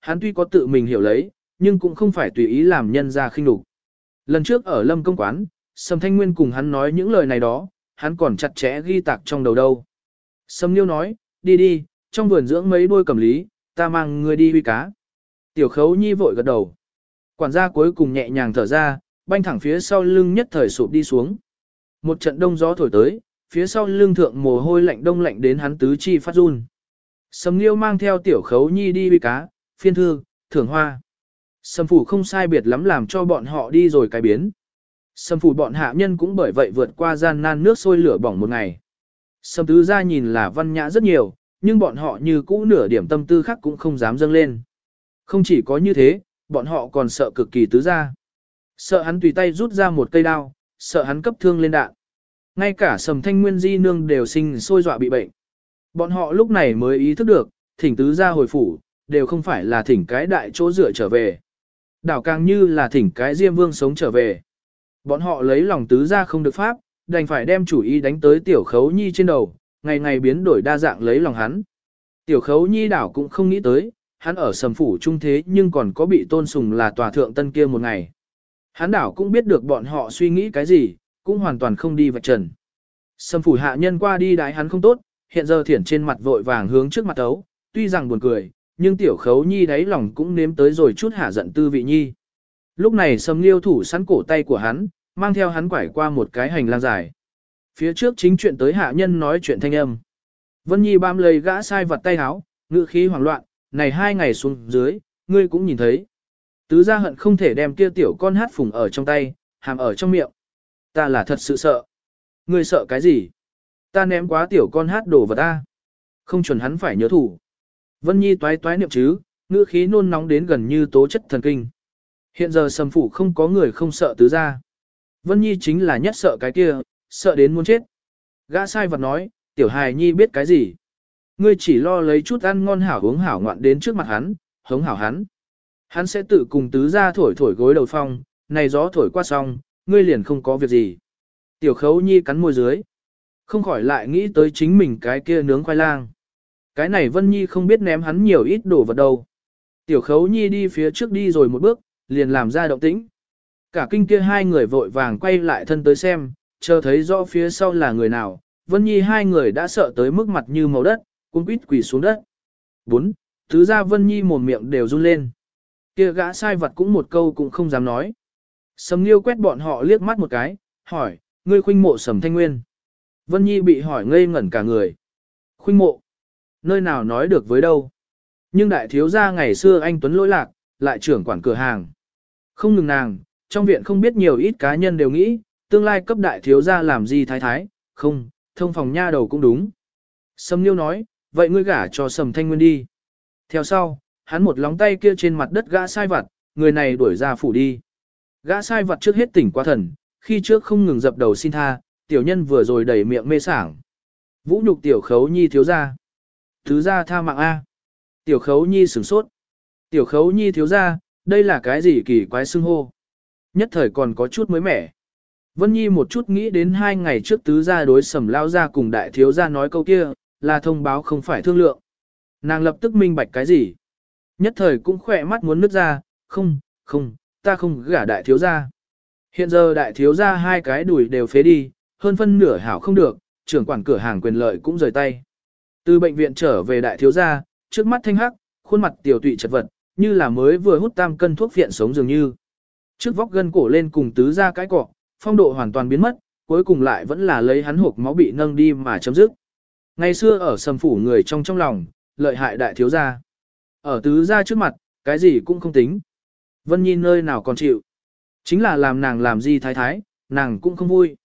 hắn tuy có tự mình hiểu lấy, nhưng cũng không phải tùy ý làm nhân ra khinh đục. Lần trước ở lâm công quán, Sầm Thanh Nguyên cùng hắn nói những lời này đó, hắn còn chặt chẽ ghi tạc trong đầu đâu. Sầm Liêu nói, đi đi, trong vườn dưỡng mấy đôi cầm lý, ta mang người đi huy cá. Tiểu khấu nhi vội gật đầu. Quản gia cuối cùng nhẹ nhàng thở ra, banh thẳng phía sau lưng nhất thời sụp đi xuống. Một trận đông gió thổi tới, phía sau lưng thượng mồ hôi lạnh đông lạnh đến hắn tứ chi phát run. Sầm Liêu mang theo tiểu khấu nhi đi huy cá, phiên thư, thưởng hoa. Sâm phủ không sai biệt lắm làm cho bọn họ đi rồi cái biến. Sâm phủ bọn hạ nhân cũng bởi vậy vượt qua gian nan nước sôi lửa bỏng một ngày. Sâm tứ ra nhìn là văn nhã rất nhiều, nhưng bọn họ như cũ nửa điểm tâm tư khác cũng không dám dâng lên. Không chỉ có như thế, bọn họ còn sợ cực kỳ tứ ra. Sợ hắn tùy tay rút ra một cây đao, sợ hắn cấp thương lên đạn. Ngay cả sầm thanh nguyên di nương đều sinh sôi dọa bị bệnh. Bọn họ lúc này mới ý thức được, thỉnh tứ ra hồi phủ, đều không phải là thỉnh cái đại chỗ dựa trở về. Đảo càng như là thỉnh cái diêm vương sống trở về. Bọn họ lấy lòng tứ ra không được pháp, đành phải đem chủ ý đánh tới tiểu khấu nhi trên đầu, ngày ngày biến đổi đa dạng lấy lòng hắn. Tiểu khấu nhi đảo cũng không nghĩ tới, hắn ở sầm phủ trung thế nhưng còn có bị tôn sùng là tòa thượng tân kia một ngày. Hắn đảo cũng biết được bọn họ suy nghĩ cái gì, cũng hoàn toàn không đi vạch trần. Sầm phủ hạ nhân qua đi đái hắn không tốt, hiện giờ thiển trên mặt vội vàng hướng trước mặt ấu, tuy rằng buồn cười, nhưng tiểu khấu nhi đáy lòng cũng nếm tới rồi chút hạ giận tư vị nhi. Lúc này sầm liêu thủ sẵn cổ tay của hắn, mang theo hắn quải qua một cái hành lang dài. Phía trước chính chuyện tới hạ nhân nói chuyện thanh âm. Vân Nhi bám lấy gã sai vật tay háo, ngự khí hoảng loạn, này hai ngày xuống dưới, ngươi cũng nhìn thấy. Tứ gia hận không thể đem kia tiểu con hát phùng ở trong tay, hàm ở trong miệng. Ta là thật sự sợ. Ngươi sợ cái gì? Ta ném quá tiểu con hát đổ vào ta. Không chuẩn hắn phải nhớ thủ. Vân Nhi toái toái niệm chứ, ngữ khí nôn nóng đến gần như tố chất thần kinh. Hiện giờ sầm phủ không có người không sợ tứ gia. Vân Nhi chính là nhất sợ cái kia, sợ đến muốn chết. Gã sai vật nói, tiểu hài Nhi biết cái gì. Ngươi chỉ lo lấy chút ăn ngon hảo uống hảo ngoạn đến trước mặt hắn, hống hảo hắn. Hắn sẽ tự cùng tứ gia thổi thổi gối đầu phong, này gió thổi qua xong, ngươi liền không có việc gì. Tiểu khấu Nhi cắn môi dưới. Không khỏi lại nghĩ tới chính mình cái kia nướng khoai lang. Cái này Vân Nhi không biết ném hắn nhiều ít đồ vật đâu. Tiểu khấu Nhi đi phía trước đi rồi một bước, liền làm ra động tĩnh. Cả kinh kia hai người vội vàng quay lại thân tới xem, chờ thấy rõ phía sau là người nào, Vân Nhi hai người đã sợ tới mức mặt như màu đất, cũng quýt quỳ xuống đất. 4. Thứ ra Vân Nhi mồm miệng đều run lên. Kia gã sai vật cũng một câu cũng không dám nói. Sầm Nghiêu quét bọn họ liếc mắt một cái, hỏi, ngươi khuynh mộ Sầm Thanh Nguyên. Vân Nhi bị hỏi ngây ngẩn cả người. Khuynh mộ. Nơi nào nói được với đâu. Nhưng đại thiếu gia ngày xưa anh Tuấn lỗi lạc, lại trưởng quản cửa hàng. Không ngừng nàng, trong viện không biết nhiều ít cá nhân đều nghĩ, tương lai cấp đại thiếu gia làm gì thái thái, không, thông phòng nha đầu cũng đúng. Sầm Niêu nói, vậy ngươi gả cho Sầm Thanh Nguyên đi. Theo sau, hắn một lóng tay kia trên mặt đất gã sai vặt, người này đuổi ra phủ đi. Gã sai vặt trước hết tỉnh qua thần, khi trước không ngừng dập đầu xin tha, tiểu nhân vừa rồi đầy miệng mê sảng. Vũ nhục tiểu khấu nhi thiếu gia. Thứ gia tha mạng A. Tiểu khấu nhi sửng sốt. Tiểu khấu nhi thiếu gia, đây là cái gì kỳ quái xưng hô. Nhất thời còn có chút mới mẻ. Vân Nhi một chút nghĩ đến hai ngày trước tứ gia đối sầm lao ra cùng đại thiếu gia nói câu kia, là thông báo không phải thương lượng. Nàng lập tức minh bạch cái gì. Nhất thời cũng khỏe mắt muốn nứt ra, không, không, ta không gả đại thiếu gia. Hiện giờ đại thiếu gia hai cái đùi đều phế đi, hơn phân nửa hảo không được, trưởng quản cửa hàng quyền lợi cũng rời tay. Từ bệnh viện trở về đại thiếu gia, trước mắt thanh hắc, khuôn mặt tiểu tụy chật vật, như là mới vừa hút tam cân thuốc viện sống dường như. Trước vóc gân cổ lên cùng tứ ra cái cọ, phong độ hoàn toàn biến mất, cuối cùng lại vẫn là lấy hắn hộp máu bị nâng đi mà chấm dứt. Ngày xưa ở sầm phủ người trong trong lòng, lợi hại đại thiếu gia. Ở tứ gia trước mặt, cái gì cũng không tính. Vân Nhi nơi nào còn chịu. Chính là làm nàng làm gì thái thái, nàng cũng không vui.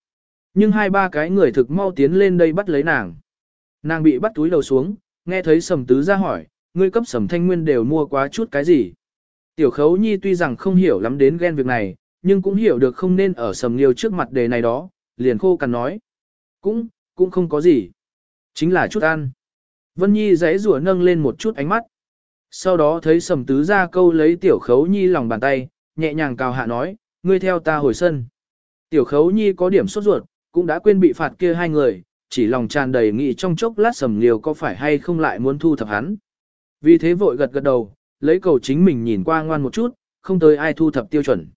Nhưng hai ba cái người thực mau tiến lên đây bắt lấy nàng. Nàng bị bắt túi đầu xuống, nghe thấy sầm tứ ra hỏi, ngươi cấp sầm thanh nguyên đều mua quá chút cái gì. Tiểu khấu nhi tuy rằng không hiểu lắm đến ghen việc này, nhưng cũng hiểu được không nên ở sầm liêu trước mặt đề này đó, liền khô cằn nói. Cũng, cũng không có gì. Chính là chút ăn. Vân Nhi giấy rủa nâng lên một chút ánh mắt. Sau đó thấy sầm tứ ra câu lấy tiểu khấu nhi lòng bàn tay, nhẹ nhàng cào hạ nói, ngươi theo ta hồi sân. Tiểu khấu nhi có điểm sốt ruột, cũng đã quên bị phạt kia hai người, chỉ lòng tràn đầy nghĩ trong chốc lát sầm liều có phải hay không lại muốn thu thập hắn. Vì thế vội gật gật đầu, lấy cầu chính mình nhìn qua ngoan một chút, không tới ai thu thập tiêu chuẩn.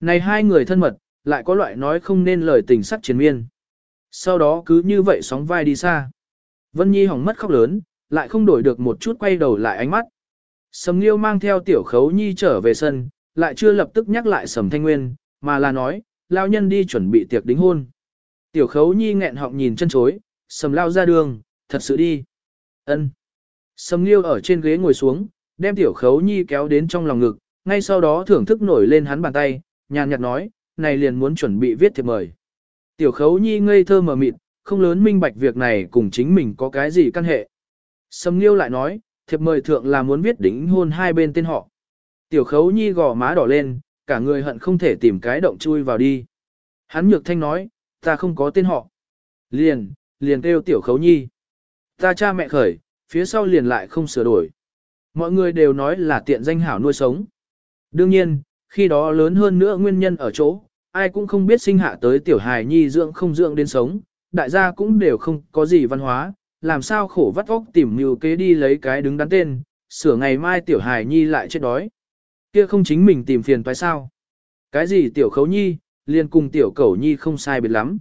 Này hai người thân mật, lại có loại nói không nên lời tình sắc chiến miên. Sau đó cứ như vậy sóng vai đi xa. Vân Nhi hỏng mất khóc lớn, lại không đổi được một chút quay đầu lại ánh mắt. Sầm Liêu mang theo tiểu khấu Nhi trở về sân, lại chưa lập tức nhắc lại Sầm Thanh Nguyên, mà là nói, lao nhân đi chuẩn bị tiệc đính hôn. Tiểu khấu Nhi nghẹn họng nhìn chân chối, Sầm lao ra đường, thật sự đi. ân Sầm Liêu ở trên ghế ngồi xuống, đem tiểu khấu Nhi kéo đến trong lòng ngực, ngay sau đó thưởng thức nổi lên hắn bàn tay, nhàn nhạt nói, này liền muốn chuẩn bị viết thiệp mời. Tiểu khấu nhi ngây thơ mờ mịt, không lớn minh bạch việc này cùng chính mình có cái gì căn hệ. Sầm Nghiêu lại nói, thiệp mời thượng là muốn viết đính hôn hai bên tên họ. Tiểu khấu nhi gò má đỏ lên, cả người hận không thể tìm cái động chui vào đi. Hắn nhược thanh nói, ta không có tên họ. Liền, liền kêu tiểu khấu nhi. Ta cha mẹ khởi, phía sau liền lại không sửa đổi. Mọi người đều nói là tiện danh hảo nuôi sống. Đương nhiên, khi đó lớn hơn nữa nguyên nhân ở chỗ, ai cũng không biết sinh hạ tới tiểu hài nhi dưỡng không dưỡng đến sống, đại gia cũng đều không có gì văn hóa, làm sao khổ vắt óc tìm mưu kế đi lấy cái đứng đắn tên, sửa ngày mai tiểu hài nhi lại chết đói. Kia không chính mình tìm phiền phải sao? Cái gì tiểu khấu nhi, liền cùng tiểu cẩu nhi không sai biệt lắm.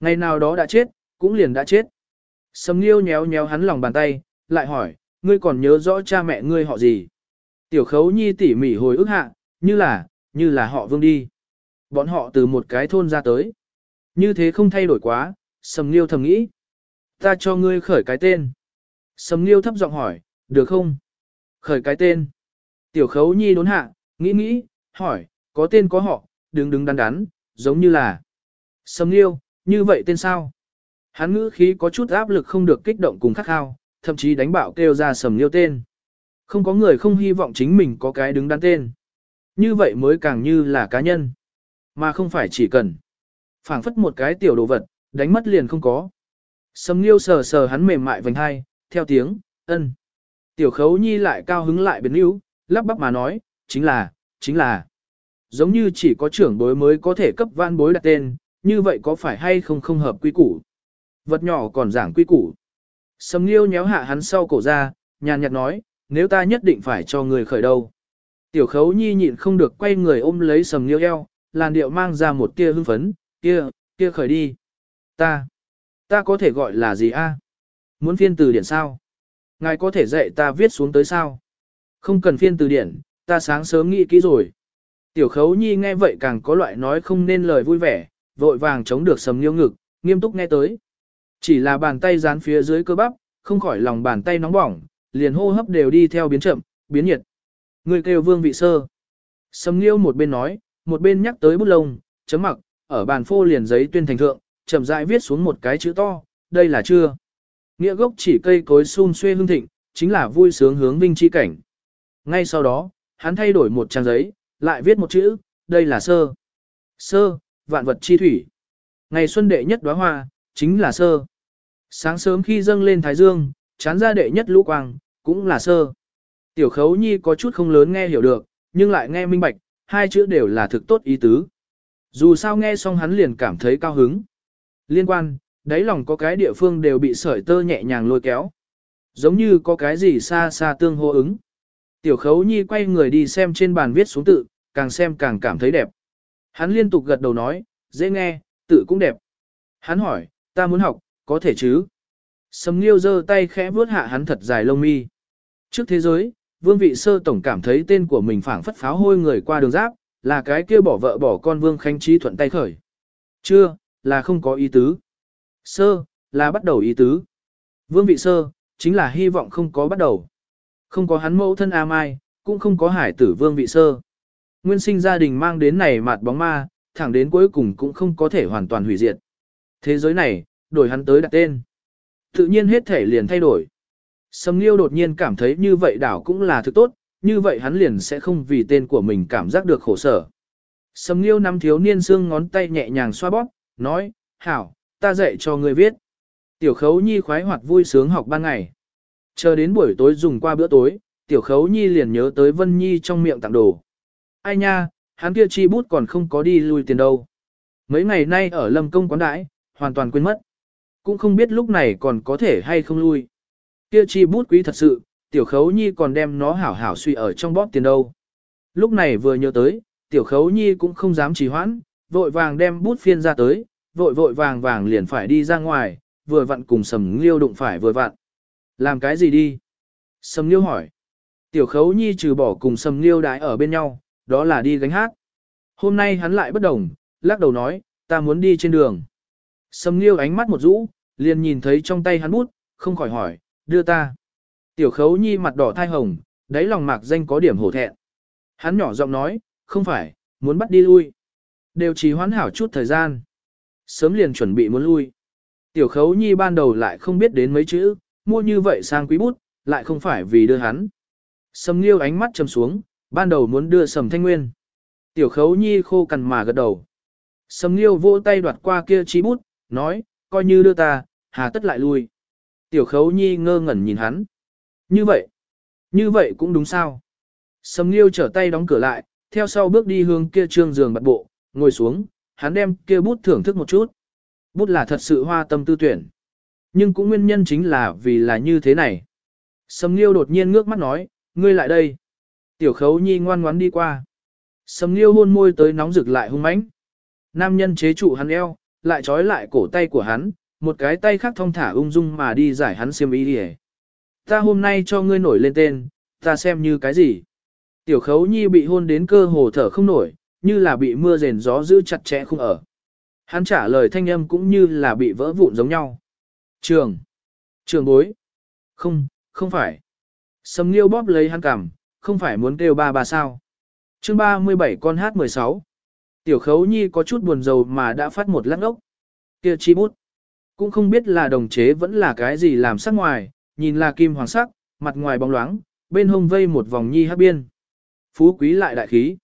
Ngày nào đó đã chết, cũng liền đã chết. Sầm Nghiêu nhéo nhéo hắn lòng bàn tay, lại hỏi, ngươi còn nhớ rõ cha mẹ ngươi họ gì? Tiểu khấu nhi tỉ mỉ hồi ức hạ, như là, như là họ vương đi. Bọn họ từ một cái thôn ra tới. Như thế không thay đổi quá, Sầm Nghiêu thầm nghĩ. Ta cho ngươi khởi cái tên. Sầm Nghiêu thấp giọng hỏi, được không? Khởi cái tên. Tiểu khấu nhi đốn hạ, nghĩ nghĩ, hỏi, có tên có họ, đứng đứng đắn đắn, giống như là. Sầm Nghiêu, như vậy tên sao? Hắn ngữ khí có chút áp lực không được kích động cùng khắc khao, thậm chí đánh bạo kêu ra Sầm Nghiêu tên. Không có người không hy vọng chính mình có cái đứng đắn tên. Như vậy mới càng như là cá nhân. Mà không phải chỉ cần phảng phất một cái tiểu đồ vật, đánh mất liền không có. Sầm Nghiêu sờ sờ hắn mềm mại vành hai, theo tiếng, ân. Tiểu khấu nhi lại cao hứng lại biến yếu, lắp bắp mà nói, chính là, chính là. Giống như chỉ có trưởng bối mới có thể cấp văn bối đặt tên, như vậy có phải hay không không hợp quy củ. Vật nhỏ còn giảng quy củ. Sầm Nghiêu nhéo hạ hắn sau cổ ra, nhàn nhạt nói, nếu ta nhất định phải cho người khởi đầu. Tiểu khấu nhi nhịn không được quay người ôm lấy Sầm Nghiêu eo, làn điệu mang ra một tia hưng phấn, kia, kia khởi đi. Ta, ta có thể gọi là gì a? Muốn phiên từ điển sao? Ngài có thể dạy ta viết xuống tới sao? Không cần phiên từ điển, ta sáng sớm nghĩ kỹ rồi. Tiểu khấu nhi nghe vậy càng có loại nói không nên lời vui vẻ, vội vàng chống được sầm nghiêu ngực, nghiêm túc nghe tới. Chỉ là bàn tay dán phía dưới cơ bắp, không khỏi lòng bàn tay nóng bỏng, liền hô hấp đều đi theo biến chậm, biến nhiệt. Người kêu vương vị sơ. Sầm nghiêu một bên nói, một bên nhắc tới bút lông, chấm mặc, ở bàn phô liền giấy tuyên thành thượng, chậm rãi viết xuống một cái chữ to, đây là chưa. Nghĩa gốc chỉ cây cối xun xuê hương thịnh, chính là vui sướng hướng vinh chi cảnh. Ngay sau đó, hắn thay đổi một trang giấy, lại viết một chữ, đây là sơ. Sơ, vạn vật chi thủy. Ngày xuân đệ nhất đóa hoa, chính là sơ. Sáng sớm khi dâng lên thái dương, chán ra đệ nhất lũ quang, cũng là sơ. Tiểu khấu nhi có chút không lớn nghe hiểu được, nhưng lại nghe minh bạch, hai chữ đều là thực tốt ý tứ. Dù sao nghe xong hắn liền cảm thấy cao hứng. Liên quan, đáy lòng có cái địa phương đều bị sợi tơ nhẹ nhàng lôi kéo. Giống như có cái gì xa xa tương hô ứng. Tiểu khấu nhi quay người đi xem trên bàn viết xuống tự, càng xem càng cảm thấy đẹp. Hắn liên tục gật đầu nói, dễ nghe, tự cũng đẹp. Hắn hỏi, ta muốn học, có thể chứ? Sầm Nghiêu giơ tay khẽ vuốt hạ hắn thật dài lông mi. Trước thế giới, Vương vị sơ tổng cảm thấy tên của mình phảng phất pháo hôi người qua đường giáp, là cái kia bỏ vợ bỏ con Vương Khánh Trí thuận tay khởi. Chưa, là không có ý tứ. Sơ, là bắt đầu ý tứ. Vương vị sơ, chính là hy vọng không có bắt đầu. Không có hắn mẫu thân A Mai, cũng không có hải tử vương vị sơ. Nguyên sinh gia đình mang đến này mạt bóng ma, thẳng đến cuối cùng cũng không có thể hoàn toàn hủy diệt. Thế giới này, đổi hắn tới đặt tên. Tự nhiên hết thể liền thay đổi. Sầm Nghiêu đột nhiên cảm thấy như vậy đảo cũng là thứ tốt, như vậy hắn liền sẽ không vì tên của mình cảm giác được khổ sở. Sầm Nghiêu năm thiếu niên xương ngón tay nhẹ nhàng xoa bóp, nói, hảo, ta dạy cho ngươi viết. Tiểu khấu nhi khoái hoạt vui sướng học ban ngày. Chờ đến buổi tối dùng qua bữa tối, tiểu khấu nhi liền nhớ tới Vân Nhi trong miệng tặng đồ. Ai nha, hắn kia chi bút còn không có đi lui tiền đâu. Mấy ngày nay ở lâm công quán đãi, hoàn toàn quên mất. Cũng không biết lúc này còn có thể hay không lui. Kia chi bút quý thật sự, tiểu khấu nhi còn đem nó hảo hảo suy ở trong bóp tiền đâu. Lúc này vừa nhớ tới, tiểu khấu nhi cũng không dám trì hoãn, vội vàng đem bút phiên ra tới, vội vội vàng vàng liền phải đi ra ngoài, vừa vặn cùng sầm liêu đụng phải vừa vặn. Làm cái gì đi? Sầm liêu hỏi. Tiểu khấu nhi trừ bỏ cùng sầm liêu đái ở bên nhau, đó là đi gánh hát. Hôm nay hắn lại bất đồng, lắc đầu nói, ta muốn đi trên đường. Sầm liêu ánh mắt một rũ, liền nhìn thấy trong tay hắn bút, không khỏi hỏi, đưa ta. Tiểu khấu nhi mặt đỏ thai hồng, đáy lòng mạc danh có điểm hổ thẹn. Hắn nhỏ giọng nói, không phải, muốn bắt đi lui. Đều chỉ hoán hảo chút thời gian. Sớm liền chuẩn bị muốn lui. Tiểu khấu nhi ban đầu lại không biết đến mấy chữ, mua như vậy sang quý bút, lại không phải vì đưa hắn. Sầm nghiêu ánh mắt chầm xuống, ban đầu muốn đưa sầm thanh nguyên. Tiểu khấu nhi khô cằn mà gật đầu. Sầm nghiêu vỗ tay đoạt qua kia chí bút, nói, coi như đưa ta, hà tất lại lui. Tiểu khấu nhi ngơ ngẩn nhìn hắn. Như vậy, như vậy cũng đúng sao. Sầm nghiêu trở tay đóng cửa lại, theo sau bước đi hướng kia trương giường bật bộ, ngồi xuống, hắn đem kia bút thưởng thức một chút. Bút là thật sự hoa tâm tư tuyển. Nhưng cũng nguyên nhân chính là vì là như thế này. Sầm nghiêu đột nhiên ngước mắt nói, ngươi lại đây. Tiểu khấu nhi ngoan ngoắn đi qua. Sầm nghiêu hôn môi tới nóng rực lại hung mãnh. Nam nhân chế trụ hắn eo, lại trói lại cổ tay của hắn, một cái tay khác thong thả ung dung mà đi giải hắn xiêm y đi Ta hôm nay cho ngươi nổi lên tên, ta xem như cái gì. Tiểu khấu nhi bị hôn đến cơ hồ thở không nổi, như là bị mưa rền gió giữ chặt chẽ không ở. Hắn trả lời thanh âm cũng như là bị vỡ vụn giống nhau. Trường. Trường bối. Không, không phải. Sầm nghiêu bóp lấy hắn cằm, không phải muốn kêu ba ba sao. chương 37 con hát 16. Tiểu khấu nhi có chút buồn rầu mà đã phát một lát ốc. Kia chi bút. Cũng không biết là đồng chế vẫn là cái gì làm sắc ngoài, nhìn là kim hoàng sắc, mặt ngoài bóng loáng, bên hông vây một vòng nhi hát biên. Phú quý lại đại khí.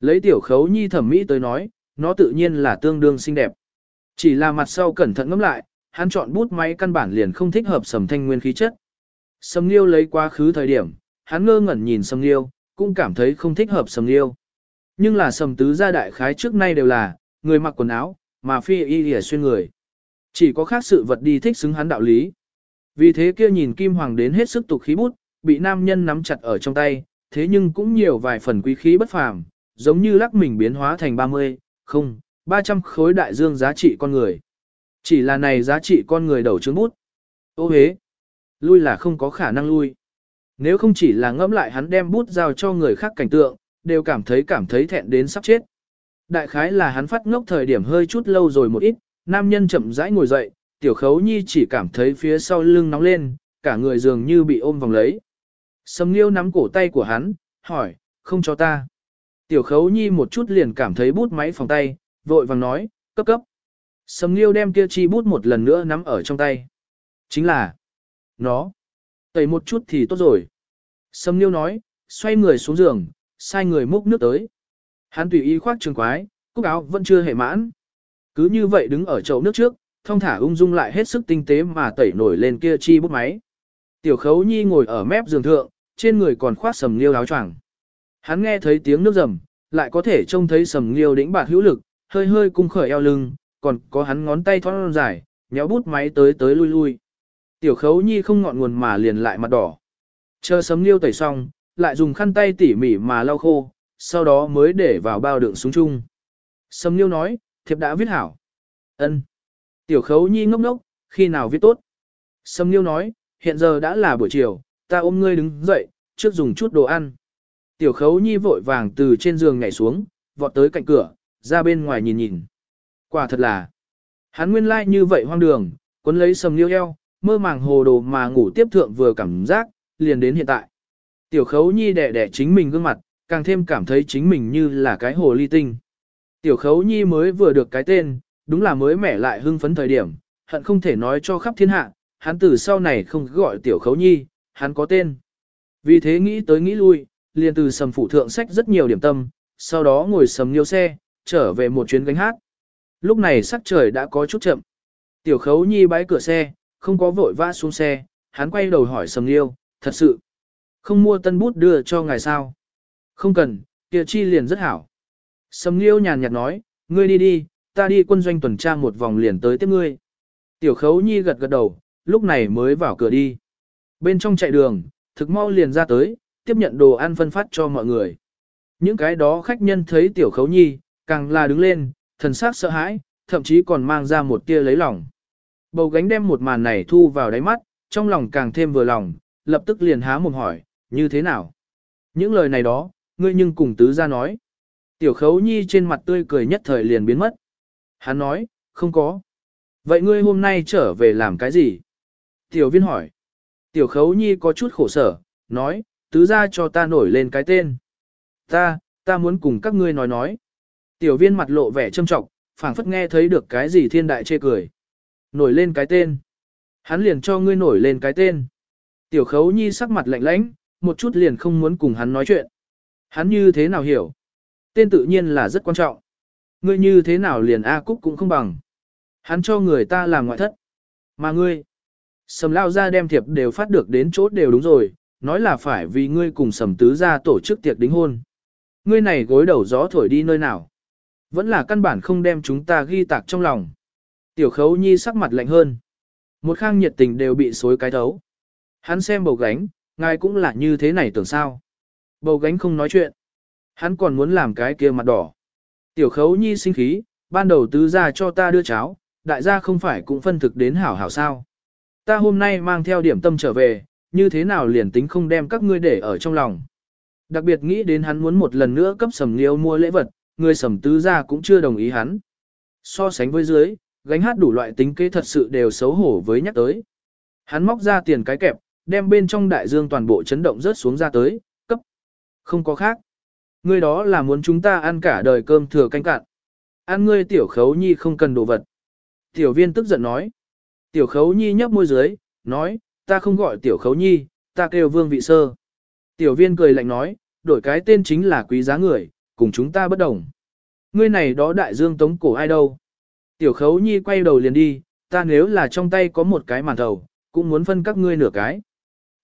Lấy tiểu khấu nhi thẩm mỹ tới nói, nó tự nhiên là tương đương xinh đẹp. Chỉ là mặt sau cẩn thận ngắm lại, hắn chọn bút máy căn bản liền không thích hợp sầm thanh nguyên khí chất. Sầm liêu lấy quá khứ thời điểm, hắn ngơ ngẩn nhìn sầm liêu, cũng cảm thấy không thích hợp sầm liêu. Nhưng là sầm tứ gia đại khái trước nay đều là, người mặc quần áo, mà phi y lìa xuyên người. Chỉ có khác sự vật đi thích xứng hắn đạo lý. Vì thế kia nhìn kim hoàng đến hết sức tục khí bút, bị nam nhân nắm chặt ở trong tay, thế nhưng cũng nhiều vài phần quý khí bất phàm, giống như lắc mình biến hóa thành 30, không, 300 khối đại dương giá trị con người. Chỉ là này giá trị con người đầu trướng bút. Ô hế, lui là không có khả năng lui. Nếu không chỉ là ngẫm lại hắn đem bút giao cho người khác cảnh tượng, đều cảm thấy cảm thấy thẹn đến sắp chết. Đại khái là hắn phát ngốc thời điểm hơi chút lâu rồi một ít, nam nhân chậm rãi ngồi dậy, tiểu khấu nhi chỉ cảm thấy phía sau lưng nóng lên, cả người dường như bị ôm vòng lấy. Sầm nghiêu nắm cổ tay của hắn, hỏi, không cho ta. Tiểu khấu nhi một chút liền cảm thấy bút máy phòng tay, vội vàng nói, cấp cấp. Sầm nghiêu đem kia chi bút một lần nữa nắm ở trong tay. Chính là, nó, tẩy một chút thì tốt rồi. Sầm nghiêu nói, xoay người xuống giường, sai người múc nước tới. Hắn tùy ý khoác trường quái, cúc áo vẫn chưa hề mãn. Cứ như vậy đứng ở chậu nước trước, thông thả ung dung lại hết sức tinh tế mà tẩy nổi lên kia chi bút máy. Tiểu khấu nhi ngồi ở mép giường thượng, trên người còn khoác sầm liêu áo choàng. Hắn nghe thấy tiếng nước rầm, lại có thể trông thấy sầm liêu đĩnh bạt hữu lực, hơi hơi cung khởi eo lưng, còn có hắn ngón tay thon dài, nhéo bút máy tới tới lui lui. Tiểu khấu nhi không ngọn nguồn mà liền lại mặt đỏ. Chờ sấm liêu tẩy xong, lại dùng khăn tay tỉ mỉ mà lau khô, sau đó mới để vào bao đựng súng chung. sấm liêu nói, thiệp đã viết hảo. ân Tiểu khấu nhi ngốc ngốc, khi nào viết tốt. sấm liêu nói, hiện giờ đã là buổi chiều, ta ôm ngươi đứng dậy, trước dùng chút đồ ăn. Tiểu khấu nhi vội vàng từ trên giường nhảy xuống, vọt tới cạnh cửa, ra bên ngoài nhìn nhìn. Quả thật là, hắn nguyên lai like như vậy hoang đường, cuốn lấy sầm liêu eo, mơ màng hồ đồ mà ngủ tiếp thượng vừa cảm giác, liền đến hiện tại. Tiểu khấu nhi đẻ đẻ chính mình gương mặt, càng thêm cảm thấy chính mình như là cái hồ ly tinh. Tiểu khấu nhi mới vừa được cái tên, đúng là mới mẻ lại hưng phấn thời điểm, hận không thể nói cho khắp thiên hạ, hắn từ sau này không gọi tiểu khấu nhi, hắn có tên. Vì thế nghĩ tới nghĩ lui, liền từ sầm phủ thượng sách rất nhiều điểm tâm, sau đó ngồi sầm nhiều xe, trở về một chuyến gánh hát. Lúc này sắc trời đã có chút chậm. Tiểu khấu nhi bái cửa xe, không có vội vã xuống xe, hắn quay đầu hỏi sầm liêu, thật sự, không mua tân bút đưa cho ngài sao? Không cần, kia chi liền rất hảo. Sầm liêu nhàn nhạt nói, ngươi đi đi, ta đi quân doanh tuần tra một vòng liền tới tiếp ngươi. Tiểu khấu nhi gật gật đầu, lúc này mới vào cửa đi. Bên trong chạy đường, thực mau liền ra tới, tiếp nhận đồ ăn phân phát cho mọi người. Những cái đó khách nhân thấy tiểu khấu nhi, càng là đứng lên, thần sắc sợ hãi, thậm chí còn mang ra một tia lấy lòng. Bầu gánh đem một màn này thu vào đáy mắt, trong lòng càng thêm vừa lòng, lập tức liền há mồm hỏi, như thế nào? Những lời này đó, ngươi nhưng cùng tứ ra nói. Tiểu khấu nhi trên mặt tươi cười nhất thời liền biến mất. Hắn nói, không có. Vậy ngươi hôm nay trở về làm cái gì? Tiểu viên hỏi. Tiểu khấu nhi có chút khổ sở, nói, tứ ra cho ta nổi lên cái tên. Ta, ta muốn cùng các ngươi nói nói. Tiểu viên mặt lộ vẻ trâm trọng, phảng phất nghe thấy được cái gì thiên đại chê cười. Nổi lên cái tên. Hắn liền cho ngươi nổi lên cái tên. Tiểu khấu nhi sắc mặt lạnh lãnh, một chút liền không muốn cùng hắn nói chuyện. Hắn như thế nào hiểu? Tên tự nhiên là rất quan trọng. Ngươi như thế nào liền A Cúc cũng không bằng. Hắn cho người ta làm ngoại thất. Mà ngươi, sầm lao ra đem thiệp đều phát được đến chốt đều đúng rồi, nói là phải vì ngươi cùng sầm tứ ra tổ chức tiệc đính hôn. Ngươi này gối đầu gió thổi đi nơi nào. Vẫn là căn bản không đem chúng ta ghi tạc trong lòng. Tiểu khấu nhi sắc mặt lạnh hơn. Một khang nhiệt tình đều bị xối cái thấu. Hắn xem bầu gánh, ngài cũng là như thế này tưởng sao. Bầu gánh không nói chuyện. Hắn còn muốn làm cái kia mặt đỏ. Tiểu khấu nhi sinh khí, ban đầu tứ ra cho ta đưa cháo, đại gia không phải cũng phân thực đến hảo hảo sao. Ta hôm nay mang theo điểm tâm trở về, như thế nào liền tính không đem các ngươi để ở trong lòng. Đặc biệt nghĩ đến hắn muốn một lần nữa cấp sầm liêu mua lễ vật, người sầm tứ ra cũng chưa đồng ý hắn. So sánh với dưới, gánh hát đủ loại tính kế thật sự đều xấu hổ với nhắc tới. Hắn móc ra tiền cái kẹp, đem bên trong đại dương toàn bộ chấn động rớt xuống ra tới, cấp. Không có khác. Ngươi đó là muốn chúng ta ăn cả đời cơm thừa canh cạn. Ăn ngươi tiểu khấu nhi không cần đồ vật. Tiểu viên tức giận nói. Tiểu khấu nhi nhấp môi dưới, nói, ta không gọi tiểu khấu nhi, ta kêu vương vị sơ. Tiểu viên cười lạnh nói, đổi cái tên chính là quý giá người, cùng chúng ta bất đồng. Ngươi này đó đại dương tống cổ ai đâu. Tiểu khấu nhi quay đầu liền đi, ta nếu là trong tay có một cái màn thầu, cũng muốn phân các ngươi nửa cái.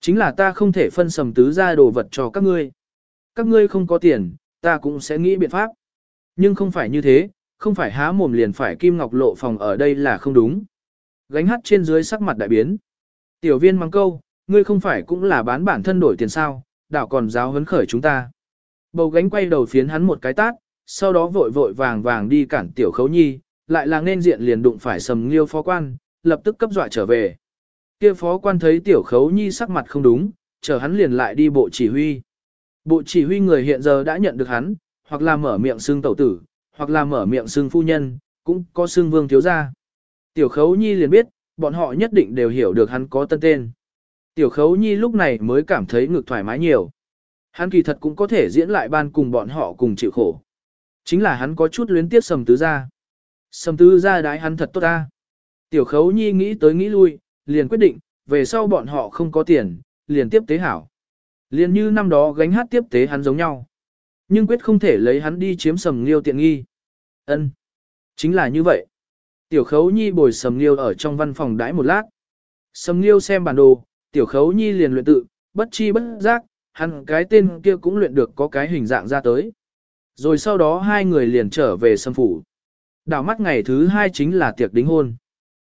Chính là ta không thể phân sầm tứ ra đồ vật cho các ngươi. Các ngươi không có tiền, ta cũng sẽ nghĩ biện pháp. Nhưng không phải như thế, không phải há mồm liền phải kim ngọc lộ phòng ở đây là không đúng. Gánh hát trên dưới sắc mặt đại biến. Tiểu viên mang câu, ngươi không phải cũng là bán bản thân đổi tiền sao, đảo còn giáo hấn khởi chúng ta. Bầu gánh quay đầu phiến hắn một cái tát, sau đó vội vội vàng vàng đi cản tiểu khấu nhi, lại là nên diện liền đụng phải sầm nghiêu phó quan, lập tức cấp dọa trở về. Kia phó quan thấy tiểu khấu nhi sắc mặt không đúng, chờ hắn liền lại đi bộ chỉ huy. Bộ chỉ huy người hiện giờ đã nhận được hắn, hoặc là mở miệng xưng tẩu tử, hoặc là mở miệng xưng phu nhân, cũng có xưng vương thiếu gia. Tiểu khấu nhi liền biết, bọn họ nhất định đều hiểu được hắn có tân tên. Tiểu khấu nhi lúc này mới cảm thấy ngực thoải mái nhiều. Hắn kỳ thật cũng có thể diễn lại ban cùng bọn họ cùng chịu khổ. Chính là hắn có chút luyến tiếc sầm tứ gia. Sầm tứ gia đái hắn thật tốt ta. Tiểu khấu nhi nghĩ tới nghĩ lui, liền quyết định, về sau bọn họ không có tiền, liền tiếp tế hảo. Liền như năm đó gánh hát tiếp tế hắn giống nhau. Nhưng quyết không thể lấy hắn đi chiếm sầm liêu tiện nghi. ân Chính là như vậy. Tiểu khấu nhi bồi sầm liêu ở trong văn phòng đãi một lát. Sầm liêu xem bản đồ, tiểu khấu nhi liền luyện tự, bất chi bất giác, hắn cái tên kia cũng luyện được có cái hình dạng ra tới. Rồi sau đó hai người liền trở về sâm phủ. Đảo mắt ngày thứ hai chính là tiệc đính hôn.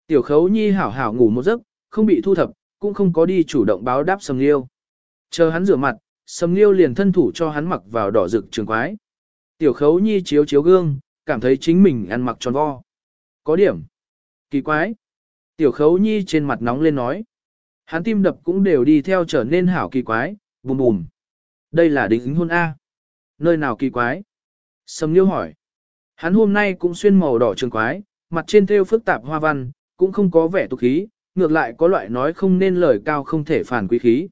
Tiểu khấu nhi hảo hảo ngủ một giấc, không bị thu thập, cũng không có đi chủ động báo đáp sầm liêu. Chờ hắn rửa mặt, sầm liêu liền thân thủ cho hắn mặc vào đỏ rực trường quái. Tiểu khấu nhi chiếu chiếu gương, cảm thấy chính mình ăn mặc tròn vo. Có điểm. Kỳ quái. Tiểu khấu nhi trên mặt nóng lên nói. Hắn tim đập cũng đều đi theo trở nên hảo kỳ quái, bùm bùm. Đây là đính hôn A. Nơi nào kỳ quái? Sầm liêu hỏi. Hắn hôm nay cũng xuyên màu đỏ trường quái, mặt trên thêu phức tạp hoa văn, cũng không có vẻ tục khí, ngược lại có loại nói không nên lời cao không thể phản quý khí.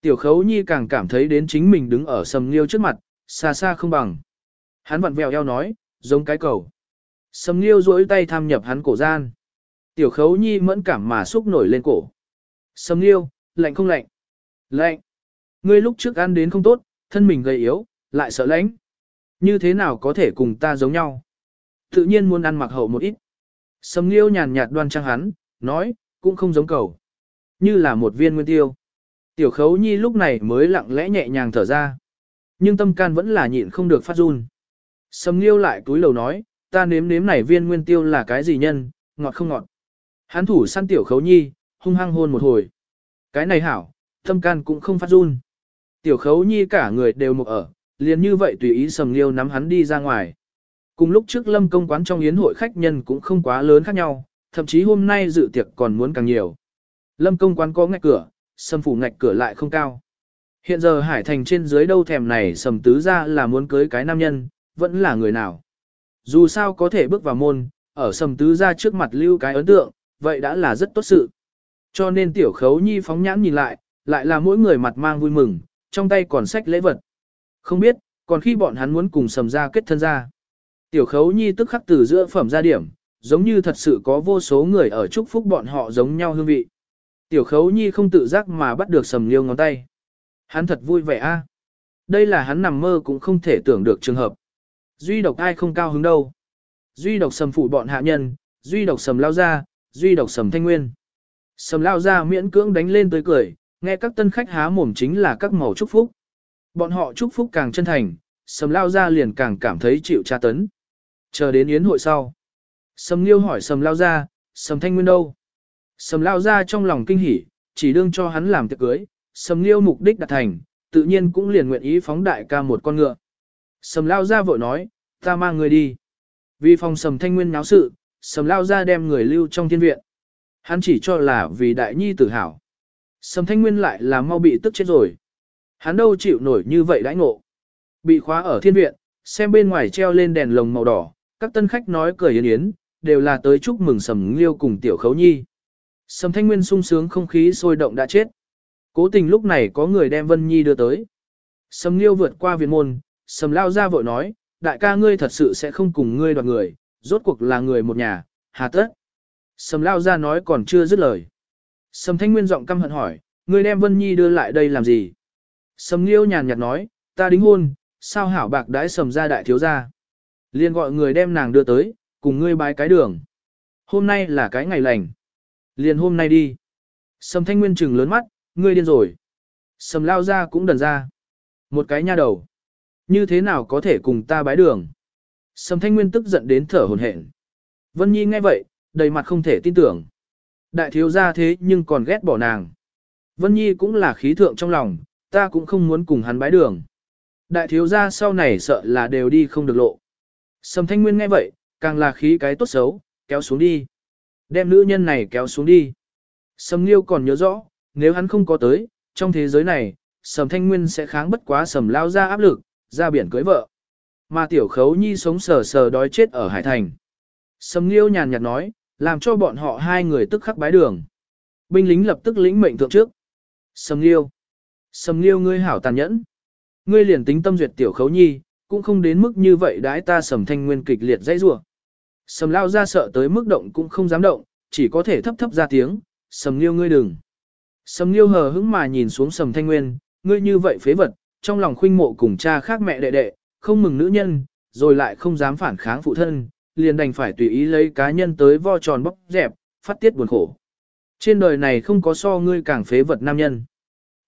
Tiểu khấu nhi càng cảm thấy đến chính mình đứng ở sầm liêu trước mặt, xa xa không bằng. Hắn vặn vẹo eo nói, giống cái cầu. Sầm liêu duỗi tay tham nhập hắn cổ gian. Tiểu khấu nhi mẫn cảm mà xúc nổi lên cổ. Sầm liêu, lạnh không lạnh? Lạnh. Ngươi lúc trước ăn đến không tốt, thân mình gầy yếu, lại sợ lạnh. Như thế nào có thể cùng ta giống nhau? Tự nhiên muốn ăn mặc hậu một ít. Sầm liêu nhàn nhạt đoan trang hắn, nói, cũng không giống cầu. Như là một viên nguyên tiêu. Tiểu khấu nhi lúc này mới lặng lẽ nhẹ nhàng thở ra. Nhưng tâm can vẫn là nhịn không được phát run. Sầm liêu lại túi lầu nói, ta nếm nếm này viên nguyên tiêu là cái gì nhân, ngọt không ngọt. Hắn thủ săn tiểu khấu nhi, hung hăng hôn một hồi. Cái này hảo, tâm can cũng không phát run. Tiểu khấu nhi cả người đều mục ở, liền như vậy tùy ý sầm liêu nắm hắn đi ra ngoài. Cùng lúc trước lâm công quán trong yến hội khách nhân cũng không quá lớn khác nhau, thậm chí hôm nay dự tiệc còn muốn càng nhiều. Lâm công quán có ngạch cửa, sầm phủ ngạch cửa lại không cao. Hiện giờ hải thành trên dưới đâu thèm này sầm tứ ra là muốn cưới cái nam nhân, vẫn là người nào. Dù sao có thể bước vào môn, ở sầm tứ ra trước mặt lưu cái ấn tượng, vậy đã là rất tốt sự. Cho nên tiểu khấu nhi phóng nhãn nhìn lại, lại là mỗi người mặt mang vui mừng, trong tay còn sách lễ vật. Không biết, còn khi bọn hắn muốn cùng sầm ra kết thân ra. Tiểu khấu nhi tức khắc từ giữa phẩm ra điểm, giống như thật sự có vô số người ở chúc phúc bọn họ giống nhau hương vị. Tiểu khấu nhi không tự giác mà bắt được sầm liêu ngón tay. Hắn thật vui vẻ a. À? Đây là hắn nằm mơ cũng không thể tưởng được trường hợp. Duy độc ai không cao hứng đâu. Duy độc sầm phụ bọn hạ nhân, duy độc sầm lao ra, duy độc sầm thanh nguyên. Sầm lao ra miễn cưỡng đánh lên tới cười, nghe các tân khách há mồm chính là các màu chúc phúc. Bọn họ chúc phúc càng chân thành, sầm lao ra liền càng cảm thấy chịu tra tấn. Chờ đến yến hội sau. Sầm liêu hỏi sầm lao ra, sầm thanh nguyên đâu? Sầm lao ra trong lòng kinh hỉ, chỉ đương cho hắn làm tiệc cưới, sầm liêu mục đích đạt thành, tự nhiên cũng liền nguyện ý phóng đại ca một con ngựa. Sầm lao ra vội nói, ta mang người đi. Vì phòng sầm thanh nguyên náo sự, sầm lao ra đem người lưu trong thiên viện. Hắn chỉ cho là vì đại nhi tử hảo. Sầm thanh nguyên lại là mau bị tức chết rồi. Hắn đâu chịu nổi như vậy đãi ngộ. Bị khóa ở thiên viện, xem bên ngoài treo lên đèn lồng màu đỏ, các tân khách nói cười yến yến, đều là tới chúc mừng sầm liêu cùng tiểu khấu nhi. Sầm thanh nguyên sung sướng không khí sôi động đã chết. Cố tình lúc này có người đem Vân Nhi đưa tới. Sầm liêu vượt qua viện môn, sầm lao ra vội nói, đại ca ngươi thật sự sẽ không cùng ngươi đoạt người, rốt cuộc là người một nhà, hà tất. Sầm lao ra nói còn chưa dứt lời. Sầm thanh nguyên giọng căm hận hỏi, ngươi đem Vân Nhi đưa lại đây làm gì? Sầm liêu nhàn nhạt nói, ta đính hôn, sao hảo bạc đãi sầm ra đại thiếu gia. Liên gọi người đem nàng đưa tới, cùng ngươi bái cái đường. Hôm nay là cái ngày lành. Liền hôm nay đi. Sầm thanh nguyên trừng lớn mắt, ngươi điên rồi. Sầm lao ra cũng đần ra. Một cái nha đầu. Như thế nào có thể cùng ta bái đường? Sầm thanh nguyên tức giận đến thở hồn hển. Vân Nhi nghe vậy, đầy mặt không thể tin tưởng. Đại thiếu gia thế nhưng còn ghét bỏ nàng. Vân Nhi cũng là khí thượng trong lòng, ta cũng không muốn cùng hắn bái đường. Đại thiếu gia sau này sợ là đều đi không được lộ. Sầm thanh nguyên nghe vậy, càng là khí cái tốt xấu, kéo xuống đi. Đem nữ nhân này kéo xuống đi. Sầm liêu còn nhớ rõ, nếu hắn không có tới, trong thế giới này, sầm thanh nguyên sẽ kháng bất quá sầm lao ra áp lực, ra biển cưới vợ. Mà tiểu khấu nhi sống sờ sờ đói chết ở Hải Thành. Sầm liêu nhàn nhạt nói, làm cho bọn họ hai người tức khắc bái đường. Binh lính lập tức lĩnh mệnh thượng trước. Sầm liêu. Sầm liêu ngươi hảo tàn nhẫn. Ngươi liền tính tâm duyệt tiểu khấu nhi, cũng không đến mức như vậy đãi ta sầm thanh nguyên kịch liệt dãy rủa. Sầm lao ra sợ tới mức động cũng không dám động, chỉ có thể thấp thấp ra tiếng, sầm liêu ngươi đừng. Sầm liêu hờ hững mà nhìn xuống sầm thanh nguyên, ngươi như vậy phế vật, trong lòng khuynh mộ cùng cha khác mẹ đệ đệ, không mừng nữ nhân, rồi lại không dám phản kháng phụ thân, liền đành phải tùy ý lấy cá nhân tới vo tròn bóc dẹp, phát tiết buồn khổ. Trên đời này không có so ngươi càng phế vật nam nhân.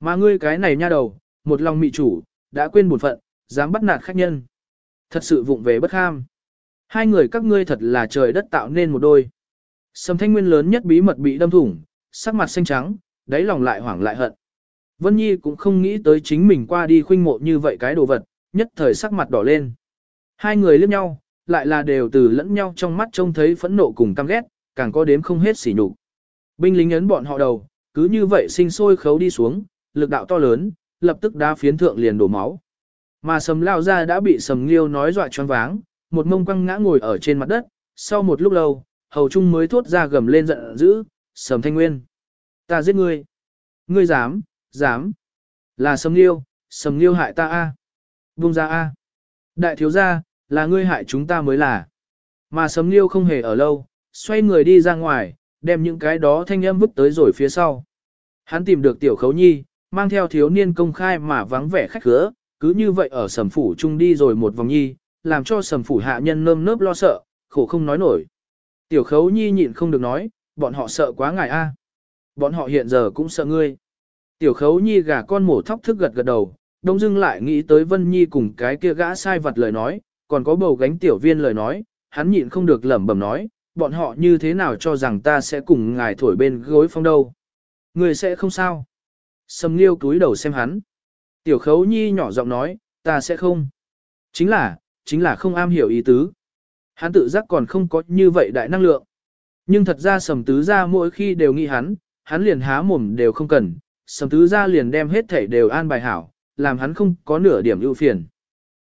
Mà ngươi cái này nha đầu, một lòng mị chủ, đã quên bổn phận, dám bắt nạt khách nhân. Thật sự vụng về bất ham. Hai người các ngươi thật là trời đất tạo nên một đôi. Sầm thanh nguyên lớn nhất bí mật bị đâm thủng, sắc mặt xanh trắng, đáy lòng lại hoảng lại hận. Vân Nhi cũng không nghĩ tới chính mình qua đi khuynh mộ như vậy cái đồ vật, nhất thời sắc mặt đỏ lên. Hai người liếc nhau, lại là đều từ lẫn nhau trong mắt trông thấy phẫn nộ cùng căm ghét, càng có đếm không hết sỉ nhục. Binh lính ấn bọn họ đầu, cứ như vậy sinh sôi khấu đi xuống, lực đạo to lớn, lập tức đá phiến thượng liền đổ máu. Mà sầm lao ra đã bị sầm liêu nói dọa choáng váng, một mông quăng ngã ngồi ở trên mặt đất, sau một lúc lâu, hầu trung mới thốt ra gầm lên giận dữ, sầm thanh nguyên. Ta giết ngươi. Ngươi dám, dám. Là sầm liêu, sầm liêu hại ta a. Vung ra a. Đại thiếu gia, là ngươi hại chúng ta mới là. Mà sấm liêu không hề ở lâu, xoay người đi ra ngoài, đem những cái đó thanh âm vứt tới rồi phía sau. Hắn tìm được tiểu khấu nhi, mang theo thiếu niên công khai mà vắng vẻ khách khứa, cứ như vậy ở sầm phủ chung đi rồi một vòng nhi, làm cho sầm phủ hạ nhân nơm nớp lo sợ, khổ không nói nổi. Tiểu khấu nhi nhịn không được nói, bọn họ sợ quá ngài a. Bọn họ hiện giờ cũng sợ ngươi. Tiểu khấu nhi gà con mổ thóc thức gật gật đầu, đông dưng lại nghĩ tới Vân Nhi cùng cái kia gã sai vật lời nói, còn có bầu gánh tiểu viên lời nói, hắn nhịn không được lẩm bẩm nói, bọn họ như thế nào cho rằng ta sẽ cùng ngài thổi bên gối phong đâu. Người sẽ không sao. Sầm Nghiêu cúi đầu xem hắn. Tiểu Khấu Nhi nhỏ giọng nói, ta sẽ không. Chính là, chính là không am hiểu ý tứ. Hắn tự giác còn không có như vậy đại năng lượng. Nhưng thật ra sầm tứ ra mỗi khi đều nghĩ hắn, hắn liền há mồm đều không cần, sầm tứ ra liền đem hết thảy đều an bài hảo, làm hắn không có nửa điểm ưu phiền.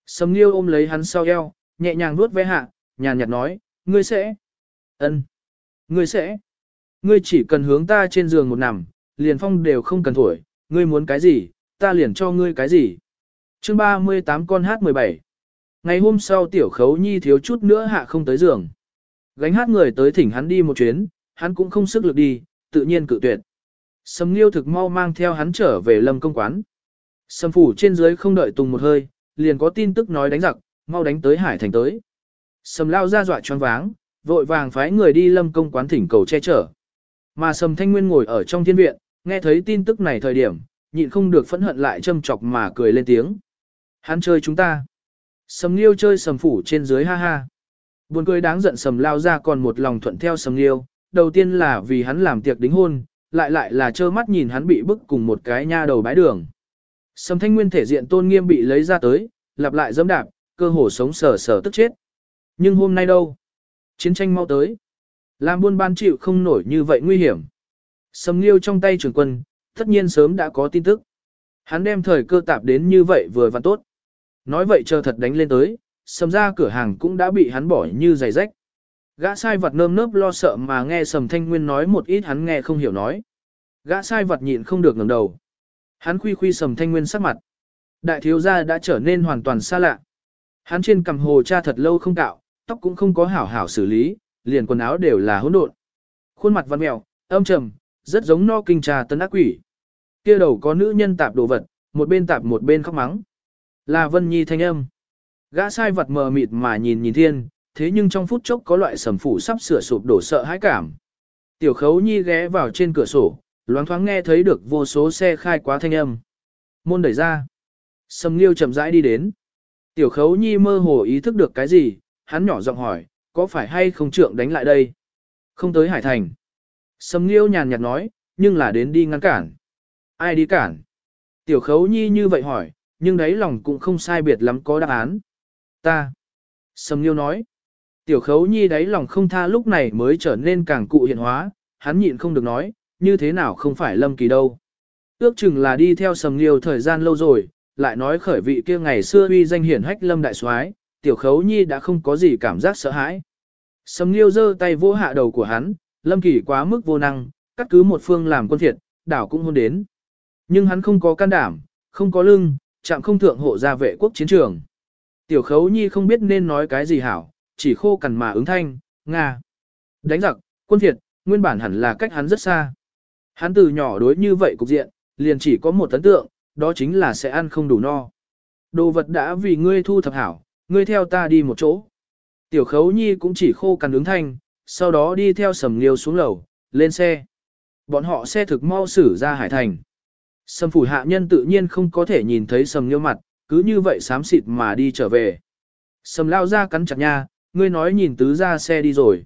Sầm Nghiêu ôm lấy hắn sau eo, nhẹ nhàng nuốt ve hạ, nhàn nhạt nói, ngươi sẽ. ân, Ngươi sẽ. Ngươi chỉ cần hướng ta trên giường một nằm, liền phong đều không cần thổi, ngươi muốn cái gì, ta liền cho ngươi cái gì. chương 38 con hát 17 Ngày hôm sau tiểu khấu nhi thiếu chút nữa hạ không tới giường. Gánh hát người tới thỉnh hắn đi một chuyến, hắn cũng không sức lực đi, tự nhiên cự tuyệt. Sầm Nghiêu thực mau mang theo hắn trở về lâm công quán. Sầm phủ trên dưới không đợi tùng một hơi, liền có tin tức nói đánh giặc, mau đánh tới hải thành tới. Sầm lao ra dọa choáng váng, vội vàng phái người đi lâm công quán thỉnh cầu che chở. Mà Sầm Thanh Nguyên ngồi ở trong thiên viện, nghe thấy tin tức này thời điểm, nhịn không được phẫn hận lại châm chọc mà cười lên tiếng. Hắn chơi chúng ta. Sầm Liêu chơi sầm phủ trên dưới ha ha. Buồn cười đáng giận sầm lao ra còn một lòng thuận theo sầm Liêu, đầu tiên là vì hắn làm tiệc đính hôn, lại lại là trơ mắt nhìn hắn bị bức cùng một cái nha đầu bái đường. Sầm thanh nguyên thể diện tôn nghiêm bị lấy ra tới, lặp lại dẫm đạp, cơ hồ sống sờ sờ tức chết. Nhưng hôm nay đâu? Chiến tranh mau tới. Làm buôn ban chịu không nổi như vậy nguy hiểm. Sầm Liêu trong tay trưởng quân, tất nhiên sớm đã có tin tức. Hắn đem thời cơ tạp đến như vậy vừa và tốt. Nói vậy chờ thật đánh lên tới, sầm ra cửa hàng cũng đã bị hắn bỏ như giày rách. Gã sai vật nơm nớp lo sợ mà nghe sầm thanh nguyên nói một ít hắn nghe không hiểu nói. Gã sai vật nhịn không được ngẩng đầu. Hắn khuy khuy sầm thanh nguyên sắc mặt. Đại thiếu gia đã trở nên hoàn toàn xa lạ. Hắn trên cằm hồ cha thật lâu không cạo, tóc cũng không có hảo hảo xử lý, liền quần áo đều là hỗn độn. Khuôn mặt văn mèo, âm trầm, rất giống no kinh trà tân ác quỷ. Kia đầu có nữ nhân tạp đồ vật, một bên tạp một bên khóc mắng. Là Vân Nhi thanh âm. Gã sai vật mờ mịt mà nhìn nhìn thiên, thế nhưng trong phút chốc có loại sầm phủ sắp sửa sụp đổ sợ hãi cảm. Tiểu khấu Nhi ghé vào trên cửa sổ, loáng thoáng nghe thấy được vô số xe khai quá thanh âm. Môn đẩy ra. Sầm liêu chậm rãi đi đến. Tiểu khấu Nhi mơ hồ ý thức được cái gì, hắn nhỏ giọng hỏi, có phải hay không trượng đánh lại đây? Không tới Hải Thành. Sầm liêu nhàn nhạt nói, nhưng là đến đi ngăn cản. Ai đi cản? Tiểu khấu Nhi như vậy hỏi, nhưng đấy lòng cũng không sai biệt lắm có đáp án. Ta. Sầm Liêu nói. Tiểu khấu nhi đáy lòng không tha lúc này mới trở nên càng cụ hiện hóa, hắn nhịn không được nói, như thế nào không phải lâm kỳ đâu. Ước chừng là đi theo sầm liêu thời gian lâu rồi, lại nói khởi vị kia ngày xưa uy danh hiển hách lâm đại soái, tiểu khấu nhi đã không có gì cảm giác sợ hãi. Sầm liêu giơ tay vô hạ đầu của hắn, lâm kỳ quá mức vô năng, cắt cứ một phương làm quân thiệt, đảo cũng hôn đến. Nhưng hắn không có can đảm, không có lưng, chạm không thượng hộ gia vệ quốc chiến trường. Tiểu khấu nhi không biết nên nói cái gì hảo, chỉ khô cằn mà ứng thanh, Nga. Đánh giặc, quân thiệt, nguyên bản hẳn là cách hắn rất xa. Hắn từ nhỏ đối như vậy cục diện, liền chỉ có một ấn tượng, đó chính là sẽ ăn không đủ no. Đồ vật đã vì ngươi thu thập hảo, ngươi theo ta đi một chỗ. Tiểu khấu nhi cũng chỉ khô cằn ứng thanh, sau đó đi theo sầm liêu xuống lầu, lên xe. Bọn họ xe thực mau xử ra hải thành. Sầm phủ hạ nhân tự nhiên không có thể nhìn thấy sầm liêu mặt, cứ như vậy xám xịt mà đi trở về. Sầm lao ra cắn chặt nha, ngươi nói nhìn tứ ra xe đi rồi.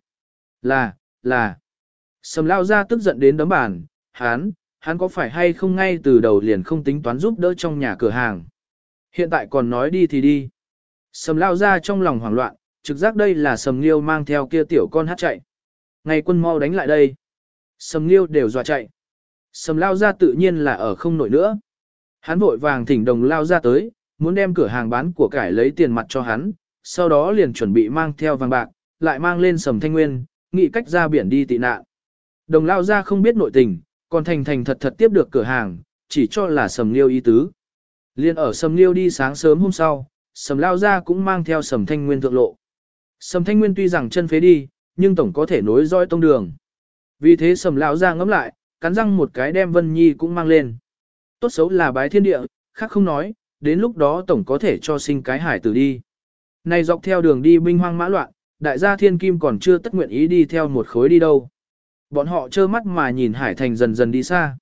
Là, là. Sầm lao ra tức giận đến đấm bàn, hắn, hắn có phải hay không ngay từ đầu liền không tính toán giúp đỡ trong nhà cửa hàng. Hiện tại còn nói đi thì đi. Sầm lao ra trong lòng hoảng loạn, trực giác đây là sầm liêu mang theo kia tiểu con hát chạy. Ngày quân mau đánh lại đây. Sầm liêu đều dọa chạy. Sầm lao ra tự nhiên là ở không nổi nữa. Hắn vội vàng thỉnh đồng lao ra tới, muốn đem cửa hàng bán của cải lấy tiền mặt cho hắn, sau đó liền chuẩn bị mang theo vàng bạc, lại mang lên sầm thanh nguyên, nghĩ cách ra biển đi tị nạn. Đồng lao ra không biết nội tình, còn thành thành thật thật tiếp được cửa hàng, chỉ cho là sầm liêu ý tứ. Liên ở sầm liêu đi sáng sớm hôm sau, sầm lao ra cũng mang theo sầm thanh nguyên thượng lộ. Sầm thanh nguyên tuy rằng chân phế đi, nhưng tổng có thể nối dõi tông đường. Vì thế sầm lao ra ngẫm lại, cắn răng một cái đem Vân Nhi cũng mang lên. Tốt xấu là bái thiên địa, khác không nói, đến lúc đó tổng có thể cho sinh cái hải tử đi. Này dọc theo đường đi binh hoang mã loạn, đại gia thiên kim còn chưa tất nguyện ý đi theo một khối đi đâu. Bọn họ trơ mắt mà nhìn hải thành dần dần đi xa.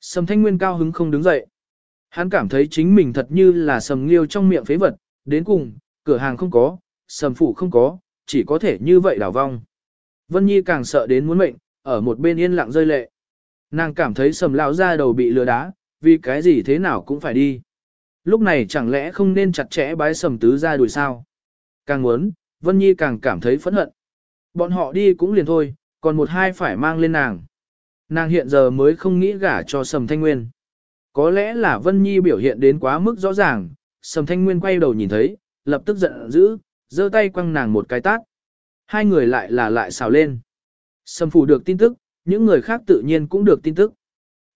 Sầm thanh nguyên cao hứng không đứng dậy. Hắn cảm thấy chính mình thật như là sầm liêu trong miệng phế vật, đến cùng, cửa hàng không có, sầm phủ không có, chỉ có thể như vậy đảo vong. Vân Nhi càng sợ đến muốn mệnh, ở một bên yên lặng rơi lệ. Nàng cảm thấy sầm lão ra đầu bị lừa đá, vì cái gì thế nào cũng phải đi. Lúc này chẳng lẽ không nên chặt chẽ bái sầm tứ ra đuổi sao? Càng muốn, Vân Nhi càng cảm thấy phẫn hận. Bọn họ đi cũng liền thôi, còn một hai phải mang lên nàng. Nàng hiện giờ mới không nghĩ gả cho Sầm Thanh Nguyên. Có lẽ là Vân Nhi biểu hiện đến quá mức rõ ràng, Sầm Thanh Nguyên quay đầu nhìn thấy, lập tức giận dữ, giơ tay quăng nàng một cái tát. Hai người lại là lại xào lên. Sầm phủ được tin tức, những người khác tự nhiên cũng được tin tức.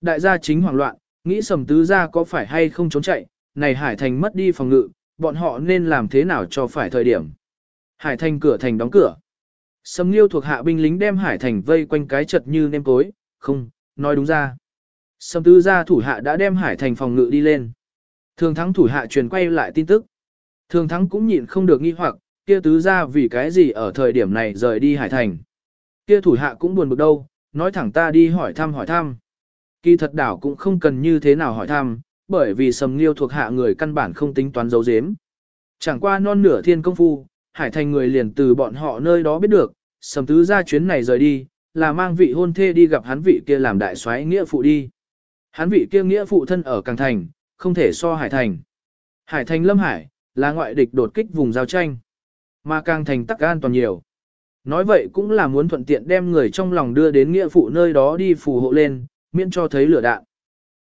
Đại gia chính hoảng loạn, nghĩ sầm tứ gia có phải hay không trốn chạy, này Hải Thành mất đi phòng ngự, bọn họ nên làm thế nào cho phải thời điểm. Hải Thành cửa thành đóng cửa. Sầm Liêu thuộc hạ binh lính đem Hải Thành vây quanh cái chật như nêm tối, không, nói đúng ra. Sầm Tư gia thủ hạ đã đem Hải Thành phòng ngự đi lên. Thường thắng thủ hạ truyền quay lại tin tức. Thường thắng cũng nhịn không được nghi hoặc, kia tứ gia vì cái gì ở thời điểm này rời đi Hải Thành. Kia thủ hạ cũng buồn bực đâu, nói thẳng ta đi hỏi thăm hỏi thăm. Kỳ thật đảo cũng không cần như thế nào hỏi thăm, bởi vì sầm liêu thuộc hạ người căn bản không tính toán dấu dếm. Chẳng qua non nửa thiên công phu, Hải Thành người liền từ bọn họ nơi đó biết được, sầm tứ gia chuyến này rời đi, là mang vị hôn thê đi gặp hắn vị kia làm đại soái nghĩa phụ đi. Hắn vị kia nghĩa phụ thân ở Càng Thành, không thể so Hải Thành. Hải Thành Lâm Hải, là ngoại địch đột kích vùng giao tranh. Mà Càng Thành tắc an toàn nhiều. Nói vậy cũng là muốn thuận tiện đem người trong lòng đưa đến nghĩa phụ nơi đó đi phù hộ lên, miễn cho thấy lửa đạn.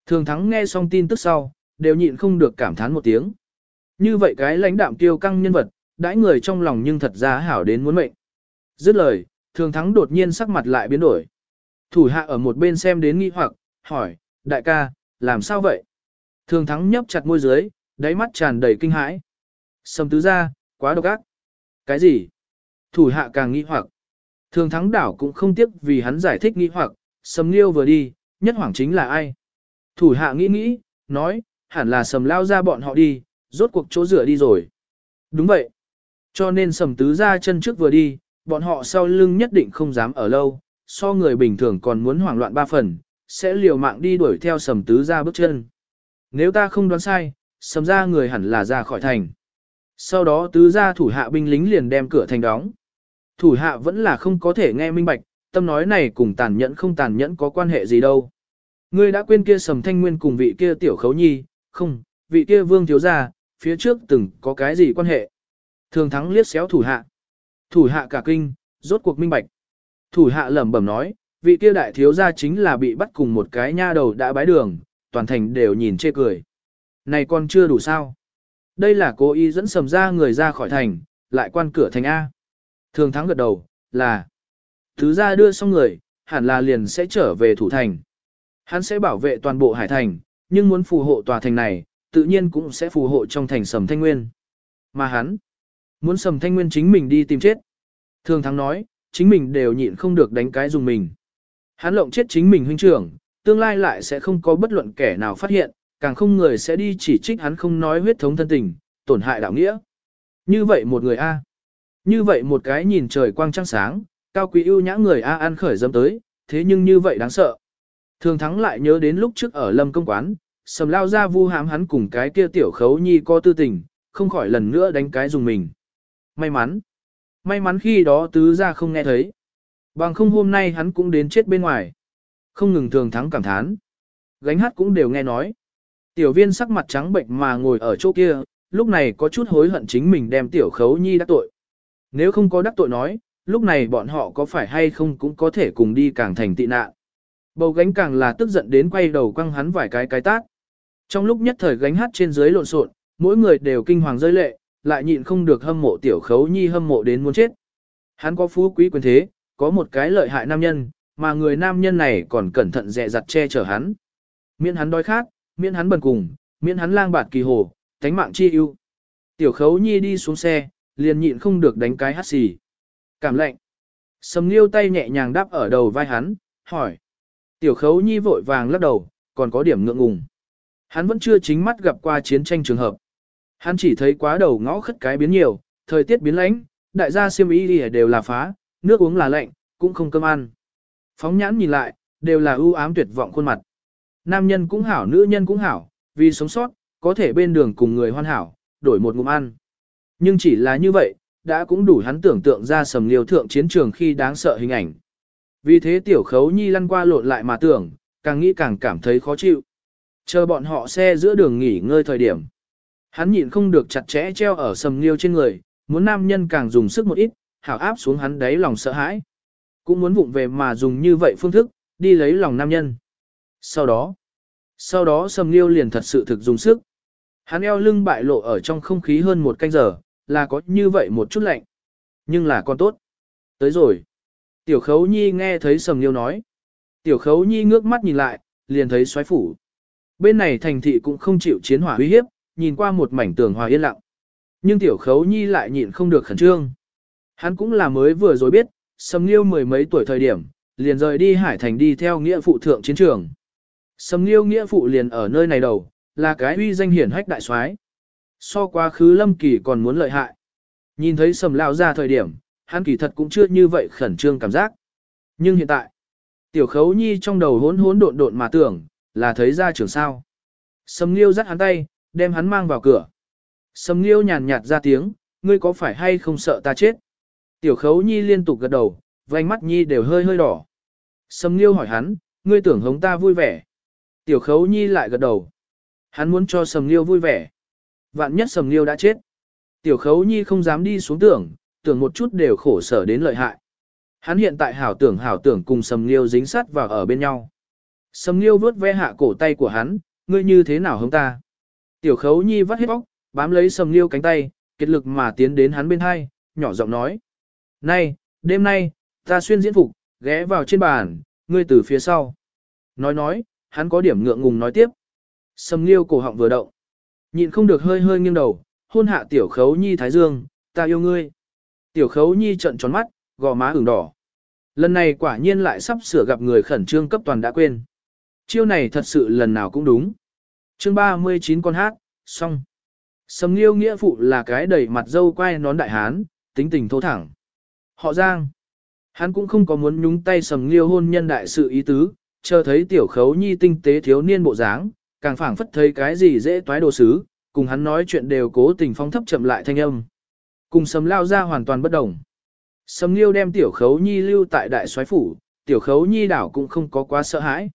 Thường thắng nghe xong tin tức sau, đều nhịn không được cảm thán một tiếng. Như vậy cái lãnh đạm tiêu căng nhân vật, đãi người trong lòng nhưng thật ra hảo đến muốn mệnh. Dứt lời, thường thắng đột nhiên sắc mặt lại biến đổi. Thủ hạ ở một bên xem đến nghi hoặc, hỏi, đại ca, làm sao vậy? Thường thắng nhấp chặt môi dưới, đáy mắt tràn đầy kinh hãi. Sầm tứ ra, quá độc ác. Cái gì? Thủ hạ càng nghi hoặc. Thường thắng đảo cũng không tiếc vì hắn giải thích nghi hoặc, sầm liêu vừa đi, nhất hoảng chính là ai? Thủ hạ nghĩ nghĩ, nói, hẳn là sầm lao ra bọn họ đi, rốt cuộc chỗ rửa đi rồi. Đúng vậy. Cho nên sầm tứ ra chân trước vừa đi, bọn họ sau lưng nhất định không dám ở lâu, so người bình thường còn muốn hoảng loạn ba phần, sẽ liều mạng đi đuổi theo sầm tứ ra bước chân. Nếu ta không đoán sai, sầm ra người hẳn là ra khỏi thành. Sau đó tứ ra thủ hạ binh lính liền đem cửa thành đóng. Thủ hạ vẫn là không có thể nghe minh bạch, tâm nói này cùng tàn nhẫn không tàn nhẫn có quan hệ gì đâu. Ngươi đã quên kia sầm thanh nguyên cùng vị kia tiểu khấu nhi, không, vị kia vương thiếu gia, phía trước từng có cái gì quan hệ. Thường thắng liếc xéo thủ hạ. Thủ hạ cả kinh, rốt cuộc minh bạch. Thủ hạ lẩm bẩm nói, vị kia đại thiếu gia chính là bị bắt cùng một cái nha đầu đã bái đường, toàn thành đều nhìn chê cười. Này còn chưa đủ sao? Đây là cố ý dẫn sầm ra người ra khỏi thành, lại quan cửa thành A. Thường thắng gật đầu, là Thứ ra đưa xong người, hẳn là liền sẽ trở về thủ thành. Hắn sẽ bảo vệ toàn bộ hải thành, nhưng muốn phù hộ tòa thành này, tự nhiên cũng sẽ phù hộ trong thành sầm thanh nguyên. Mà hắn, muốn sầm thanh nguyên chính mình đi tìm chết. Thường thắng nói, chính mình đều nhịn không được đánh cái dùng mình. Hắn lộng chết chính mình huynh trưởng, tương lai lại sẽ không có bất luận kẻ nào phát hiện, càng không người sẽ đi chỉ trích hắn không nói huyết thống thân tình, tổn hại đạo nghĩa. Như vậy một người A. Như vậy một cái nhìn trời quang trăng sáng, cao quý ưu nhã người A ăn khởi dâm tới, thế nhưng như vậy đáng sợ. Thường thắng lại nhớ đến lúc trước ở lâm công quán, sầm lao ra vu hãm hắn cùng cái kia tiểu khấu nhi co tư tình, không khỏi lần nữa đánh cái dùng mình. May mắn. May mắn khi đó tứ ra không nghe thấy. Bằng không hôm nay hắn cũng đến chết bên ngoài. Không ngừng thường thắng cảm thán. Gánh hát cũng đều nghe nói. Tiểu viên sắc mặt trắng bệnh mà ngồi ở chỗ kia, lúc này có chút hối hận chính mình đem tiểu khấu nhi đắc tội. Nếu không có đắc tội nói, lúc này bọn họ có phải hay không cũng có thể cùng đi càng thành tị nạn. Bầu gánh càng là tức giận đến quay đầu quăng hắn vài cái cái tát. Trong lúc nhất thời gánh hát trên dưới lộn xộn, mỗi người đều kinh hoàng rơi lệ, lại nhịn không được hâm mộ tiểu khấu nhi hâm mộ đến muốn chết. Hắn có phú quý quyền thế, có một cái lợi hại nam nhân, mà người nam nhân này còn cẩn thận dè dặt che chở hắn. Miễn hắn đói khát, miễn hắn bần cùng, miễn hắn lang bạt kỳ hồ, tánh mạng chi ưu. Tiểu khấu nhi đi xuống xe, liền nhịn không được đánh cái hát xì. Cảm lạnh. Sầm nghiêu tay nhẹ nhàng đáp ở đầu vai hắn, hỏi. Tiểu khấu nhi vội vàng lắc đầu, còn có điểm ngượng ngùng. Hắn vẫn chưa chính mắt gặp qua chiến tranh trường hợp. Hắn chỉ thấy quá đầu ngõ khất cái biến nhiều, thời tiết biến lãnh, đại gia siêm ý đều là phá, nước uống là lạnh, cũng không cơm ăn. Phóng nhãn nhìn lại, đều là ưu ám tuyệt vọng khuôn mặt. Nam nhân cũng hảo, nữ nhân cũng hảo, vì sống sót, có thể bên đường cùng người hoàn hảo, đổi một ngụm ăn. Nhưng chỉ là như vậy, đã cũng đủ hắn tưởng tượng ra sầm liều thượng chiến trường khi đáng sợ hình ảnh. Vì thế tiểu khấu nhi lăn qua lộn lại mà tưởng, càng nghĩ càng cảm thấy khó chịu. Chờ bọn họ xe giữa đường nghỉ ngơi thời điểm. Hắn nhịn không được chặt chẽ treo ở sầm liêu trên người, muốn nam nhân càng dùng sức một ít, hảo áp xuống hắn đáy lòng sợ hãi. Cũng muốn vụng về mà dùng như vậy phương thức, đi lấy lòng nam nhân. Sau đó, sau đó sầm liêu liền thật sự thực dùng sức. Hắn eo lưng bại lộ ở trong không khí hơn một canh giờ, là có như vậy một chút lạnh. Nhưng là con tốt. Tới rồi. Tiểu khấu nhi nghe thấy sầm liêu nói. Tiểu khấu nhi ngước mắt nhìn lại, liền thấy xoáy phủ. Bên này thành thị cũng không chịu chiến hỏa uy hiếp, nhìn qua một mảnh tường hòa yên lặng. Nhưng tiểu khấu nhi lại nhịn không được khẩn trương. Hắn cũng là mới vừa rồi biết, sầm liêu mười mấy tuổi thời điểm, liền rời đi hải thành đi theo nghĩa phụ thượng chiến trường. Sầm liêu nghĩa phụ liền ở nơi này đầu, là cái uy danh hiển hách đại soái. So quá khứ lâm kỳ còn muốn lợi hại. Nhìn thấy sầm lao ra thời điểm, hắn kỳ thật cũng chưa như vậy khẩn trương cảm giác. Nhưng hiện tại, tiểu khấu nhi trong đầu hỗn hỗn độn độn mà tưởng, là thấy ra trường sao. Sầm liêu dắt hắn tay, đem hắn mang vào cửa. Sầm liêu nhàn nhạt ra tiếng, ngươi có phải hay không sợ ta chết? Tiểu khấu nhi liên tục gật đầu, vành mắt nhi đều hơi hơi đỏ. Sầm liêu hỏi hắn, ngươi tưởng hống ta vui vẻ. Tiểu khấu nhi lại gật đầu. Hắn muốn cho sầm liêu vui vẻ. Vạn nhất sầm liêu đã chết. Tiểu khấu nhi không dám đi xuống tưởng, tưởng một chút đều khổ sở đến lợi hại. Hắn hiện tại hảo tưởng hảo tưởng cùng sầm liêu dính sát vào ở bên nhau. Sầm liêu vuốt ve hạ cổ tay của hắn, ngươi như thế nào hống ta? Tiểu khấu nhi vắt hết bóc, bám lấy sầm liêu cánh tay, kết lực mà tiến đến hắn bên hai, nhỏ giọng nói. Này, đêm nay, ta xuyên diễn phục, ghé vào trên bàn, ngươi từ phía sau. Nói nói, hắn có điểm ngượng ngùng nói tiếp. Sầm liêu cổ họng vừa động. Nhịn không được hơi hơi nghiêng đầu, hôn hạ tiểu khấu nhi thái dương, ta yêu ngươi. Tiểu khấu nhi trận tròn mắt, gò má ửng đỏ. Lần này quả nhiên lại sắp sửa gặp người khẩn trương cấp toàn đã quên. Chiêu này thật sự lần nào cũng đúng chương 39 con hát, xong. Sầm liêu nghĩa phụ là cái đầy mặt dâu quay nón đại hán, tính tình thô thẳng. Họ giang. Hắn cũng không có muốn nhúng tay sầm liêu hôn nhân đại sự ý tứ, chờ thấy tiểu khấu nhi tinh tế thiếu niên bộ dáng, càng phảng phất thấy cái gì dễ toái đồ sứ, cùng hắn nói chuyện đều cố tình phong thấp chậm lại thanh âm. Cùng sầm lao ra hoàn toàn bất đồng. Sầm liêu đem tiểu khấu nhi lưu tại đại soái phủ, tiểu khấu nhi đảo cũng không có quá sợ hãi.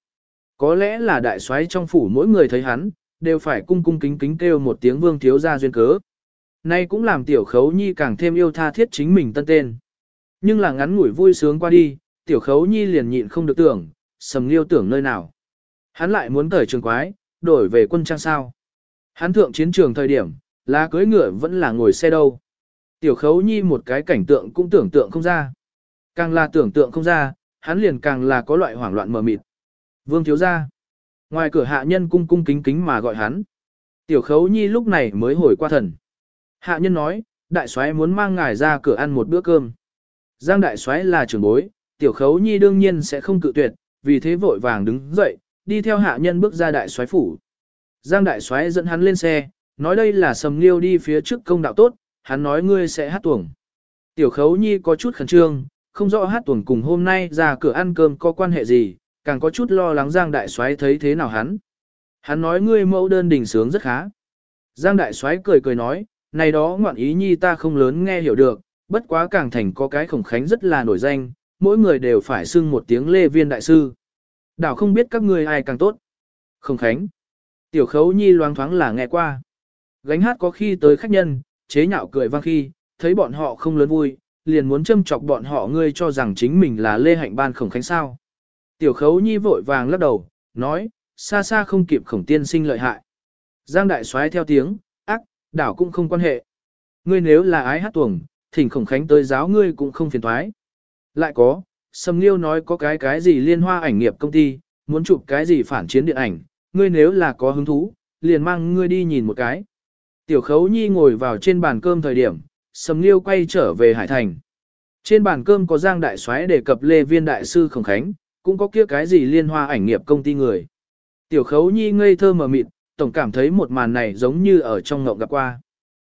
Có lẽ là đại soái trong phủ mỗi người thấy hắn, đều phải cung cung kính kính kêu một tiếng vương thiếu gia duyên cớ. Nay cũng làm tiểu khấu nhi càng thêm yêu tha thiết chính mình tân tên. Nhưng là ngắn ngủi vui sướng qua đi, tiểu khấu nhi liền nhịn không được tưởng, sầm liêu tưởng nơi nào. Hắn lại muốn cởi trường quái, đổi về quân trang sao. Hắn thượng chiến trường thời điểm, là cưới ngựa vẫn là ngồi xe đâu. Tiểu khấu nhi một cái cảnh tượng cũng tưởng tượng không ra. Càng là tưởng tượng không ra, hắn liền càng là có loại hoảng loạn mờ mịt. Vương thiếu gia. Ngoài cửa hạ nhân cung cung kính kính mà gọi hắn. Tiểu khấu nhi lúc này mới hồi qua thần. Hạ nhân nói, đại soái muốn mang ngài ra cửa ăn một bữa cơm. Giang đại soái là trưởng bối, tiểu khấu nhi đương nhiên sẽ không cự tuyệt, vì thế vội vàng đứng dậy, đi theo hạ nhân bước ra đại soái phủ. Giang đại soái dẫn hắn lên xe, nói đây là sầm liêu đi phía trước công đạo tốt, hắn nói ngươi sẽ hát tuồng. Tiểu khấu nhi có chút khẩn trương, không rõ hát tuồng cùng hôm nay ra cửa ăn cơm có quan hệ gì, càng có chút lo lắng Giang đại soái thấy thế nào hắn. Hắn nói ngươi mẫu đơn đình sướng rất khá. Giang đại soái cười cười nói, này đó ngoạn ý nhi ta không lớn nghe hiểu được, bất quá càng thành có cái khổng khánh rất là nổi danh, mỗi người đều phải xưng một tiếng lê viên đại sư. Đảo không biết các ngươi ai càng tốt. Khổng khánh. Tiểu khấu nhi loáng thoáng là nghe qua. Gánh hát có khi tới khách nhân, chế nhạo cười vang khi, thấy bọn họ không lớn vui, liền muốn châm chọc bọn họ ngươi cho rằng chính mình là lê hạnh ban khổng khánh sao. Tiểu khấu nhi vội vàng lắc đầu, nói, xa xa không kịp khổng tiên sinh lợi hại. Giang đại xoáy theo tiếng, ác, đảo cũng không quan hệ. Ngươi nếu là ái hát tuồng, thỉnh khổng khánh tới giáo ngươi cũng không phiền thoái. Lại có, Sầm Liêu nói có cái cái gì liên hoa ảnh nghiệp công ty, muốn chụp cái gì phản chiến điện ảnh, ngươi nếu là có hứng thú, liền mang ngươi đi nhìn một cái. Tiểu khấu nhi ngồi vào trên bàn cơm thời điểm, Sầm Liêu quay trở về Hải Thành. Trên bàn cơm có Giang Đại Soái đề cập Lê Viên Đại Sư Khổng Khánh, cũng có kia cái gì liên hoa ảnh nghiệp công ty người. Tiểu khấu nhi ngây thơ mờ mịt, tổng cảm thấy một màn này giống như ở trong ngộng gặp qua.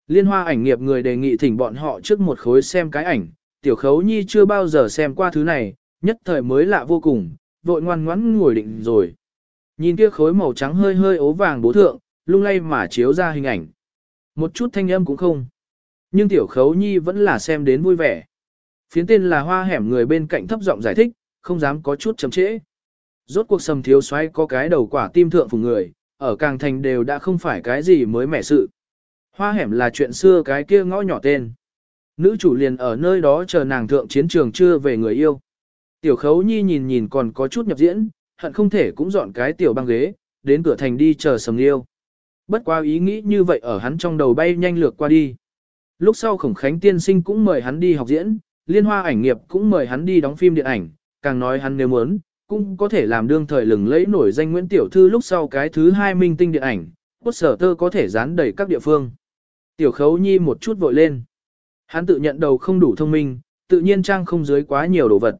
Liên hoa ảnh nghiệp người đề nghị thỉnh bọn họ trước một khối xem cái ảnh, tiểu khấu nhi chưa bao giờ xem qua thứ này, nhất thời mới lạ vô cùng, vội ngoan ngoãn ngồi định rồi. Nhìn kia khối màu trắng hơi hơi ố vàng bố thượng, lung lay mà chiếu ra hình ảnh. Một chút thanh âm cũng không. Nhưng tiểu khấu nhi vẫn là xem đến vui vẻ. Phiến tên là hoa hẻm người bên cạnh thấp giọng giải thích, không dám có chút chậm trễ. Rốt cuộc sầm thiếu xoay có cái đầu quả tim thượng phủ người, ở càng thành đều đã không phải cái gì mới mẻ sự. Hoa hẻm là chuyện xưa cái kia ngõ nhỏ tên. Nữ chủ liền ở nơi đó chờ nàng thượng chiến trường chưa về người yêu. Tiểu khấu nhi nhìn nhìn còn có chút nhập diễn, hận không thể cũng dọn cái tiểu băng ghế, đến cửa thành đi chờ sầm liêu. Bất qua ý nghĩ như vậy ở hắn trong đầu bay nhanh lược qua đi. Lúc sau khổng khánh tiên sinh cũng mời hắn đi học diễn, liên hoa ảnh nghiệp cũng mời hắn đi đóng phim điện ảnh, càng nói hắn nếu muốn, cũng có thể làm đương thời lừng lẫy nổi danh Nguyễn Tiểu Thư lúc sau cái thứ hai minh tinh điện ảnh, cốt sở tơ có thể dán đầy các địa phương. Tiểu khấu nhi một chút vội lên. Hắn tự nhận đầu không đủ thông minh, tự nhiên trang không dưới quá nhiều đồ vật.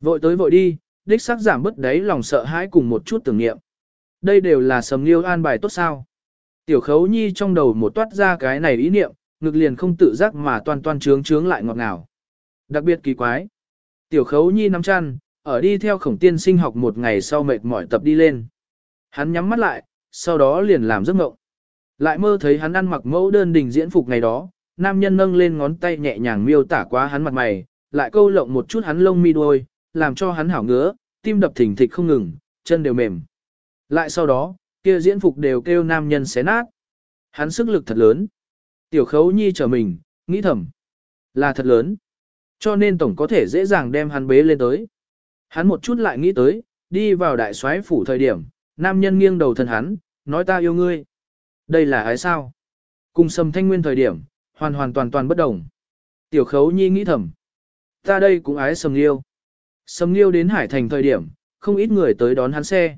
Vội tới vội đi, đích xác giảm bớt đấy lòng sợ hãi cùng một chút tưởng niệm. Đây đều là sầm liêu an bài tốt sao. Tiểu khấu nhi trong đầu một toát ra cái này ý niệm, ngực liền không tự giác mà toàn toàn trướng trướng lại ngọt ngào. Đặc biệt kỳ quái. Tiểu khấu nhi nắm chăn, ở đi theo khổng tiên sinh học một ngày sau mệt mỏi tập đi lên. Hắn nhắm mắt lại, sau đó liền làm giấc mộng. Lại mơ thấy hắn ăn mặc mẫu đơn đình diễn phục ngày đó, nam nhân nâng lên ngón tay nhẹ nhàng miêu tả quá hắn mặt mày, lại câu lộng một chút hắn lông mi đuôi, làm cho hắn hảo ngứa, tim đập thình thịch không ngừng, chân đều mềm. Lại sau đó, kia diễn phục đều kêu nam nhân xé nát. Hắn sức lực thật lớn. Tiểu khấu nhi trở mình, nghĩ thầm. Là thật lớn. Cho nên tổng có thể dễ dàng đem hắn bế lên tới. Hắn một chút lại nghĩ tới, đi vào đại soái phủ thời điểm, nam nhân nghiêng đầu thân hắn, nói ta yêu ngươi. Đây là ai sao? Cùng sầm thanh nguyên thời điểm, hoàn hoàn toàn toàn bất đồng. Tiểu khấu nhi nghĩ thầm. Ta đây cũng ái sầm liêu. Sầm liêu đến hải thành thời điểm, không ít người tới đón hắn xe.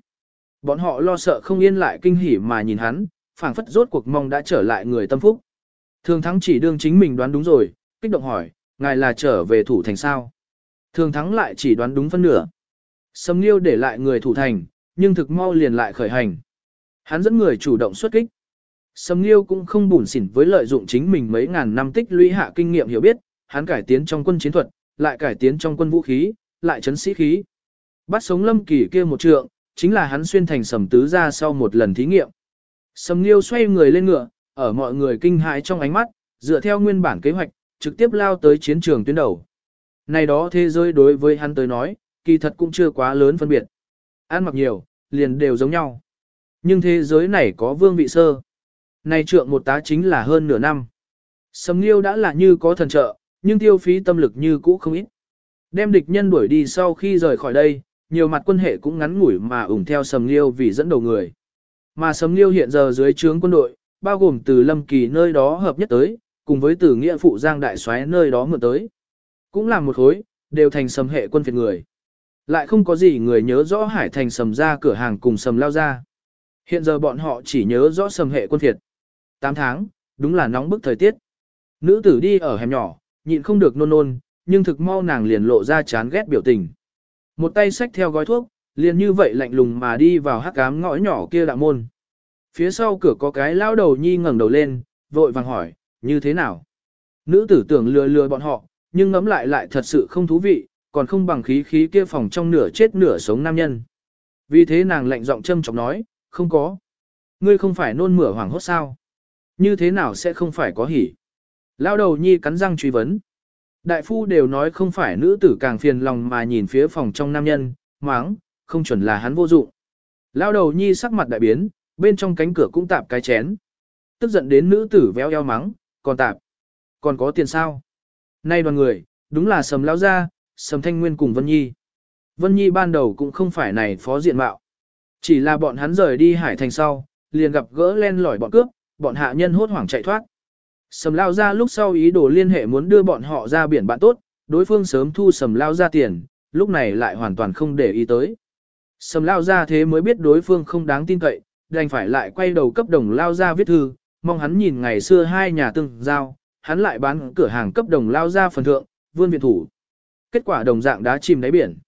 Bọn họ lo sợ không yên lại kinh hỉ mà nhìn hắn, phảng phất rốt cuộc mong đã trở lại người tâm phúc. Thường thắng chỉ đương chính mình đoán đúng rồi, kích động hỏi, ngài là trở về thủ thành sao? Thường thắng lại chỉ đoán đúng phân nửa. Sầm liêu để lại người thủ thành, nhưng thực mau liền lại khởi hành. Hắn dẫn người chủ động xuất kích. Sầm Liêu cũng không bùn xỉn với lợi dụng chính mình mấy ngàn năm tích lũy hạ kinh nghiệm hiểu biết, hắn cải tiến trong quân chiến thuật, lại cải tiến trong quân vũ khí, lại chấn sĩ khí. Bắt sống Lâm Kỳ kia một trượng, chính là hắn xuyên thành sầm tứ ra sau một lần thí nghiệm. Sầm Liêu xoay người lên ngựa, ở mọi người kinh hãi trong ánh mắt, dựa theo nguyên bản kế hoạch, trực tiếp lao tới chiến trường tuyến đầu. Này đó thế giới đối với hắn tới nói, kỳ thật cũng chưa quá lớn phân biệt. Ăn mặc nhiều, liền đều giống nhau. Nhưng thế giới này có vương vị sơ. Này trượng một tá chính là hơn nửa năm. Sầm Nghiêu đã là như có thần trợ, nhưng tiêu phí tâm lực như cũ không ít. Đem địch nhân đuổi đi sau khi rời khỏi đây, nhiều mặt quân hệ cũng ngắn ngủi mà ủng theo Sầm Nghiêu vì dẫn đầu người. Mà Sầm Nghiêu hiện giờ dưới trướng quân đội, bao gồm từ Lâm Kỳ nơi đó hợp nhất tới, cùng với từ nghĩa phụ Giang Đại Soái nơi đó mượn tới. Cũng là một khối, đều thành sầm hệ quân phiệt người. Lại không có gì người nhớ rõ Hải Thành sầm ra cửa hàng cùng sầm lao ra. Hiện giờ bọn họ chỉ nhớ rõ sầm hệ quân phiệt. 8 tháng, đúng là nóng bức thời tiết. Nữ tử đi ở hẻm nhỏ, nhịn không được nôn nôn, nhưng thực mau nàng liền lộ ra chán ghét biểu tình. Một tay xách theo gói thuốc, liền như vậy lạnh lùng mà đi vào hắc ám ngõ nhỏ kia đạo môn. Phía sau cửa có cái lao đầu nhi ngẩng đầu lên, vội vàng hỏi, như thế nào? Nữ tử tưởng lừa lừa bọn họ, nhưng ngấm lại lại thật sự không thú vị, còn không bằng khí khí kia phòng trong nửa chết nửa sống nam nhân. Vì thế nàng lạnh giọng châm chọc nói, không có. Ngươi không phải nôn mửa hoảng hốt sao? Như thế nào sẽ không phải có hỉ? Lao đầu nhi cắn răng truy vấn. Đại phu đều nói không phải nữ tử càng phiền lòng mà nhìn phía phòng trong nam nhân, máng, không chuẩn là hắn vô dụng. Lao đầu nhi sắc mặt đại biến, bên trong cánh cửa cũng tạp cái chén. Tức giận đến nữ tử véo eo mắng, còn tạp. Còn có tiền sao? Nay đoàn người, đúng là sầm lão gia, sầm thanh nguyên cùng Vân Nhi. Vân Nhi ban đầu cũng không phải này phó diện mạo. Chỉ là bọn hắn rời đi hải thành sau, liền gặp gỡ len lỏi bọn cướp, bọn hạ nhân hốt hoảng chạy thoát. Sầm lao ra lúc sau ý đồ liên hệ muốn đưa bọn họ ra biển bạn tốt, đối phương sớm thu sầm lao ra tiền, lúc này lại hoàn toàn không để ý tới. Sầm lao ra thế mới biết đối phương không đáng tin cậy, đành phải lại quay đầu cấp đồng lao ra viết thư, mong hắn nhìn ngày xưa hai nhà từng giao, hắn lại bán cửa hàng cấp đồng lao ra phần thượng, vươn viện thủ. Kết quả đồng dạng đá chìm đáy biển.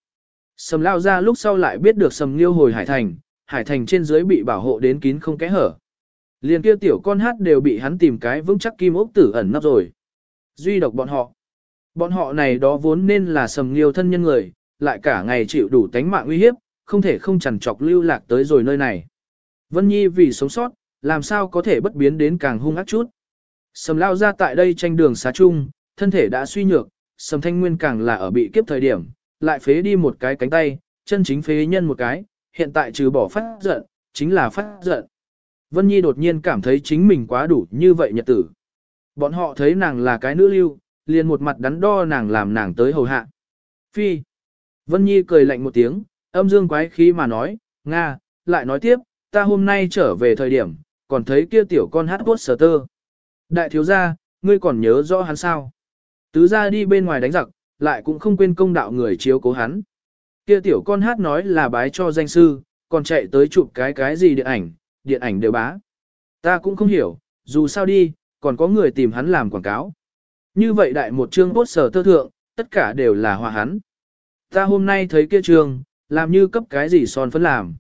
Sầm lao ra lúc sau lại biết được sầm liêu hồi hải thành, hải thành trên dưới bị bảo hộ đến kín không kẽ hở. Liền kia tiểu con hát đều bị hắn tìm cái vững chắc kim ốc tử ẩn nấp rồi. Duy độc bọn họ. Bọn họ này đó vốn nên là sầm liêu thân nhân người, lại cả ngày chịu đủ tánh mạng uy hiếp, không thể không chằn chọc lưu lạc tới rồi nơi này. Vân Nhi vì sống sót, làm sao có thể bất biến đến càng hung ác chút. Sầm lao ra tại đây tranh đường xá chung, thân thể đã suy nhược, sầm thanh nguyên càng là ở bị kiếp thời điểm, lại phế đi một cái cánh tay, chân chính phế nhân một cái, hiện tại trừ bỏ phát giận, chính là phát giận. Vân Nhi đột nhiên cảm thấy chính mình quá đủ như vậy nhật tử. Bọn họ thấy nàng là cái nữ lưu, liền một mặt đắn đo nàng làm nàng tới hầu hạ. Phi. Vân Nhi cười lạnh một tiếng, âm dương quái khí mà nói, Nga, lại nói tiếp, ta hôm nay trở về thời điểm, còn thấy kia tiểu con hát vuốt sở tơ. Đại thiếu gia, ngươi còn nhớ rõ hắn sao? Tứ gia đi bên ngoài đánh giặc, lại cũng không quên công đạo người chiếu cố hắn. Kia tiểu con hát nói là bái cho danh sư, còn chạy tới chụp cái cái gì điện ảnh, điện ảnh đều bá. Ta cũng không hiểu, dù sao đi, còn có người tìm hắn làm quảng cáo. Như vậy đại một chương bốt sở tơ thượng, tất cả đều là hòa hắn. Ta hôm nay thấy kia trường làm như cấp cái gì son phấn làm.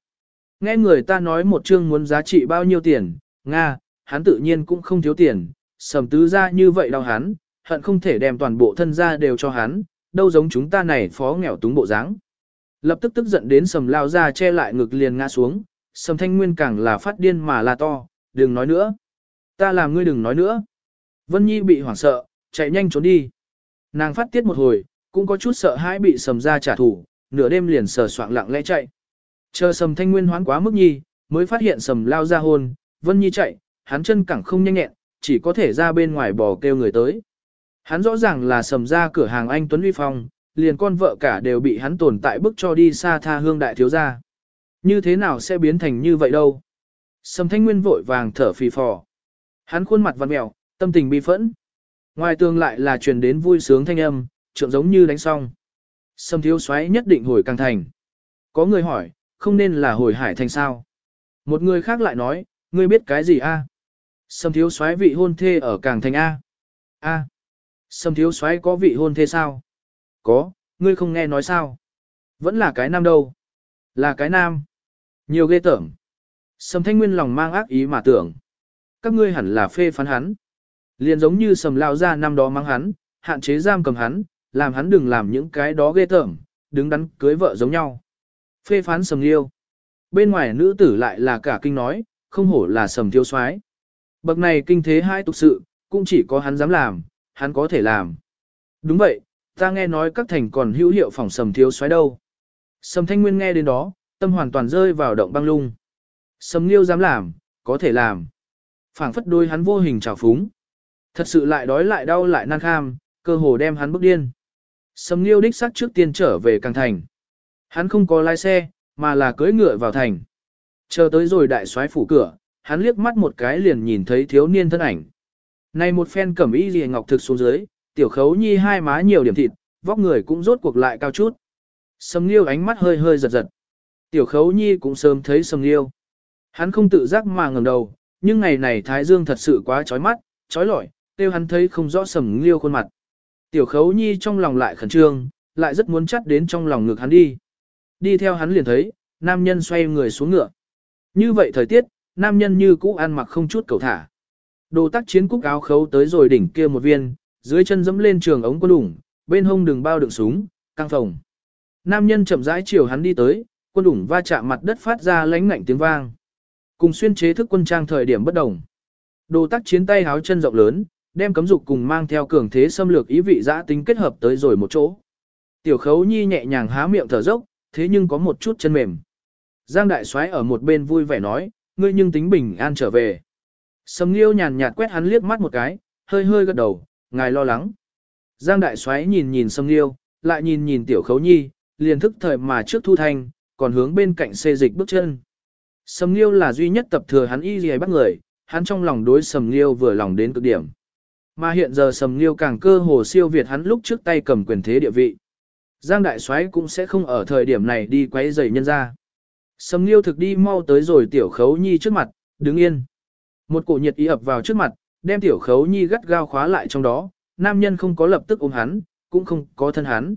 Nghe người ta nói một chương muốn giá trị bao nhiêu tiền, Nga, hắn tự nhiên cũng không thiếu tiền, sầm tứ ra như vậy đau hắn, hận không thể đem toàn bộ thân ra đều cho hắn, đâu giống chúng ta này phó nghèo túng bộ dáng. Lập tức tức giận đến sầm lao ra che lại ngực liền ngã xuống, sầm thanh nguyên càng là phát điên mà là to, đừng nói nữa. Ta làm ngươi đừng nói nữa. Vân Nhi bị hoảng sợ, chạy nhanh trốn đi. Nàng phát tiết một hồi, cũng có chút sợ hãi bị sầm ra trả thù, nửa đêm liền sờ soạng lặng lẽ chạy. Chờ sầm thanh nguyên hoán quá mức nhi, mới phát hiện sầm lao ra hôn, Vân Nhi chạy, hắn chân cẳng không nhanh nhẹn, chỉ có thể ra bên ngoài bò kêu người tới. Hắn rõ ràng là sầm ra cửa hàng anh Tuấn Uy Phong, liền con vợ cả đều bị hắn tồn tại bức cho đi xa tha hương đại thiếu gia. Như thế nào sẽ biến thành như vậy đâu? Sầm thanh nguyên vội vàng thở phì phò. Hắn khuôn mặt vặn mèo, tâm tình bi phẫn. Ngoài tường lại là truyền đến vui sướng thanh âm, trượng giống như đánh xong. Sầm thiếu xoáy nhất định hồi càng thành. Có người hỏi, không nên là hồi hải thành sao? Một người khác lại nói, ngươi biết cái gì a? Sầm thiếu soái vị hôn thê ở càng thành A. A. Sầm thiếu soái có vị hôn thê sao? Có, ngươi không nghe nói sao? Vẫn là cái nam đâu? Là cái nam. Nhiều ghê tởm. Sầm thanh nguyên lòng mang ác ý mà tưởng. Các ngươi hẳn là phê phán hắn. Liền giống như sầm lao ra năm đó mang hắn, hạn chế giam cầm hắn, làm hắn đừng làm những cái đó ghê tởm, đứng đắn cưới vợ giống nhau. Phê phán sầm liêu. Bên ngoài nữ tử lại là cả kinh nói, không hổ là sầm thiếu soái. Bậc này kinh thế hai tục sự, cũng chỉ có hắn dám làm, hắn có thể làm. Đúng vậy, ta nghe nói các thành còn hữu hiệu phòng sầm thiếu soái đâu. Sầm thanh nguyên nghe đến đó, tâm hoàn toàn rơi vào động băng lung. Sầm liêu dám làm, có thể làm. phảng phất đôi hắn vô hình trào phúng. Thật sự lại đói lại đau lại nan kham, cơ hồ đem hắn bức điên. Sầm liêu đích xác trước tiên trở về càng thành. Hắn không có lái xe, mà là cưỡi ngựa vào thành. Chờ tới rồi đại soái phủ cửa, hắn liếc mắt một cái liền nhìn thấy thiếu niên thân ảnh. Này một phen cẩm y liền ngọc thực xuống dưới, tiểu khấu nhi hai má nhiều điểm thịt, vóc người cũng rốt cuộc lại cao chút. Sầm liêu ánh mắt hơi hơi giật giật. Tiểu khấu nhi cũng sớm thấy sầm liêu. Hắn không tự giác mà ngẩng đầu, nhưng ngày này thái dương thật sự quá chói mắt, chói lọi, tiêu hắn thấy không rõ sầm liêu khuôn mặt. Tiểu khấu nhi trong lòng lại khẩn trương, lại rất muốn chắt đến trong lòng ngực hắn đi. Đi theo hắn liền thấy, nam nhân xoay người xuống ngựa. Như vậy thời tiết, nam nhân như cũ ăn mặc không chút cầu thả. Đồ tác chiến cúc áo khấu tới rồi đỉnh kia một viên, dưới chân dẫm lên trường ống quân ủng, bên hông đường bao đựng súng, căng phòng. Nam nhân chậm rãi chiều hắn đi tới, quân ủng va chạm mặt đất phát ra lánh ngạnh tiếng vang. Cùng xuyên chế thức quân trang thời điểm bất đồng. Đồ tác chiến tay háo chân rộng lớn, đem cấm dục cùng mang theo cường thế xâm lược ý vị giã tính kết hợp tới rồi một chỗ. Tiểu khấu nhi nhẹ nhàng há miệng thở dốc, thế nhưng có một chút chân mềm. Giang đại soái ở một bên vui vẻ nói, ngươi nhưng tính bình an trở về. Sầm Nghiêu nhàn nhạt quét hắn liếc mắt một cái, hơi hơi gật đầu, ngài lo lắng. Giang đại soái nhìn nhìn Sầm Nghiêu, lại nhìn nhìn tiểu khấu nhi, liền thức thời mà trước thu thanh, còn hướng bên cạnh xê dịch bước chân. Sầm Nghiêu là duy nhất tập thừa hắn y gì bắt người, hắn trong lòng đối Sầm Nghiêu vừa lòng đến cực điểm. Mà hiện giờ Sầm Nghiêu càng cơ hồ siêu việt hắn lúc trước tay cầm quyền thế địa vị. Giang đại soái cũng sẽ không ở thời điểm này đi quấy rầy nhân ra. Sầm Nghiêu thực đi mau tới rồi tiểu khấu nhi trước mặt, đứng yên. Một cổ nhiệt ý ập vào trước mặt, đem tiểu khấu nhi gắt gao khóa lại trong đó, nam nhân không có lập tức ôm hắn, cũng không có thân hắn.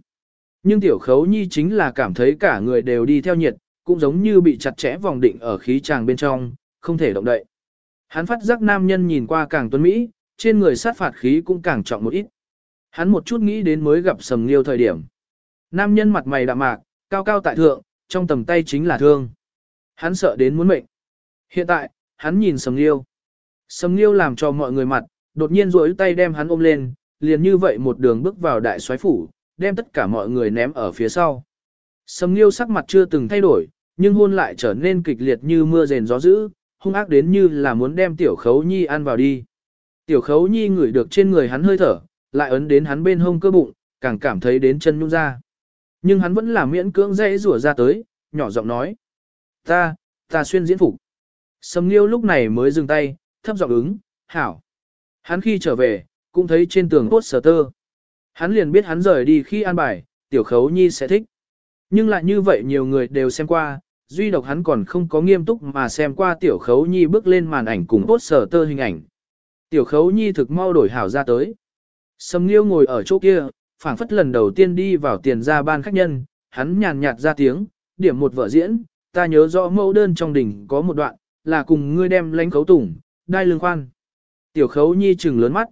Nhưng tiểu khấu nhi chính là cảm thấy cả người đều đi theo nhiệt, cũng giống như bị chặt chẽ vòng định ở khí tràng bên trong, không thể động đậy. Hắn phát giác nam nhân nhìn qua càng tuấn Mỹ, trên người sát phạt khí cũng càng trọng một ít. Hắn một chút nghĩ đến mới gặp sầm liêu thời điểm. Nam nhân mặt mày đạm mạc, cao cao tại thượng, trong tầm tay chính là thương. Hắn sợ đến muốn mệnh. Hiện tại, hắn nhìn sầm liêu. Sầm liêu làm cho mọi người mặt, đột nhiên duỗi tay đem hắn ôm lên, liền như vậy một đường bước vào đại soái phủ, đem tất cả mọi người ném ở phía sau. Sầm liêu sắc mặt chưa từng thay đổi, nhưng hôn lại trở nên kịch liệt như mưa rền gió dữ, hung ác đến như là muốn đem tiểu khấu nhi ăn vào đi. Tiểu khấu nhi ngửi được trên người hắn hơi thở, lại ấn đến hắn bên hông cơ bụng, càng cảm thấy đến chân nhung ra. Nhưng hắn vẫn là miễn cưỡng dễ rủa ra tới, nhỏ giọng nói. Ta, ta xuyên diễn phục. Sầm Nghiêu lúc này mới dừng tay, thấp giọng ứng, hảo. Hắn khi trở về, cũng thấy trên tường cốt sở tơ. Hắn liền biết hắn rời đi khi an bài, tiểu khấu nhi sẽ thích. Nhưng lại như vậy nhiều người đều xem qua, duy độc hắn còn không có nghiêm túc mà xem qua tiểu khấu nhi bước lên màn ảnh cùng cốt sở tơ hình ảnh. Tiểu khấu nhi thực mau đổi hảo ra tới. Sầm Nghiêu ngồi ở chỗ kia, phảng phất lần đầu tiên đi vào tiền gia ban khách nhân, hắn nhàn nhạt ra tiếng, điểm một vở diễn, ta nhớ rõ mẫu đơn trong đỉnh có một đoạn, là cùng ngươi đem lánh khấu tủng, đai lương khoan. Tiểu khấu nhi trừng lớn mắt.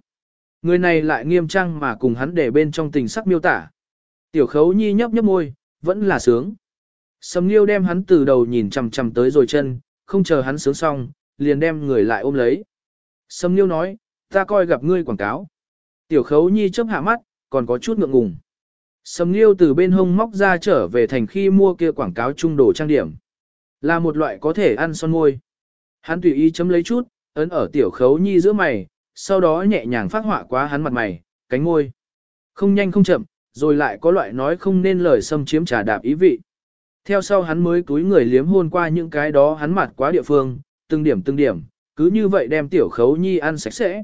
Người này lại nghiêm trang mà cùng hắn để bên trong tình sắc miêu tả. Tiểu khấu nhi nhấp nhấp môi, vẫn là sướng. Sầm Nghiêu đem hắn từ đầu nhìn chằm chằm tới rồi chân, không chờ hắn sướng xong, liền đem người lại ôm lấy. Sầm Nghiêu nói, ta coi gặp ngươi quảng cáo. Tiểu khấu nhi chớp hạ mắt, còn có chút ngượng ngùng. Sầm Nghiêu từ bên hông móc ra trở về thành khi mua kia quảng cáo trung đồ trang điểm. Là một loại có thể ăn son môi. Hắn tùy ý chấm lấy chút, ấn ở tiểu khấu nhi giữa mày, sau đó nhẹ nhàng phát họa quá hắn mặt mày, cánh môi. Không nhanh không chậm, rồi lại có loại nói không nên lời xâm chiếm trà đạp ý vị. Theo sau hắn mới túi người liếm hôn qua những cái đó hắn mặt quá địa phương, từng điểm từng điểm, cứ như vậy đem tiểu khấu nhi ăn sạch sẽ.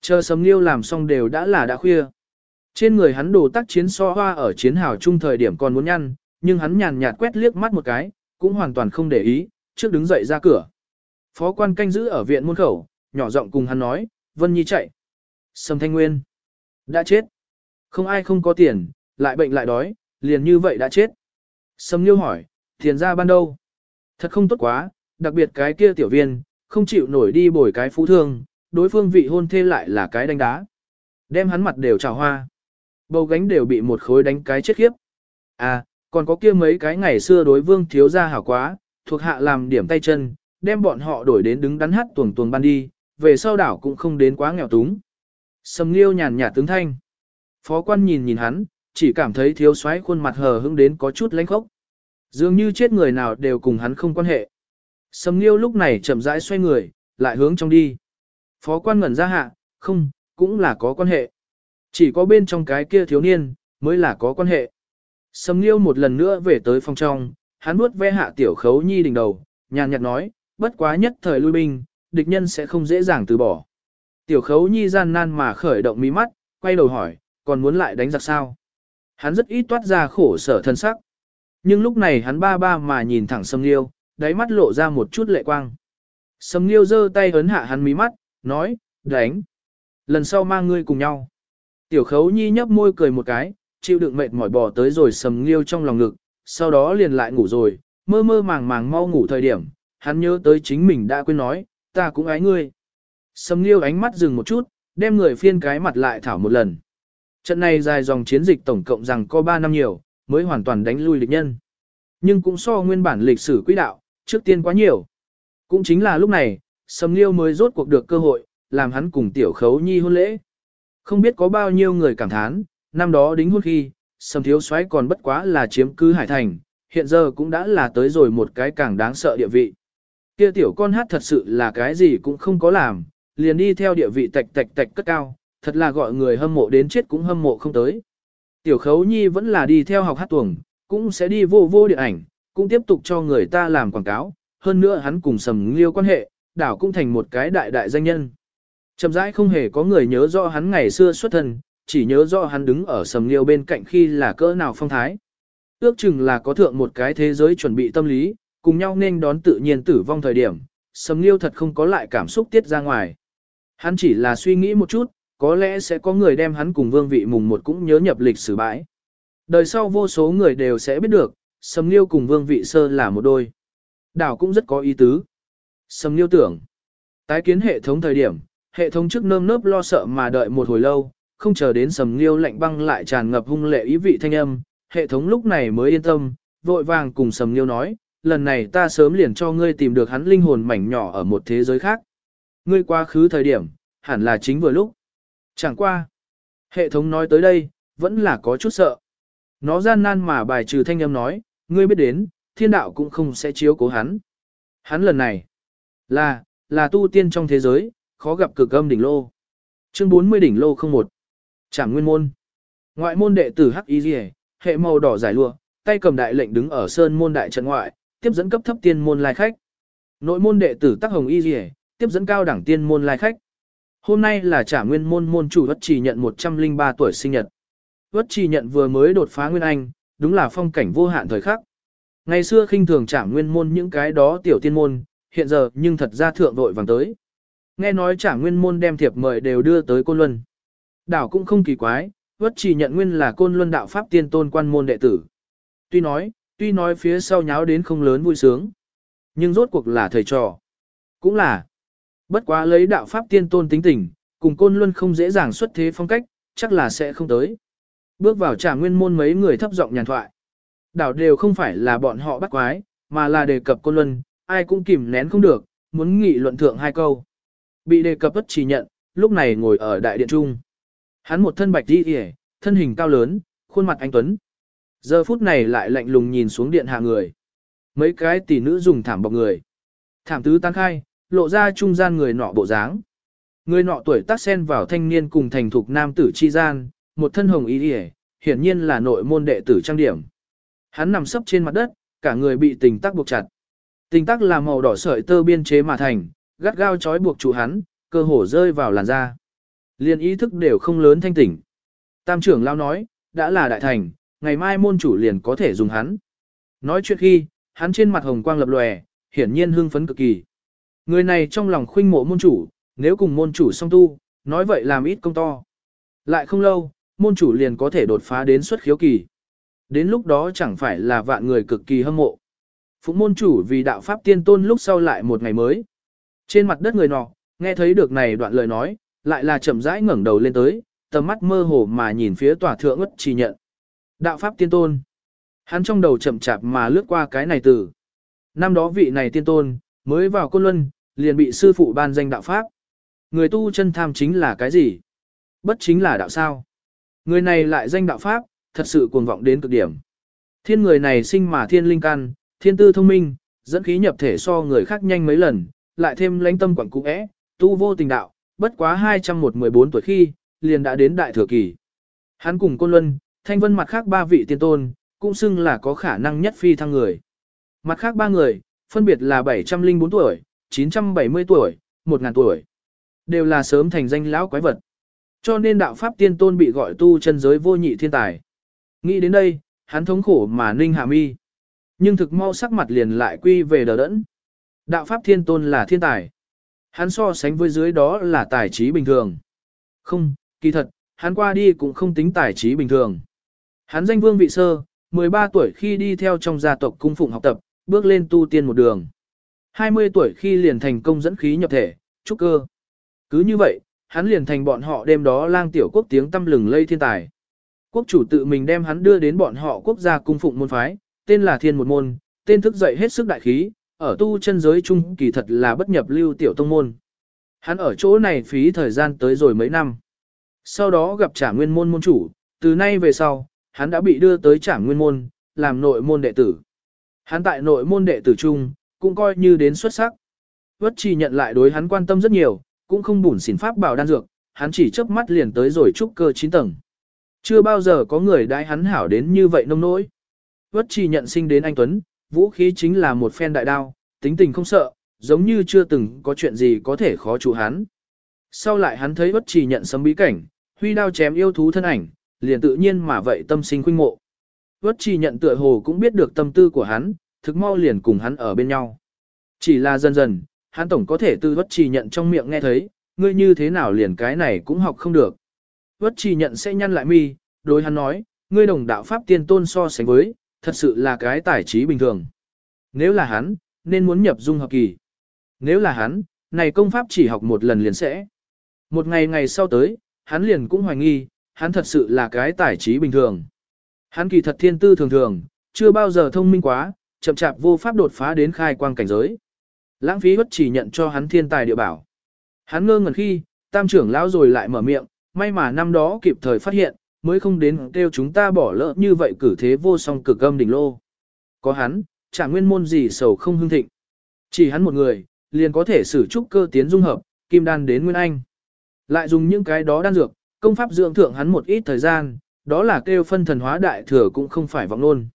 Chờ sầm liêu làm xong đều đã là đã khuya. Trên người hắn đồ tác chiến so hoa ở chiến hào chung thời điểm còn muốn nhăn, nhưng hắn nhàn nhạt quét liếc mắt một cái, cũng hoàn toàn không để ý, trước đứng dậy ra cửa. Phó quan canh giữ ở viện môn khẩu, nhỏ giọng cùng hắn nói, Vân Nhi chạy. Sầm Thanh Nguyên. Đã chết. Không ai không có tiền, lại bệnh lại đói, liền như vậy đã chết. Sầm Nhiêu hỏi, tiền ra ban đâu? Thật không tốt quá, đặc biệt cái kia tiểu viên, không chịu nổi đi bồi cái phú thương, đối phương vị hôn thê lại là cái đánh đá. Đem hắn mặt đều trào hoa. Bầu gánh đều bị một khối đánh cái chết khiếp. À, còn có kia mấy cái ngày xưa đối vương thiếu gia hảo quá, thuộc hạ làm điểm tay chân, đem bọn họ đổi đến đứng đắn hát tuồng tuồng ban đi, về sau đảo cũng không đến quá nghèo túng. Sầm liêu nhàn nhạt tướng thanh. Phó quan nhìn nhìn hắn, chỉ cảm thấy thiếu soái khuôn mặt hờ hững đến có chút lãnh khốc. Dường như chết người nào đều cùng hắn không quan hệ. Sầm liêu lúc này chậm rãi xoay người, lại hướng trong đi. Phó quan ngẩn ra hạ, không, cũng là có quan hệ. Chỉ có bên trong cái kia thiếu niên, mới là có quan hệ. Sầm liêu một lần nữa về tới phòng trong, hắn nuốt ve hạ tiểu khấu nhi đỉnh đầu, nhàn nhạt nói, bất quá nhất thời lui binh, địch nhân sẽ không dễ dàng từ bỏ. Tiểu khấu nhi gian nan mà khởi động mí mắt, quay đầu hỏi, còn muốn lại đánh giặc sao? Hắn rất ít toát ra khổ sở thân sắc. Nhưng lúc này hắn ba ba mà nhìn thẳng sầm Liêu, đáy mắt lộ ra một chút lệ quang. sầm Liêu giơ tay ấn hạ hắn mí mắt, nói, đánh. Lần sau mang ngươi cùng nhau. Tiểu khấu nhi nhấp môi cười một cái, chịu đựng mệt mỏi bò tới rồi sầm Liêu trong lòng ngực, sau đó liền lại ngủ rồi, mơ mơ màng màng mau ngủ thời điểm, hắn nhớ tới chính mình đã quên nói, ta cũng ái ngươi. Sầm Liêu ánh mắt dừng một chút, đem người phiên cái mặt lại thảo một lần. Trận này dài dòng chiến dịch tổng cộng rằng có 3 năm nhiều, mới hoàn toàn đánh lui địch nhân. Nhưng cũng so nguyên bản lịch sử quỹ đạo, trước tiên quá nhiều. Cũng chính là lúc này, Sầm Liêu mới rốt cuộc được cơ hội, làm hắn cùng tiểu khấu nhi hôn lễ. Không biết có bao nhiêu người cảm thán, năm đó đính hôn khi, Sầm Thiếu soái còn bất quá là chiếm cứ Hải Thành, hiện giờ cũng đã là tới rồi một cái càng đáng sợ địa vị. Kia tiểu con hát thật sự là cái gì cũng không có làm, liền đi theo địa vị tạch tạch tạch cất cao, thật là gọi người hâm mộ đến chết cũng hâm mộ không tới. Tiểu khấu nhi vẫn là đi theo học hát tuồng, cũng sẽ đi vô vô điện ảnh, cũng tiếp tục cho người ta làm quảng cáo, hơn nữa hắn cùng sầm liêu quan hệ, đảo cũng thành một cái đại đại danh nhân. Chậm rãi không hề có người nhớ rõ hắn ngày xưa xuất thân, chỉ nhớ rõ hắn đứng ở sầm liêu bên cạnh khi là cỡ nào phong thái. Ước chừng là có thượng một cái thế giới chuẩn bị tâm lý, cùng nhau nên đón tự nhiên tử vong thời điểm, Sầm liêu thật không có lại cảm xúc tiết ra ngoài. Hắn chỉ là suy nghĩ một chút, có lẽ sẽ có người đem hắn cùng vương vị mùng một cũng nhớ nhập lịch sử bãi. Đời sau vô số người đều sẽ biết được, Sầm liêu cùng vương vị sơ là một đôi. Đảo cũng rất có ý tứ. Sầm liêu tưởng, tái kiến hệ thống thời điểm, hệ thống trước nơm nớp lo sợ mà đợi một hồi lâu, không chờ đến Sầm Nghiêu lạnh băng lại tràn ngập hung lệ ý vị thanh âm, hệ thống lúc này mới yên tâm, vội vàng cùng Sầm Nghiêu nói, lần này ta sớm liền cho ngươi tìm được hắn linh hồn mảnh nhỏ ở một thế giới khác. Ngươi quá khứ thời điểm, hẳn là chính vừa lúc. Chẳng qua. Hệ thống nói tới đây, vẫn là có chút sợ. Nó gian nan mà bài trừ thanh âm nói, ngươi biết đến, thiên đạo cũng không sẽ chiếu cố hắn. Hắn lần này, Là, là tu tiên trong thế giới, khó gặp cực âm đỉnh lô. Chương 40 đỉnh lô 01. Trảm nguyên môn. Ngoại môn đệ tử Hắc Y Liễu, hệ màu đỏ giải lụa, tay cầm đại lệnh đứng ở sơn môn đại trận ngoại, tiếp dẫn cấp thấp tiên môn lai khách. Nội môn đệ tử Tắc Hồng Y Liễu, tiếp dẫn cao đẳng tiên môn lai khách. Hôm nay là Trảm nguyên môn môn chủ Vất Trì nhận 103 tuổi sinh nhật. Vất Trì nhận vừa mới đột phá nguyên anh, đúng là phong cảnh vô hạn thời khắc. Ngày xưa khinh thường Trảm nguyên môn những cái đó tiểu tiên môn, hiện giờ nhưng thật ra thượng vội vàng tới. Nghe nói trả nguyên môn đem thiệp mời đều đưa tới Côn Luân. Đảo cũng không kỳ quái, Vất chỉ nhận nguyên là Côn Luân đạo pháp tiên tôn quan môn đệ tử. Tuy nói, tuy nói phía sau nháo đến không lớn vui sướng, nhưng rốt cuộc là thầy trò. Cũng là, bất quá lấy đạo pháp tiên tôn tính tình, cùng Côn Luân không dễ dàng xuất thế phong cách, chắc là sẽ không tới. Bước vào trả nguyên môn mấy người thấp giọng nhàn thoại. Đảo đều không phải là bọn họ bắt quái, mà là đề cập Côn Luân, ai cũng kìm nén không được, muốn nghị luận thượng hai câu. Bị đề cập bất chỉ nhận, lúc này ngồi ở đại điện trung. Hắn một thân bạch đi hề, thân hình cao lớn, khuôn mặt anh Tuấn. Giờ phút này lại lạnh lùng nhìn xuống điện hạ người. Mấy cái tỷ nữ dùng thảm bọc người. Thảm tứ tan khai, lộ ra trung gian người nọ bộ dáng. Người nọ tuổi tác xen vào thanh niên cùng thành thục nam tử chi gian, một thân hồng y hề, hiển nhiên là nội môn đệ tử trang điểm. Hắn nằm sấp trên mặt đất, cả người bị tình tắc buộc chặt. Tình tắc là màu đỏ sợi tơ biên chế mà thành, gắt gao trói buộc chủ hắn, cơ hồ rơi vào làn da. Liên ý thức đều không lớn thanh tỉnh. Tam trưởng lao nói, đã là đại thành, ngày mai môn chủ liền có thể dùng hắn. Nói chuyện khi, hắn trên mặt hồng quang lập lòe, hiển nhiên hưng phấn cực kỳ. Người này trong lòng khuynh mộ môn chủ, nếu cùng môn chủ song tu, nói vậy làm ít công to. Lại không lâu, môn chủ liền có thể đột phá đến xuất khiếu kỳ. Đến lúc đó chẳng phải là vạn người cực kỳ hâm mộ. Phụ môn chủ vì đạo pháp tiên tôn lúc sau lại một ngày mới. Trên mặt đất người nọ, nghe thấy được này đoạn lời nói, lại là chậm rãi ngẩng đầu lên tới, tầm mắt mơ hồ mà nhìn phía tòa thượng ất chỉ nhận. Đạo pháp tiên tôn. Hắn trong đầu chậm chạp mà lướt qua cái này từ. Năm đó vị này tiên tôn, mới vào côn luân, liền bị sư phụ ban danh đạo pháp. Người tu chân tham chính là cái gì? Bất chính là đạo sao? Người này lại danh đạo pháp, thật sự cuồng vọng đến cực điểm. Thiên người này sinh mà thiên linh căn, thiên tư thông minh, dẫn khí nhập thể so người khác nhanh mấy lần, lại thêm lãnh tâm quảng cũ é, tu vô tình đạo, bất quá 214 tuổi khi, liền đã đến đại thừa kỳ. Hắn cùng Côn Luân, Thanh Vân mặt khác ba vị tiên tôn, cũng xưng là có khả năng nhất phi thăng người. Mặt khác ba người, phân biệt là 704 tuổi, 970 tuổi, 1000 tuổi. Đều là sớm thành danh lão quái vật. Cho nên đạo pháp tiên tôn bị gọi tu chân giới vô nhị thiên tài. Nghĩ đến đây, hắn thống khổ mà ninh hạ mi. Nhưng thực mau sắc mặt liền lại quy về đờ đẫn. Đạo pháp thiên tôn là thiên tài. Hắn so sánh với dưới đó là tài trí bình thường. Không, kỳ thật, hắn qua đi cũng không tính tài trí bình thường. Hắn danh vương vị sơ, 13 tuổi khi đi theo trong gia tộc cung phụng học tập, bước lên tu tiên một đường. 20 tuổi khi liền thành công dẫn khí nhập thể, trúc cơ. Cứ như vậy, hắn liền thành bọn họ đêm đó lang tiểu quốc tiếng tâm lừng lây thiên tài. Quốc chủ tự mình đem hắn đưa đến bọn họ quốc gia cung phụng môn phái, tên là thiên một môn, tên thức dậy hết sức đại khí, ở tu chân giới chung kỳ thật là bất nhập lưu tiểu tông môn. Hắn ở chỗ này phí thời gian tới rồi mấy năm. Sau đó gặp trả nguyên môn môn chủ, từ nay về sau, hắn đã bị đưa tới trả nguyên môn, làm nội môn đệ tử. Hắn tại nội môn đệ tử chung, cũng coi như đến xuất sắc. Vất trì nhận lại đối hắn quan tâm rất nhiều, cũng không bùn xỉn pháp bảo đan dược, hắn chỉ chớp mắt liền tới rồi trúc cơ 9 tầng. Chưa bao giờ có người đãi hắn hảo đến như vậy nông nỗi. Vất trì nhận sinh đến anh Tuấn, vũ khí chính là một phen đại đao, tính tình không sợ, giống như chưa từng có chuyện gì có thể khó chủ hắn. Sau lại hắn thấy bất trì nhận sấm bí cảnh, huy đao chém yêu thú thân ảnh, liền tự nhiên mà vậy tâm sinh khuynh mộ. Bất trì nhận tựa hồ cũng biết được tâm tư của hắn, thực mau liền cùng hắn ở bên nhau. Chỉ là dần dần, hắn tổng có thể từ bất trì nhận trong miệng nghe thấy, ngươi như thế nào liền cái này cũng học không được. Bất trì nhận sẽ nhăn lại mi, đối hắn nói, ngươi đồng đạo pháp tiên tôn so sánh với, thật sự là cái tài trí bình thường. Nếu là hắn, nên muốn nhập dung hợp kỳ. Nếu là hắn, này công pháp chỉ học một lần liền sẽ. Một ngày ngày sau tới, hắn liền cũng hoài nghi, hắn thật sự là cái tài trí bình thường. Hắn kỳ thật thiên tư thường thường, chưa bao giờ thông minh quá, chậm chạp vô pháp đột phá đến khai quang cảnh giới. Lãng phí bất chỉ nhận cho hắn thiên tài địa bảo. Hắn ngơ ngẩn khi, tam trưởng lão rồi lại mở miệng, may mà năm đó kịp thời phát hiện, mới không đến kêu chúng ta bỏ lỡ như vậy cử thế vô song cực âm đỉnh lô. Có hắn, chả nguyên môn gì sầu không hưng thịnh. Chỉ hắn một người, liền có thể sử trúc cơ tiến dung hợp, kim đan đến nguyên anh. Lại dùng những cái đó đan dược, công pháp dưỡng thượng hắn một ít thời gian, đó là kêu phân thần hóa đại thừa cũng không phải vọng luôn.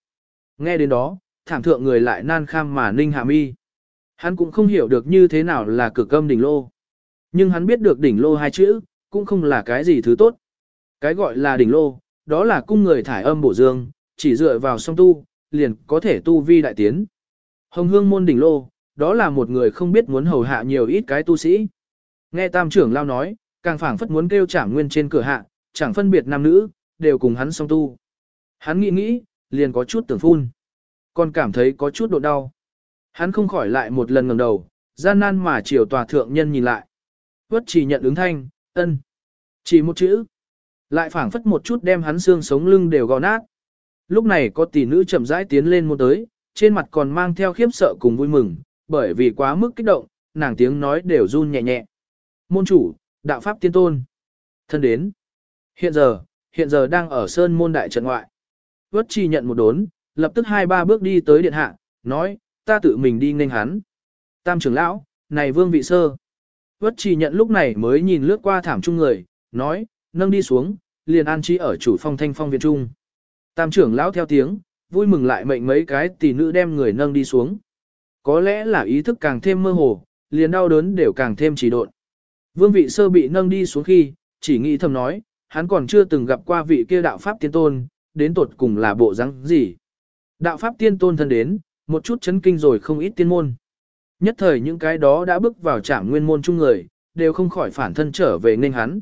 Nghe đến đó, thảm thượng người lại nan kham mà ninh hạ mi. Hắn cũng không hiểu được như thế nào là cực âm đỉnh lô. Nhưng hắn biết được đỉnh lô hai chữ, cũng không là cái gì thứ tốt. Cái gọi là đỉnh lô, đó là cung người thải âm bổ dương, chỉ dựa vào song tu, liền có thể tu vi đại tiến. Hồng hương môn đỉnh lô, đó là một người không biết muốn hầu hạ nhiều ít cái tu sĩ. Nghe tam trưởng lao nói, càng phảng phất muốn kêu trảm nguyên trên cửa hạ, chẳng phân biệt nam nữ, đều cùng hắn song tu. Hắn nghĩ nghĩ, liền có chút tưởng phun. Còn cảm thấy có chút độ đau. Hắn không khỏi lại một lần ngẩng đầu, gian nan mà chiều tòa thượng nhân nhìn lại. Vất chỉ nhận ứng thanh, ân. Chỉ một chữ. Lại phảng phất một chút đem hắn xương sống lưng đều gò nát. Lúc này có tỷ nữ chậm rãi tiến lên một tới, trên mặt còn mang theo khiếp sợ cùng vui mừng, bởi vì quá mức kích động, nàng tiếng nói đều run nhẹ nhẹ. Môn chủ, đạo pháp tiên tôn. Thân đến. Hiện giờ, hiện giờ đang ở sơn môn đại trận ngoại. Vất chi nhận một đốn, lập tức hai ba bước đi tới điện hạ, nói, ta tự mình đi nghênh hắn. Tam trưởng lão, này vương vị sơ. Vất chi nhận lúc này mới nhìn lướt qua thảm trung người, nói, nâng đi xuống, liền an trí ở chủ phong thanh phong viện trung. Tam trưởng lão theo tiếng, vui mừng lại mệnh mấy cái tỷ nữ đem người nâng đi xuống. Có lẽ là ý thức càng thêm mơ hồ, liền đau đớn đều càng thêm trì độn. Vương vị sơ bị nâng đi xuống khi, chỉ nghĩ thầm nói, hắn còn chưa từng gặp qua vị kia đạo pháp tiên tôn, đến tột cùng là bộ răng gì. Đạo pháp tiên tôn thân đến, một chút chấn kinh rồi không ít tiên môn. Nhất thời những cái đó đã bước vào trạm nguyên môn chung người, đều không khỏi phản thân trở về nên hắn.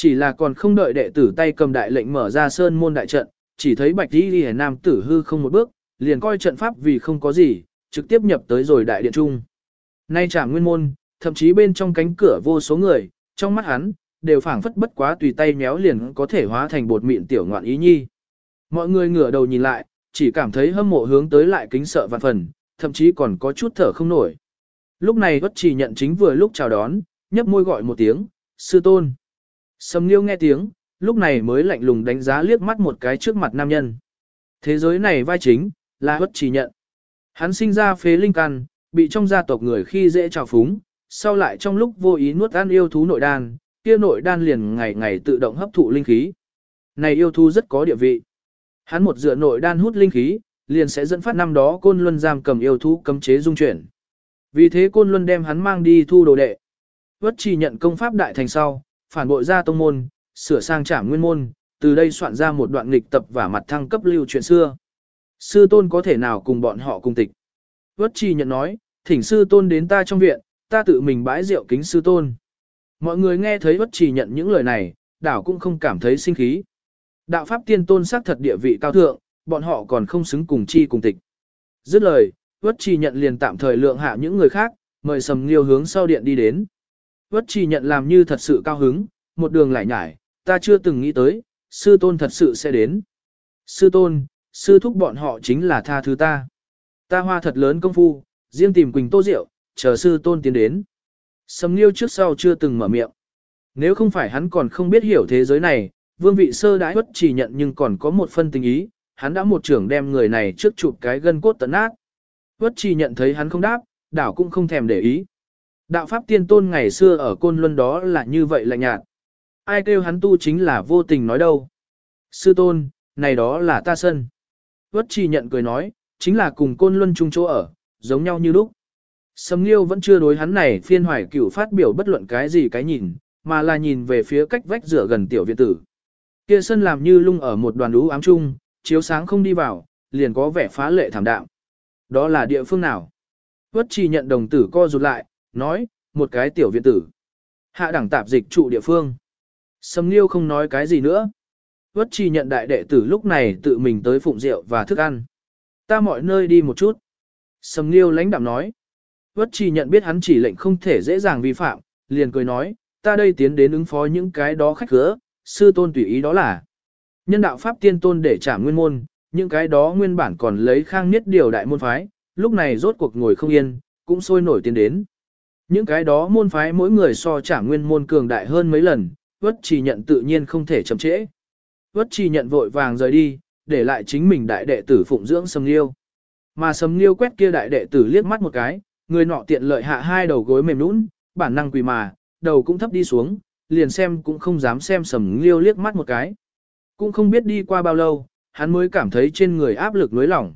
Chỉ là còn không đợi đệ tử tay cầm đại lệnh mở ra sơn môn đại trận, chỉ thấy bạch đi đi nam tử hư không một bước, liền coi trận pháp vì không có gì, trực tiếp nhập tới rồi đại điện trung. Nay trạm nguyên môn, thậm chí bên trong cánh cửa vô số người, trong mắt hắn, đều phảng phất bất quá tùy tay méo liền có thể hóa thành bột mịn tiểu ngoạn ý nhi. Mọi người ngửa đầu nhìn lại, chỉ cảm thấy hâm mộ hướng tới lại kính sợ vạn phần, thậm chí còn có chút thở không nổi. Lúc này bất chỉ nhận chính vừa lúc chào đón, nhấp môi gọi một tiếng, sư tôn. Sầm nghiêu nghe tiếng, lúc này mới lạnh lùng đánh giá liếc mắt một cái trước mặt nam nhân. Thế giới này vai chính, là bất chỉ nhận. Hắn sinh ra phế linh căn, bị trong gia tộc người khi dễ trào phúng, sau lại trong lúc vô ý nuốt ăn yêu thú nội đan, kia nội đan liền ngày ngày tự động hấp thụ linh khí. Này yêu thú rất có địa vị. Hắn một dựa nội đan hút linh khí, liền sẽ dẫn phát năm đó côn luân giam cầm yêu thú cấm chế dung chuyển. Vì thế côn luân đem hắn mang đi thu đồ đệ. Vất chỉ nhận công pháp đại thành sau, phản bội ra tông môn, sửa sang trảm nguyên môn, từ đây soạn ra một đoạn nghịch tập và mặt thăng cấp lưu chuyện xưa. Sư tôn có thể nào cùng bọn họ cùng tịch. Vất trì nhận nói, thỉnh sư tôn đến ta trong viện, ta tự mình bãi rượu kính sư tôn. Mọi người nghe thấy vất trì nhận những lời này, đảo cũng không cảm thấy sinh khí. Đạo pháp tiên tôn xác thật địa vị cao thượng, bọn họ còn không xứng cùng chi cùng tịch. Dứt lời, vất trì nhận liền tạm thời lượng hạ những người khác, mời sầm nghiêu hướng sau điện đi đến. Vất chỉ nhận làm như thật sự cao hứng, một đường lại nhải, ta chưa từng nghĩ tới, sư tôn thật sự sẽ đến. Sư tôn, sư thúc bọn họ chính là tha thứ ta. Ta hoa thật lớn công phu, riêng tìm Quỳnh Tô Diệu, chờ sư tôn tiến đến. Sầm Nghiêu trước sau chưa từng mở miệng. Nếu không phải hắn còn không biết hiểu thế giới này, vương vị sơ đãi bất chỉ nhận nhưng còn có một phân tình ý, hắn đã một trưởng đem người này trước chụp cái gân cốt tận nát. Bất chỉ nhận thấy hắn không đáp, đảo cũng không thèm để ý. Đạo pháp tiên tôn ngày xưa ở côn luân đó là như vậy lạnh nhạt. Ai kêu hắn tu chính là vô tình nói đâu. Sư tôn, này đó là ta sân. Vất chỉ nhận cười nói, chính là cùng côn luân chung chỗ ở, giống nhau như lúc. Sầm Nghiêu vẫn chưa đối hắn này phiên hoài cửu phát biểu bất luận cái gì cái nhìn, mà là nhìn về phía cách vách rửa gần tiểu viện tử. Kia sân làm như lung ở một đoàn đú ám chung, chiếu sáng không đi vào, liền có vẻ phá lệ thảm đạm. Đó là địa phương nào? Vất chỉ nhận đồng tử co rụt lại, nói, một cái tiểu viện tử. Hạ đẳng tạp dịch trụ địa phương. Sầm Nghiêu không nói cái gì nữa. Vất chi nhận đại đệ tử lúc này tự mình tới phụng rượu và thức ăn. Ta mọi nơi đi một chút. Sầm Nghiêu lãnh đạm nói. Vất chi nhận biết hắn chỉ lệnh không thể dễ dàng vi phạm, liền cười nói, ta đây tiến đến ứng phó những cái đó khách khứa, sư tôn tùy ý đó là. Nhân đạo pháp tiên tôn để trả nguyên môn, những cái đó nguyên bản còn lấy khang niết điều đại môn phái, lúc này rốt cuộc ngồi không yên, cũng sôi nổi tiến đến. Những cái đó môn phái mỗi người so trả nguyên môn cường đại hơn mấy lần, vất chỉ nhận tự nhiên không thể chậm trễ. Vất chỉ nhận vội vàng rời đi, để lại chính mình đại đệ tử phụng dưỡng sầm liêu. Mà sầm liêu quét kia đại đệ tử liếc mắt một cái, người nọ tiện lợi hạ hai đầu gối mềm nũng, bản năng quỳ mà, đầu cũng thấp đi xuống, liền xem cũng không dám xem sầm liêu liếc mắt một cái. Cũng không biết đi qua bao lâu, hắn mới cảm thấy trên người áp lực nối lỏng.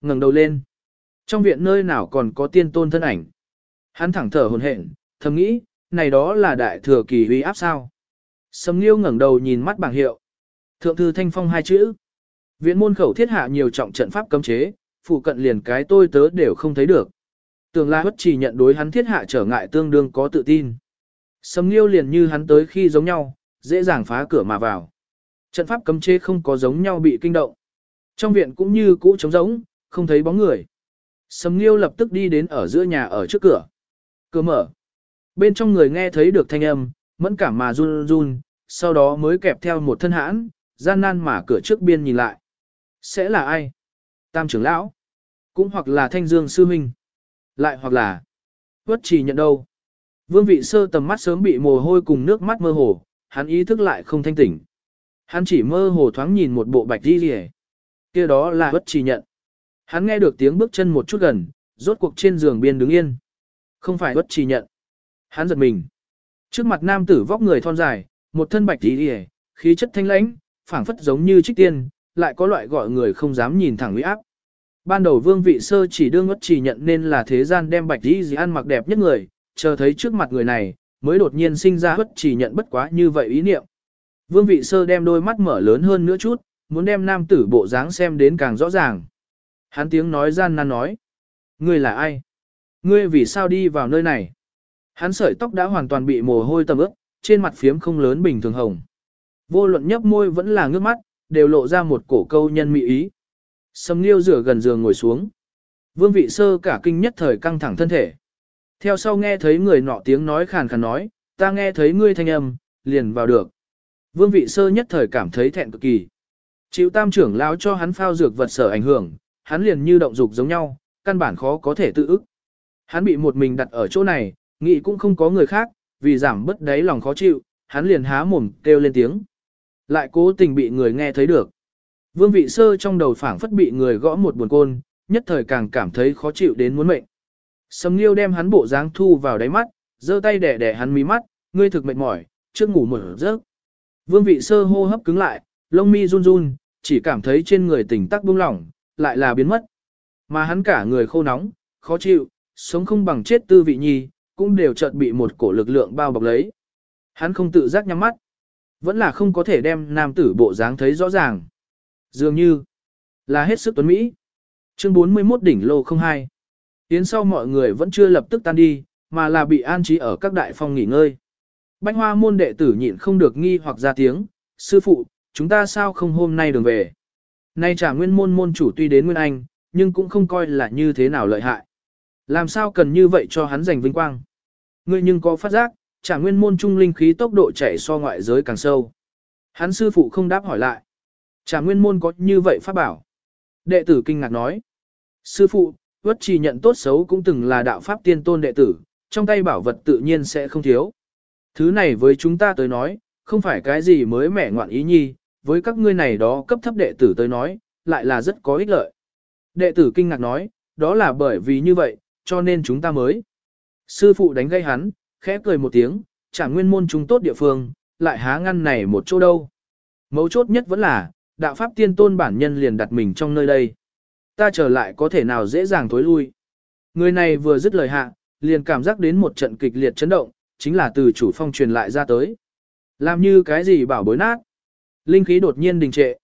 ngẩng đầu lên. Trong viện nơi nào còn có tiên tôn thân ảnh. Hắn thẳng thở hồn hển, thầm nghĩ, này đó là đại thừa kỳ uy áp sao. Sầm liêu ngẩng đầu nhìn mắt bảng hiệu. Thượng thư thanh phong hai chữ. Viện môn khẩu thiết hạ nhiều trọng trận pháp cấm chế, phụ cận liền cái tôi tớ đều không thấy được. Tường La Hất chỉ nhận đối hắn thiết hạ trở ngại tương đương có tự tin. Sầm Liêu liền như hắn tới khi giống nhau, dễ dàng phá cửa mà vào. Trận pháp cấm chế không có giống nhau bị kinh động. Trong viện cũng như cũ trống rỗng, không thấy bóng người. Sầm Liêu lập tức đi đến ở giữa nhà ở trước cửa. Cửa mở. Bên trong người nghe thấy được thanh âm, mẫn cảm mà run run, sau đó mới kẹp theo một thân hãn, gian nan mà cửa trước biên nhìn lại. Sẽ là ai? Tam trưởng lão? Cũng hoặc là thanh dương sư huynh? Lại hoặc là Quất trì nhận đâu? Vương vị sơ tầm mắt sớm bị mồ hôi cùng nước mắt mơ hồ, hắn ý thức lại không thanh tỉnh. Hắn chỉ mơ hồ thoáng nhìn một bộ bạch đi rìa. kia đó là Quất trì nhận. Hắn nghe được tiếng bước chân một chút gần, rốt cuộc trên giường biên đứng yên. Không phải bất trì nhận. Hắn giật mình. Trước mặt nam tử vóc người thon dài, một thân bạch đi rìa, khí chất thanh lãnh, phảng phất giống như trích tiên, lại có loại gọi người không dám nhìn thẳng uy áp. Ban đầu vương vị sơ chỉ đương bất chỉ nhận nên là thế gian đem bạch tí gì ăn mặc đẹp nhất người, chờ thấy trước mặt người này, mới đột nhiên sinh ra bất chỉ nhận bất quá như vậy ý niệm. Vương vị sơ đem đôi mắt mở lớn hơn nữa chút, muốn đem nam tử bộ dáng xem đến càng rõ ràng. Hắn tiếng nói gian nan nói. Ngươi là ai? Ngươi vì sao đi vào nơi này? Hắn sợi tóc đã hoàn toàn bị mồ hôi tầm ướt, trên mặt phiếm không lớn bình thường hồng. Vô luận nhấp môi vẫn là ngước mắt, đều lộ ra một cổ câu nhân mỹ ý. Sầm Nghiêu rửa gần giường ngồi xuống. Vương vị sơ cả kinh nhất thời căng thẳng thân thể. Theo sau nghe thấy người nọ tiếng nói khàn khàn nói, ta nghe thấy ngươi thanh âm, liền vào được. Vương vị sơ nhất thời cảm thấy thẹn cực kỳ. Chịu tam trưởng lão cho hắn phao dược vật sở ảnh hưởng, hắn liền như động dục giống nhau, căn bản khó có thể tự ức. Hắn bị một mình đặt ở chỗ này, nghĩ cũng không có người khác, vì giảm bất đáy lòng khó chịu, hắn liền há mồm kêu lên tiếng. Lại cố tình bị người nghe thấy được. Vương vị sơ trong đầu phảng phất bị người gõ một buồn côn, nhất thời càng cảm thấy khó chịu đến muốn mệnh. Sầm Nghiêu đem hắn bộ dáng thu vào đáy mắt, giơ tay đẻ đẻ hắn mí mắt, ngươi thực mệt mỏi, trước ngủ mở giấc. Vương vị sơ hô hấp cứng lại, lông mi run run, chỉ cảm thấy trên người tỉnh tắc buông lỏng, lại là biến mất. Mà hắn cả người khô nóng, khó chịu, sống không bằng chết tư vị nhi, cũng đều chợt bị một cổ lực lượng bao bọc lấy. Hắn không tự giác nhắm mắt, vẫn là không có thể đem nam tử bộ dáng thấy rõ ràng. Dường như là hết sức tuấn Mỹ. Chương 41 đỉnh lô 02. Tiến sau mọi người vẫn chưa lập tức tan đi, mà là bị an trí ở các đại phòng nghỉ ngơi. Bánh hoa môn đệ tử nhịn không được nghi hoặc ra tiếng, sư phụ, chúng ta sao không hôm nay đường về. Nay trả nguyên môn môn chủ tuy đến Nguyên Anh, nhưng cũng không coi là như thế nào lợi hại. Làm sao cần như vậy cho hắn giành vinh quang. Ngươi nhưng có phát giác, trả nguyên môn trung linh khí tốc độ chạy so ngoại giới càng sâu. Hắn sư phụ không đáp hỏi lại. Trả nguyên môn có như vậy pháp bảo. Đệ tử kinh ngạc nói. Sư phụ, vất trì nhận tốt xấu cũng từng là đạo pháp tiên tôn đệ tử, trong tay bảo vật tự nhiên sẽ không thiếu. Thứ này với chúng ta tới nói, không phải cái gì mới mẻ ngoạn ý nhi, với các ngươi này đó cấp thấp đệ tử tới nói, lại là rất có ích lợi. Đệ tử kinh ngạc nói, đó là bởi vì như vậy, cho nên chúng ta mới. Sư phụ đánh gây hắn, khẽ cười một tiếng, chẳng nguyên môn chúng tốt địa phương, lại há ngăn này một chỗ đâu. Mấu chốt nhất vẫn là, đạo pháp tiên tôn bản nhân liền đặt mình trong nơi đây. Ta trở lại có thể nào dễ dàng thối lui. Người này vừa dứt lời hạ, liền cảm giác đến một trận kịch liệt chấn động, chính là từ chủ phong truyền lại ra tới. Làm như cái gì bảo bối nát. Linh khí đột nhiên đình trệ.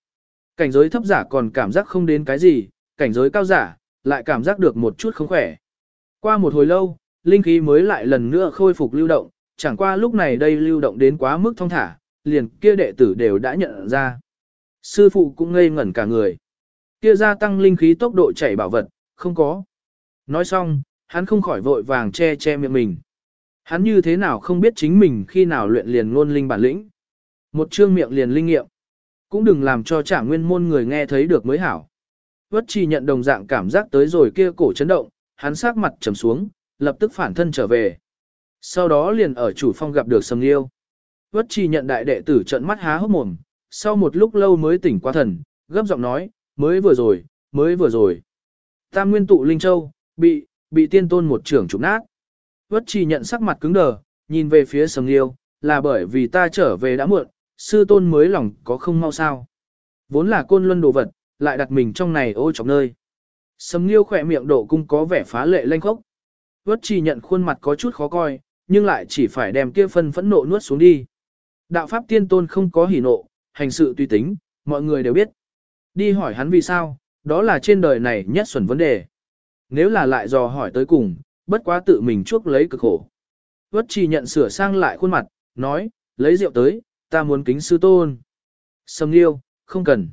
Cảnh giới thấp giả còn cảm giác không đến cái gì, cảnh giới cao giả, lại cảm giác được một chút không khỏe. Qua một hồi lâu, linh khí mới lại lần nữa khôi phục lưu động, chẳng qua lúc này đây lưu động đến quá mức thông thả, liền kia đệ tử đều đã nhận ra. Sư phụ cũng ngây ngẩn cả người. Kia gia tăng linh khí tốc độ chảy bảo vật, không có. Nói xong, hắn không khỏi vội vàng che che miệng mình. Hắn như thế nào không biết chính mình khi nào luyện liền ngôn linh bản lĩnh. Một chương miệng liền linh nghiệm. Cũng đừng làm cho trả nguyên môn người nghe thấy được mới hảo. Vất chi nhận đồng dạng cảm giác tới rồi kia cổ chấn động, hắn sát mặt trầm xuống, lập tức phản thân trở về. Sau đó liền ở chủ phong gặp được Sầm Liêu. Vất chi nhận đại đệ tử trận mắt há hốc mồm, sau một lúc lâu mới tỉnh qua thần, gấp giọng nói, mới vừa rồi, mới vừa rồi. Tam nguyên tụ Linh Châu, bị, bị tiên tôn một trưởng trục nát. Vất Chi nhận sắc mặt cứng đờ, nhìn về phía sầm liêu, là bởi vì ta trở về đã muộn, sư tôn mới lòng có không mau sao. Vốn là côn luân đồ vật, lại đặt mình trong này ô chọc nơi. Sầm liêu khỏe miệng độ cung có vẻ phá lệ lanh khốc. Vất Chỉ nhận khuôn mặt có chút khó coi, nhưng lại chỉ phải đem kia phân phẫn nộ nuốt xuống đi. Đạo pháp tiên tôn không có hỉ nộ, hành sự tùy tính, mọi người đều biết. Đi hỏi hắn vì sao, đó là trên đời này nhất xuẩn vấn đề. Nếu là lại dò hỏi tới cùng, bất quá tự mình chuốc lấy cực khổ. Vất Chỉ nhận sửa sang lại khuôn mặt, nói, lấy rượu tới, ta muốn kính sư tôn. Sầm Liêu, không cần.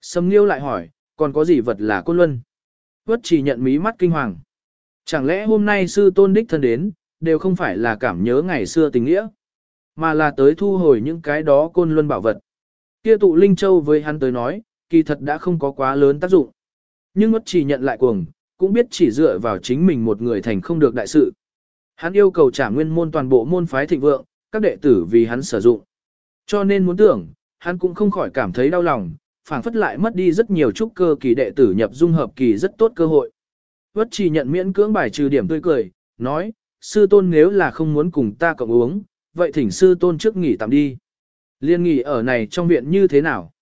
Sầm Liêu lại hỏi, còn có gì vật là côn luân? Vất chỉ nhận mí mắt kinh hoàng. Chẳng lẽ hôm nay sư tôn đích thân đến, đều không phải là cảm nhớ ngày xưa tình nghĩa, mà là tới thu hồi những cái đó côn luân bảo vật. Kia tụ Linh Châu với hắn tới nói, kỳ thật đã không có quá lớn tác dụng. Nhưng mất chỉ nhận lại cuồng, cũng biết chỉ dựa vào chính mình một người thành không được đại sự. Hắn yêu cầu trả nguyên môn toàn bộ môn phái thịnh vượng, các đệ tử vì hắn sử dụng. Cho nên muốn tưởng, hắn cũng không khỏi cảm thấy đau lòng, phảng phất lại mất đi rất nhiều trúc cơ kỳ đệ tử nhập dung hợp kỳ rất tốt cơ hội. Vất chỉ nhận miễn cưỡng bài trừ điểm tươi cười, nói, sư tôn nếu là không muốn cùng ta cộng uống, vậy thỉnh sư tôn trước nghỉ tạm đi. Liên nghỉ ở này trong viện như thế nào?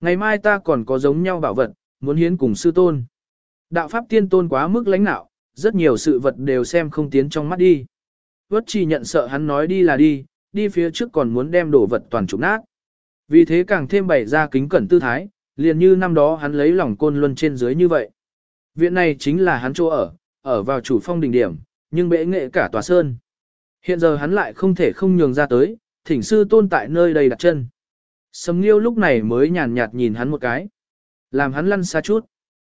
Ngày mai ta còn có giống nhau bảo vật, muốn hiến cùng sư tôn. Đạo pháp tiên tôn quá mức lãnh nạo, rất nhiều sự vật đều xem không tiến trong mắt đi. Vất chỉ nhận sợ hắn nói đi là đi, đi phía trước còn muốn đem đồ vật toàn trục nát. Vì thế càng thêm bày ra kính cẩn tư thái, liền như năm đó hắn lấy lòng côn luân trên dưới như vậy. Viện này chính là hắn chỗ ở, ở vào chủ phong đỉnh điểm, nhưng bệ nghệ cả tòa sơn. Hiện giờ hắn lại không thể không nhường ra tới, thỉnh sư tôn tại nơi đây đặt chân. Sầm Nghiêu lúc này mới nhàn nhạt nhìn hắn một cái. Làm hắn lăn xa chút.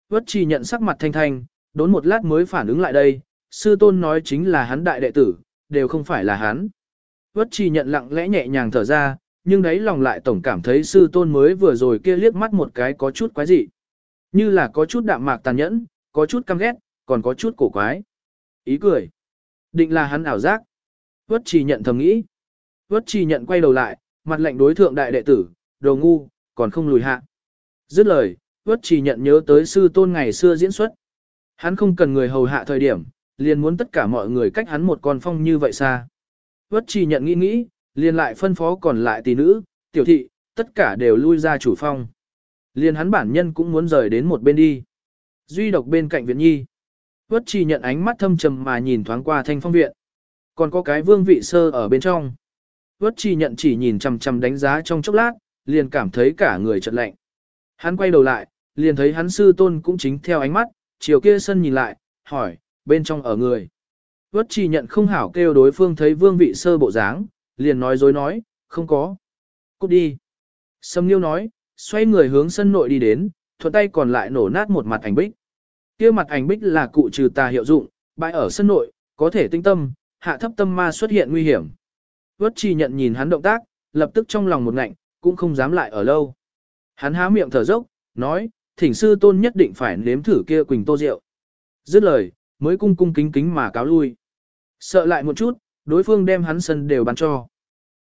Vất chỉ nhận sắc mặt thanh thanh, đốn một lát mới phản ứng lại đây, sư tôn nói chính là hắn đại đệ tử, đều không phải là hắn. Vất chỉ nhận lặng lẽ nhẹ nhàng thở ra, nhưng đấy lòng lại tổng cảm thấy sư tôn mới vừa rồi kia liếc mắt một cái có chút quái dị. Như là có chút đạm mạc tàn nhẫn, có chút căm ghét, còn có chút cổ quái. Ý cười. Định là hắn ảo giác. Vất trì nhận thầm nghĩ. Vất trì nhận quay đầu lại, mặt lệnh đối thượng đại đệ tử, đồ ngu, còn không lùi hạ. Dứt lời, Vất trì nhận nhớ tới sư tôn ngày xưa diễn xuất. Hắn không cần người hầu hạ thời điểm, liền muốn tất cả mọi người cách hắn một con phong như vậy xa. Vất trì nhận nghĩ nghĩ, liền lại phân phó còn lại tỷ nữ, tiểu thị, tất cả đều lui ra chủ phong. Liền hắn bản nhân cũng muốn rời đến một bên đi. Duy độc bên cạnh viện nhi. Vất chi nhận ánh mắt thâm trầm mà nhìn thoáng qua thanh phong viện. Còn có cái vương vị sơ ở bên trong. Vất chi nhận chỉ nhìn chằm chằm đánh giá trong chốc lát, liền cảm thấy cả người chợt lạnh. Hắn quay đầu lại, liền thấy hắn sư tôn cũng chính theo ánh mắt, chiều kia sân nhìn lại, hỏi, bên trong ở người. Vất chi nhận không hảo kêu đối phương thấy vương vị sơ bộ dáng, liền nói dối nói, không có. Cút đi. Sâm Nghiêu nói, xoay người hướng sân nội đi đến, thuận tay còn lại nổ nát một mặt ảnh bích. Kia mặt ảnh bích là cụ trừ tà hiệu dụng, bãi ở sân nội, có thể tinh tâm, hạ thấp tâm ma xuất hiện nguy hiểm. Vất chi nhận nhìn hắn động tác, lập tức trong lòng một ngạnh, cũng không dám lại ở lâu. Hắn há miệng thở dốc, nói, thỉnh sư tôn nhất định phải nếm thử kia quỳnh tô rượu. Dứt lời, mới cung cung kính kính mà cáo lui. Sợ lại một chút, đối phương đem hắn sân đều bán cho.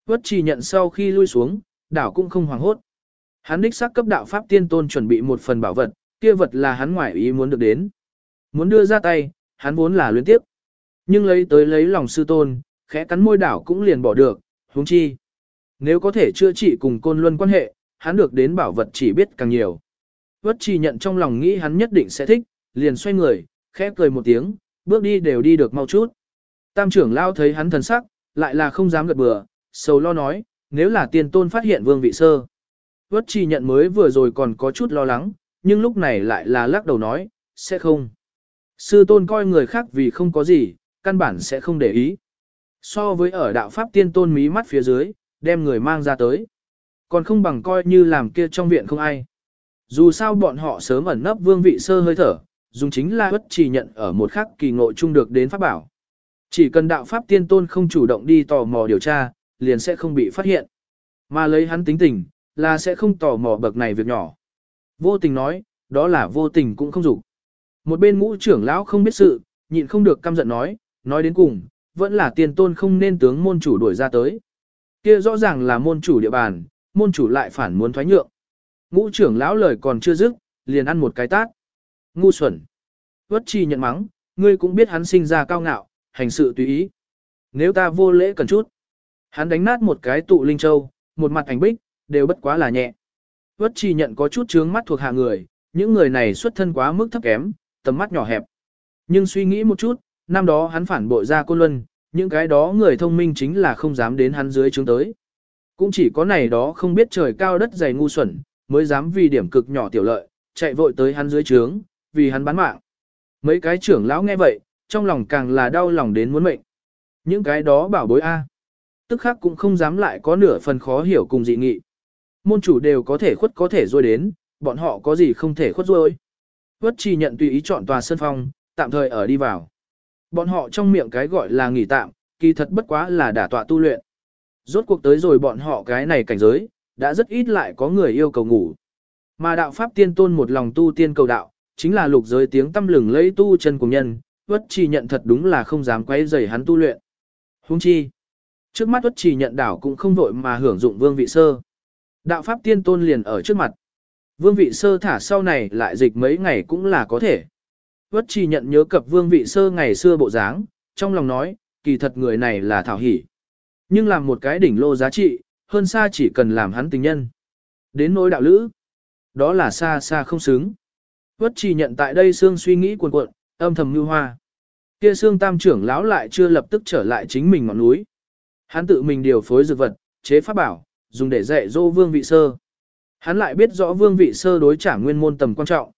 Vất chỉ nhận sau khi lui xuống, đảo cũng không hoảng hốt. Hắn đích xác cấp đạo pháp tiên tôn chuẩn bị một phần bảo vật, kia vật là hắn ngoại ý muốn được đến. Muốn đưa ra tay, hắn vốn là luyến tiếp. Nhưng lấy tới lấy lòng sư tôn, khẽ cắn môi đảo cũng liền bỏ được, huống chi. Nếu có thể chữa trị cùng côn luân quan hệ, hắn được đến bảo vật chỉ biết càng nhiều. Vất chỉ nhận trong lòng nghĩ hắn nhất định sẽ thích, liền xoay người, khẽ cười một tiếng, bước đi đều đi được mau chút. Tam trưởng lao thấy hắn thần sắc, lại là không dám gật bừa, sầu lo nói, nếu là tiên tôn phát hiện vương vị sơ. Vất trì nhận mới vừa rồi còn có chút lo lắng, nhưng lúc này lại là lắc đầu nói, sẽ không. Sư tôn coi người khác vì không có gì, căn bản sẽ không để ý. So với ở đạo pháp tiên tôn mí mắt phía dưới, đem người mang ra tới. Còn không bằng coi như làm kia trong viện không ai. Dù sao bọn họ sớm ẩn nấp vương vị sơ hơi thở, dùng chính là bất chỉ nhận ở một khắc kỳ ngộ chung được đến pháp bảo. Chỉ cần đạo pháp tiên tôn không chủ động đi tò mò điều tra, liền sẽ không bị phát hiện. Mà lấy hắn tính tình, là sẽ không tò mò bậc này việc nhỏ. Vô tình nói, đó là vô tình cũng không dục. Một bên ngũ trưởng lão không biết sự, nhịn không được căm giận nói, nói đến cùng, vẫn là tiên tôn không nên tướng môn chủ đuổi ra tới. Kia rõ ràng là môn chủ địa bàn, môn chủ lại phản muốn thoái nhượng. Ngũ trưởng lão lời còn chưa dứt, liền ăn một cái tát. Ngu xuẩn. Vất chi nhận mắng, ngươi cũng biết hắn sinh ra cao ngạo, hành sự tùy ý. Nếu ta vô lễ cần chút, hắn đánh nát một cái tụ linh châu, một mặt ảnh bích, đều bất quá là nhẹ. Vất chỉ nhận có chút trướng mắt thuộc hạ người, những người này xuất thân quá mức thấp kém, tầm mắt nhỏ hẹp. Nhưng suy nghĩ một chút, năm đó hắn phản bội ra côn luân, những cái đó người thông minh chính là không dám đến hắn dưới chúng tới. Cũng chỉ có này đó không biết trời cao đất dày ngu xuẩn, mới dám vì điểm cực nhỏ tiểu lợi, chạy vội tới hắn dưới trướng, vì hắn bán mạng. Mấy cái trưởng lão nghe vậy, trong lòng càng là đau lòng đến muốn mệnh. Những cái đó bảo bối A. À. Tức khắc cũng không dám lại có nửa phần khó hiểu cùng dị nghị. Môn chủ đều có thể khuất có thể rồi đến, bọn họ có gì không thể khuất rồi. Vất chỉ nhận tùy ý chọn tòa sân phong, tạm thời ở đi vào. Bọn họ trong miệng cái gọi là nghỉ tạm, kỳ thật bất quá là đả tọa tu luyện. Rốt cuộc tới rồi bọn họ cái này cảnh giới, đã rất ít lại có người yêu cầu ngủ. Mà đạo pháp tiên tôn một lòng tu tiên cầu đạo, chính là lục giới tiếng tâm lừng lấy tu chân của nhân, Tuất Trì nhận thật đúng là không dám quay rầy hắn tu luyện. Huống chi, trước mắt Tuất Trì nhận đảo cũng không vội mà hưởng dụng vương vị sơ. Đạo pháp tiên tôn liền ở trước mặt. Vương vị sơ thả sau này lại dịch mấy ngày cũng là có thể. Tuất Trì nhận nhớ cập vương vị sơ ngày xưa bộ dáng, trong lòng nói, kỳ thật người này là thảo hỷ. Nhưng làm một cái đỉnh lô giá trị, hơn xa chỉ cần làm hắn tình nhân. Đến nỗi đạo lữ, đó là xa xa không xứng. Vất Trì nhận tại đây xương suy nghĩ cuồn cuộn, âm thầm như hoa. Kia xương tam trưởng lão lại chưa lập tức trở lại chính mình ngọn núi. Hắn tự mình điều phối dược vật, chế pháp bảo, dùng để dạy dỗ vương vị sơ. Hắn lại biết rõ vương vị sơ đối trả nguyên môn tầm quan trọng.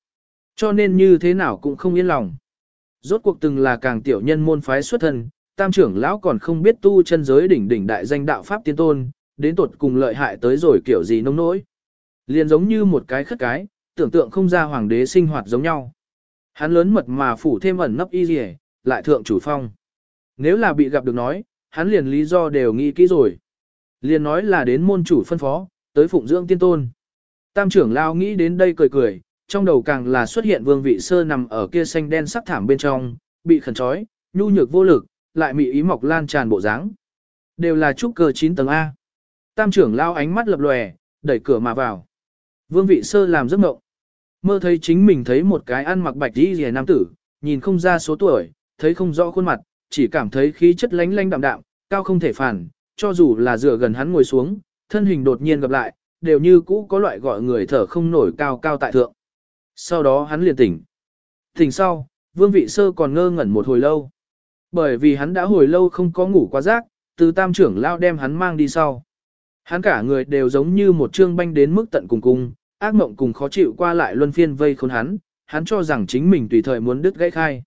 Cho nên như thế nào cũng không yên lòng. Rốt cuộc từng là càng tiểu nhân môn phái xuất thân, tam trưởng lão còn không biết tu chân giới đỉnh đỉnh đại danh đạo pháp tiên tôn, đến tột cùng lợi hại tới rồi kiểu gì nông nỗi. Liền giống như một cái khất cái, tưởng tượng không ra hoàng đế sinh hoạt giống nhau. Hắn lớn mật mà phủ thêm ẩn nấp y rỉ, lại thượng chủ phong. Nếu là bị gặp được nói, hắn liền lý do đều nghĩ kỹ rồi. Liền nói là đến môn chủ phân phó, tới phụng dưỡng tiên tôn. Tam trưởng lao nghĩ đến đây cười cười, trong đầu càng là xuất hiện vương vị sơ nằm ở kia xanh đen sắc thảm bên trong, bị khẩn trói, nhu nhược vô lực, lại mị ý mọc lan tràn bộ dáng. Đều là trúc cơ 9 tầng A. Tam trưởng lao ánh mắt lập lòe, đẩy cửa mà vào. Vương vị sơ làm giấc mộng. Mơ thấy chính mình thấy một cái ăn mặc bạch đi rìa nam tử, nhìn không ra số tuổi, thấy không rõ khuôn mặt, chỉ cảm thấy khí chất lánh lánh đạm đạm, cao không thể phản, cho dù là dựa gần hắn ngồi xuống, thân hình đột nhiên gặp lại, đều như cũ có loại gọi người thở không nổi cao cao tại thượng. Sau đó hắn liền tỉnh. Tỉnh sau, vương vị sơ còn ngơ ngẩn một hồi lâu. Bởi vì hắn đã hồi lâu không có ngủ quá giấc, từ tam trưởng lao đem hắn mang đi sau. Hắn cả người đều giống như một trương banh đến mức tận cùng cung, ác mộng cùng khó chịu qua lại luân phiên vây khốn hắn, hắn cho rằng chính mình tùy thời muốn đứt gãy khai.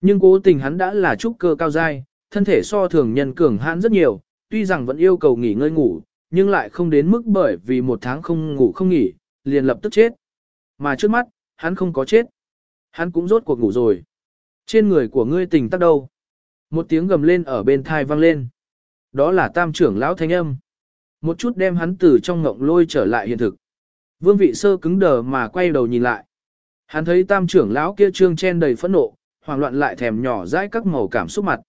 Nhưng cố tình hắn đã là trúc cơ cao dai, thân thể so thường nhân cường hãn rất nhiều, tuy rằng vẫn yêu cầu nghỉ ngơi ngủ, nhưng lại không đến mức bởi vì một tháng không ngủ không nghỉ, liền lập tức chết. Mà trước mắt, hắn không có chết. Hắn cũng rốt cuộc ngủ rồi. Trên người của ngươi tình tắc đâu? Một tiếng gầm lên ở bên thai vang lên. Đó là tam trưởng lão thanh âm. Một chút đem hắn từ trong ngộng lôi trở lại hiện thực. Vương vị sơ cứng đờ mà quay đầu nhìn lại. Hắn thấy tam trưởng lão kia trương chen đầy phẫn nộ, hoảng loạn lại thèm nhỏ dãi các màu cảm xúc mặt.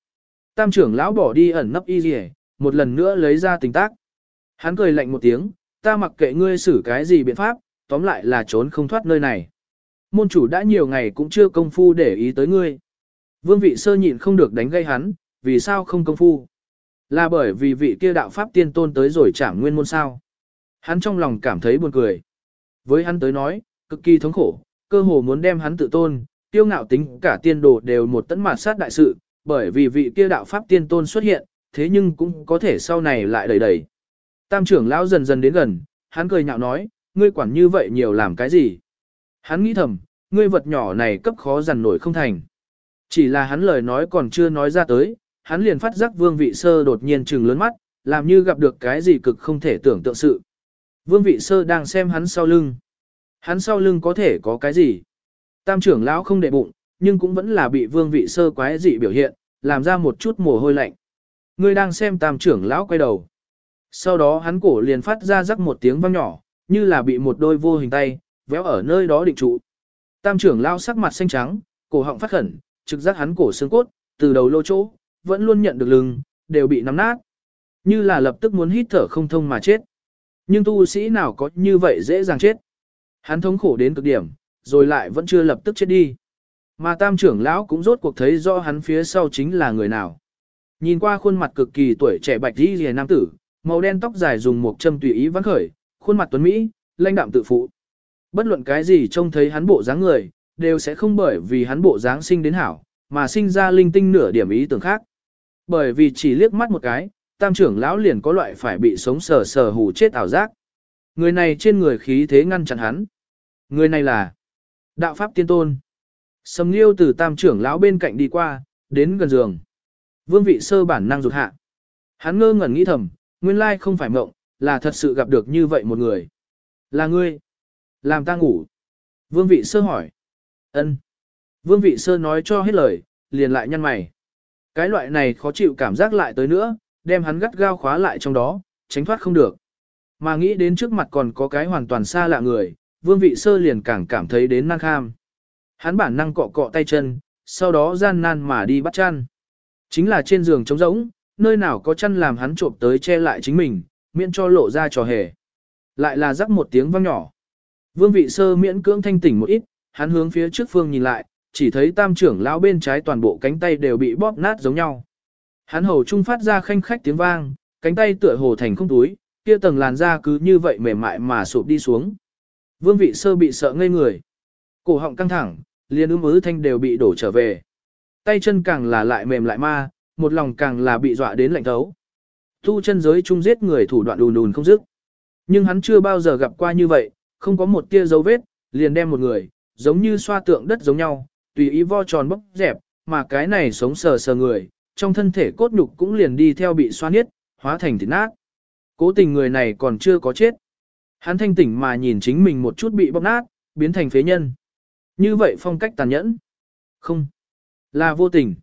Tam trưởng lão bỏ đi ẩn nấp y rìa, một lần nữa lấy ra tình tác. Hắn cười lạnh một tiếng, ta mặc kệ ngươi xử cái gì biện pháp, tóm lại là trốn không thoát nơi này. Môn chủ đã nhiều ngày cũng chưa công phu để ý tới ngươi. Vương vị sơ nhịn không được đánh gây hắn, vì sao không công phu? Là bởi vì vị kia đạo pháp tiên tôn tới rồi chảm nguyên môn sao. Hắn trong lòng cảm thấy buồn cười. Với hắn tới nói, cực kỳ thống khổ, cơ hồ muốn đem hắn tự tôn, tiêu ngạo tính cả tiên đồ đều một tấn mạt sát đại sự, bởi vì vị kia đạo pháp tiên tôn xuất hiện, thế nhưng cũng có thể sau này lại đẩy đẩy. Tam trưởng lão dần dần đến gần, hắn cười nhạo nói, ngươi quản như vậy nhiều làm cái gì? Hắn nghĩ thầm, ngươi vật nhỏ này cấp khó dằn nổi không thành. Chỉ là hắn lời nói còn chưa nói ra tới, hắn liền phát giác vương vị sơ đột nhiên trừng lớn mắt, làm như gặp được cái gì cực không thể tưởng tượng sự. Vương vị sơ đang xem hắn sau lưng. Hắn sau lưng có thể có cái gì? Tam trưởng lão không để bụng, nhưng cũng vẫn là bị vương vị sơ quái dị biểu hiện, làm ra một chút mồ hôi lạnh. Ngươi đang xem tam trưởng lão quay đầu. Sau đó hắn cổ liền phát ra rắc một tiếng vang nhỏ, như là bị một đôi vô hình tay, véo ở nơi đó định trụ. Tam trưởng lão sắc mặt xanh trắng, cổ họng phát khẩn, trực giác hắn cổ xương cốt, từ đầu lô chỗ, vẫn luôn nhận được lưng, đều bị nắm nát. Như là lập tức muốn hít thở không thông mà chết. Nhưng tu sĩ nào có như vậy dễ dàng chết. Hắn thống khổ đến cực điểm, rồi lại vẫn chưa lập tức chết đi. Mà tam trưởng lão cũng rốt cuộc thấy rõ hắn phía sau chính là người nào. Nhìn qua khuôn mặt cực kỳ tuổi trẻ bạch đi rìa nam tử, màu đen tóc dài dùng một châm tùy ý vắng khởi, khuôn mặt tuấn Mỹ, lãnh đạm tự phụ. Bất luận cái gì trông thấy hắn bộ dáng người, đều sẽ không bởi vì hắn bộ dáng sinh đến hảo, mà sinh ra linh tinh nửa điểm ý tưởng khác. Bởi vì chỉ liếc mắt một cái, tam trưởng lão liền có loại phải bị sống sờ sờ hù chết ảo giác. Người này trên người khí thế ngăn chặn hắn. Người này là đạo pháp tiên tôn. Sầm liêu từ tam trưởng lão bên cạnh đi qua, đến gần giường. Vương vị sơ bản năng rụt hạ. Hắn ngơ ngẩn nghĩ thầm, nguyên lai không phải mộng, là thật sự gặp được như vậy một người. Là ngươi. Làm ta ngủ. Vương vị sơ hỏi. ân. Vương vị sơ nói cho hết lời, liền lại nhăn mày. Cái loại này khó chịu cảm giác lại tới nữa, đem hắn gắt gao khóa lại trong đó, tránh thoát không được. Mà nghĩ đến trước mặt còn có cái hoàn toàn xa lạ người, vương vị sơ liền càng cảm thấy đến năng kham. Hắn bản năng cọ cọ tay chân, sau đó gian nan mà đi bắt chăn. Chính là trên giường trống rỗng, nơi nào có chăn làm hắn trộm tới che lại chính mình, miễn cho lộ ra trò hề. Lại là rắc một tiếng vang nhỏ. Vương vị sơ miễn cưỡng thanh tỉnh một ít, hắn hướng phía trước phương nhìn lại, chỉ thấy tam trưởng lão bên trái toàn bộ cánh tay đều bị bóp nát giống nhau. Hắn hầu trung phát ra khanh khách tiếng vang, cánh tay tựa hồ thành không túi, kia tầng làn da cứ như vậy mềm mại mà sụp đi xuống. Vương vị sơ bị sợ ngây người. Cổ họng căng thẳng, liền ưm ứ thanh đều bị đổ trở về. Tay chân càng là lại mềm lại ma, một lòng càng là bị dọa đến lạnh thấu. thu chân giới chung giết người thủ đoạn đùn đùn không dứt. Nhưng hắn chưa bao giờ gặp qua như vậy, không có một tia dấu vết, liền đem một người, giống như xoa tượng đất giống nhau, tùy ý vo tròn bóc dẹp, mà cái này sống sờ sờ người, trong thân thể cốt nhục cũng liền đi theo bị xoa niết, hóa thành thịt nát. Cố tình người này còn chưa có chết. Hắn thanh tỉnh mà nhìn chính mình một chút bị bóc nát, biến thành phế nhân. Như vậy phong cách tàn nhẫn. Không. Là vô tình.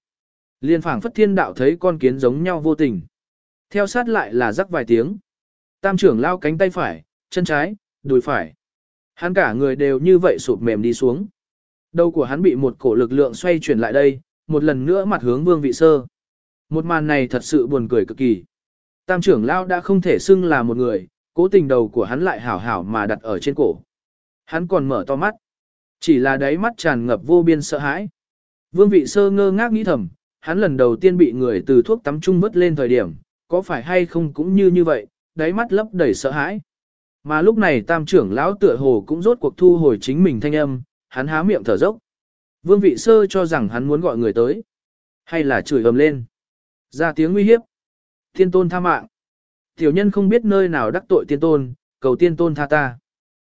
Liên phảng phất thiên đạo thấy con kiến giống nhau vô tình. Theo sát lại là rắc vài tiếng. Tam trưởng lao cánh tay phải, chân trái, đùi phải. Hắn cả người đều như vậy sụp mềm đi xuống. Đầu của hắn bị một cổ lực lượng xoay chuyển lại đây, một lần nữa mặt hướng vương vị sơ. Một màn này thật sự buồn cười cực kỳ. Tam trưởng lao đã không thể xưng là một người, cố tình đầu của hắn lại hảo hảo mà đặt ở trên cổ. Hắn còn mở to mắt. Chỉ là đáy mắt tràn ngập vô biên sợ hãi. Vương vị sơ ngơ ngác nghĩ thầm, hắn lần đầu tiên bị người từ thuốc tắm chung vớt lên thời điểm, có phải hay không cũng như như vậy, đáy mắt lấp đầy sợ hãi. Mà lúc này tam trưởng lão tựa hồ cũng rốt cuộc thu hồi chính mình thanh âm, hắn há miệng thở dốc. Vương vị sơ cho rằng hắn muốn gọi người tới. Hay là chửi ầm lên. Ra tiếng nguy hiếp. Thiên tôn tha mạng. Tiểu nhân không biết nơi nào đắc tội tiên tôn, cầu tiên tôn tha ta.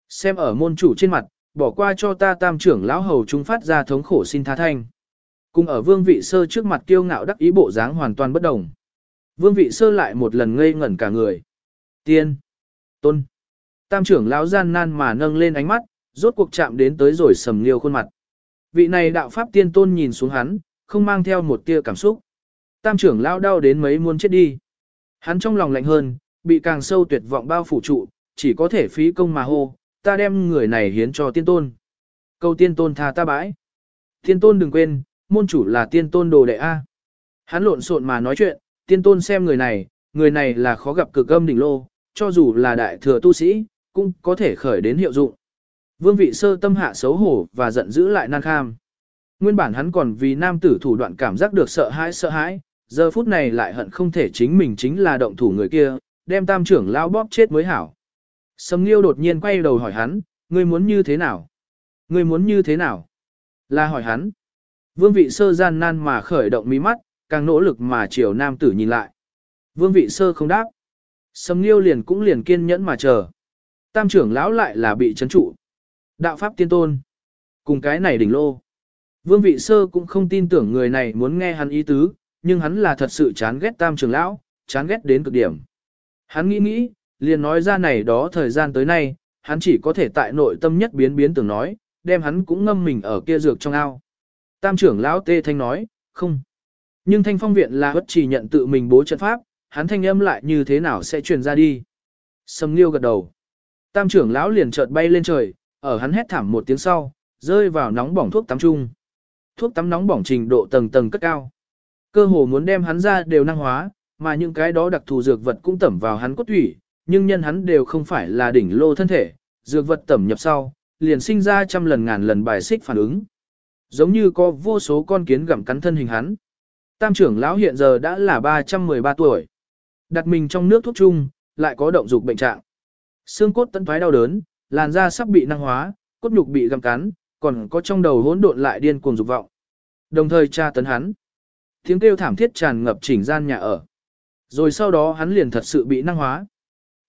Xem ở môn chủ trên mặt, bỏ qua cho ta tam trưởng lão hầu trung phát ra thống khổ xin tha thanh. Cùng ở vương vị sơ trước mặt kiêu ngạo đắc ý bộ dáng hoàn toàn bất đồng. Vương vị sơ lại một lần ngây ngẩn cả người. Tiên. Tôn. Tam trưởng lão gian nan mà nâng lên ánh mắt, rốt cuộc chạm đến tới rồi sầm liêu khuôn mặt. Vị này đạo pháp tiên tôn nhìn xuống hắn, không mang theo một tia cảm xúc. Tam trưởng lão đau đến mấy muốn chết đi. Hắn trong lòng lạnh hơn, bị càng sâu tuyệt vọng bao phủ trụ, chỉ có thể phí công mà hô, ta đem người này hiến cho tiên tôn. Câu tiên tôn tha ta bãi. Tiên tôn đừng quên, môn chủ là tiên tôn đồ đệ A. Hắn lộn xộn mà nói chuyện, tiên tôn xem người này, người này là khó gặp cực âm đỉnh lô, cho dù là đại thừa tu sĩ, cũng có thể khởi đến hiệu dụng. Vương vị sơ tâm hạ xấu hổ và giận dữ lại nan kham. Nguyên bản hắn còn vì nam tử thủ đoạn cảm giác được sợ hãi sợ hãi, giờ phút này lại hận không thể chính mình chính là động thủ người kia, đem tam trưởng lao bóp chết mới hảo. Sầm Nghiêu đột nhiên quay đầu hỏi hắn, ngươi muốn như thế nào? Ngươi muốn như thế nào? Là hỏi hắn. Vương vị sơ gian nan mà khởi động mí mắt, càng nỗ lực mà chiều nam tử nhìn lại. Vương vị sơ không đáp. Sầm Nghiêu liền cũng liền kiên nhẫn mà chờ. Tam trưởng lão lại là bị chấn trụ. Đạo pháp tiên tôn. Cùng cái này đỉnh lô. Vương vị sơ cũng không tin tưởng người này muốn nghe hắn ý tứ, nhưng hắn là thật sự chán ghét tam trưởng lão, chán ghét đến cực điểm. Hắn nghĩ nghĩ, liền nói ra này đó thời gian tới nay, hắn chỉ có thể tại nội tâm nhất biến biến tưởng nói, đem hắn cũng ngâm mình ở kia dược trong ao. Tam trưởng lão tê thanh nói, không. Nhưng thanh phong viện là bất chỉ nhận tự mình bố trận pháp, hắn thanh âm lại như thế nào sẽ truyền ra đi. Sầm nghiêu gật đầu. Tam trưởng lão liền chợt bay lên trời, ở hắn hét thảm một tiếng sau, rơi vào nóng bỏng thuốc tắm chung. Thuốc tắm nóng bỏng trình độ tầng tầng cất cao. Cơ hồ muốn đem hắn ra đều năng hóa, mà những cái đó đặc thù dược vật cũng tẩm vào hắn cốt thủy, nhưng nhân hắn đều không phải là đỉnh lô thân thể, dược vật tẩm nhập sau, liền sinh ra trăm lần ngàn lần bài xích phản ứng. Giống như có vô số con kiến gặm cắn thân hình hắn. Tam trưởng lão hiện giờ đã là 313 tuổi. Đặt mình trong nước thuốc chung, lại có động dục bệnh trạng. Xương cốt tận thoái đau đớn, làn da sắp bị năng hóa, cốt nhục bị gặm cắn, còn có trong đầu hỗn độn lại điên cuồng dục vọng. Đồng thời tra tấn hắn. Tiếng kêu thảm thiết tràn ngập chỉnh gian nhà ở. Rồi sau đó hắn liền thật sự bị năng hóa.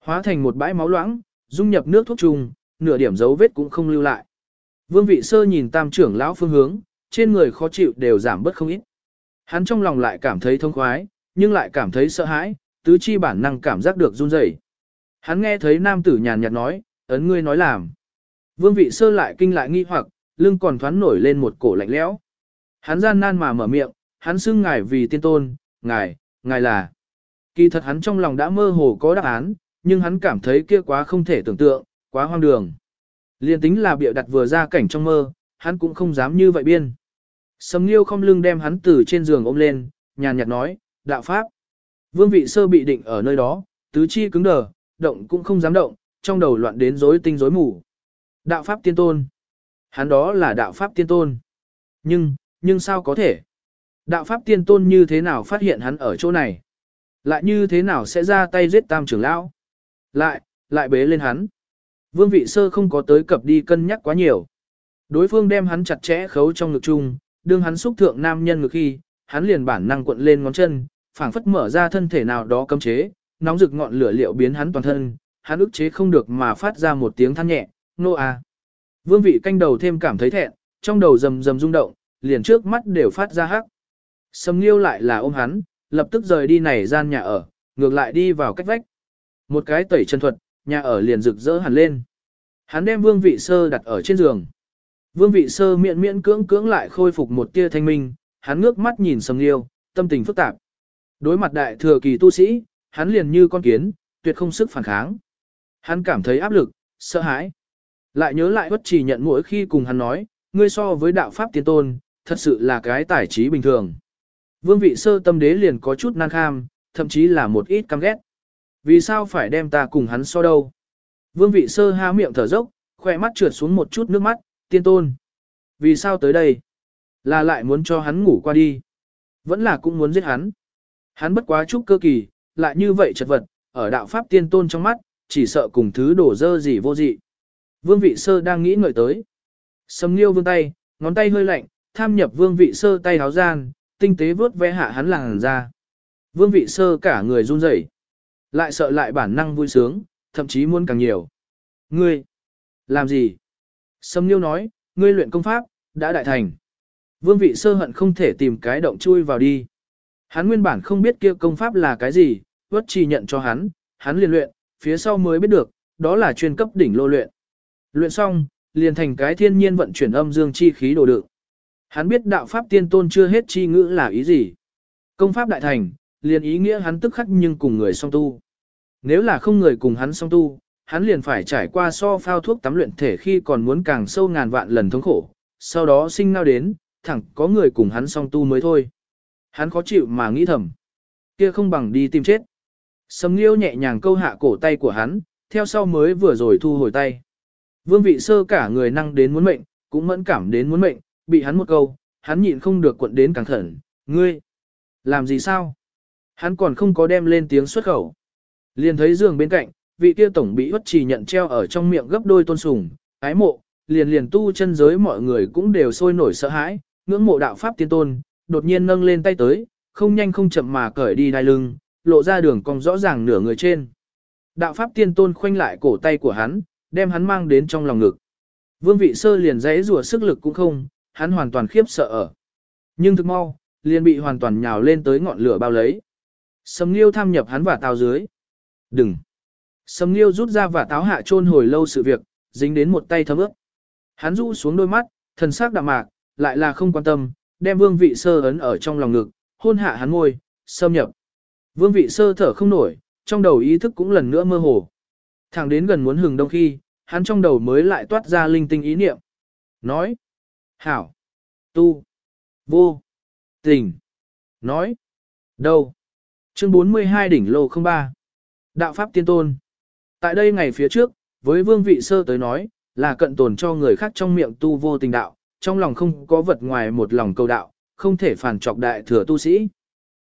Hóa thành một bãi máu loãng, dung nhập nước thuốc trùng, nửa điểm dấu vết cũng không lưu lại. Vương vị sơ nhìn tam trưởng lão phương hướng, trên người khó chịu đều giảm bớt không ít. Hắn trong lòng lại cảm thấy thông khoái, nhưng lại cảm thấy sợ hãi, tứ chi bản năng cảm giác được run rẩy. Hắn nghe thấy nam tử nhàn nhạt nói, ấn ngươi nói làm. Vương vị sơ lại kinh lại nghi hoặc, lưng còn thoáng nổi lên một cổ lạnh lẽo. Hắn gian nan mà mở miệng, hắn xưng ngài vì tiên tôn, ngài, ngài là. Kỳ thật hắn trong lòng đã mơ hồ có đáp án, nhưng hắn cảm thấy kia quá không thể tưởng tượng, quá hoang đường. Liên tính là bịa đặt vừa ra cảnh trong mơ, hắn cũng không dám như vậy biên. Sầm Nghiêu không lưng đem hắn từ trên giường ôm lên, nhàn nhạt nói, đạo pháp. Vương vị sơ bị định ở nơi đó, tứ chi cứng đờ, động cũng không dám động, trong đầu loạn đến rối tinh rối mù. Đạo pháp tiên tôn. Hắn đó là đạo pháp tiên tôn. Nhưng, nhưng sao có thể? Đạo pháp tiên tôn như thế nào phát hiện hắn ở chỗ này? Lại như thế nào sẽ ra tay giết tam trưởng lão? Lại, lại bế lên hắn. Vương vị sơ không có tới cập đi cân nhắc quá nhiều. Đối phương đem hắn chặt chẽ khấu trong ngực chung, đương hắn xúc thượng nam nhân ngực khi, hắn liền bản năng cuộn lên ngón chân, phảng phất mở ra thân thể nào đó cấm chế, nóng rực ngọn lửa liệu biến hắn toàn thân, hắn ức chế không được mà phát ra một tiếng than nhẹ, nô à. Vương vị canh đầu thêm cảm thấy thẹn, trong đầu rầm rầm rung động, liền trước mắt đều phát ra hắc. Sầm Nghiêu lại là ôm hắn, lập tức rời đi này gian nhà ở, ngược lại đi vào cách vách. Một cái tẩy chân thuật, nhà ở liền rực rỡ hẳn lên. Hắn đem vương vị sơ đặt ở trên giường. Vương vị sơ miễn miễn cưỡng cưỡng lại khôi phục một tia thanh minh, hắn ngước mắt nhìn Sầm Nghiêu, tâm tình phức tạp. Đối mặt đại thừa kỳ tu sĩ, hắn liền như con kiến, tuyệt không sức phản kháng. Hắn cảm thấy áp lực, sợ hãi. Lại nhớ lại bất chỉ nhận mỗi khi cùng hắn nói, ngươi so với đạo pháp tiên tôn, thật sự là cái tài trí bình thường. Vương vị sơ tâm đế liền có chút nan kham, thậm chí là một ít căm ghét. Vì sao phải đem ta cùng hắn so đâu? Vương vị sơ há miệng thở dốc, khỏe mắt trượt xuống một chút nước mắt, tiên tôn. Vì sao tới đây? Là lại muốn cho hắn ngủ qua đi. Vẫn là cũng muốn giết hắn. Hắn bất quá chút cơ kỳ, lại như vậy chật vật, ở đạo pháp tiên tôn trong mắt, chỉ sợ cùng thứ đổ dơ gì vô dị. Vương vị sơ đang nghĩ ngợi tới. Sầm nghiêu vương tay, ngón tay hơi lạnh, tham nhập vương vị sơ tay háo gian, tinh tế vớt vẽ hạ hắn làng ra. Vương vị sơ cả người run rẩy, lại sợ lại bản năng vui sướng, thậm chí muốn càng nhiều. Ngươi, làm gì? Sâm Nhiêu nói, ngươi luyện công pháp, đã đại thành. Vương vị sơ hận không thể tìm cái động chui vào đi. Hắn nguyên bản không biết kia công pháp là cái gì, vất chỉ nhận cho hắn, hắn liền luyện, phía sau mới biết được, đó là chuyên cấp đỉnh lô luyện. Luyện xong, liền thành cái thiên nhiên vận chuyển âm dương chi khí đồ đựng. Hắn biết đạo pháp tiên tôn chưa hết chi ngữ là ý gì. Công pháp đại thành, liền ý nghĩa hắn tức khắc nhưng cùng người song tu. Nếu là không người cùng hắn song tu, hắn liền phải trải qua so phao thuốc tắm luyện thể khi còn muốn càng sâu ngàn vạn lần thống khổ, sau đó sinh nao đến, thẳng có người cùng hắn song tu mới thôi. Hắn khó chịu mà nghĩ thầm, kia không bằng đi tìm chết. Sầm Nghiêu nhẹ nhàng câu hạ cổ tay của hắn, theo sau mới vừa rồi thu hồi tay. Vương vị sơ cả người năng đến muốn mệnh, cũng mẫn cảm đến muốn mệnh, bị hắn một câu, hắn nhịn không được cuộn đến càng thẩn, ngươi, làm gì sao? Hắn còn không có đem lên tiếng xuất khẩu. Liền thấy giường bên cạnh, vị kia tổng bị bất trì nhận treo ở trong miệng gấp đôi tôn sùng, ái mộ, liền liền tu chân giới mọi người cũng đều sôi nổi sợ hãi, ngưỡng mộ đạo pháp tiên tôn, đột nhiên nâng lên tay tới, không nhanh không chậm mà cởi đi đai lưng, lộ ra đường cong rõ ràng nửa người trên. Đạo pháp tiên tôn khoanh lại cổ tay của hắn, đem hắn mang đến trong lòng ngực. Vương vị sơ liền dãy rùa sức lực cũng không, hắn hoàn toàn khiếp sợ ở. Nhưng thực mau, liền bị hoàn toàn nhào lên tới ngọn lửa bao lấy. Sầm Nghiêu tham nhập hắn và táo dưới. Đừng! Sầm Nghiêu rút ra và táo hạ chôn hồi lâu sự việc, dính đến một tay thấm ướt. Hắn rũ xuống đôi mắt, thần sắc đạm mạc, lại là không quan tâm, đem vương vị sơ ấn ở trong lòng ngực, hôn hạ hắn ngôi, xâm nhập. Vương vị sơ thở không nổi, trong đầu ý thức cũng lần nữa mơ hồ. Thẳng đến gần muốn hừng đông khi, hắn trong đầu mới lại toát ra linh tinh ý niệm. Nói. Hảo. Tu. Vô. Tình. Nói. Đâu. Chương 42 đỉnh lô 03. Đạo Pháp Tiên Tôn. Tại đây ngày phía trước, với vương vị sơ tới nói, là cận tồn cho người khác trong miệng tu vô tình đạo, trong lòng không có vật ngoài một lòng cầu đạo, không thể phản trọc đại thừa tu sĩ.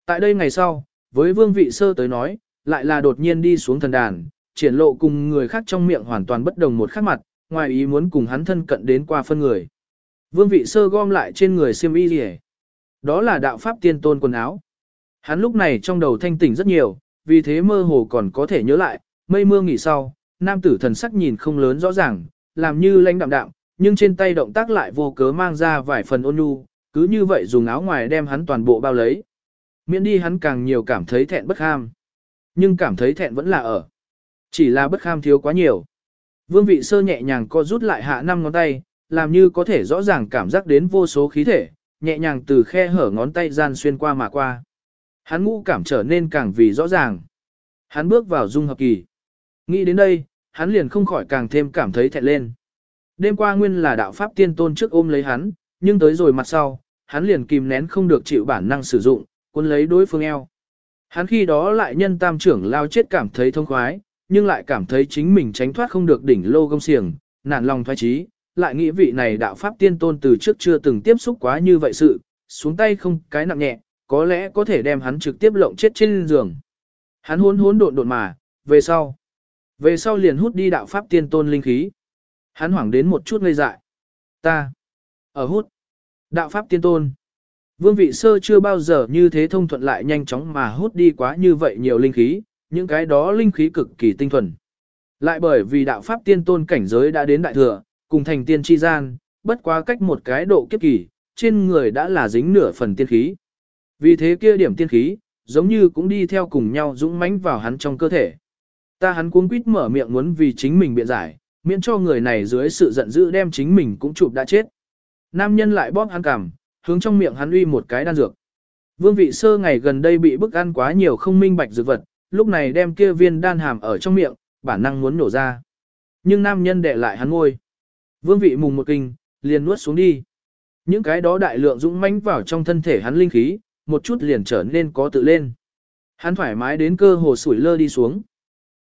Tại đây ngày sau, với vương vị sơ tới nói, lại là đột nhiên đi xuống thần đàn, triển lộ cùng người khác trong miệng hoàn toàn bất đồng một khác mặt, ngoài ý muốn cùng hắn thân cận đến qua phân người. Vương vị sơ gom lại trên người xiêm y rỉ. Đó là đạo pháp tiên tôn quần áo. Hắn lúc này trong đầu thanh tỉnh rất nhiều, vì thế mơ hồ còn có thể nhớ lại, mây mưa nghỉ sau, nam tử thần sắc nhìn không lớn rõ ràng, làm như lãnh đạm đạm, nhưng trên tay động tác lại vô cớ mang ra vài phần ôn nhu, cứ như vậy dùng áo ngoài đem hắn toàn bộ bao lấy. Miễn đi hắn càng nhiều cảm thấy thẹn bất ham, Nhưng cảm thấy thẹn vẫn là ở. Chỉ là bất ham thiếu quá nhiều. Vương vị sơ nhẹ nhàng co rút lại hạ năm ngón tay, làm như có thể rõ ràng cảm giác đến vô số khí thể, nhẹ nhàng từ khe hở ngón tay gian xuyên qua mà qua. Hắn ngũ cảm trở nên càng vì rõ ràng. Hắn bước vào dung hợp kỳ. Nghĩ đến đây, hắn liền không khỏi càng thêm cảm thấy thẹn lên. Đêm qua nguyên là đạo pháp tiên tôn trước ôm lấy hắn, nhưng tới rồi mặt sau, hắn liền kìm nén không được chịu bản năng sử dụng, cuốn lấy đối phương eo. Hắn khi đó lại nhân tam trưởng lao chết cảm thấy thông khoái, nhưng lại cảm thấy chính mình tránh thoát không được đỉnh lô gông xiềng, nản lòng thoái trí, lại nghĩ vị này đạo pháp tiên tôn từ trước chưa từng tiếp xúc quá như vậy sự, xuống tay không cái nặng nhẹ, có lẽ có thể đem hắn trực tiếp lộng chết trên giường. Hắn hôn hôn độn độn mà, về sau. Về sau liền hút đi đạo pháp tiên tôn linh khí. Hắn hoảng đến một chút ngây dại. Ta. Ở hút. Đạo pháp tiên tôn. Vương vị sơ chưa bao giờ như thế thông thuận lại nhanh chóng mà hút đi quá như vậy nhiều linh khí, những cái đó linh khí cực kỳ tinh thuần. Lại bởi vì đạo pháp tiên tôn cảnh giới đã đến đại thừa, cùng thành tiên chi gian, bất quá cách một cái độ kiếp kỳ, trên người đã là dính nửa phần tiên khí. Vì thế kia điểm tiên khí, giống như cũng đi theo cùng nhau dũng mãnh vào hắn trong cơ thể. Ta hắn cuống quýt mở miệng muốn vì chính mình biện giải, miễn cho người này dưới sự giận dữ đem chính mình cũng chụp đã chết. Nam nhân lại bóp hắn cằm, hướng trong miệng hắn uy một cái đan dược. Vương vị sơ ngày gần đây bị bức ăn quá nhiều không minh bạch dược vật, lúc này đem kia viên đan hàm ở trong miệng, bản năng muốn nổ ra. Nhưng nam nhân đệ lại hắn ngôi. Vương vị mùng một kinh, liền nuốt xuống đi. Những cái đó đại lượng dũng mãnh vào trong thân thể hắn linh khí, một chút liền trở nên có tự lên. Hắn thoải mái đến cơ hồ sủi lơ đi xuống.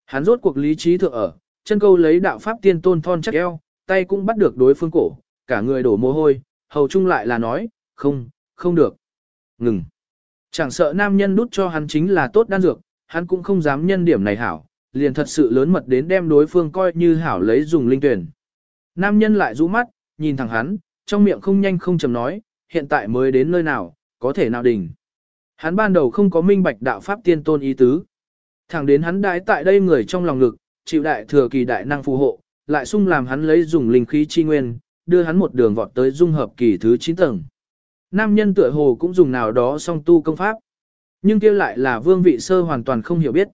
Hắn rốt cuộc lý trí thượng ở, chân câu lấy đạo pháp tiên tôn thon chắc eo, tay cũng bắt được đối phương cổ, cả người đổ mồ hôi, hầu chung lại là nói, không, không được. Ngừng. Chẳng sợ nam nhân đút cho hắn chính là tốt đan dược, hắn cũng không dám nhân điểm này hảo, liền thật sự lớn mật đến đem đối phương coi như hảo lấy dùng linh tuyển. Nam nhân lại rũ mắt, nhìn thẳng hắn, trong miệng không nhanh không chầm nói, hiện tại mới đến nơi nào, có thể nào đỉnh. Hắn ban đầu không có minh bạch đạo pháp tiên tôn ý tứ. Thẳng đến hắn đãi tại đây người trong lòng ngực, chịu đại thừa kỳ đại năng phù hộ, lại sung làm hắn lấy dùng linh khí chi nguyên, đưa hắn một đường vọt tới dung hợp kỳ thứ 9 tầng. Nam nhân tựa hồ cũng dùng nào đó song tu công pháp. Nhưng kia lại là vương vị sơ hoàn toàn không hiểu biết.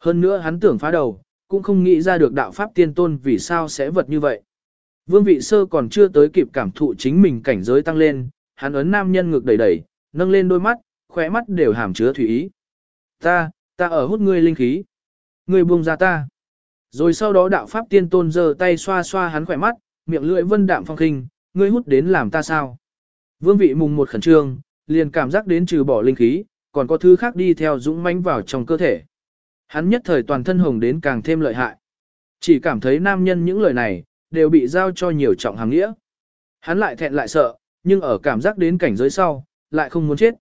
Hơn nữa hắn tưởng phá đầu, cũng không nghĩ ra được đạo pháp tiên tôn vì sao sẽ vật như vậy. Vương vị sơ còn chưa tới kịp cảm thụ chính mình cảnh giới tăng lên, hắn ấn nam nhân ngực đẩy đẩy, nâng lên đôi mắt, khóe mắt đều hàm chứa thủy ý. Ta, ta ở hút ngươi linh khí. Ngươi buông ra ta. Rồi sau đó đạo pháp tiên tôn giơ tay xoa xoa hắn khỏe mắt, miệng lưỡi vân đạm phong khinh, ngươi hút đến làm ta sao? Vương vị mùng một khẩn trương, liền cảm giác đến trừ bỏ linh khí, còn có thứ khác đi theo dũng mãnh vào trong cơ thể. Hắn nhất thời toàn thân hồng đến càng thêm lợi hại. Chỉ cảm thấy nam nhân những lời này, đều bị giao cho nhiều trọng hàng nghĩa. Hắn lại thẹn lại sợ, nhưng ở cảm giác đến cảnh giới sau, lại không muốn chết.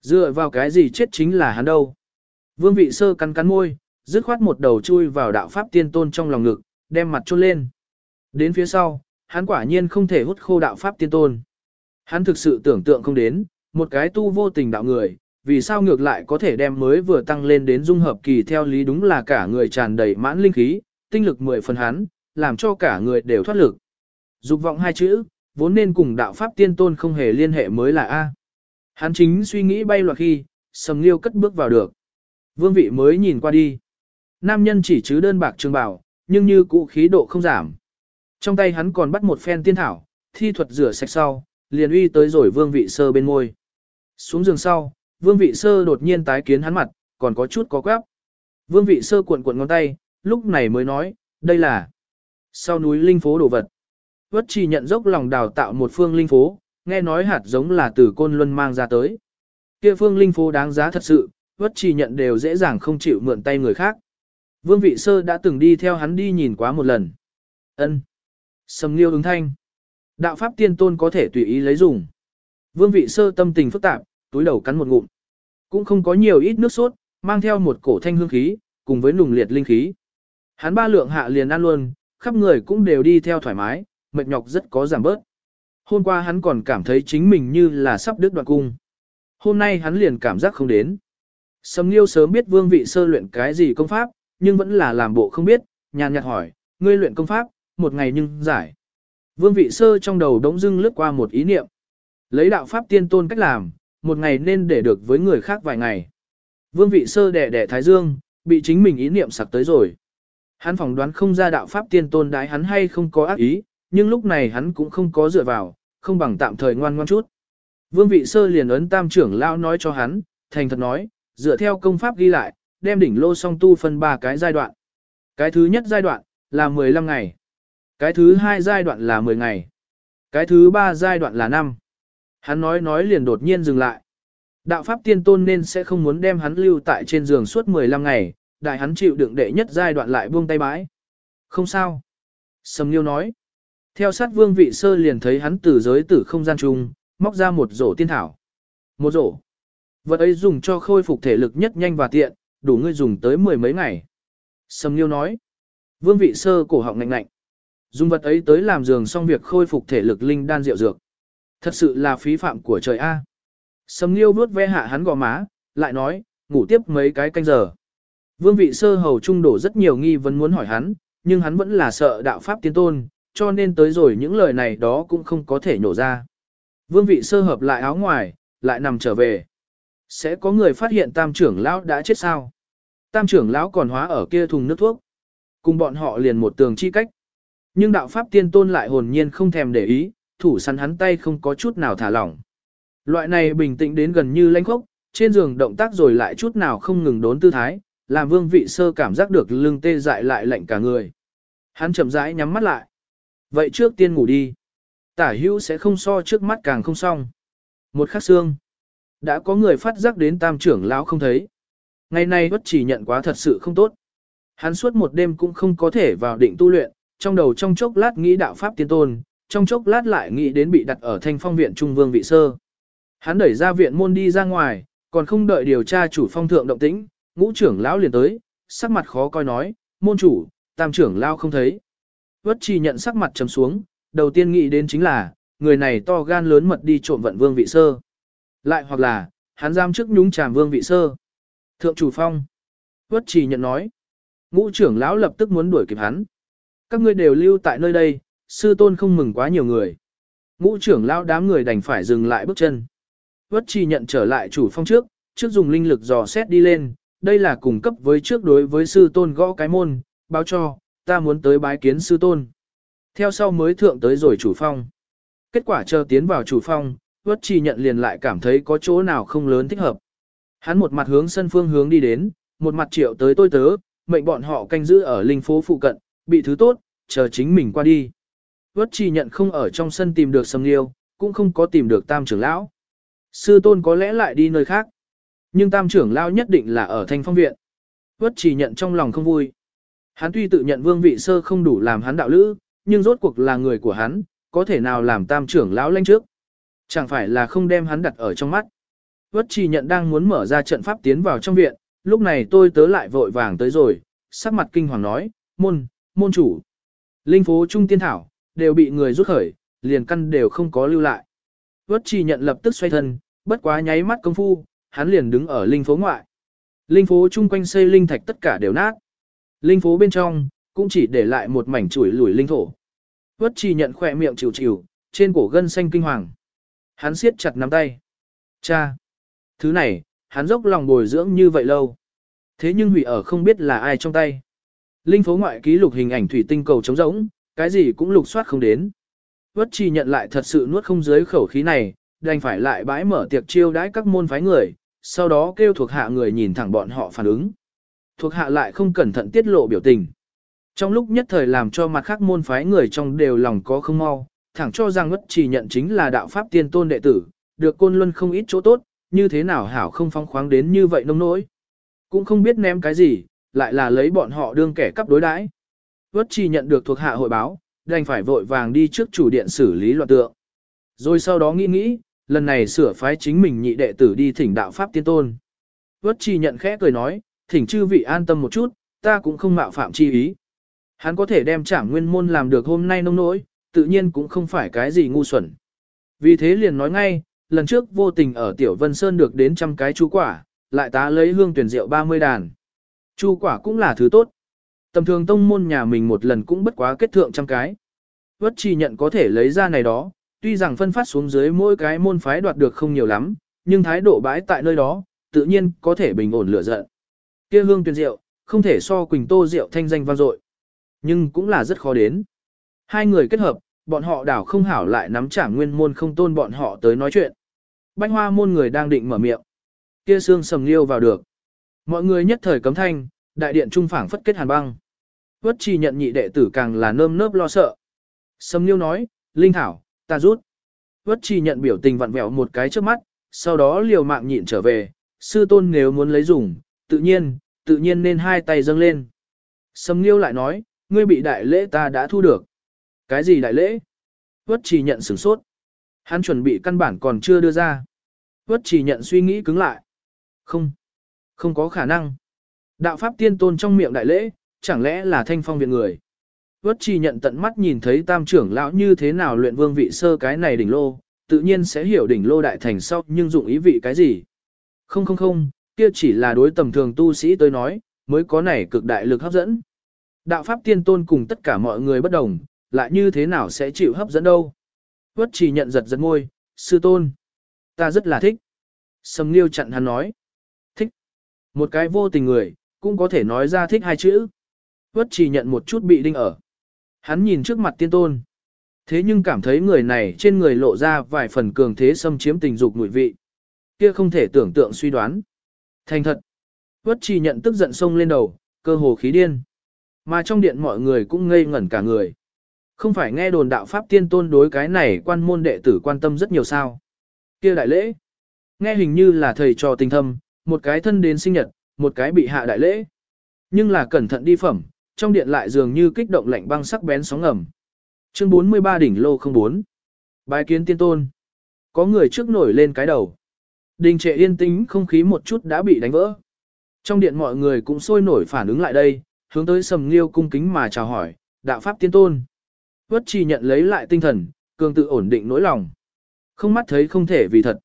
Dựa vào cái gì chết chính là hắn đâu. Vương vị sơ cắn cắn môi, dứt khoát một đầu chui vào đạo pháp tiên tôn trong lòng ngực, đem mặt chôn lên. Đến phía sau, hắn quả nhiên không thể hút khô đạo pháp tiên tôn. Hắn thực sự tưởng tượng không đến, một cái tu vô tình đạo người, vì sao ngược lại có thể đem mới vừa tăng lên đến dung hợp kỳ theo lý đúng là cả người tràn đầy mãn linh khí, tinh lực mười phần hắn, làm cho cả người đều thoát lực. Dục vọng hai chữ, vốn nên cùng đạo pháp tiên tôn không hề liên hệ mới là A. Hắn chính suy nghĩ bay loạt khi, sầm liêu cất bước vào được. Vương vị mới nhìn qua đi. Nam nhân chỉ chứ đơn bạc trường bảo, nhưng như cũ khí độ không giảm. Trong tay hắn còn bắt một phen tiên thảo, thi thuật rửa sạch sau, liền uy tới rồi vương vị sơ bên môi. Xuống giường sau, vương vị sơ đột nhiên tái kiến hắn mặt, còn có chút có quáp. Vương vị sơ cuộn cuộn ngón tay, lúc này mới nói, đây là sau núi linh phố đồ vật. Vất chỉ nhận dốc lòng đào tạo một phương linh phố, nghe nói hạt giống là từ côn luân mang ra tới. Kia phương linh phố đáng giá thật sự, vất chỉ nhận đều dễ dàng không chịu mượn tay người khác. Vương vị sơ đã từng đi theo hắn đi nhìn quá một lần. ân Sầm liêu ứng thanh. Đạo pháp tiên tôn có thể tùy ý lấy dùng. Vương vị sơ tâm tình phức tạp, túi đầu cắn một ngụm. Cũng không có nhiều ít nước sốt, mang theo một cổ thanh hương khí, cùng với nùng liệt linh khí. Hắn ba lượng hạ liền ăn luôn, khắp người cũng đều đi theo thoải mái, mệt nhọc rất có giảm bớt. Hôm qua hắn còn cảm thấy chính mình như là sắp đứt đoạn cung. Hôm nay hắn liền cảm giác không đến. Sầm Nghiêu sớm biết vương vị sơ luyện cái gì công pháp, nhưng vẫn là làm bộ không biết, nhàn nhạt hỏi, ngươi luyện công pháp, một ngày nhưng giải. Vương vị sơ trong đầu đống dưng lướt qua một ý niệm. Lấy đạo pháp tiên tôn cách làm, một ngày nên để được với người khác vài ngày. Vương vị sơ đẻ đẻ thái dương, bị chính mình ý niệm sặc tới rồi. Hắn phỏng đoán không ra đạo pháp tiên tôn đái hắn hay không có ác ý, nhưng lúc này hắn cũng không có dựa vào, không bằng tạm thời ngoan ngoan chút. Vương vị sơ liền ấn tam trưởng lao nói cho hắn, thành thật nói, dựa theo công pháp ghi lại, đem đỉnh lô song tu phân ba cái giai đoạn. Cái thứ nhất giai đoạn là 15 ngày. Cái thứ hai giai đoạn là 10 ngày. Cái thứ ba giai đoạn là 5. Hắn nói nói liền đột nhiên dừng lại. Đạo pháp tiên tôn nên sẽ không muốn đem hắn lưu tại trên giường suốt 15 ngày, đại hắn chịu đựng đệ nhất giai đoạn lại buông tay bãi. Không sao. Sầm Liêu nói. Theo sát vương vị sơ liền thấy hắn từ giới tử không gian chung, móc ra một rổ tiên thảo. Một rổ. Vật ấy dùng cho khôi phục thể lực nhất nhanh và tiện, đủ ngươi dùng tới mười mấy ngày. Sầm Liêu nói. Vương vị sơ cổ họng ngạnh ngạnh. Dùng vật ấy tới làm giường xong việc khôi phục thể lực linh đan rượu dược. Thật sự là phí phạm của trời A. Sầm Liêu vuốt ve hạ hắn gò má, lại nói, ngủ tiếp mấy cái canh giờ. Vương vị sơ hầu trung đổ rất nhiều nghi vấn muốn hỏi hắn, nhưng hắn vẫn là sợ đạo pháp tiến tôn, cho nên tới rồi những lời này đó cũng không có thể nhổ ra. Vương vị sơ hợp lại áo ngoài, lại nằm trở về. Sẽ có người phát hiện tam trưởng lão đã chết sao? Tam trưởng lão còn hóa ở kia thùng nước thuốc. Cùng bọn họ liền một tường chi cách. Nhưng đạo pháp tiên tôn lại hồn nhiên không thèm để ý, thủ săn hắn tay không có chút nào thả lỏng. Loại này bình tĩnh đến gần như lãnh khốc, trên giường động tác rồi lại chút nào không ngừng đốn tư thái, làm vương vị sơ cảm giác được lưng tê dại lại lạnh cả người. Hắn chậm rãi nhắm mắt lại. Vậy trước tiên ngủ đi. Tả hữu sẽ không so trước mắt càng không xong. Một khắc xương. Đã có người phát giác đến tam trưởng lão không thấy. Ngày nay bất chỉ nhận quá thật sự không tốt. Hắn suốt một đêm cũng không có thể vào định tu luyện, trong đầu trong chốc lát nghĩ đạo pháp tiên tôn, trong chốc lát lại nghĩ đến bị đặt ở thanh phong viện trung vương vị sơ. Hắn đẩy ra viện môn đi ra ngoài, còn không đợi điều tra chủ phong thượng động tĩnh, ngũ trưởng lão liền tới, sắc mặt khó coi nói, môn chủ, tam trưởng lão không thấy. Vất trì nhận sắc mặt trầm xuống, đầu tiên nghĩ đến chính là, người này to gan lớn mật đi trộm vận vương vị sơ. Lại hoặc là, hắn giam trước nhúng chàm vương vị sơ. Thượng chủ phong. Vất trì nhận nói. Ngũ trưởng lão lập tức muốn đuổi kịp hắn. Các ngươi đều lưu tại nơi đây, sư tôn không mừng quá nhiều người. Ngũ trưởng lão đám người đành phải dừng lại bước chân. Vất trì nhận trở lại chủ phong trước, trước dùng linh lực dò xét đi lên, đây là cùng cấp với trước đối với sư tôn gõ cái môn, báo cho, ta muốn tới bái kiến sư tôn. Theo sau mới thượng tới rồi chủ phong. Kết quả chờ tiến vào chủ phong, vất trì nhận liền lại cảm thấy có chỗ nào không lớn thích hợp. Hắn một mặt hướng sân phương hướng đi đến, một mặt triệu tới tôi tớ, mệnh bọn họ canh giữ ở linh phố phụ cận, bị thứ tốt, chờ chính mình qua đi. Vất trì nhận không ở trong sân tìm được sầm liêu, cũng không có tìm được tam trưởng lão. Sư tôn có lẽ lại đi nơi khác. Nhưng tam trưởng lão nhất định là ở thanh phong viện. Vất chỉ nhận trong lòng không vui. Hắn tuy tự nhận vương vị sơ không đủ làm hắn đạo lữ, nhưng rốt cuộc là người của hắn, có thể nào làm tam trưởng lão lên trước. Chẳng phải là không đem hắn đặt ở trong mắt. Vất chỉ nhận đang muốn mở ra trận pháp tiến vào trong viện, lúc này tôi tớ lại vội vàng tới rồi, sắc mặt kinh hoàng nói, môn, môn chủ. Linh phố trung tiên thảo, đều bị người rút khởi, liền căn đều không có lưu lại. Vất chỉ nhận lập tức xoay thân, bất quá nháy mắt công phu, hắn liền đứng ở linh phố ngoại. Linh phố chung quanh xây linh thạch tất cả đều nát. Linh phố bên trong, cũng chỉ để lại một mảnh chuỗi lùi linh thổ. Vất chi nhận khỏe miệng chịu chịu, trên cổ gân xanh kinh hoàng. Hắn siết chặt nắm tay. Cha! Thứ này, hắn dốc lòng bồi dưỡng như vậy lâu. Thế nhưng hủy ở không biết là ai trong tay. Linh phố ngoại ký lục hình ảnh thủy tinh cầu trống rỗng, cái gì cũng lục soát không đến. Vất chi nhận lại thật sự nuốt không dưới khẩu khí này, đành phải lại bãi mở tiệc chiêu đãi các môn phái người, sau đó kêu thuộc hạ người nhìn thẳng bọn họ phản ứng. Thuộc hạ lại không cẩn thận tiết lộ biểu tình. Trong lúc nhất thời làm cho mặt khác môn phái người trong đều lòng có không mau, thẳng cho rằng ngất chỉ nhận chính là đạo pháp tiên tôn đệ tử, được côn luân không ít chỗ tốt, như thế nào hảo không phong khoáng đến như vậy nông nỗi. Cũng không biết ném cái gì, lại là lấy bọn họ đương kẻ cắp đối đãi. Vất chỉ nhận được thuộc hạ hội báo, đành phải vội vàng đi trước chủ điện xử lý loạn tượng. Rồi sau đó nghĩ nghĩ, lần này sửa phái chính mình nhị đệ tử đi thỉnh đạo Pháp tiên tôn. Vất chi nhận khẽ cười nói, thỉnh chư vị an tâm một chút, ta cũng không mạo phạm chi ý. Hắn có thể đem trảm nguyên môn làm được hôm nay nông nỗi, tự nhiên cũng không phải cái gì ngu xuẩn. Vì thế liền nói ngay, lần trước vô tình ở Tiểu Vân Sơn được đến trăm cái chú quả, lại tá lấy hương tuyển rượu 30 đàn. Chu quả cũng là thứ tốt. Tầm thường tông môn nhà mình một lần cũng bất quá kết thượng trăm cái. Vất chi nhận có thể lấy ra này đó, tuy rằng phân phát xuống dưới mỗi cái môn phái đoạt được không nhiều lắm, nhưng thái độ bãi tại nơi đó, tự nhiên có thể bình ổn lửa giận. Kia hương tuyền rượu, không thể so Quỳnh Tô rượu thanh danh vang dội, nhưng cũng là rất khó đến. Hai người kết hợp, bọn họ đảo không hảo lại nắm trả nguyên môn không tôn bọn họ tới nói chuyện. Bánh hoa môn người đang định mở miệng. Kia xương sầm liêu vào được. Mọi người nhất thời cấm thanh, đại điện trung phảng phất kết hàn băng. Quất trì nhận nhị đệ tử càng là nơm nớp lo sợ. Sầm liêu nói, Linh Thảo, ta rút. Vất chi nhận biểu tình vặn vẹo một cái trước mắt, sau đó liều mạng nhịn trở về, sư tôn nếu muốn lấy dùng, tự nhiên, tự nhiên nên hai tay dâng lên. Sầm liêu lại nói, ngươi bị đại lễ ta đã thu được. Cái gì đại lễ? Vất chi nhận sửng sốt. Hắn chuẩn bị căn bản còn chưa đưa ra. Vất chi nhận suy nghĩ cứng lại. Không. Không có khả năng. Đạo pháp tiên tôn trong miệng đại lễ, chẳng lẽ là thanh phong viện người. Vất trì nhận tận mắt nhìn thấy tam trưởng lão như thế nào luyện vương vị sơ cái này đỉnh lô, tự nhiên sẽ hiểu đỉnh lô đại thành sau nhưng dụng ý vị cái gì. Không không không, kia chỉ là đối tầm thường tu sĩ tới nói, mới có này cực đại lực hấp dẫn. Đạo pháp tiên tôn cùng tất cả mọi người bất đồng, lại như thế nào sẽ chịu hấp dẫn đâu. Vất trì nhận giật giật ngôi, sư tôn. Ta rất là thích. Sầm Nghiêu chặn hắn nói. Thích. Một cái vô tình người, cũng có thể nói ra thích hai chữ. Vất trì nhận một chút bị đinh ở. Hắn nhìn trước mặt tiên tôn. Thế nhưng cảm thấy người này trên người lộ ra vài phần cường thế xâm chiếm tình dục mùi vị. Kia không thể tưởng tượng suy đoán. Thành thật. Vất trì nhận tức giận sông lên đầu, cơ hồ khí điên. Mà trong điện mọi người cũng ngây ngẩn cả người. Không phải nghe đồn đạo Pháp tiên tôn đối cái này quan môn đệ tử quan tâm rất nhiều sao. kia đại lễ. Nghe hình như là thầy trò tình thâm, một cái thân đến sinh nhật, một cái bị hạ đại lễ. Nhưng là cẩn thận đi phẩm, trong điện lại dường như kích động lạnh băng sắc bén sóng ngầm. Chương 43 đỉnh lô 04. Bài kiến tiên tôn. Có người trước nổi lên cái đầu. Đình trệ yên tĩnh không khí một chút đã bị đánh vỡ. Trong điện mọi người cũng sôi nổi phản ứng lại đây, hướng tới sầm nghiêu cung kính mà chào hỏi, đạo pháp tiên tôn. Vất chi nhận lấy lại tinh thần, cường tự ổn định nỗi lòng. Không mắt thấy không thể vì thật.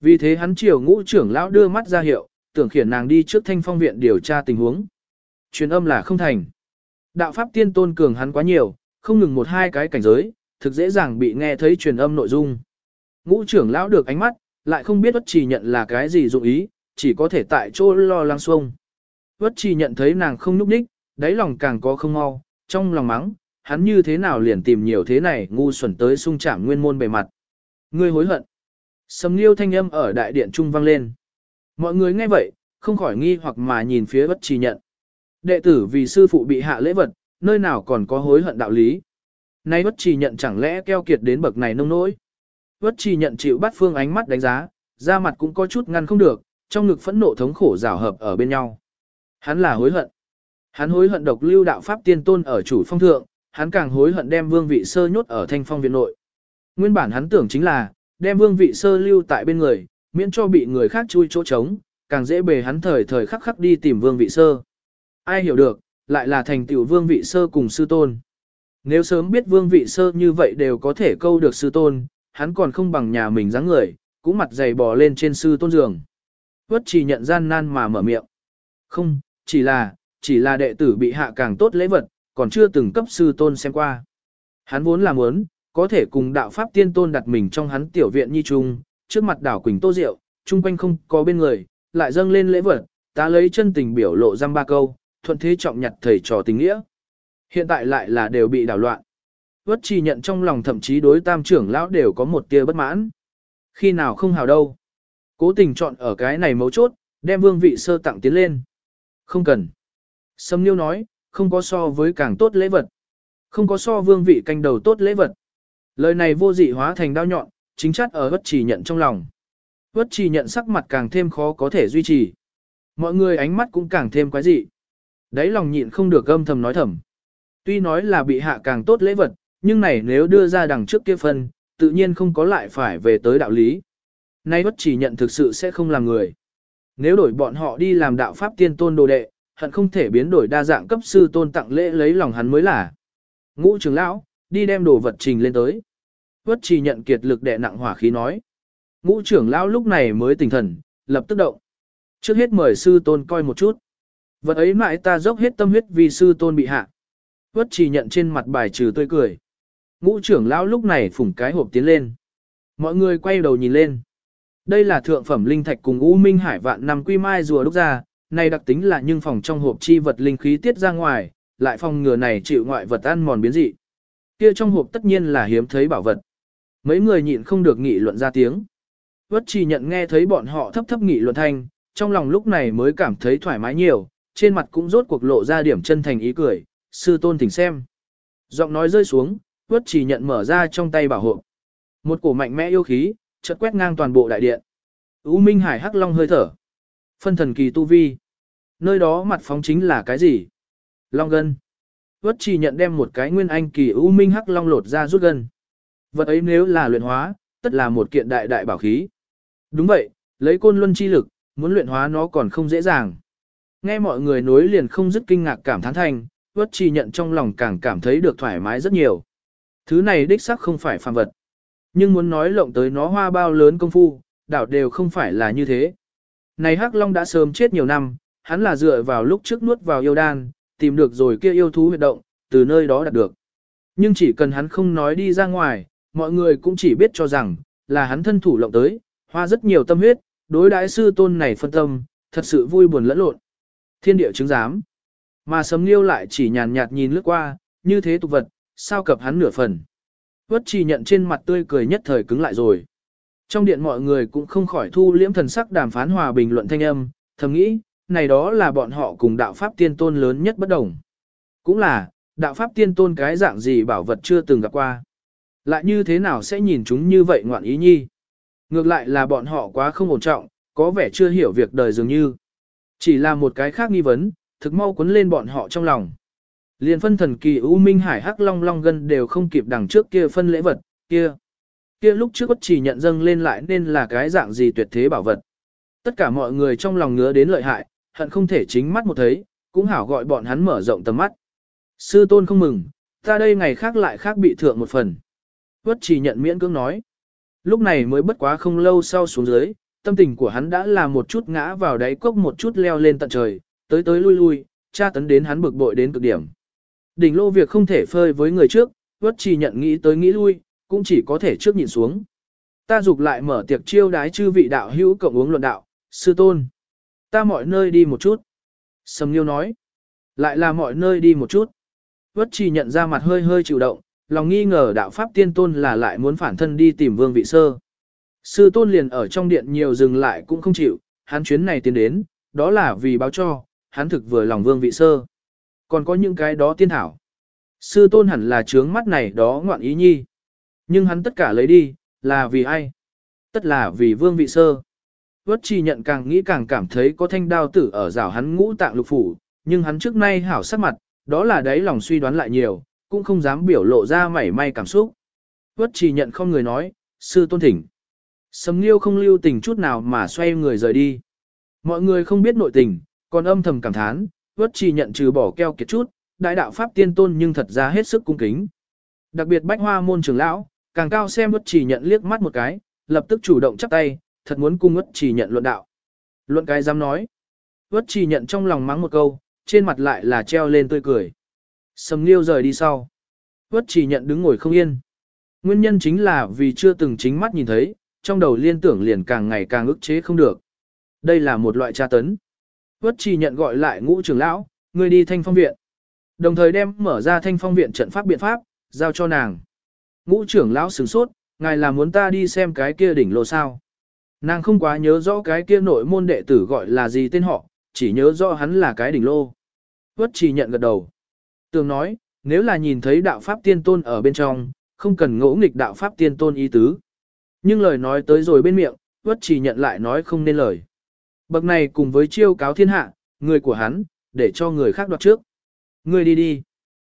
Vì thế hắn chiều ngũ trưởng lão đưa mắt ra hiệu, tưởng khiển nàng đi trước thanh phong viện điều tra tình huống. Truyền âm là không thành. Đạo pháp tiên tôn cường hắn quá nhiều, không ngừng một hai cái cảnh giới, thực dễ dàng bị nghe thấy truyền âm nội dung. Ngũ trưởng lão được ánh mắt, lại không biết bất trì nhận là cái gì dụng ý, chỉ có thể tại chỗ lo lắng xuông. Bất trì nhận thấy nàng không núp đích, đáy lòng càng có không mau, trong lòng mắng, hắn như thế nào liền tìm nhiều thế này ngu xuẩn tới sung chạm nguyên môn bề mặt. Ngươi hối hận. Sầm liêu thanh âm ở đại điện trung vang lên. Mọi người nghe vậy, không khỏi nghi hoặc mà nhìn phía bất trì nhận. Đệ tử vì sư phụ bị hạ lễ vật, nơi nào còn có hối hận đạo lý. Nay bất trì nhận chẳng lẽ keo kiệt đến bậc này nông nỗi. Bất trì nhận chịu bắt phương ánh mắt đánh giá, da mặt cũng có chút ngăn không được, trong ngực phẫn nộ thống khổ rào hợp ở bên nhau. Hắn là hối hận. Hắn hối hận độc lưu đạo pháp tiên tôn ở chủ phong thượng, hắn càng hối hận đem vương vị sơ nhốt ở thanh phong viện nội. Nguyên bản hắn tưởng chính là, đem vương vị sơ lưu tại bên người, miễn cho bị người khác chui chỗ trống, càng dễ bề hắn thời thời khắc khắc đi tìm vương vị sơ. Ai hiểu được, lại là thành tiểu vương vị sơ cùng sư tôn. Nếu sớm biết vương vị sơ như vậy đều có thể câu được sư tôn, hắn còn không bằng nhà mình dáng người, cũng mặt dày bò lên trên sư tôn giường. Quất chỉ nhận gian nan mà mở miệng. Không, chỉ là, chỉ là đệ tử bị hạ càng tốt lễ vật, còn chưa từng cấp sư tôn xem qua. Hắn vốn là muốn, có thể cùng đạo pháp tiên tôn đặt mình trong hắn tiểu viện nhi trung, trước mặt đảo Quỳnh Tô Diệu, chung quanh không có bên người, lại dâng lên lễ vật, ta lấy chân tình biểu lộ răm ba câu, thuận thế trọng nhặt thầy trò tình nghĩa. Hiện tại lại là đều bị đảo loạn. Vất trì nhận trong lòng thậm chí đối tam trưởng lão đều có một tia bất mãn. Khi nào không hào đâu. Cố tình chọn ở cái này mấu chốt, đem vương vị sơ tặng tiến lên. Không cần. Sâm Niêu nói, không có so với càng tốt lễ vật. Không có so vương vị canh đầu tốt lễ vật. Lời này vô dị hóa thành đao nhọn, chính chắc ở bất chỉ nhận trong lòng. Bất chỉ nhận sắc mặt càng thêm khó có thể duy trì. Mọi người ánh mắt cũng càng thêm quái dị. Đấy lòng nhịn không được âm thầm nói thầm. Tuy nói là bị hạ càng tốt lễ vật, Nhưng này nếu đưa ra đằng trước kia phân, tự nhiên không có lại phải về tới đạo lý. Nay bất chỉ nhận thực sự sẽ không làm người. Nếu đổi bọn họ đi làm đạo pháp tiên tôn đồ đệ, hận không thể biến đổi đa dạng cấp sư tôn tặng lễ lấy lòng hắn mới là. Ngũ trưởng lão, đi đem đồ vật trình lên tới. Vất chỉ nhận kiệt lực đệ nặng hỏa khí nói. Ngũ trưởng lão lúc này mới tỉnh thần, lập tức động. Trước hết mời sư tôn coi một chút. Vật ấy mãi ta dốc hết tâm huyết vì sư tôn bị hạ. Quất chỉ nhận trên mặt bài trừ tươi cười. Ngũ trưởng lão lúc này phủng cái hộp tiến lên. Mọi người quay đầu nhìn lên. Đây là thượng phẩm linh thạch cùng U Minh Hải vạn năm quy mai rùa đúc ra, này đặc tính là nhưng phòng trong hộp chi vật linh khí tiết ra ngoài, lại phòng ngừa này chịu ngoại vật ăn mòn biến dị. Kia trong hộp tất nhiên là hiếm thấy bảo vật. Mấy người nhịn không được nghị luận ra tiếng. Vất chỉ nhận nghe thấy bọn họ thấp thấp nghị luận thanh, trong lòng lúc này mới cảm thấy thoải mái nhiều, trên mặt cũng rốt cuộc lộ ra điểm chân thành ý cười, sư tôn thỉnh xem. Giọng nói rơi xuống, Vất chỉ nhận mở ra trong tay bảo hộ. Một cổ mạnh mẽ yêu khí, chợt quét ngang toàn bộ đại điện. U Minh Hải Hắc Long hơi thở. Phân thần kỳ tu vi. Nơi đó mặt phóng chính là cái gì? Long gân. Vất chỉ nhận đem một cái nguyên anh kỳ U Minh Hắc Long lột ra rút gân. Vật ấy nếu là luyện hóa, tất là một kiện đại đại bảo khí. Đúng vậy, lấy côn luân chi lực, muốn luyện hóa nó còn không dễ dàng. Nghe mọi người nối liền không dứt kinh ngạc cảm thán thành, vất chỉ nhận trong lòng càng cảm thấy được thoải mái rất nhiều. Thứ này đích xác không phải phàm vật. Nhưng muốn nói lộng tới nó hoa bao lớn công phu, đảo đều không phải là như thế. Này Hắc Long đã sớm chết nhiều năm, hắn là dựa vào lúc trước nuốt vào yêu đan, tìm được rồi kia yêu thú huyệt động, từ nơi đó đạt được. Nhưng chỉ cần hắn không nói đi ra ngoài, mọi người cũng chỉ biết cho rằng, là hắn thân thủ lộng tới, hoa rất nhiều tâm huyết, đối đại sư tôn này phân tâm, thật sự vui buồn lẫn lộn. Thiên địa chứng giám. Mà sấm liêu lại chỉ nhàn nhạt nhìn lướt qua, như thế tục vật, sao cập hắn nửa phần. Vất chỉ nhận trên mặt tươi cười nhất thời cứng lại rồi. Trong điện mọi người cũng không khỏi thu liễm thần sắc đàm phán hòa bình luận thanh âm, thầm nghĩ, này đó là bọn họ cùng đạo pháp tiên tôn lớn nhất bất đồng. Cũng là, đạo pháp tiên tôn cái dạng gì bảo vật chưa từng gặp qua. Lại như thế nào sẽ nhìn chúng như vậy ngoạn ý nhi. Ngược lại là bọn họ quá không ổn trọng, có vẻ chưa hiểu việc đời dường như. Chỉ là một cái khác nghi vấn, thực mau cuốn lên bọn họ trong lòng. liền phân thần kỳ U Minh Hải Hắc Long Long Gân đều không kịp đằng trước kia phân lễ vật, kia. Kia lúc trước bất chỉ nhận dâng lên lại nên là cái dạng gì tuyệt thế bảo vật. Tất cả mọi người trong lòng ngứa đến lợi hại, hận không thể chính mắt một thấy, cũng hảo gọi bọn hắn mở rộng tầm mắt. Sư tôn không mừng, ta đây ngày khác lại khác bị thượng một phần. bất chỉ nhận miễn cưỡng nói. Lúc này mới bất quá không lâu sau xuống dưới, tâm tình của hắn đã là một chút ngã vào đáy cốc một chút leo lên tận trời, tới tới lui lui, tra tấn đến hắn bực bội đến cực điểm. Đỉnh lô việc không thể phơi với người trước, vất chỉ nhận nghĩ tới nghĩ lui, cũng chỉ có thể trước nhìn xuống. Ta dục lại mở tiệc chiêu đái chư vị đạo hữu cộng uống luận đạo, sư tôn. Ta mọi nơi đi một chút. Sầm Nghiêu nói. Lại là mọi nơi đi một chút. Vất chỉ nhận ra mặt hơi hơi chịu động, lòng nghi ngờ đạo pháp tiên tôn là lại muốn phản thân đi tìm vương vị sơ. Sư tôn liền ở trong điện nhiều dừng lại cũng không chịu, hắn chuyến này tiến đến, đó là vì báo cho, hắn thực vừa lòng vương vị sơ. Còn có những cái đó tiên thảo. Sư tôn hẳn là trướng mắt này đó ngoạn ý nhi. Nhưng hắn tất cả lấy đi, là vì ai? Tất là vì vương vị sơ. Vất chi nhận càng nghĩ càng cảm thấy có thanh đao tử ở rào hắn ngũ tạng lục phủ, nhưng hắn trước nay hảo sắc mặt, đó là đấy lòng suy đoán lại nhiều, cũng không dám biểu lộ ra mảy may cảm xúc. Vất chỉ nhận không người nói, sư tôn thỉnh. Sầm Nghiêu không lưu tình chút nào mà xoay người rời đi. Mọi người không biết nội tình, còn âm thầm cảm thán, vất chỉ nhận trừ bỏ keo kiệt chút, đại đạo pháp tiên tôn nhưng thật ra hết sức cung kính. Đặc biệt bách hoa môn trưởng lão, càng cao xem vất chỉ nhận liếc mắt một cái, lập tức chủ động chắp tay, thật muốn cung vất chỉ nhận luận đạo. Luận cái dám nói. Vất chỉ nhận trong lòng mắng một câu, trên mặt lại là treo lên tươi cười. Sầm Nghiêu rời đi sau. Vất chỉ nhận đứng ngồi không yên. Nguyên nhân chính là vì chưa từng chính mắt nhìn thấy, trong đầu liên tưởng liền càng ngày càng ức chế không được. Đây là một loại tra tấn. Quất chi nhận gọi lại ngũ trưởng lão, người đi thanh phong viện. Đồng thời đem mở ra thanh phong viện trận pháp biện pháp, giao cho nàng. Ngũ trưởng lão sửng sốt, ngài là muốn ta đi xem cái kia đỉnh lô sao. Nàng không quá nhớ rõ cái kia nội môn đệ tử gọi là gì tên họ, chỉ nhớ rõ hắn là cái đỉnh lô. Quất chi nhận gật đầu. Tường nói, nếu là nhìn thấy đạo pháp tiên tôn ở bên trong, không cần ngỗ nghịch đạo pháp tiên tôn ý tứ. Nhưng lời nói tới rồi bên miệng, vất chỉ nhận lại nói không nên lời. Bậc này cùng với chiêu cáo thiên hạ, người của hắn, để cho người khác đoạt trước. Người đi đi.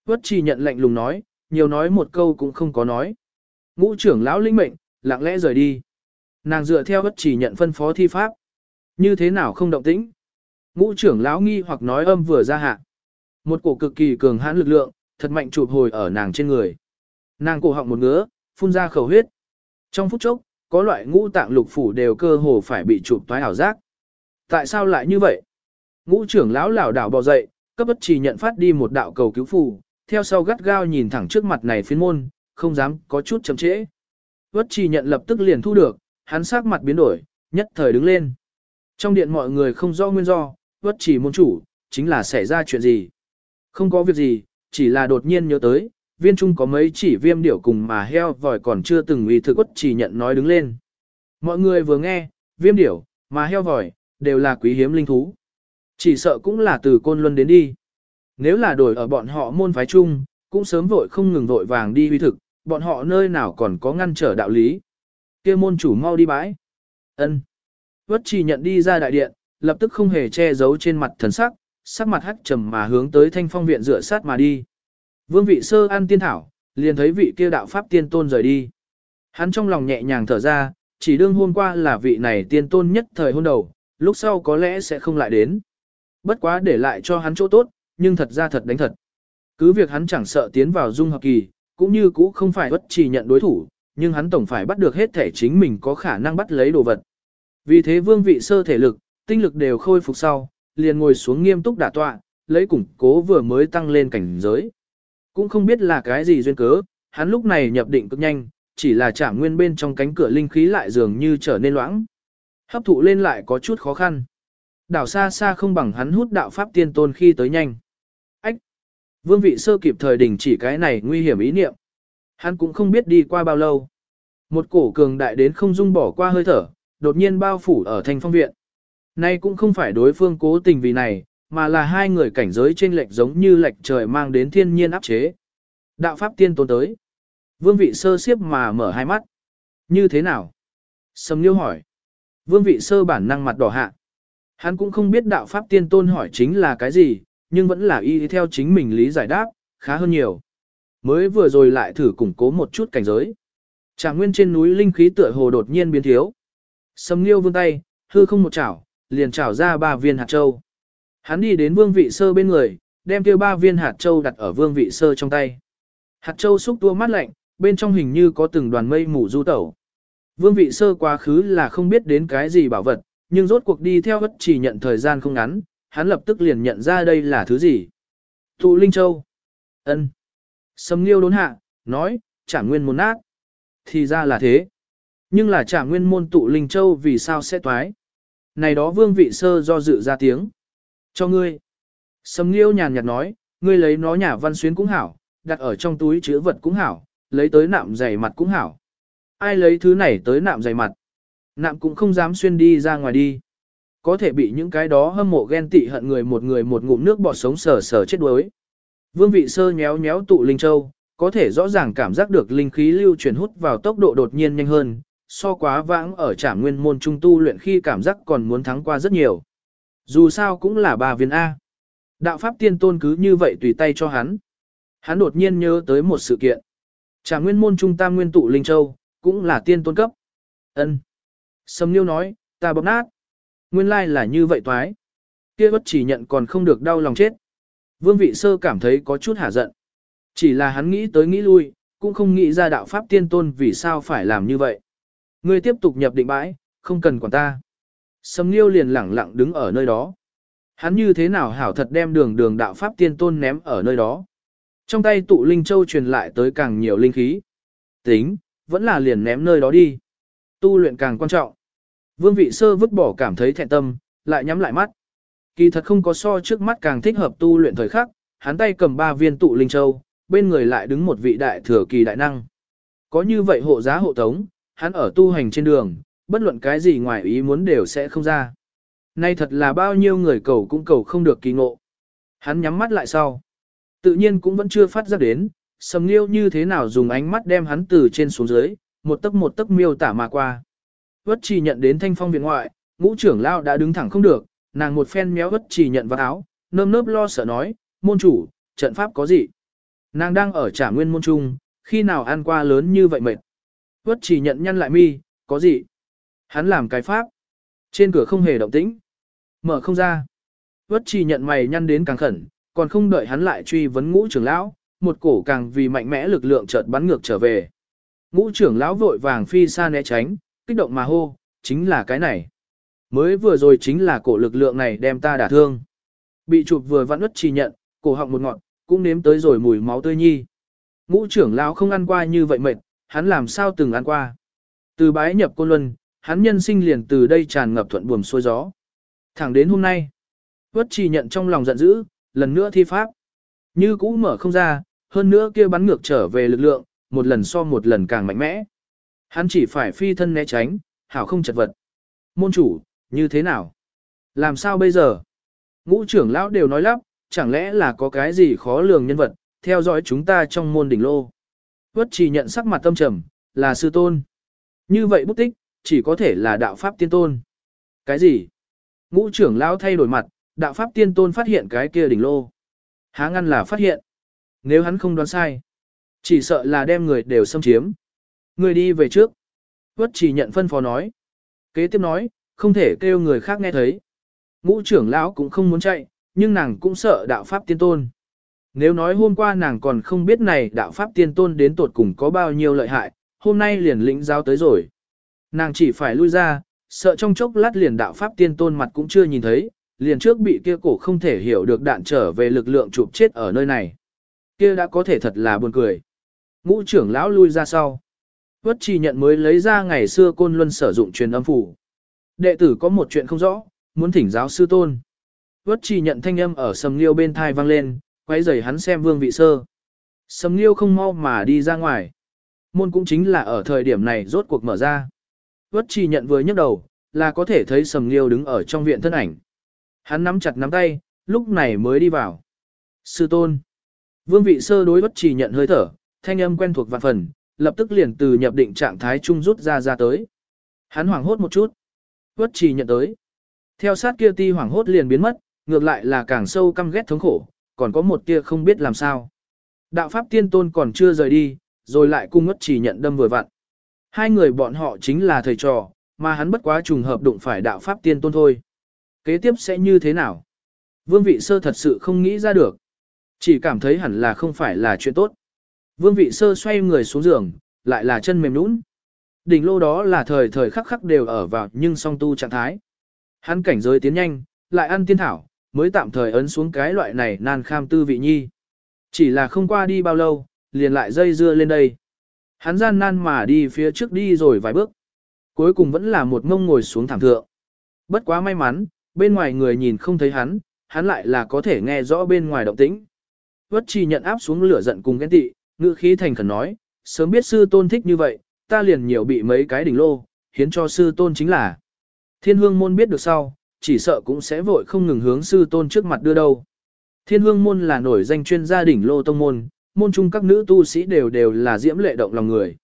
Vất chỉ nhận lệnh lùng nói, nhiều nói một câu cũng không có nói. Ngũ trưởng lão linh mệnh, lặng lẽ rời đi. Nàng dựa theo vất chỉ nhận phân phó thi pháp. Như thế nào không động tĩnh? Ngũ trưởng lão nghi hoặc nói âm vừa ra hạ. Một cổ cực kỳ cường hãn lực lượng, thật mạnh chụp hồi ở nàng trên người. Nàng cổ họng một ngứa, phun ra khẩu huyết. Trong phút chốc, có loại ngũ tạng lục phủ đều cơ hồ phải bị chụp toái ảo giác. Tại sao lại như vậy? Ngũ trưởng lão lảo đảo bò dậy, cấp bất chỉ nhận phát đi một đạo cầu cứu phù, theo sau gắt gao nhìn thẳng trước mặt này phiến môn, không dám có chút chậm trễ. Bất chỉ nhận lập tức liền thu được, hắn sắc mặt biến đổi, nhất thời đứng lên. Trong điện mọi người không rõ nguyên do, bất chỉ môn chủ, chính là xảy ra chuyện gì. Không có việc gì, chỉ là đột nhiên nhớ tới, viên trung có mấy chỉ viêm điểu cùng mà heo vòi còn chưa từng uy thực quất chỉ nhận nói đứng lên. Mọi người vừa nghe, viêm điểu, mà heo vòi, đều là quý hiếm linh thú. Chỉ sợ cũng là từ côn luân đến đi. Nếu là đổi ở bọn họ môn phái chung, cũng sớm vội không ngừng vội vàng đi uy thực, bọn họ nơi nào còn có ngăn trở đạo lý. kia môn chủ mau đi bãi. ân Vất chỉ nhận đi ra đại điện, lập tức không hề che giấu trên mặt thần sắc, sắc mặt hắc trầm mà hướng tới thanh phong viện dựa sát mà đi. Vương vị sơ ăn tiên thảo, liền thấy vị kia đạo pháp tiên tôn rời đi. Hắn trong lòng nhẹ nhàng thở ra, chỉ đương hôm qua là vị này tiên tôn nhất thời hôn đầu, lúc sau có lẽ sẽ không lại đến. Bất quá để lại cho hắn chỗ tốt, nhưng thật ra thật đánh thật. Cứ việc hắn chẳng sợ tiến vào dung hợp kỳ, cũng như cũ không phải bất chỉ nhận đối thủ, nhưng hắn tổng phải bắt được hết thể chính mình có khả năng bắt lấy đồ vật. Vì thế vương vị sơ thể lực, tinh lực đều khôi phục sau, liền ngồi xuống nghiêm túc đả tọa, lấy củng cố vừa mới tăng lên cảnh giới. Cũng không biết là cái gì duyên cớ, hắn lúc này nhập định cực nhanh, chỉ là chạm nguyên bên trong cánh cửa linh khí lại dường như trở nên loãng. Hấp thụ lên lại có chút khó khăn. Đảo xa xa không bằng hắn hút đạo pháp tiên tôn khi tới nhanh. Ách! Vương vị sơ kịp thời đình chỉ cái này nguy hiểm ý niệm. Hắn cũng không biết đi qua bao lâu. Một cổ cường đại đến không dung bỏ qua hơi thở, đột nhiên bao phủ ở thành phong viện. Nay cũng không phải đối phương cố tình vì này, mà là hai người cảnh giới trên lệch giống như lệch trời mang đến thiên nhiên áp chế. Đạo pháp tiên tôn tới. Vương vị sơ siếp mà mở hai mắt. Như thế nào? Sầm Liêu hỏi. Vương vị sơ bản năng mặt đỏ hạ. Hắn cũng không biết đạo pháp tiên tôn hỏi chính là cái gì, nhưng vẫn là y theo chính mình lý giải đáp, khá hơn nhiều. Mới vừa rồi lại thử củng cố một chút cảnh giới. Tràng nguyên trên núi linh khí tựa hồ đột nhiên biến thiếu. Sầm Liêu vươn tay, hư không một chảo, liền chảo ra ba viên hạt châu. Hắn đi đến vương vị sơ bên người, đem kia ba viên hạt châu đặt ở vương vị sơ trong tay. Hạt châu xúc tua mát lạnh, bên trong hình như có từng đoàn mây mù du tẩu. Vương vị sơ quá khứ là không biết đến cái gì bảo vật, nhưng rốt cuộc đi theo bất chỉ nhận thời gian không ngắn, hắn lập tức liền nhận ra đây là thứ gì. Tụ Linh Châu. ân Sầm Nghiêu đốn hạ, nói, trả nguyên môn nát. Thì ra là thế. Nhưng là trả nguyên môn tụ Linh Châu vì sao sẽ toái? Này đó vương vị sơ do dự ra tiếng. Cho ngươi. Sầm Nghiêu nhàn nhạt nói, ngươi lấy nó nhà văn xuyến cũng hảo, đặt ở trong túi chứa vật cũng hảo, lấy tới nạm giày mặt cũng hảo. Ai lấy thứ này tới nạm giày mặt? Nạm cũng không dám xuyên đi ra ngoài đi. Có thể bị những cái đó hâm mộ ghen tị hận người một người một ngụm nước bọt sống sờ sờ chết đuối. Vương vị sơ nhéo nhéo tụ linh châu, có thể rõ ràng cảm giác được linh khí lưu chuyển hút vào tốc độ đột nhiên nhanh hơn, so quá vãng ở trảm nguyên môn trung tu luyện khi cảm giác còn muốn thắng qua rất nhiều. Dù sao cũng là ba viên A. Đạo pháp tiên tôn cứ như vậy tùy tay cho hắn. Hắn đột nhiên nhớ tới một sự kiện. Trảm nguyên môn trung tam nguyên tụ linh châu, cũng là tiên tôn cấp. ân sầm Liêu nói, ta bóp nát. Nguyên lai là như vậy toái. Kia bất chỉ nhận còn không được đau lòng chết. Vương vị sơ cảm thấy có chút hả giận. Chỉ là hắn nghĩ tới nghĩ lui, cũng không nghĩ ra đạo pháp tiên tôn vì sao phải làm như vậy. Ngươi tiếp tục nhập định bãi, không cần quản ta. Sầm Liêu liền lẳng lặng đứng ở nơi đó. Hắn như thế nào hảo thật đem đường đường đạo pháp tiên tôn ném ở nơi đó. Trong tay tụ linh châu truyền lại tới càng nhiều linh khí. Tính, vẫn là liền ném nơi đó đi. Tu luyện càng quan trọng. Vương vị sơ vứt bỏ cảm thấy thẹn tâm, lại nhắm lại mắt. Kỳ thật không có so trước mắt càng thích hợp tu luyện thời khắc, hắn tay cầm ba viên tụ linh châu, bên người lại đứng một vị đại thừa kỳ đại năng. Có như vậy hộ giá hộ tống, hắn ở tu hành trên đường, bất luận cái gì ngoài ý muốn đều sẽ không ra. Nay thật là bao nhiêu người cầu cũng cầu không được kỳ ngộ. Hắn nhắm mắt lại sau. Tự nhiên cũng vẫn chưa phát ra đến, sầm liêu như thế nào dùng ánh mắt đem hắn từ trên xuống dưới, một tấc một tấc miêu tả mà qua. Vất chỉ nhận đến thanh phong viện ngoại, ngũ trưởng lao đã đứng thẳng không được, nàng một phen méo vất chỉ nhận vào áo, nơm nớp lo sợ nói, môn chủ, trận pháp có gì? Nàng đang ở trả nguyên môn trung, khi nào ăn qua lớn như vậy mệt. Vất chỉ nhận nhăn lại mi, có gì? Hắn làm cái pháp. Trên cửa không hề động tĩnh. Mở không ra. Vất chỉ nhận mày nhăn đến càng khẩn, còn không đợi hắn lại truy vấn ngũ trưởng lão, một cổ càng vì mạnh mẽ lực lượng chợt bắn ngược trở về. Ngũ trưởng lão vội vàng phi xa né tránh, kích động mà hô, chính là cái này. Mới vừa rồi chính là cổ lực lượng này đem ta đả thương. Bị chụp vừa vặn ướt chỉ nhận, cổ họng một ngọn, cũng nếm tới rồi mùi máu tươi nhi. Ngũ trưởng lão không ăn qua như vậy mệt, hắn làm sao từng ăn qua. Từ bái nhập côn luân, hắn nhân sinh liền từ đây tràn ngập thuận buồm xuôi gió. Thẳng đến hôm nay, Vất chỉ nhận trong lòng giận dữ, lần nữa thi pháp. Như cũ mở không ra, hơn nữa kia bắn ngược trở về lực lượng, một lần so một lần càng mạnh mẽ. Hắn chỉ phải phi thân né tránh, hảo không chật vật. Môn chủ, như thế nào? Làm sao bây giờ? Ngũ trưởng lão đều nói lắp, chẳng lẽ là có cái gì khó lường nhân vật, theo dõi chúng ta trong môn đỉnh lô. Vất chỉ nhận sắc mặt tâm trầm, là sư tôn. Như vậy bút tích, chỉ có thể là đạo pháp tiên tôn. Cái gì? Ngũ trưởng lão thay đổi mặt, đạo pháp tiên tôn phát hiện cái kia đỉnh lô. Há ngăn là phát hiện. Nếu hắn không đoán sai, chỉ sợ là đem người đều xâm chiếm. Người đi về trước. Vất chỉ nhận phân phó nói. Kế tiếp nói, không thể kêu người khác nghe thấy. Ngũ trưởng lão cũng không muốn chạy, nhưng nàng cũng sợ đạo pháp tiên tôn. Nếu nói hôm qua nàng còn không biết này đạo pháp tiên tôn đến tột cùng có bao nhiêu lợi hại, hôm nay liền lĩnh giáo tới rồi. Nàng chỉ phải lui ra, sợ trong chốc lát liền đạo pháp tiên tôn mặt cũng chưa nhìn thấy, liền trước bị kia cổ không thể hiểu được đạn trở về lực lượng chụp chết ở nơi này. Kia đã có thể thật là buồn cười. Ngũ trưởng lão lui ra sau. Vất trì nhận mới lấy ra ngày xưa côn luân sử dụng truyền âm phủ. Đệ tử có một chuyện không rõ, muốn thỉnh giáo sư tôn. Vất trì nhận thanh âm ở sầm liêu bên thai vang lên, quay rời hắn xem vương vị sơ. Sầm liêu không mau mà đi ra ngoài. Môn cũng chính là ở thời điểm này rốt cuộc mở ra. Vất trì nhận vừa nhấc đầu, là có thể thấy sầm liêu đứng ở trong viện thân ảnh. Hắn nắm chặt nắm tay, lúc này mới đi vào. Sư tôn. Vương vị sơ đối Vất trì nhận hơi thở, thanh âm quen thuộc vạn phần, lập tức liền từ nhập định trạng thái trung rút ra ra tới. Hắn hoảng hốt một chút. Vất trì nhận tới. Theo sát kia ti hoảng hốt liền biến mất, ngược lại là càng sâu căm ghét thống khổ, còn có một tia không biết làm sao. Đạo pháp tiên tôn còn chưa rời đi, rồi lại cung ngất chỉ nhận đâm vừa vặn. Hai người bọn họ chính là thầy trò, mà hắn bất quá trùng hợp đụng phải đạo pháp tiên tôn thôi. Kế tiếp sẽ như thế nào? Vương vị sơ thật sự không nghĩ ra được. Chỉ cảm thấy hẳn là không phải là chuyện tốt. Vương vị sơ xoay người xuống giường, lại là chân mềm nũng. Đỉnh lô đó là thời thời khắc khắc đều ở vào nhưng song tu trạng thái. Hắn cảnh giới tiến nhanh, lại ăn tiên thảo, mới tạm thời ấn xuống cái loại này nan kham tư vị nhi. Chỉ là không qua đi bao lâu, liền lại dây dưa lên đây. Hắn gian nan mà đi phía trước đi rồi vài bước. Cuối cùng vẫn là một ngông ngồi xuống thảm thượng. Bất quá may mắn, bên ngoài người nhìn không thấy hắn, hắn lại là có thể nghe rõ bên ngoài động tĩnh. Vất chi nhận áp xuống lửa giận cùng ghen tị, ngữ khí thành khẩn nói, sớm biết sư tôn thích như vậy, ta liền nhiều bị mấy cái đỉnh lô, hiến cho sư tôn chính là. Thiên hương môn biết được sau, chỉ sợ cũng sẽ vội không ngừng hướng sư tôn trước mặt đưa đâu. Thiên hương môn là nổi danh chuyên gia đỉnh lô tông môn, môn chung các nữ tu sĩ đều đều là diễm lệ động lòng người.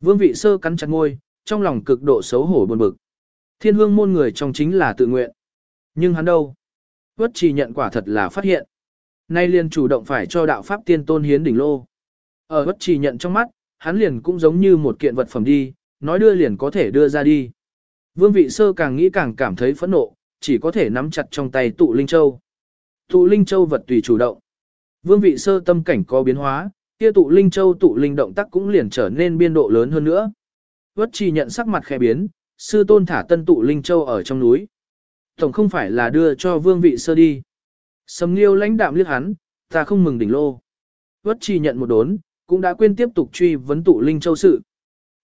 Vương vị sơ cắn chặt ngôi, trong lòng cực độ xấu hổ buồn bực. Thiên hương môn người trong chính là tự nguyện. Nhưng hắn đâu? Vất chỉ nhận quả thật là phát hiện. Nay liền chủ động phải cho đạo pháp tiên tôn hiến đỉnh lô. Ở vất chỉ nhận trong mắt, hắn liền cũng giống như một kiện vật phẩm đi, nói đưa liền có thể đưa ra đi. Vương vị sơ càng nghĩ càng cảm thấy phẫn nộ, chỉ có thể nắm chặt trong tay tụ linh châu. Tụ linh châu vật tùy chủ động. Vương vị sơ tâm cảnh có biến hóa, kia tụ linh châu tụ linh động tác cũng liền trở nên biên độ lớn hơn nữa. Vất trì nhận sắc mặt khẽ biến, sư tôn thả tân tụ linh châu ở trong núi. Tổng không phải là đưa cho vương vị sơ đi. Sầm nghiêu lãnh đạm liếc hắn, ta không mừng đỉnh lô. Vất trì nhận một đốn, cũng đã quên tiếp tục truy vấn tụ linh châu sự.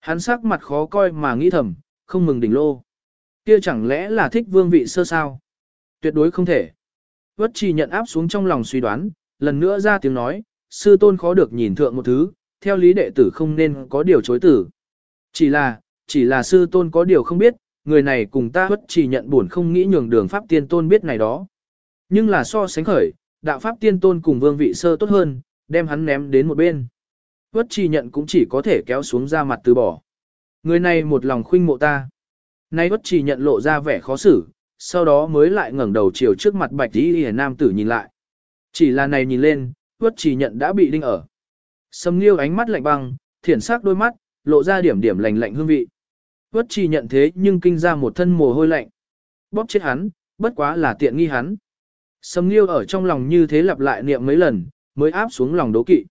Hắn sắc mặt khó coi mà nghĩ thầm, không mừng đỉnh lô. Kia chẳng lẽ là thích vương vị sơ sao? Tuyệt đối không thể. Vất trì nhận áp xuống trong lòng suy đoán, lần nữa ra tiếng nói, sư tôn khó được nhìn thượng một thứ, theo lý đệ tử không nên có điều chối tử. Chỉ là, chỉ là sư tôn có điều không biết, người này cùng ta bất chỉ nhận buồn không nghĩ nhường đường Pháp tiên tôn biết này đó. Nhưng là so sánh khởi, đạo Pháp tiên tôn cùng vương vị sơ tốt hơn, đem hắn ném đến một bên. Bất chỉ nhận cũng chỉ có thể kéo xuống ra mặt từ bỏ. Người này một lòng khuynh mộ ta. Nay bất chỉ nhận lộ ra vẻ khó xử, sau đó mới lại ngẩng đầu chiều trước mặt bạch tí hề nam tử nhìn lại. Chỉ là này nhìn lên, bất chỉ nhận đã bị đinh ở, Sầm Nghiêu ánh mắt lạnh băng, thiển sắc đôi mắt, lộ ra điểm điểm lạnh lạnh hương vị. Vất chỉ nhận thế nhưng kinh ra một thân mồ hôi lạnh. Bóp chết hắn, bất quá là tiện nghi hắn. Sầm Nghiêu ở trong lòng như thế lặp lại niệm mấy lần, mới áp xuống lòng đố kỵ.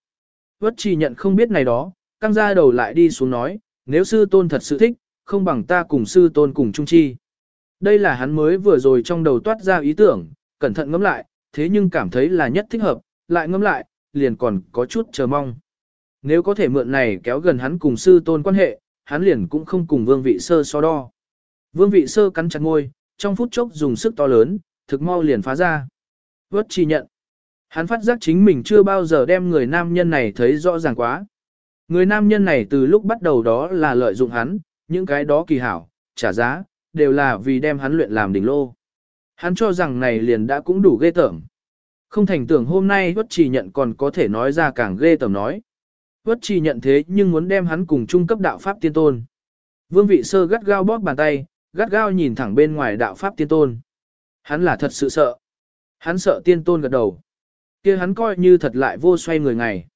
Vất chỉ nhận không biết này đó, căng ra đầu lại đi xuống nói, nếu sư tôn thật sự thích, không bằng ta cùng sư tôn cùng chung chi. Đây là hắn mới vừa rồi trong đầu toát ra ý tưởng, cẩn thận ngẫm lại, thế nhưng cảm thấy là nhất thích hợp, lại ngâm lại, liền còn có chút chờ mong. Nếu có thể mượn này kéo gần hắn cùng sư tôn quan hệ, hắn liền cũng không cùng vương vị sơ so đo. Vương vị sơ cắn chặt ngôi, trong phút chốc dùng sức to lớn, thực mau liền phá ra. Vớt chi nhận. Hắn phát giác chính mình chưa bao giờ đem người nam nhân này thấy rõ ràng quá. Người nam nhân này từ lúc bắt đầu đó là lợi dụng hắn, những cái đó kỳ hảo, trả giá, đều là vì đem hắn luyện làm đỉnh lô. Hắn cho rằng này liền đã cũng đủ ghê tởm. Không thành tưởng hôm nay Quất Trì nhận còn có thể nói ra càng ghê tởm nói. Quất Trì nhận thế nhưng muốn đem hắn cùng trung cấp đạo pháp tiên tôn. Vương vị sơ gắt gao bóp bàn tay, gắt gao nhìn thẳng bên ngoài đạo pháp tiên tôn. Hắn là thật sự sợ. Hắn sợ tiên tôn gật đầu. kia hắn coi như thật lại vô xoay người ngày.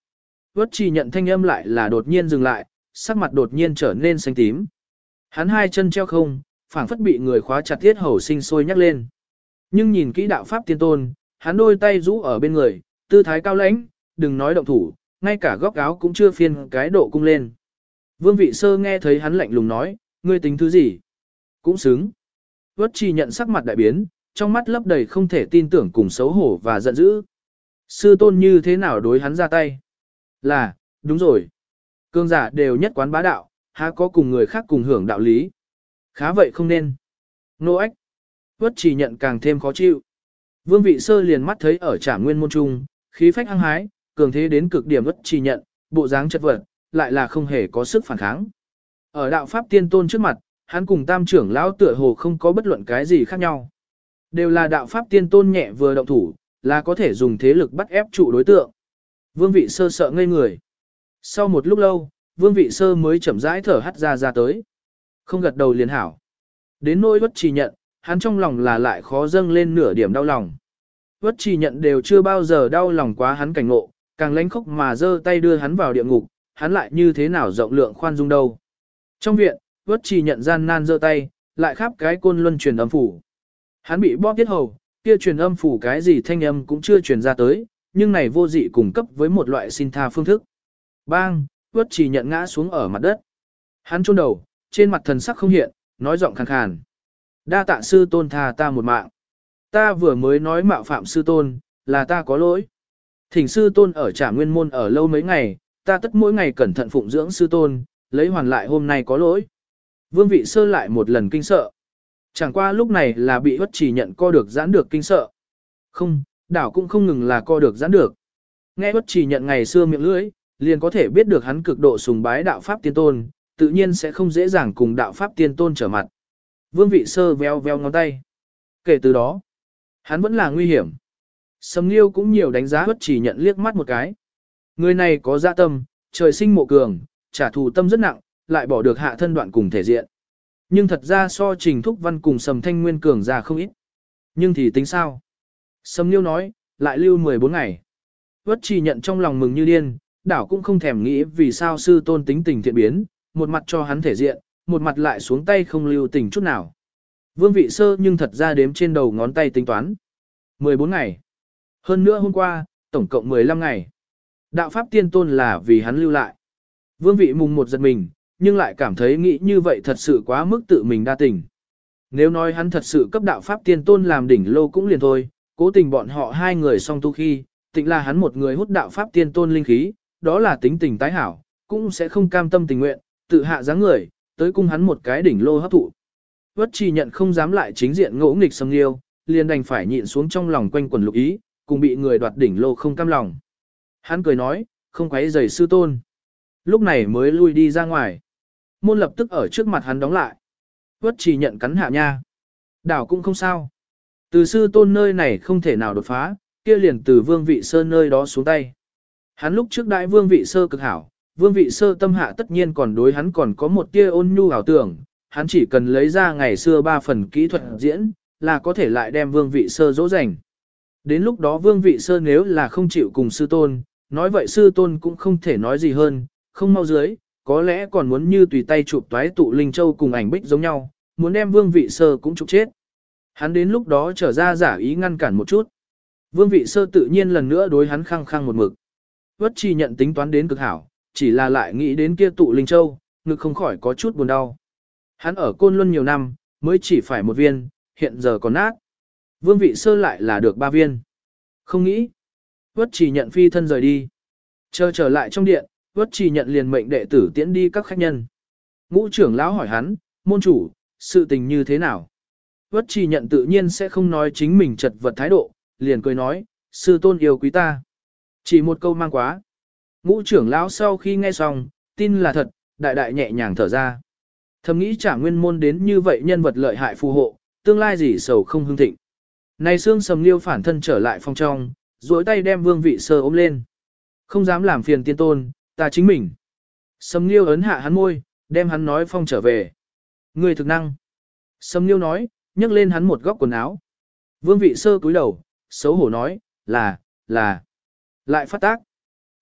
Vất Trì nhận thanh âm lại là đột nhiên dừng lại, sắc mặt đột nhiên trở nên xanh tím. Hắn hai chân treo không, phảng phất bị người khóa chặt thiết hầu sinh sôi nhắc lên. Nhưng nhìn kỹ đạo pháp tiên tôn, hắn đôi tay rũ ở bên người, tư thái cao lãnh, đừng nói động thủ, ngay cả góc áo cũng chưa phiên cái độ cung lên. Vương vị sơ nghe thấy hắn lạnh lùng nói, ngươi tính thứ gì? Cũng xứng. Vất chi nhận sắc mặt đại biến, trong mắt lấp đầy không thể tin tưởng cùng xấu hổ và giận dữ. Sư tôn như thế nào đối hắn ra tay? Là, đúng rồi. Cương giả đều nhất quán bá đạo, há có cùng người khác cùng hưởng đạo lý. Khá vậy không nên. Nô ếch. Vất trì nhận càng thêm khó chịu. Vương vị sơ liền mắt thấy ở trả nguyên môn trung, khí phách hăng hái, cường thế đến cực điểm vất trì nhận, bộ dáng chất vật, lại là không hề có sức phản kháng. Ở đạo pháp tiên tôn trước mặt, hắn cùng tam trưởng lão tựa hồ không có bất luận cái gì khác nhau. Đều là đạo pháp tiên tôn nhẹ vừa động thủ, là có thể dùng thế lực bắt ép trụ đối tượng. Vương vị sơ sợ ngây người. Sau một lúc lâu, vương vị sơ mới chậm rãi thở hắt ra ra tới. Không gật đầu liền hảo. Đến nỗi bất trì nhận, hắn trong lòng là lại khó dâng lên nửa điểm đau lòng. Vất Chỉ nhận đều chưa bao giờ đau lòng quá hắn cảnh ngộ, càng lánh khóc mà giơ tay đưa hắn vào địa ngục, hắn lại như thế nào rộng lượng khoan dung đâu. Trong viện, Vất Chỉ nhận gian nan giơ tay, lại khắp cái côn luân truyền âm phủ. Hắn bị bóp tiết hầu, kia truyền âm phủ cái gì thanh âm cũng chưa truyền ra tới, nhưng này vô dị cung cấp với một loại xin tha phương thức. Bang, Vất Chỉ nhận ngã xuống ở mặt đất. Hắn chôn đầu, trên mặt thần sắc không hiện, nói giọng khàn khàn. Đa tạ sư tôn tha ta một mạng. Ta vừa mới nói mạo phạm sư tôn, là ta có lỗi. Thỉnh sư tôn ở trả nguyên môn ở lâu mấy ngày, ta tất mỗi ngày cẩn thận phụng dưỡng sư tôn, lấy hoàn lại hôm nay có lỗi. Vương vị sơ lại một lần kinh sợ. Chẳng qua lúc này là bị bất chỉ nhận co được giãn được kinh sợ. Không, đảo cũng không ngừng là co được giãn được. Nghe bất chỉ nhận ngày xưa miệng lưỡi, liền có thể biết được hắn cực độ sùng bái đạo pháp tiên tôn, tự nhiên sẽ không dễ dàng cùng đạo pháp tiên tôn trở mặt. Vương vị sơ veo veo ngón tay. Kể từ đó, hắn vẫn là nguy hiểm. Sầm Nghiêu cũng nhiều đánh giá bất chỉ nhận liếc mắt một cái. Người này có dạ tâm, trời sinh mộ cường, trả thù tâm rất nặng, lại bỏ được hạ thân đoạn cùng thể diện. Nhưng thật ra so trình thúc văn cùng sầm thanh nguyên cường ra không ít. Nhưng thì tính sao? Sầm Nghiêu nói, lại lưu 14 ngày. Vất chỉ nhận trong lòng mừng như điên, đảo cũng không thèm nghĩ vì sao sư tôn tính tình thiện biến, một mặt cho hắn thể diện, một mặt lại xuống tay không lưu tình chút nào. Vương vị sơ nhưng thật ra đếm trên đầu ngón tay tính toán. 14 ngày. Hơn nữa hôm qua, tổng cộng 15 ngày. Đạo Pháp tiên tôn là vì hắn lưu lại. Vương vị mùng một giật mình, nhưng lại cảm thấy nghĩ như vậy thật sự quá mức tự mình đa tình. Nếu nói hắn thật sự cấp đạo Pháp tiên tôn làm đỉnh lô cũng liền thôi, cố tình bọn họ hai người song tu khi, tịnh là hắn một người hút đạo Pháp tiên tôn linh khí, đó là tính tình tái hảo, cũng sẽ không cam tâm tình nguyện, tự hạ dáng người, tới cung hắn một cái đỉnh lô hấp thụ. Vất Chỉ nhận không dám lại chính diện ngỗ nghịch xâm liêu, liền đành phải nhịn xuống trong lòng quanh quần lục ý, cùng bị người đoạt đỉnh lô không cam lòng. Hắn cười nói, không quấy giày sư tôn. Lúc này mới lui đi ra ngoài. Môn lập tức ở trước mặt hắn đóng lại. Vất Chỉ nhận cắn hạ nha. Đảo cũng không sao. Từ sư tôn nơi này không thể nào đột phá, kia liền từ vương vị sơ nơi đó xuống tay. Hắn lúc trước đại vương vị sơ cực hảo, vương vị sơ tâm hạ tất nhiên còn đối hắn còn có một tia ôn nhu ảo tưởng, hắn chỉ cần lấy ra ngày xưa ba phần kỹ thuật diễn, là có thể lại đem vương vị sơ dỗ dành. Đến lúc đó vương vị sơ nếu là không chịu cùng sư tôn, nói vậy sư tôn cũng không thể nói gì hơn, không mau dưới, có lẽ còn muốn như tùy tay chụp toái tụ linh châu cùng ảnh bích giống nhau, muốn đem vương vị sơ cũng chụp chết. Hắn đến lúc đó trở ra giả ý ngăn cản một chút. Vương vị sơ tự nhiên lần nữa đối hắn khăng khăng một mực. Vất chi nhận tính toán đến cực hảo, chỉ là lại nghĩ đến kia tụ linh châu, ngực không khỏi có chút buồn đau. Hắn ở Côn Luân nhiều năm, mới chỉ phải một viên, hiện giờ còn nát. Vương vị sơ lại là được ba viên. Không nghĩ. Vất chỉ nhận phi thân rời đi. Chờ trở lại trong điện, vất chỉ nhận liền mệnh đệ tử tiễn đi các khách nhân. Ngũ trưởng lão hỏi hắn, môn chủ, sự tình như thế nào? Vất chỉ nhận tự nhiên sẽ không nói chính mình chật vật thái độ, liền cười nói, sư tôn yêu quý ta. Chỉ một câu mang quá. Ngũ trưởng lão sau khi nghe xong, tin là thật, đại đại nhẹ nhàng thở ra. Thầm nghĩ trả nguyên môn đến như vậy nhân vật lợi hại phù hộ, tương lai gì sầu không hưng thịnh. Này xương sầm liêu phản thân trở lại phòng trong, duỗi tay đem vương vị sơ ôm lên. Không dám làm phiền tiên tôn, ta chính mình. Sầm liêu ấn hạ hắn môi, đem hắn nói phong trở về. Người thực năng. Sầm liêu nói, nhấc lên hắn một góc quần áo. Vương vị sơ cúi đầu, xấu hổ nói, là, là. Lại phát tác.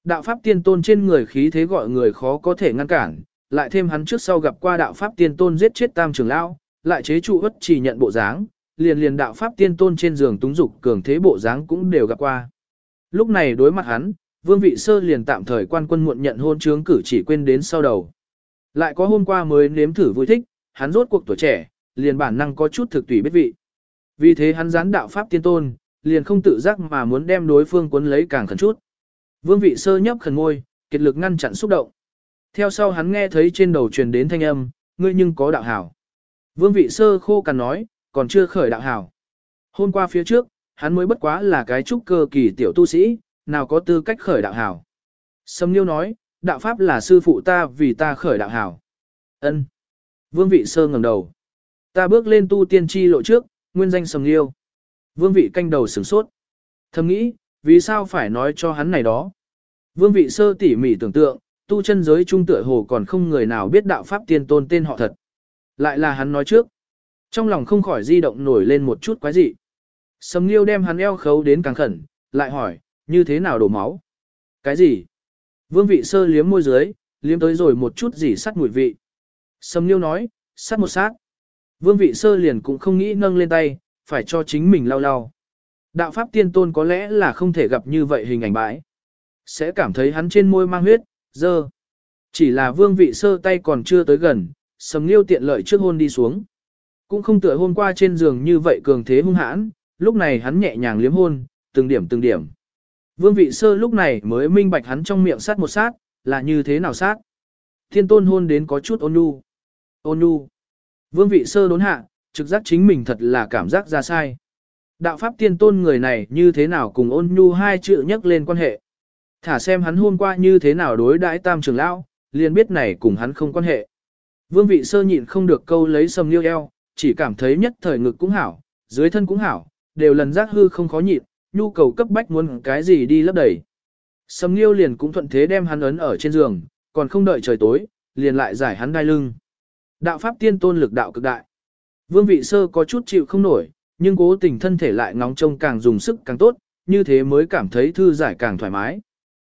Đạo pháp tiên tôn trên người khí thế gọi người khó có thể ngăn cản, lại thêm hắn trước sau gặp qua đạo pháp tiên tôn giết chết tam trưởng lão, lại chế trụ ất chỉ nhận bộ dáng, liền liền đạo pháp tiên tôn trên giường túng dục cường thế bộ dáng cũng đều gặp qua. Lúc này đối mặt hắn, vương vị sơ liền tạm thời quan quân muộn nhận hôn trướng cử chỉ quên đến sau đầu. Lại có hôm qua mới nếm thử vui thích, hắn rốt cuộc tuổi trẻ, liền bản năng có chút thực tùy biết vị. Vì thế hắn gián đạo pháp tiên tôn, liền không tự giác mà muốn đem đối phương cuốn lấy càng khẩn chút. Vương vị sơ nhấp khẩn ngôi, kiệt lực ngăn chặn xúc động. Theo sau hắn nghe thấy trên đầu truyền đến thanh âm, ngươi nhưng có đạo hảo. Vương vị sơ khô cằn nói, còn chưa khởi đạo hảo. Hôm qua phía trước, hắn mới bất quá là cái trúc cơ kỳ tiểu tu sĩ, nào có tư cách khởi đạo hảo. Sâm Niêu nói, đạo pháp là sư phụ ta vì ta khởi đạo hảo. Ân. Vương vị sơ ngẩng đầu. Ta bước lên tu tiên tri lộ trước, nguyên danh Sâm Niêu. Vương vị canh đầu sửng sốt. Thầm nghĩ, vì sao phải nói cho hắn này đó? Vương vị sơ tỉ mỉ tưởng tượng, tu chân giới trung tựa hồ còn không người nào biết đạo pháp tiên tôn tên họ thật. Lại là hắn nói trước. Trong lòng không khỏi di động nổi lên một chút quái dị. Sầm Nghiêu đem hắn eo khấu đến càng khẩn, lại hỏi, như thế nào đổ máu? Cái gì? Vương vị sơ liếm môi dưới, liếm tới rồi một chút gì sắt mùi vị. Sầm Nghiêu nói, sắt một sát. Vương vị sơ liền cũng không nghĩ nâng lên tay, phải cho chính mình lau lau. Đạo pháp tiên tôn có lẽ là không thể gặp như vậy hình ảnh bãi. Sẽ cảm thấy hắn trên môi mang huyết, dơ. Chỉ là vương vị sơ tay còn chưa tới gần, sầm liêu tiện lợi trước hôn đi xuống. Cũng không tựa hôm qua trên giường như vậy cường thế hung hãn, lúc này hắn nhẹ nhàng liếm hôn, từng điểm từng điểm. Vương vị sơ lúc này mới minh bạch hắn trong miệng sát một sát, là như thế nào sát. Thiên tôn hôn đến có chút ôn nhu. Ôn nhu. Vương vị sơ đốn hạ, trực giác chính mình thật là cảm giác ra sai. Đạo pháp tiên tôn người này như thế nào cùng ôn nhu hai chữ nhắc lên quan hệ. Thả xem hắn hôm qua như thế nào đối đãi tam trưởng lão, liền biết này cùng hắn không quan hệ. Vương vị sơ nhịn không được câu lấy sầm liêu eo, chỉ cảm thấy nhất thời ngực cũng hảo, dưới thân cũng hảo, đều lần giác hư không khó nhịn, nhu cầu cấp bách muốn cái gì đi lấp đầy. Sầm liêu liền cũng thuận thế đem hắn ấn ở trên giường, còn không đợi trời tối, liền lại giải hắn đai lưng. Đạo pháp tiên tôn lực đạo cực đại. Vương vị sơ có chút chịu không nổi, nhưng cố tình thân thể lại ngóng trông càng dùng sức càng tốt, như thế mới cảm thấy thư giải càng thoải mái.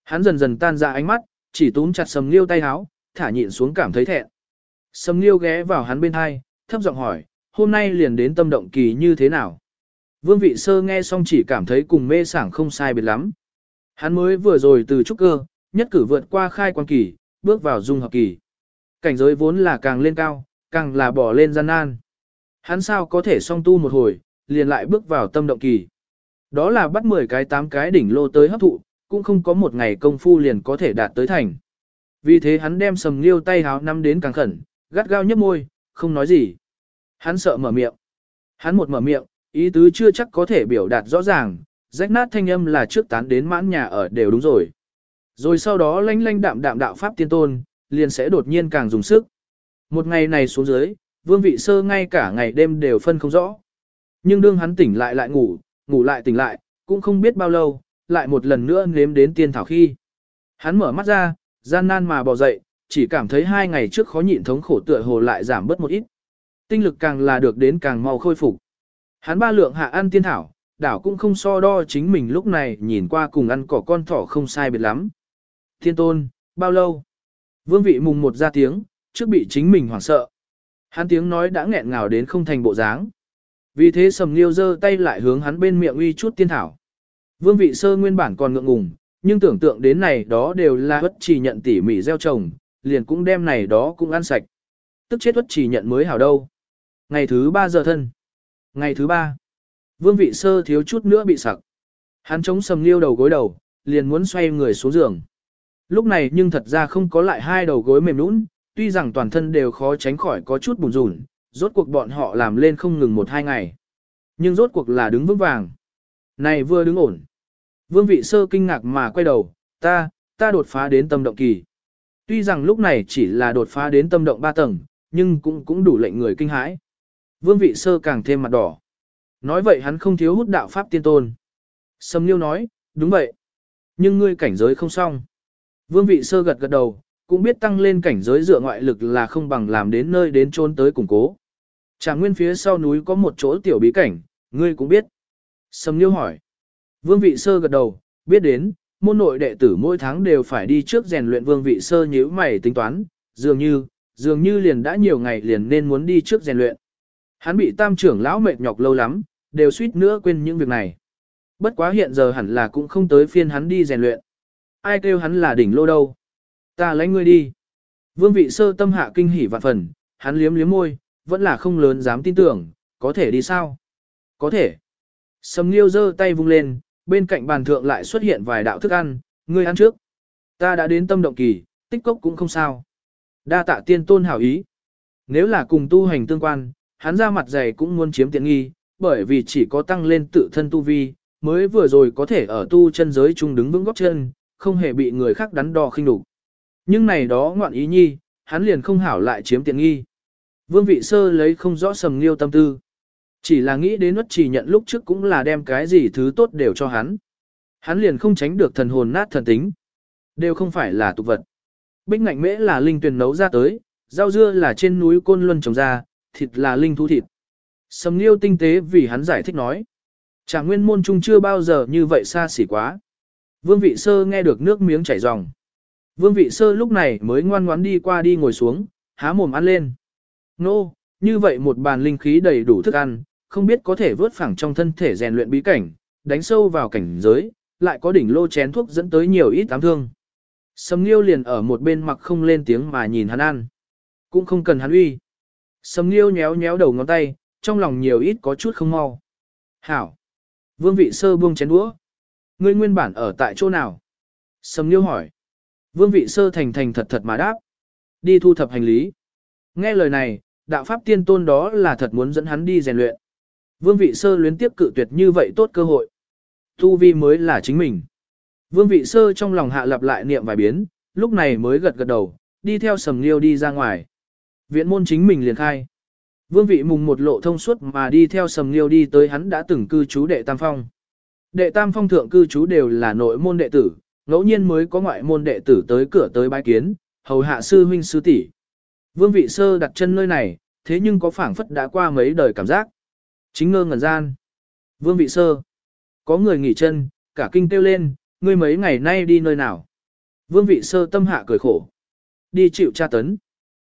Hắn dần dần tan ra ánh mắt, chỉ túm chặt sầm liêu tay háo, thả nhịn xuống cảm thấy thẹn. Sầm liêu ghé vào hắn bên hai, thấp giọng hỏi, hôm nay liền đến tâm động kỳ như thế nào? Vương vị sơ nghe xong chỉ cảm thấy cùng mê sảng không sai biệt lắm. Hắn mới vừa rồi từ trúc cơ, nhất cử vượt qua khai quan kỳ, bước vào dung hợp kỳ. Cảnh giới vốn là càng lên cao, càng là bỏ lên gian nan. Hắn sao có thể song tu một hồi, liền lại bước vào tâm động kỳ. Đó là bắt 10 cái 8 cái đỉnh lô tới hấp thụ, cũng không có một ngày công phu liền có thể đạt tới thành. Vì thế hắn đem sầm liêu tay háo nắm đến càng khẩn, gắt gao nhấp môi, không nói gì. Hắn sợ mở miệng. Hắn một mở miệng, ý tứ chưa chắc có thể biểu đạt rõ ràng, rách nát thanh âm là trước tán đến mãn nhà ở đều đúng rồi. Rồi sau đó lanh lanh đạm đạm đạo pháp tiên tôn, liền sẽ đột nhiên càng dùng sức. Một ngày này xuống dưới, vương vị sơ ngay cả ngày đêm đều phân không rõ. Nhưng đương hắn tỉnh lại lại ngủ, ngủ lại tỉnh lại, cũng không biết bao lâu, lại một lần nữa nếm đến tiên thảo khi. Hắn mở mắt ra, gian nan mà bò dậy, chỉ cảm thấy hai ngày trước khó nhịn thống khổ tựa hồ lại giảm bớt một ít. Tinh lực càng là được đến càng mau khôi phục. Hắn ba lượng hạ ăn tiên thảo, đảo cũng không so đo chính mình lúc này nhìn qua cùng ăn cỏ con thỏ không sai biệt lắm. Thiên tôn, bao lâu? Vương vị mùng một ra tiếng, trước bị chính mình hoảng sợ. Hắn tiếng nói đã nghẹn ngào đến không thành bộ dáng. Vì thế sầm liêu giơ tay lại hướng hắn bên miệng uy chút tiên thảo. Vương vị sơ nguyên bản còn ngượng ngùng, nhưng tưởng tượng đến này đó đều là bất chỉ nhận tỉ mỉ gieo trồng, liền cũng đem này đó cũng ăn sạch. Tức chết bất chỉ nhận mới hảo đâu. Ngày thứ ba giờ thân. Ngày thứ ba. Vương vị sơ thiếu chút nữa bị sặc. Hắn chống sầm liêu đầu gối đầu, liền muốn xoay người xuống giường. Lúc này nhưng thật ra không có lại hai đầu gối mềm nũng, tuy rằng toàn thân đều khó tránh khỏi có chút bùn rùn, rốt cuộc bọn họ làm lên không ngừng một hai ngày. Nhưng rốt cuộc là đứng vững vàng. Này vừa đứng ổn. Vương vị sơ kinh ngạc mà quay đầu, ta, ta đột phá đến tâm động kỳ. Tuy rằng lúc này chỉ là đột phá đến tâm động ba tầng, nhưng cũng cũng đủ lệnh người kinh hãi. Vương vị sơ càng thêm mặt đỏ. Nói vậy hắn không thiếu hút đạo pháp tiên tôn. Sâm Liêu nói, đúng vậy. Nhưng ngươi cảnh giới không xong. Vương vị sơ gật gật đầu, cũng biết tăng lên cảnh giới dựa ngoại lực là không bằng làm đến nơi đến trốn tới củng cố. Trà nguyên phía sau núi có một chỗ tiểu bí cảnh, ngươi cũng biết. Sầm Nhiêu hỏi. Vương vị sơ gật đầu, biết đến, môn nội đệ tử mỗi tháng đều phải đi trước rèn luyện vương vị sơ nhíu mày tính toán, dường như, dường như liền đã nhiều ngày liền nên muốn đi trước rèn luyện. Hắn bị tam trưởng lão mệt nhọc lâu lắm, đều suýt nữa quên những việc này. Bất quá hiện giờ hẳn là cũng không tới phiên hắn đi rèn luyện. Ai kêu hắn là đỉnh lô đâu. Ta lấy ngươi đi. Vương vị sơ tâm hạ kinh hỉ vạn phần, hắn liếm liếm môi, vẫn là không lớn dám tin tưởng, có thể đi sao? Có thể. Sầm Liêu giơ tay vung lên, bên cạnh bàn thượng lại xuất hiện vài đạo thức ăn, ngươi ăn trước. Ta đã đến tâm động kỳ, tích cốc cũng không sao. Đa tạ tiên tôn hảo ý. Nếu là cùng tu hành tương quan, hắn ra mặt dày cũng muốn chiếm tiện nghi, bởi vì chỉ có tăng lên tự thân tu vi, mới vừa rồi có thể ở tu chân giới chung đứng vững góc chân, không hề bị người khác đắn đo khinh đục. Nhưng này đó ngoạn ý nhi, hắn liền không hảo lại chiếm tiện nghi. Vương vị sơ lấy không rõ sầm nghiêu tâm tư. Chỉ là nghĩ đến nuốt chỉ nhận lúc trước cũng là đem cái gì thứ tốt đều cho hắn. Hắn liền không tránh được thần hồn nát thần tính. Đều không phải là tục vật. Bích ngạnh mễ là linh tuyển nấu ra tới, rau dưa là trên núi Côn Luân trồng ra, thịt là linh thú thịt. Sầm Nghiêu tinh tế vì hắn giải thích nói. Trả nguyên môn trung chưa bao giờ như vậy xa xỉ quá. Vương vị sơ nghe được nước miếng chảy ròng. Vương vị sơ lúc này mới ngoan ngoãn đi qua đi ngồi xuống, há mồm ăn lên. Nô, như vậy một bàn linh khí đầy đủ thức ăn, không biết có thể vớt phẳng trong thân thể rèn luyện bí cảnh, đánh sâu vào cảnh giới, lại có đỉnh lô chén thuốc dẫn tới nhiều ít tám thương. Sầm Nghiêu liền ở một bên mặc không lên tiếng mà nhìn hắn ăn. Cũng không cần hắn uy. Sầm Nghiêu nhéo nhéo đầu ngón tay, trong lòng nhiều ít có chút không mau. Hảo. Vương vị sơ buông chén đũa. Ngươi nguyên bản ở tại chỗ nào? Sầm Nghiêu hỏi. Vương vị sơ thành thành thật thật mà đáp. Đi thu thập hành lý. Nghe lời này, đạo pháp tiên tôn đó là thật muốn dẫn hắn đi rèn luyện. Vương vị sơ luyến tiếp cự tuyệt như vậy tốt cơ hội. Tu vi mới là chính mình. Vương vị sơ trong lòng hạ lặp lại niệm vài biến, lúc này mới gật gật đầu, đi theo sầm liêu đi ra ngoài. Viện môn chính mình liền khai. Vương vị mùng một lộ thông suốt mà đi theo sầm liêu đi tới hắn đã từng cư trú đệ tam phong. Đệ tam phong thượng cư trú đều là nội môn đệ tử, ngẫu nhiên mới có ngoại môn đệ tử tới cửa tới bái kiến, hầu hạ sư huynh sư tỷ. Vương vị sơ đặt chân nơi này, thế nhưng có phảng phất đã qua mấy đời cảm giác. Chính ngơ ngẩn gian. Vương vị sơ. Có người nghỉ chân, cả kinh kêu lên, ngươi mấy ngày nay đi nơi nào. Vương vị sơ tâm hạ cười khổ. Đi chịu tra tấn.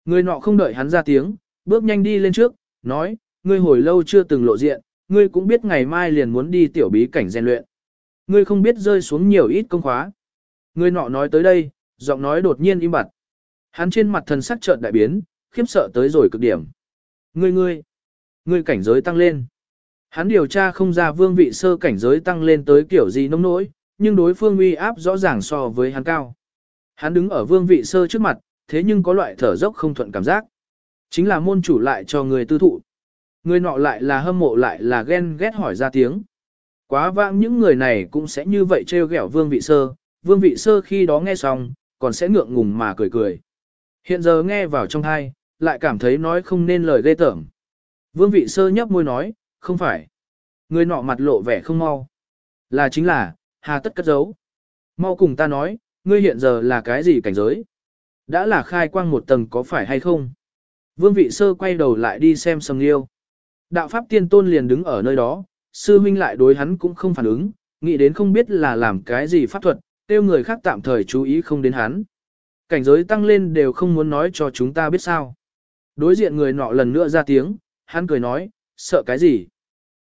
Người nọ không đợi hắn ra tiếng, bước nhanh đi lên trước, nói, ngươi hồi lâu chưa từng lộ diện, ngươi cũng biết ngày mai liền muốn đi tiểu bí cảnh rèn luyện. Ngươi không biết rơi xuống nhiều ít công khóa. Ngươi nọ nói tới đây, giọng nói đột nhiên im bặt. Hắn trên mặt thần sắc chợt đại biến, khiếp sợ tới rồi cực điểm. Ngươi ngươi, ngươi cảnh giới tăng lên. Hắn điều tra không ra vương vị sơ cảnh giới tăng lên tới kiểu gì nông nỗi, nhưng đối phương uy áp rõ ràng so với hắn cao. Hắn đứng ở vương vị sơ trước mặt, thế nhưng có loại thở dốc không thuận cảm giác. Chính là môn chủ lại cho người tư thụ. Người nọ lại là hâm mộ lại là ghen ghét hỏi ra tiếng. Quá vãng những người này cũng sẽ như vậy trêu ghẹo vương vị sơ, vương vị sơ khi đó nghe xong, còn sẽ ngượng ngùng mà cười cười. Hiện giờ nghe vào trong thai, lại cảm thấy nói không nên lời ghê tởm. Vương vị sơ nhấp môi nói, không phải. Người nọ mặt lộ vẻ không mau. Là chính là, hà tất cất giấu. Mau cùng ta nói, ngươi hiện giờ là cái gì cảnh giới? Đã là khai quang một tầng có phải hay không? Vương vị sơ quay đầu lại đi xem sầm liêu. Đạo pháp tiên tôn liền đứng ở nơi đó, sư huynh lại đối hắn cũng không phản ứng, nghĩ đến không biết là làm cái gì pháp thuật, tiêu người khác tạm thời chú ý không đến hắn. Cảnh giới tăng lên đều không muốn nói cho chúng ta biết sao. Đối diện người nọ lần nữa ra tiếng, hắn cười nói, sợ cái gì?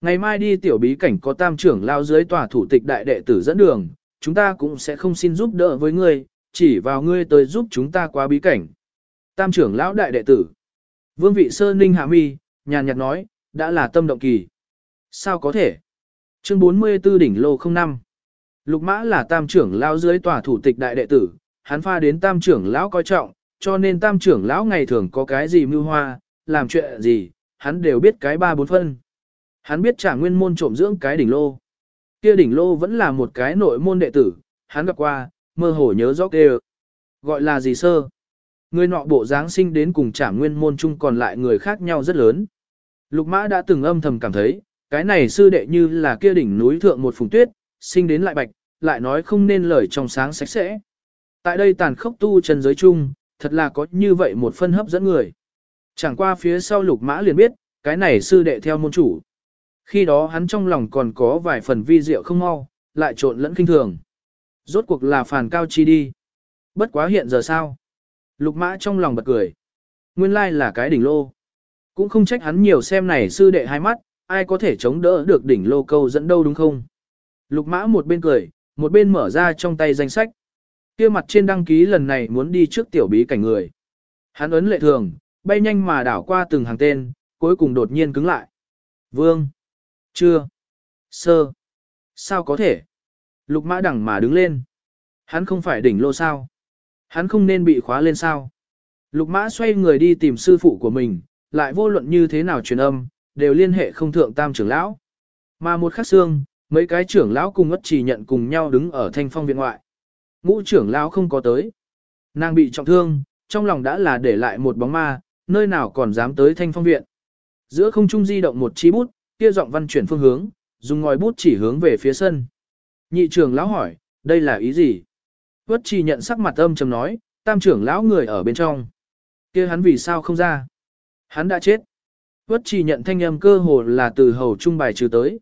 Ngày mai đi tiểu bí cảnh có tam trưởng lao dưới tòa thủ tịch đại đệ tử dẫn đường, chúng ta cũng sẽ không xin giúp đỡ với ngươi, chỉ vào ngươi tới giúp chúng ta qua bí cảnh. Tam trưởng lão đại đệ tử. Vương vị sơ ninh hạ mi, nhàn nhạt nói, đã là tâm động kỳ. Sao có thể? Chương 44 đỉnh lô 05. Lục mã là tam trưởng lão dưới tòa thủ tịch đại đệ tử, hắn pha đến tam trưởng lão coi trọng, cho nên tam trưởng lão ngày thường có cái gì mưu hoa, làm chuyện gì, hắn đều biết cái ba bốn phân. Hắn biết trả nguyên môn trộm dưỡng cái đỉnh lô. Kia đỉnh lô vẫn là một cái nội môn đệ tử, hắn gặp qua, mơ hồ nhớ rõ kêu. Gọi là gì sơ? Người nọ bộ dáng sinh đến cùng trả nguyên môn chung còn lại người khác nhau rất lớn. Lục mã đã từng âm thầm cảm thấy, cái này sư đệ như là kia đỉnh núi thượng một phùng tuyết, sinh đến lại bạch, lại nói không nên lời trong sáng sạch sẽ. Tại đây tàn khốc tu chân giới chung, thật là có như vậy một phân hấp dẫn người. Chẳng qua phía sau lục mã liền biết, cái này sư đệ theo môn chủ. Khi đó hắn trong lòng còn có vài phần vi diệu không mau, lại trộn lẫn kinh thường. Rốt cuộc là phản cao chi đi. Bất quá hiện giờ sao? Lục mã trong lòng bật cười. Nguyên lai là cái đỉnh lô. Cũng không trách hắn nhiều xem này sư đệ hai mắt, ai có thể chống đỡ được đỉnh lô câu dẫn đâu đúng không? Lục mã một bên cười, một bên mở ra trong tay danh sách kia mặt trên đăng ký lần này muốn đi trước tiểu bí cảnh người. Hắn ấn lệ thường, bay nhanh mà đảo qua từng hàng tên, cuối cùng đột nhiên cứng lại. Vương. Chưa. Sơ. Sao có thể? Lục mã đẳng mà đứng lên. Hắn không phải đỉnh lô sao? Hắn không nên bị khóa lên sao? Lục mã xoay người đi tìm sư phụ của mình, lại vô luận như thế nào truyền âm, đều liên hệ không thượng tam trưởng lão. Mà một khắc xương, mấy cái trưởng lão cùng ất chỉ nhận cùng nhau đứng ở thanh phong viện ngoại. Ngũ trưởng lão không có tới. Nàng bị trọng thương, trong lòng đã là để lại một bóng ma, nơi nào còn dám tới thanh phong viện. Giữa không trung di động một chi bút, kia giọng văn chuyển phương hướng, dùng ngòi bút chỉ hướng về phía sân. Nhị trưởng lão hỏi, đây là ý gì? Vất chỉ nhận sắc mặt âm trầm nói, tam trưởng lão người ở bên trong. kia hắn vì sao không ra? Hắn đã chết. Vất chỉ nhận thanh âm cơ hồ là từ hầu trung bài trừ tới.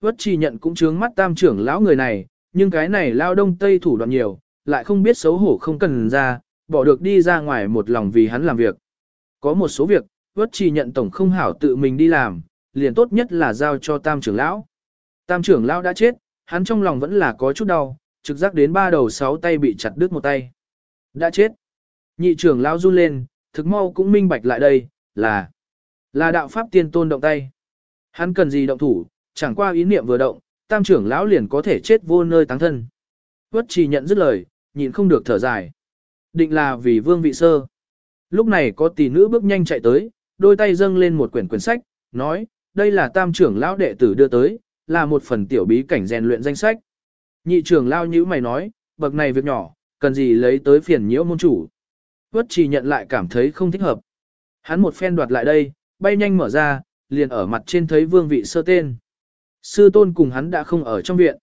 Vất chỉ nhận cũng trướng mắt tam trưởng lão người này, nhưng cái này lao đông tây thủ đoạn nhiều, lại không biết xấu hổ không cần ra, bỏ được đi ra ngoài một lòng vì hắn làm việc. Có một số việc, vất chỉ nhận tổng không hảo tự mình đi làm, liền tốt nhất là giao cho tam trưởng lão. Tam trưởng lão đã chết, hắn trong lòng vẫn là có chút đau, trực giác đến ba đầu sáu tay bị chặt đứt một tay. Đã chết. Nhị trưởng lão run lên, thực mau cũng minh bạch lại đây, là là đạo pháp tiên tôn động tay. Hắn cần gì động thủ, chẳng qua ý niệm vừa động, tam trưởng lão liền có thể chết vô nơi táng thân. Vất trì nhận dứt lời, nhịn không được thở dài. Định là vì vương vị sơ. Lúc này có tỷ nữ bước nhanh chạy tới, đôi tay dâng lên một quyển quyển sách, nói, đây là tam trưởng lão đệ tử đưa tới, là một phần tiểu bí cảnh rèn luyện danh sách. Nhị trưởng lão nhữ mày nói, bậc này việc nhỏ, cần gì lấy tới phiền nhiễu môn chủ. Vất trì nhận lại cảm thấy không thích hợp. Hắn một phen đoạt lại đây, bay nhanh mở ra, liền ở mặt trên thấy vương vị sơ tên. Sư tôn cùng hắn đã không ở trong viện.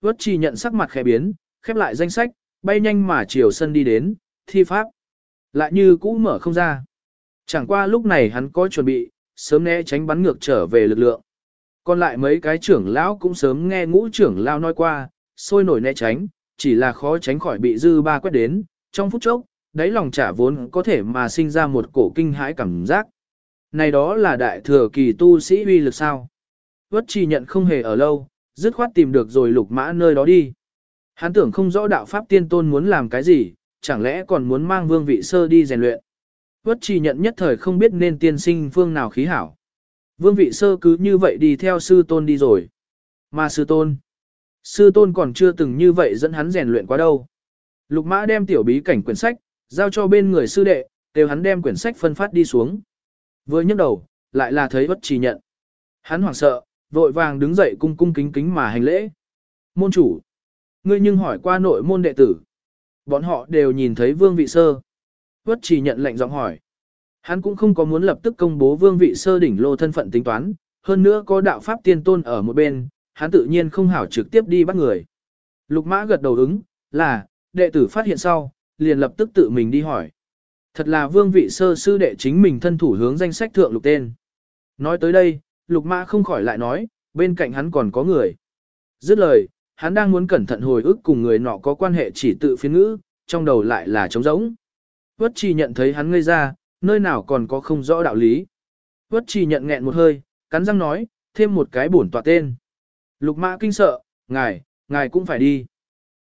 Vất chi nhận sắc mặt khẽ biến, khép lại danh sách, bay nhanh mà chiều sân đi đến, thi pháp. Lại như cũ mở không ra. Chẳng qua lúc này hắn có chuẩn bị, sớm né tránh bắn ngược trở về lực lượng. Còn lại mấy cái trưởng lão cũng sớm nghe ngũ trưởng lão nói qua, sôi nổi né tránh, chỉ là khó tránh khỏi bị dư ba quét đến, trong phút chốc, đáy lòng trả vốn có thể mà sinh ra một cổ kinh hãi cảm giác. Này đó là đại thừa kỳ tu sĩ uy lực sao? Vất trì nhận không hề ở lâu, dứt khoát tìm được rồi lục mã nơi đó đi. Hắn tưởng không rõ đạo pháp tiên tôn muốn làm cái gì, chẳng lẽ còn muốn mang vương vị sơ đi rèn luyện. Vất trì nhận nhất thời không biết nên tiên sinh phương nào khí hảo. Vương vị sơ cứ như vậy đi theo sư tôn đi rồi. Mà sư tôn, sư tôn còn chưa từng như vậy dẫn hắn rèn luyện quá đâu. Lục mã đem tiểu bí cảnh quyển sách, giao cho bên người sư đệ, đều hắn đem quyển sách phân phát đi xuống. Vừa nhấc đầu, lại là thấy bất trì nhận. Hắn hoảng sợ, vội vàng đứng dậy cung cung kính kính mà hành lễ. Môn chủ, ngươi nhưng hỏi qua nội môn đệ tử. Bọn họ đều nhìn thấy vương vị sơ. Quất chỉ nhận lệnh giọng hỏi. Hắn cũng không có muốn lập tức công bố vương vị sơ đỉnh lô thân phận tính toán, hơn nữa có đạo pháp tiên tôn ở một bên, hắn tự nhiên không hảo trực tiếp đi bắt người. Lục mã gật đầu ứng, là, đệ tử phát hiện sau, liền lập tức tự mình đi hỏi. Thật là vương vị sơ sư đệ chính mình thân thủ hướng danh sách thượng lục tên. Nói tới đây, lục mã không khỏi lại nói, bên cạnh hắn còn có người. Dứt lời, hắn đang muốn cẩn thận hồi ức cùng người nọ có quan hệ chỉ tự phiên ngữ, trong đầu lại là trống rỗng. Vất Chỉ nhận thấy hắn ngây ra, nơi nào còn có không rõ đạo lý. Vất Chỉ nhận nghẹn một hơi, cắn răng nói, thêm một cái bổn tọa tên. Lục mã kinh sợ, ngài, ngài cũng phải đi.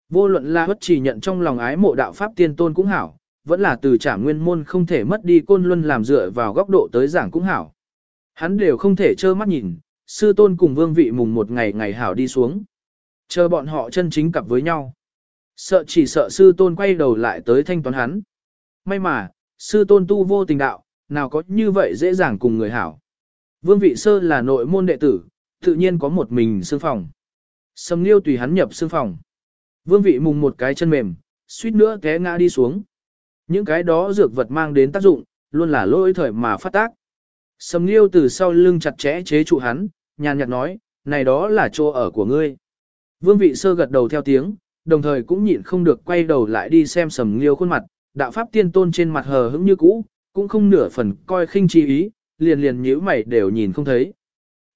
Vô luận là Vất Chỉ nhận trong lòng ái mộ đạo pháp tiên tôn cũng hảo, vẫn là từ trả nguyên môn không thể mất đi côn luân làm dựa vào góc độ tới giảng cũng hảo. Hắn đều không thể trơ mắt nhìn, sư tôn cùng vương vị mùng một ngày ngày hảo đi xuống. Chờ bọn họ chân chính cặp với nhau. Sợ chỉ sợ sư tôn quay đầu lại tới thanh toán hắn. May mà, sư tôn tu vô tình đạo, nào có như vậy dễ dàng cùng người hảo. Vương vị sơ là nội môn đệ tử, tự nhiên có một mình xương phòng. Sầm liêu tùy hắn nhập xương phòng. Vương vị mùng một cái chân mềm, suýt nữa té ngã đi xuống. Những cái đó dược vật mang đến tác dụng, luôn là lỗi thời mà phát tác. Sầm liêu từ sau lưng chặt chẽ chế trụ hắn, nhàn nhạt nói, này đó là chỗ ở của ngươi. Vương vị sơ gật đầu theo tiếng, đồng thời cũng nhịn không được quay đầu lại đi xem sầm liêu khuôn mặt, đạo pháp tiên tôn trên mặt hờ hững như cũ, cũng không nửa phần coi khinh chi ý, liền liền nhíu mày đều nhìn không thấy.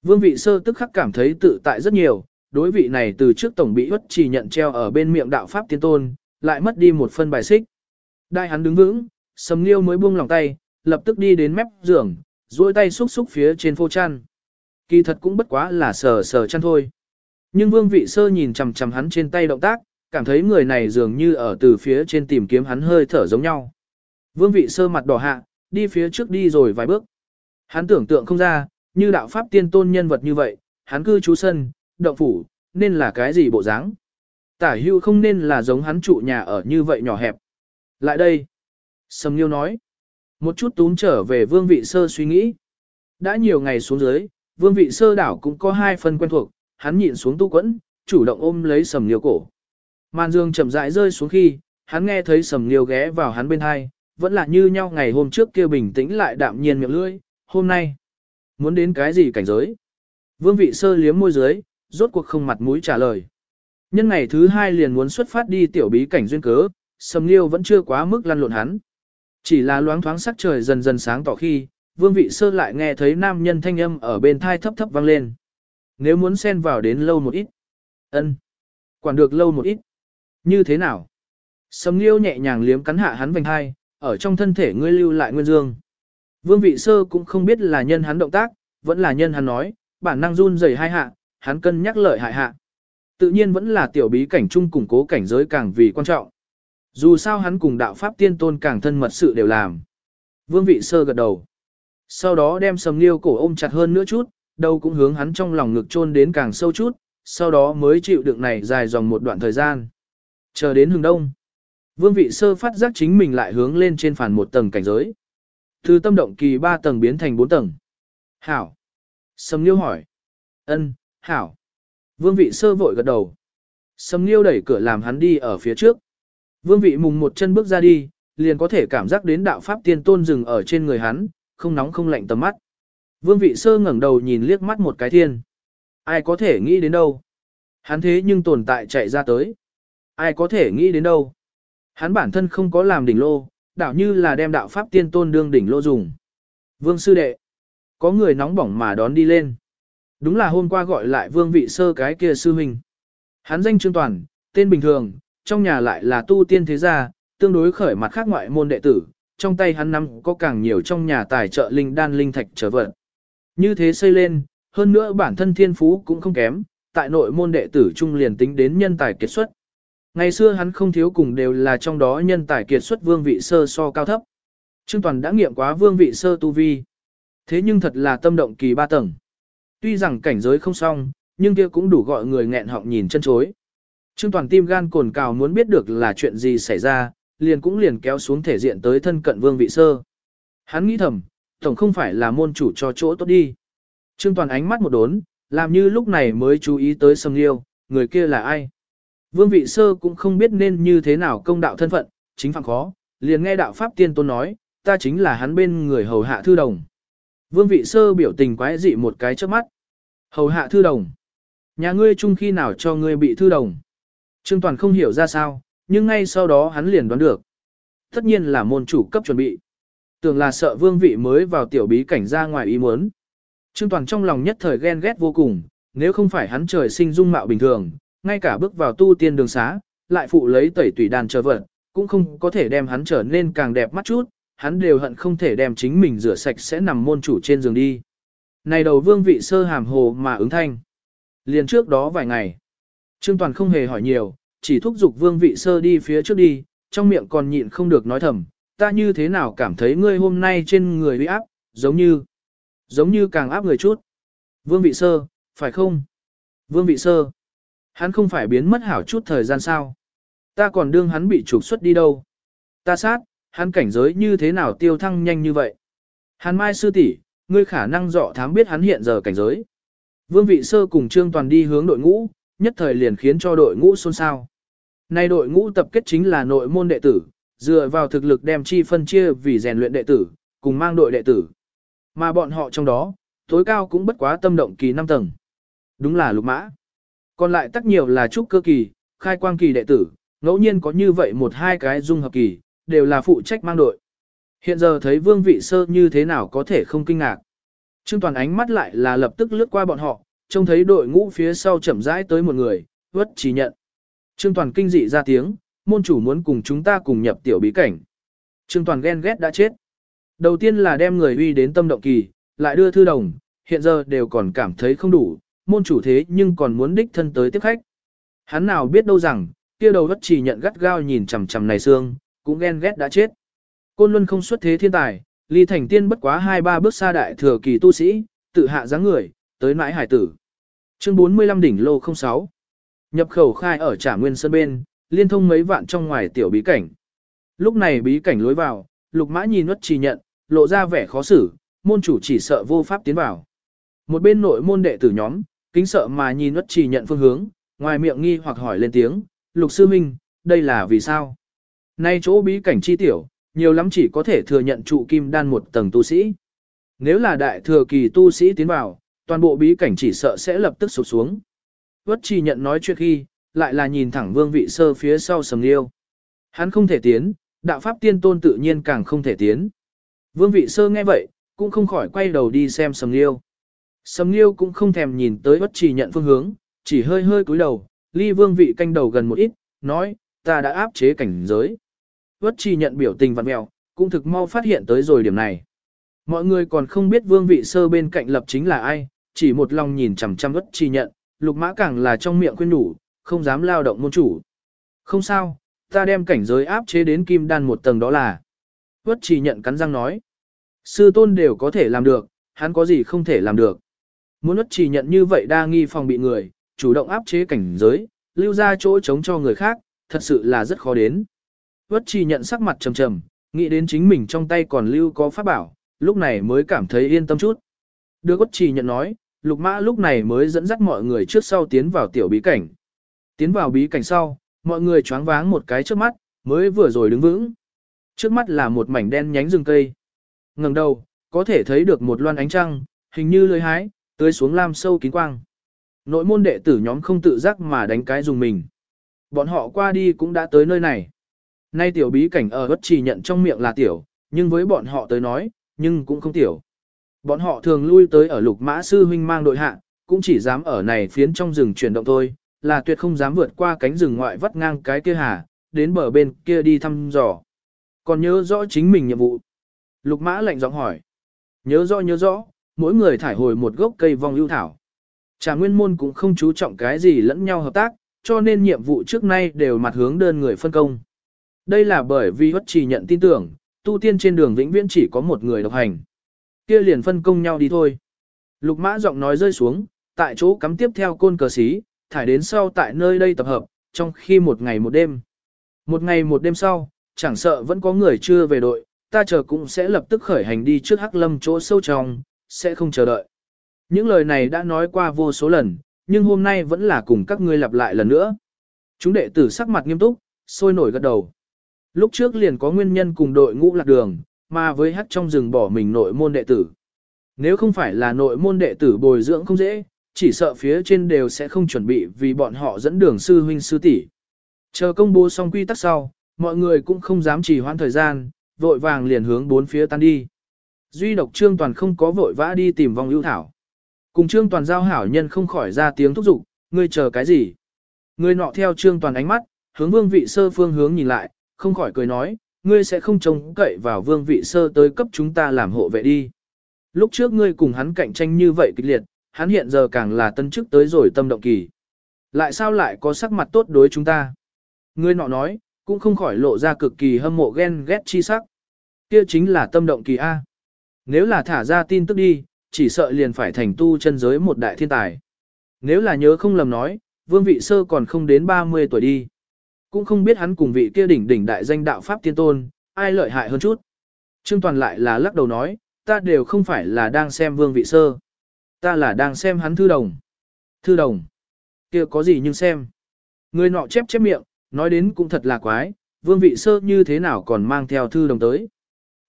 Vương vị sơ tức khắc cảm thấy tự tại rất nhiều, đối vị này từ trước tổng bị bất chỉ nhận treo ở bên miệng đạo pháp tiên tôn, lại mất đi một phân bài xích. Đại hắn đứng vững, sầm liêu mới buông lòng tay, lập tức đi đến mép giường, duỗi tay xúc xúc phía trên phô chăn. Kỳ thật cũng bất quá là sờ sờ chăn thôi. Nhưng vương vị sơ nhìn chằm chằm hắn trên tay động tác, cảm thấy người này dường như ở từ phía trên tìm kiếm hắn hơi thở giống nhau. Vương vị sơ mặt đỏ hạ, đi phía trước đi rồi vài bước. Hắn tưởng tượng không ra, như đạo pháp tiên tôn nhân vật như vậy, hắn cư trú sân, động phủ, nên là cái gì bộ dáng? Tả hưu không nên là giống hắn trụ nhà ở như vậy nhỏ hẹp. Lại đây. Sầm Nghiêu nói. Một chút túm trở về vương vị sơ suy nghĩ. Đã nhiều ngày xuống dưới, vương vị sơ đảo cũng có hai phần quen thuộc, hắn nhịn xuống tu quẫn, chủ động ôm lấy sầm Nghiêu cổ. Màn dương chậm rãi rơi xuống khi, hắn nghe thấy sầm Nghiêu ghé vào hắn bên hai, vẫn là như nhau ngày hôm trước kia bình tĩnh lại đạm nhiên miệng lưỡi, hôm nay. Muốn đến cái gì cảnh giới? Vương vị sơ liếm môi dưới, rốt cuộc không mặt mũi trả lời. Nhân ngày thứ hai liền muốn xuất phát đi tiểu bí cảnh duyên cớ, Sầm Liêu vẫn chưa quá mức lăn lộn hắn. Chỉ là loáng thoáng sắc trời dần dần sáng tỏ khi, Vương Vị Sơ lại nghe thấy nam nhân thanh âm ở bên thai thấp thấp vang lên. Nếu muốn xen vào đến lâu một ít. ân, Quản được lâu một ít. Như thế nào? Sầm Liêu nhẹ nhàng liếm cắn hạ hắn vành hai, ở trong thân thể ngươi lưu lại nguyên dương. Vương Vị Sơ cũng không biết là nhân hắn động tác, vẫn là nhân hắn nói, bản năng run rẩy hai hạ, hắn cân nhắc lợi hại hạ. Tự nhiên vẫn là tiểu bí cảnh chung củng cố cảnh giới càng vì quan trọng. Dù sao hắn cùng đạo pháp tiên tôn càng thân mật sự đều làm. Vương vị sơ gật đầu. Sau đó đem sầm liêu cổ ôm chặt hơn nữa chút, đầu cũng hướng hắn trong lòng ngực chôn đến càng sâu chút, sau đó mới chịu đựng này dài dòng một đoạn thời gian. Chờ đến hừng đông. Vương vị sơ phát giác chính mình lại hướng lên trên phản một tầng cảnh giới. Từ tâm động kỳ 3 tầng biến thành 4 tầng. Hảo. Sầm liêu hỏi. ân, hảo. Vương vị sơ vội gật đầu. Sầm liêu đẩy cửa làm hắn đi ở phía trước. Vương vị mùng một chân bước ra đi, liền có thể cảm giác đến đạo pháp tiên tôn dừng ở trên người hắn, không nóng không lạnh tầm mắt. Vương vị sơ ngẩng đầu nhìn liếc mắt một cái thiên. Ai có thể nghĩ đến đâu? Hắn thế nhưng tồn tại chạy ra tới. Ai có thể nghĩ đến đâu? Hắn bản thân không có làm đỉnh lô, đạo như là đem đạo pháp tiên tôn đương đỉnh lô dùng. Vương sư đệ. Có người nóng bỏng mà đón đi lên. Đúng là hôm qua gọi lại vương vị sơ cái kia sư huynh. Hắn danh trương toàn, tên bình thường, trong nhà lại là tu tiên thế gia, tương đối khởi mặt khác ngoại môn đệ tử, trong tay hắn nắm có càng nhiều trong nhà tài trợ linh đan linh thạch trở vận. Như thế xây lên, hơn nữa bản thân thiên phú cũng không kém, tại nội môn đệ tử trung liền tính đến nhân tài kiệt xuất. Ngày xưa hắn không thiếu cùng đều là trong đó nhân tài kiệt xuất vương vị sơ so cao thấp. Trương Toàn đã nghiệm quá vương vị sơ tu vi. Thế nhưng thật là tâm động kỳ ba tầng. Tuy rằng cảnh giới không xong, nhưng kia cũng đủ gọi người nghẹn họng nhìn chân chối. Trương Toàn tim gan cồn cào muốn biết được là chuyện gì xảy ra, liền cũng liền kéo xuống thể diện tới thân cận vương vị sơ. Hắn nghĩ thầm, tổng không phải là môn chủ cho chỗ tốt đi. Trương Toàn ánh mắt một đốn, làm như lúc này mới chú ý tới Sâm Liêu, người kia là ai. Vương vị sơ cũng không biết nên như thế nào công đạo thân phận, chính phạm khó, liền nghe đạo Pháp Tiên Tôn nói, ta chính là hắn bên người hầu hạ thư đồng. Vương vị sơ biểu tình quái dị một cái trước mắt. Hầu hạ thư đồng. Nhà ngươi chung khi nào cho ngươi bị thư đồng. Trương Toàn không hiểu ra sao, nhưng ngay sau đó hắn liền đoán được. Tất nhiên là môn chủ cấp chuẩn bị. Tưởng là sợ vương vị mới vào tiểu bí cảnh ra ngoài ý muốn. Trương Toàn trong lòng nhất thời ghen ghét vô cùng, nếu không phải hắn trời sinh dung mạo bình thường, ngay cả bước vào tu tiên đường xá, lại phụ lấy tẩy tùy đàn chờ vật, cũng không có thể đem hắn trở nên càng đẹp mắt chút, hắn đều hận không thể đem chính mình rửa sạch sẽ nằm môn chủ trên giường đi. Này đầu vương vị sơ hàm hồ mà ứng thanh. Liền trước đó vài ngày, Trương Toàn không hề hỏi nhiều, chỉ thúc giục vương vị sơ đi phía trước đi, trong miệng còn nhịn không được nói thầm, ta như thế nào cảm thấy ngươi hôm nay trên người bị áp, giống như, giống như càng áp người chút. Vương vị sơ, phải không? Vương vị sơ, hắn không phải biến mất hảo chút thời gian sao? Ta còn đương hắn bị trục xuất đi đâu? Ta sát, hắn cảnh giới như thế nào tiêu thăng nhanh như vậy? Hàn Mai sư tỷ, ngươi khả năng dọ thám biết hắn hiện giờ cảnh giới. Vương vị sơ cùng Trương Toàn đi hướng đội ngũ, nhất thời liền khiến cho đội ngũ xôn xao. Nay đội ngũ tập kết chính là nội môn đệ tử, dựa vào thực lực đem chi phân chia vì rèn luyện đệ tử, cùng mang đội đệ tử. Mà bọn họ trong đó, tối cao cũng bất quá tâm động kỳ 5 tầng. Đúng là lục mã. Còn lại tắc nhiều là trúc cơ kỳ, khai quang kỳ đệ tử, ngẫu nhiên có như vậy một hai cái dung hợp kỳ, đều là phụ trách mang đội. Hiện giờ thấy vương vị sơ như thế nào có thể không kinh ngạc. Trương Toàn ánh mắt lại là lập tức lướt qua bọn họ, trông thấy đội ngũ phía sau chậm rãi tới một người, vất chỉ nhận. Trương Toàn kinh dị ra tiếng, môn chủ muốn cùng chúng ta cùng nhập tiểu bí cảnh. Trương Toàn ghen ghét đã chết. Đầu tiên là đem người uy đến tâm động kỳ, lại đưa thư đồng, hiện giờ đều còn cảm thấy không đủ, môn chủ thế nhưng còn muốn đích thân tới tiếp khách. Hắn nào biết đâu rằng, kia đầu vất chỉ nhận gắt gao nhìn chằm chằm này xương, cũng ghen ghét đã chết. Côn Luân không xuất thế thiên tài, ly thành tiên bất quá hai ba bước xa đại thừa kỳ tu sĩ, tự hạ dáng người, tới nãi hải tử. Chương 45 đỉnh lô 06 Nhập khẩu khai ở trả nguyên sơn bên, liên thông mấy vạn trong ngoài tiểu bí cảnh. Lúc này bí cảnh lối vào, lục mã nhìn nuốt trì nhận, lộ ra vẻ khó xử, môn chủ chỉ sợ vô pháp tiến vào. Một bên nội môn đệ tử nhóm, kính sợ mà nhìn nuốt trì nhận phương hướng, ngoài miệng nghi hoặc hỏi lên tiếng, lục sư minh, đây là vì sao? Nay chỗ bí cảnh chi tiểu, nhiều lắm chỉ có thể thừa nhận trụ kim đan một tầng tu sĩ. Nếu là đại thừa kỳ tu sĩ tiến vào, toàn bộ bí cảnh chỉ sợ sẽ lập tức sụp xuống. Vất trì nhận nói chuyện khi, lại là nhìn thẳng vương vị sơ phía sau sầm liêu. Hắn không thể tiến, đạo pháp tiên tôn tự nhiên càng không thể tiến. Vương vị sơ nghe vậy, cũng không khỏi quay đầu đi xem sầm liêu. Sầm liêu cũng không thèm nhìn tới bất trì nhận phương hướng, chỉ hơi hơi cúi đầu, ly vương vị canh đầu gần một ít, nói, ta đã áp chế cảnh giới. Bất trì nhận biểu tình vặn mèo, cũng thực mau phát hiện tới rồi điểm này. Mọi người còn không biết vương vị sơ bên cạnh lập chính là ai, chỉ một lòng nhìn chằm chằm ất chi nhận, lục mã càng là trong miệng khuyên đủ, không dám lao động môn chủ. Không sao, ta đem cảnh giới áp chế đến kim đan một tầng đó là. Ất chỉ nhận cắn răng nói. Sư tôn đều có thể làm được, hắn có gì không thể làm được. Muốn Ất chỉ nhận như vậy đa nghi phòng bị người, chủ động áp chế cảnh giới, lưu ra chỗ chống cho người khác, thật sự là rất khó đến. Ất chỉ nhận sắc mặt trầm trầm, nghĩ đến chính mình trong tay còn lưu có pháp bảo, lúc này mới cảm thấy yên tâm chút. Được Ất chỉ nhận nói, lục mã lúc này mới dẫn dắt mọi người trước sau tiến vào tiểu bí cảnh. Tiến vào bí cảnh sau, mọi người choáng váng một cái trước mắt, mới vừa rồi đứng vững. Trước mắt là một mảnh đen nhánh rừng cây. ngẩng đầu, có thể thấy được một loan ánh trăng, hình như lưới hái, tưới xuống lam sâu kín quang. Nội môn đệ tử nhóm không tự giác mà đánh cái dùng mình. Bọn họ qua đi cũng đã tới nơi này. Nay tiểu bí cảnh ở bất trì nhận trong miệng là tiểu, nhưng với bọn họ tới nói, nhưng cũng không tiểu. Bọn họ thường lui tới ở lục mã sư huynh mang đội hạ, cũng chỉ dám ở này phiến trong rừng chuyển động thôi, là tuyệt không dám vượt qua cánh rừng ngoại vắt ngang cái kia hà, đến bờ bên kia đi thăm dò. Còn nhớ rõ chính mình nhiệm vụ. Lục mã lạnh giọng hỏi. Nhớ rõ nhớ rõ, mỗi người thải hồi một gốc cây vong ưu thảo. Trà nguyên môn cũng không chú trọng cái gì lẫn nhau hợp tác, cho nên nhiệm vụ trước nay đều mặt hướng đơn người phân công. Đây là bởi vì hất chỉ nhận tin tưởng, tu tiên trên đường vĩnh viễn chỉ có một người độc hành. Kia liền phân công nhau đi thôi. Lục mã giọng nói rơi xuống, tại chỗ cắm tiếp theo côn cờ xí, thải đến sau tại nơi đây tập hợp, trong khi một ngày một đêm. Một ngày một đêm sau, chẳng sợ vẫn có người chưa về đội, ta chờ cũng sẽ lập tức khởi hành đi trước Hắc Lâm chỗ sâu trong, sẽ không chờ đợi. Những lời này đã nói qua vô số lần, nhưng hôm nay vẫn là cùng các ngươi lặp lại lần nữa. Chúng đệ tử sắc mặt nghiêm túc, sôi nổi gật đầu. Lúc trước liền có nguyên nhân cùng đội ngũ lạc đường, mà với hắc trong rừng bỏ mình nội môn đệ tử. Nếu không phải là nội môn đệ tử bồi dưỡng không dễ, chỉ sợ phía trên đều sẽ không chuẩn bị vì bọn họ dẫn đường sư huynh sư tỷ. Chờ công bố xong quy tắc sau, mọi người cũng không dám trì hoãn thời gian, vội vàng liền hướng bốn phía tan đi. Duy độc trương toàn không có vội vã đi tìm vong ưu thảo. Cùng Trương Toàn giao hảo nhân không khỏi ra tiếng thúc giục, ngươi chờ cái gì? Người nọ theo Trương Toàn ánh mắt, hướng vương vị sơ phương hướng nhìn lại, không khỏi cười nói, ngươi sẽ không trông cậy vào vương vị sơ tới cấp chúng ta làm hộ vệ đi. Lúc trước ngươi cùng hắn cạnh tranh như vậy kịch liệt, hắn hiện giờ càng là tân chức tới rồi tâm động kỳ. Lại sao lại có sắc mặt tốt đối chúng ta? Ngươi nọ nói, cũng không khỏi lộ ra cực kỳ hâm mộ ghen ghét chi sắc. Kia chính là tâm động kỳ A. Nếu là thả ra tin tức đi, chỉ sợ liền phải thành tu chân giới một đại thiên tài. Nếu là nhớ không lầm nói, vương vị sơ còn không đến 30 tuổi đi. Cũng không biết hắn cùng vị kia đỉnh đỉnh đại danh đạo Pháp tiên tôn, ai lợi hại hơn chút. Trương Toàn lại là lắc đầu nói, ta đều không phải là đang xem vương vị sơ. Ta là đang xem hắn thư đồng. Thư đồng. kia có gì nhưng xem. Người nọ chép chép miệng, nói đến cũng thật là quái, vương vị sơ như thế nào còn mang theo thư đồng tới.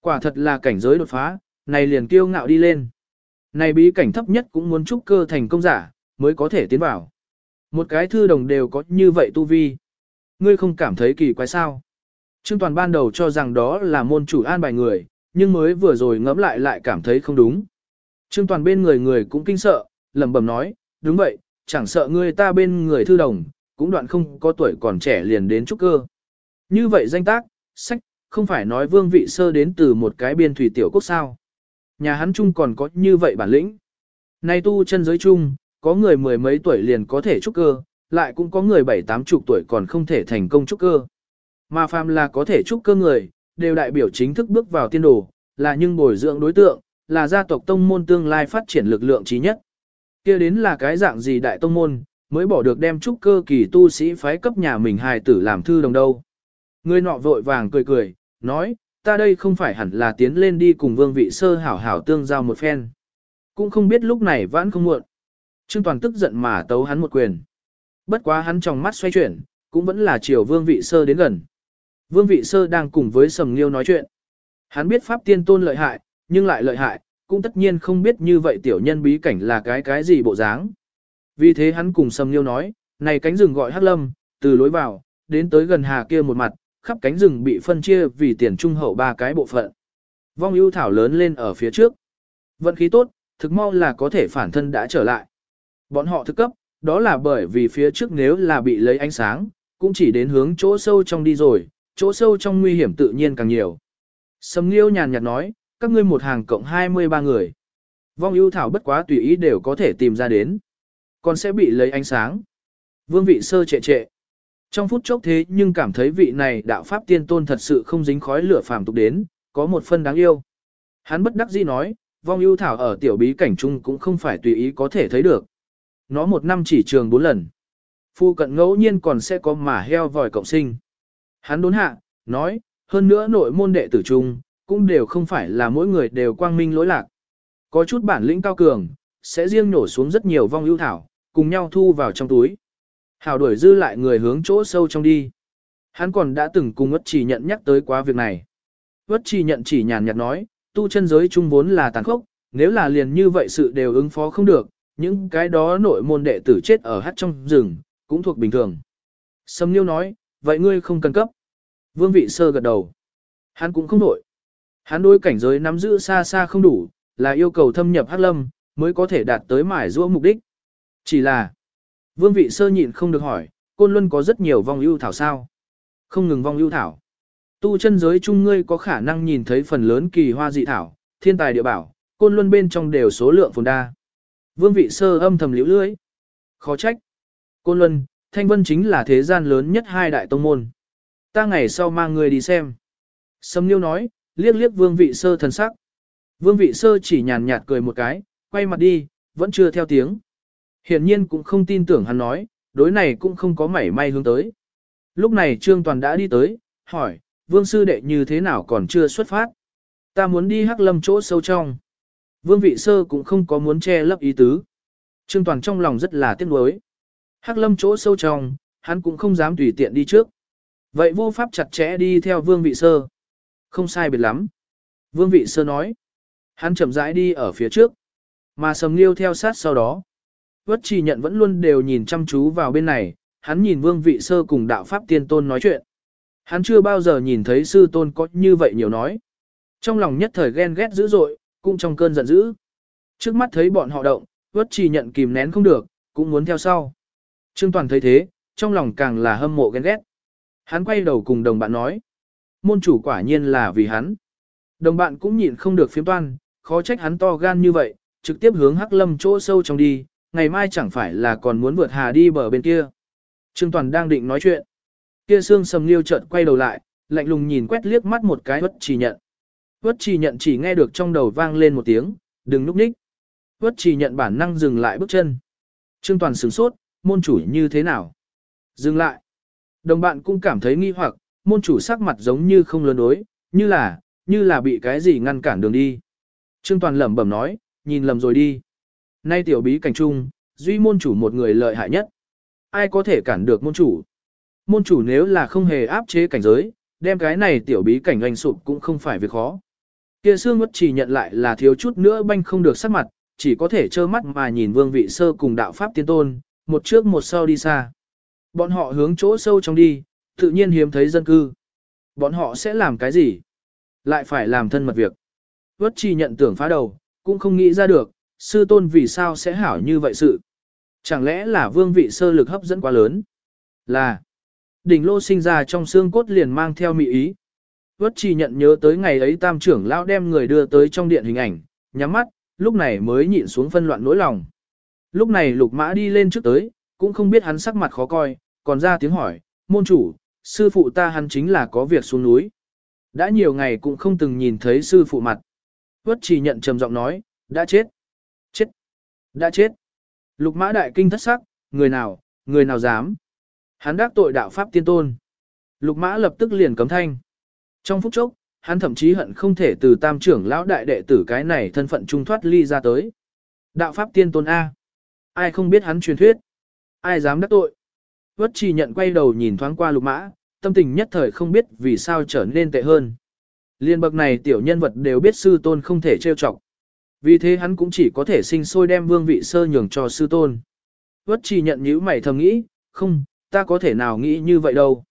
Quả thật là cảnh giới đột phá, này liền kiêu ngạo đi lên. Này bí cảnh thấp nhất cũng muốn trúc cơ thành công giả, mới có thể tiến vào. Một cái thư đồng đều có như vậy tu vi. Ngươi không cảm thấy kỳ quái sao? Trương Toàn ban đầu cho rằng đó là môn chủ an bài người, nhưng mới vừa rồi ngẫm lại lại cảm thấy không đúng. Trương Toàn bên người người cũng kinh sợ, lẩm bẩm nói, đúng vậy, chẳng sợ ngươi ta bên người thư đồng, cũng đoạn không có tuổi còn trẻ liền đến trúc cơ. Như vậy danh tác, sách, không phải nói vương vị sơ đến từ một cái biên thủy tiểu quốc sao. Nhà hắn chung còn có như vậy bản lĩnh. Nay tu chân giới chung, có người mười mấy tuổi liền có thể trúc cơ, lại cũng có người bảy tám chục tuổi còn không thể thành công trúc cơ. Mà phàm là có thể trúc cơ người, đều đại biểu chính thức bước vào tiên đồ, là nhưng bồi dưỡng đối tượng, là gia tộc tông môn tương lai phát triển lực lượng trí nhất. kia đến là cái dạng gì đại tông môn, mới bỏ được đem trúc cơ kỳ tu sĩ phái cấp nhà mình hài tử làm thư đồng đâu. Người nọ vội vàng cười cười, nói, ta đây không phải hẳn là tiến lên đi cùng vương vị sơ hảo hảo tương giao một phen. Cũng không biết lúc này vãn không muộn. Trương Toàn tức giận mà tấu hắn một quyền. Bất quá hắn trong mắt xoay chuyển, cũng vẫn là chiều vương vị sơ đến gần. Vương vị sơ đang cùng với sầm nghiêu nói chuyện. Hắn biết pháp tiên tôn lợi hại, nhưng lại lợi hại, cũng tất nhiên không biết như vậy tiểu nhân bí cảnh là cái cái gì bộ dáng. Vì thế hắn cùng sầm nghiêu nói, này cánh rừng gọi hắc lâm, từ lối vào, đến tới gần hà kia một mặt, khắp cánh rừng bị phân chia vì tiền trung hậu ba cái bộ phận. Vong ưu thảo lớn lên ở phía trước. Vận khí tốt, thực mau là có thể phản thân đã trở lại. Bọn họ thực cấp, đó là bởi vì phía trước nếu là bị lấy ánh sáng, cũng chỉ đến hướng chỗ sâu trong đi rồi, chỗ sâu trong nguy hiểm tự nhiên càng nhiều. Sầm Nghiêu nhàn nhạt nói, các ngươi một hàng cộng 23 người. Vong ưu thảo bất quá tùy ý đều có thể tìm ra đến. Còn sẽ bị lấy ánh sáng. Vương vị sơ trệ trệ. Trong phút chốc thế nhưng cảm thấy vị này đạo pháp tiên tôn thật sự không dính khói lửa phàm tục đến, có một phân đáng yêu. Hắn bất đắc dĩ nói, vong ưu thảo ở tiểu bí cảnh trung cũng không phải tùy ý có thể thấy được. Nó một năm chỉ trường bốn lần. Phu cận ngẫu nhiên còn sẽ có mà heo vòi cộng sinh. Hắn đốn hạ, nói, hơn nữa nội môn đệ tử trung, cũng đều không phải là mỗi người đều quang minh lỗi lạc. Có chút bản lĩnh cao cường, sẽ riêng nổ xuống rất nhiều vong ưu thảo, cùng nhau thu vào trong túi. Hảo đuổi dư lại người hướng chỗ sâu trong đi. Hắn còn đã từng cùng ất chỉ nhận nhắc tới quá việc này. Ất chỉ nhận chỉ nhàn nhạt nói, tu chân giới chung vốn là tàn khốc, nếu là liền như vậy sự đều ứng phó không được, những cái đó nội môn đệ tử chết ở hát trong rừng, cũng thuộc bình thường. Sâm Nhiêu nói, vậy ngươi không cần cấp. Vương vị sơ gật đầu. Hắn cũng không đổi. Hắn đối cảnh giới nắm giữ xa xa không đủ, là yêu cầu thâm nhập hát lâm, mới có thể đạt tới mải rũa mục đích. Chỉ là, vương vị sơ nhịn không được hỏi, côn luân có rất nhiều vong ưu thảo sao? Không ngừng vong ưu thảo. Tu chân giới chung ngươi có khả năng nhìn thấy phần lớn kỳ hoa dị thảo, thiên tài địa bảo, côn luân bên trong đều số lượng phồn đa. Vương vị sơ âm thầm liễu lưới. Khó trách. Côn luân, thanh vân chính là thế gian lớn nhất hai đại tông môn. Ta ngày sau mang người đi xem. Sâm Nhiêu nói, liếc liếc vương vị sơ thần sắc. Vương vị sơ chỉ nhàn nhạt cười một cái, quay mặt đi, vẫn chưa theo tiếng. Hiển nhiên cũng không tin tưởng hắn nói, đối này cũng không có mảy may hướng tới. Lúc này Trương Toàn đã đi tới, hỏi, vương sư đệ như thế nào còn chưa xuất phát. Ta muốn đi hắc lâm chỗ sâu trong. Vương vị sơ cũng không có muốn che lấp ý tứ. Trương Toàn trong lòng rất là tiếc nuối. Hắc lâm chỗ sâu trong, hắn cũng không dám tùy tiện đi trước. Vậy vô pháp chặt chẽ đi theo vương vị sơ. Không sai biệt lắm. Vương vị sơ nói. Hắn chậm rãi đi ở phía trước. Mà sầm liêu theo sát sau đó. Vất trì nhận vẫn luôn đều nhìn chăm chú vào bên này. Hắn nhìn vương vị sơ cùng đạo pháp tiên tôn nói chuyện. Hắn chưa bao giờ nhìn thấy sư tôn có như vậy nhiều nói. Trong lòng nhất thời ghen ghét dữ dội, cũng trong cơn giận dữ. Trước mắt thấy bọn họ động, Vất chỉ nhận kìm nén không được, cũng muốn theo sau. Trương Toàn thấy thế, trong lòng càng là hâm mộ ghen ghét. Hắn quay đầu cùng đồng bạn nói. Môn chủ quả nhiên là vì hắn. Đồng bạn cũng nhịn không được phiếm toan, khó trách hắn to gan như vậy, trực tiếp hướng Hắc Lâm chỗ sâu trong đi, ngày mai chẳng phải là còn muốn vượt hà đi bờ bên kia. Trương Toàn đang định nói chuyện. Kia xương sầm liêu chợt quay đầu lại, lạnh lùng nhìn quét liếc mắt một cái bất chỉ nhận. Vất trì nhận chỉ nghe được trong đầu vang lên một tiếng, đừng núp ních. Vất trì nhận bản năng dừng lại bước chân. Trương Toàn sửng sốt, môn chủ như thế nào? Dừng lại. Đồng bạn cũng cảm thấy nghi hoặc, môn chủ sắc mặt giống như không lớn đối, như là, như là bị cái gì ngăn cản đường đi. Trương Toàn lẩm bẩm nói, nhìn lầm rồi đi. Nay tiểu bí cảnh trung, duy môn chủ một người lợi hại nhất. Ai có thể cản được môn chủ? Môn chủ nếu là không hề áp chế cảnh giới, đem cái này tiểu bí cảnh anh sụp cũng không phải việc khó. Kia xương ngất chỉ nhận lại là thiếu chút nữa banh không được sắc mặt, chỉ có thể trơ mắt mà nhìn vương vị sơ cùng đạo pháp tiên tôn, một trước một sau đi xa. Bọn họ hướng chỗ sâu trong đi, tự nhiên hiếm thấy dân cư. Bọn họ sẽ làm cái gì? Lại phải làm thân mật việc. Vất chi nhận tưởng phá đầu, cũng không nghĩ ra được, sư tôn vì sao sẽ hảo như vậy sự. Chẳng lẽ là vương vị sơ lực hấp dẫn quá lớn? Là, đỉnh lô sinh ra trong xương cốt liền mang theo mị ý. Vất chi nhận nhớ tới ngày ấy tam trưởng lão đem người đưa tới trong điện hình ảnh, nhắm mắt, lúc này mới nhịn xuống phân loạn nỗi lòng. Lúc này lục mã đi lên trước tới, cũng không biết hắn sắc mặt khó coi, còn ra tiếng hỏi, môn chủ, sư phụ ta hắn chính là có việc xuống núi. Đã nhiều ngày cũng không từng nhìn thấy sư phụ mặt. Vất chỉ nhận trầm giọng nói, đã chết. Chết. Đã chết. Lục mã đại kinh thất sắc, người nào, người nào dám. Hắn đắc tội đạo pháp tiên tôn. Lục mã lập tức liền cấm thanh. Trong phút chốc, hắn thậm chí hận không thể từ tam trưởng lão đại đệ tử cái này thân phận trung thoát ly ra tới. Đạo pháp tiên tôn A. Ai không biết hắn truyền thuyết. Ai dám đắc tội. Vất chỉ nhận quay đầu nhìn thoáng qua lục mã, tâm tình nhất thời không biết vì sao trở nên tệ hơn. Liên bậc này tiểu nhân vật đều biết sư tôn không thể trêu chọc. Vì thế hắn cũng chỉ có thể sinh sôi đem vương vị sơ nhường cho sư tôn. Vất chỉ nhận nhíu mày thầm nghĩ, không, ta có thể nào nghĩ như vậy đâu.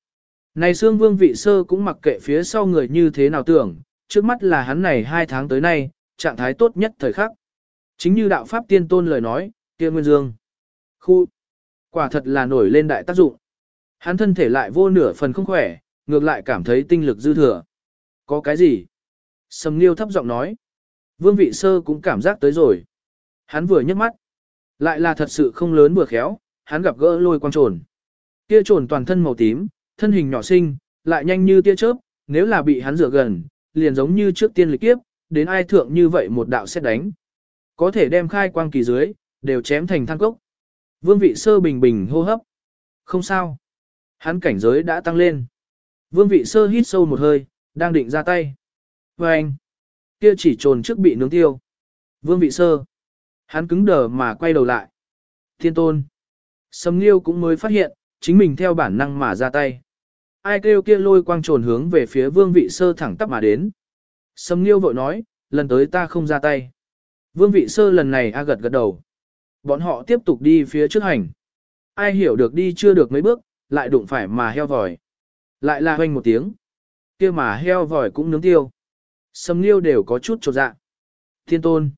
Này xương vương vị sơ cũng mặc kệ phía sau người như thế nào tưởng, trước mắt là hắn này hai tháng tới nay, trạng thái tốt nhất thời khắc. Chính như đạo pháp tiên tôn lời nói, kia nguyên dương. Khu, quả thật là nổi lên đại tác dụng. Hắn thân thể lại vô nửa phần không khỏe, ngược lại cảm thấy tinh lực dư thừa. Có cái gì? Sầm Liêu thấp giọng nói. Vương vị sơ cũng cảm giác tới rồi. Hắn vừa nhấc mắt. Lại là thật sự không lớn vừa khéo, hắn gặp gỡ lôi quang trồn. Kia trồn toàn thân màu tím, thân hình nhỏ xinh, lại nhanh như tia chớp, nếu là bị hắn rửa gần, liền giống như trước tiên lịch kiếp, đến ai thượng như vậy một đạo xét đánh. Có thể đem khai quang kỳ dưới, đều chém thành than cốc. Vương vị sơ bình bình hô hấp. Không sao. Hắn cảnh giới đã tăng lên. Vương vị sơ hít sâu một hơi, đang định ra tay. Và anh, kia chỉ trồn trước bị nướng tiêu. Vương vị sơ. Hắn cứng đờ mà quay đầu lại. Thiên tôn. Sầm liêu cũng mới phát hiện, chính mình theo bản năng mà ra tay. Ai kêu kia lôi quang trồn hướng về phía vương vị sơ thẳng tắp mà đến. Sầm liêu vội nói, lần tới ta không ra tay. Vương vị sơ lần này a gật gật đầu. Bọn họ tiếp tục đi phía trước hành. Ai hiểu được đi chưa được mấy bước, lại đụng phải mà heo vòi. Lại là hoanh một tiếng. kia mà heo vòi cũng nướng tiêu. Sầm liêu đều có chút trột dạ. Thiên tôn.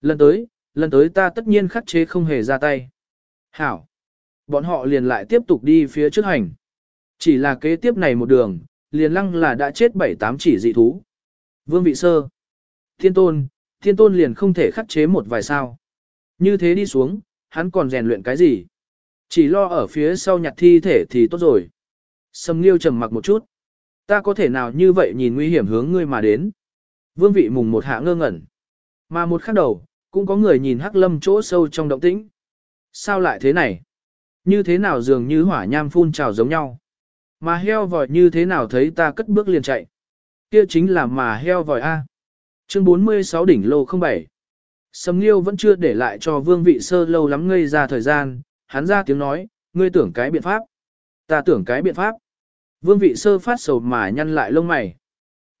Lần tới, lần tới ta tất nhiên khắc chế không hề ra tay. Hảo. Bọn họ liền lại tiếp tục đi phía trước hành. Chỉ là kế tiếp này một đường, liền lăng là đã chết bảy tám chỉ dị thú. Vương vị sơ. Thiên tôn, thiên tôn liền không thể khắc chế một vài sao. Như thế đi xuống, hắn còn rèn luyện cái gì? Chỉ lo ở phía sau nhặt thi thể thì tốt rồi. Sầm Nghiêu trầm mặc một chút. Ta có thể nào như vậy nhìn nguy hiểm hướng ngươi mà đến. Vương vị mùng một hạ ngơ ngẩn. Mà một khắc đầu, cũng có người nhìn hắc lâm chỗ sâu trong động tĩnh. Sao lại thế này? Như thế nào dường như hỏa nham phun trào giống nhau? Mà heo vòi như thế nào thấy ta cất bước liền chạy? Kia chính là mà heo vòi A. Chương 46 đỉnh lô 07. Sầm Nghiêu vẫn chưa để lại cho vương vị sơ lâu lắm ngây ra thời gian, hắn ra tiếng nói, ngươi tưởng cái biện pháp. Ta tưởng cái biện pháp. Vương vị sơ phát sầu mà nhăn lại lông mày.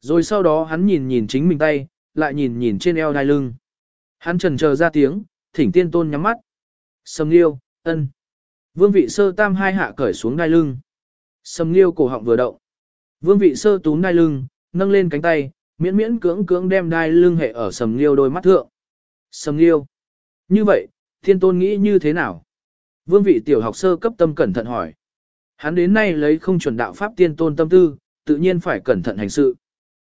Rồi sau đó hắn nhìn nhìn chính mình tay, lại nhìn nhìn trên eo đai lưng. Hắn trần chờ ra tiếng, thỉnh tiên tôn nhắm mắt. Sầm liêu, ân. Vương vị sơ tam hai hạ cởi xuống đai lưng. Sầm liêu cổ họng vừa động. Vương vị sơ túm đai lưng, nâng lên cánh tay, miễn miễn cưỡng cưỡng đem đai lưng hệ ở sầm liêu đôi mắt thượng. Sầm liêu. Như vậy, Thiên tôn nghĩ như thế nào? Vương vị tiểu học sơ cấp tâm cẩn thận hỏi. Hắn đến nay lấy không chuẩn đạo pháp tiên tôn tâm tư, tự nhiên phải cẩn thận hành sự.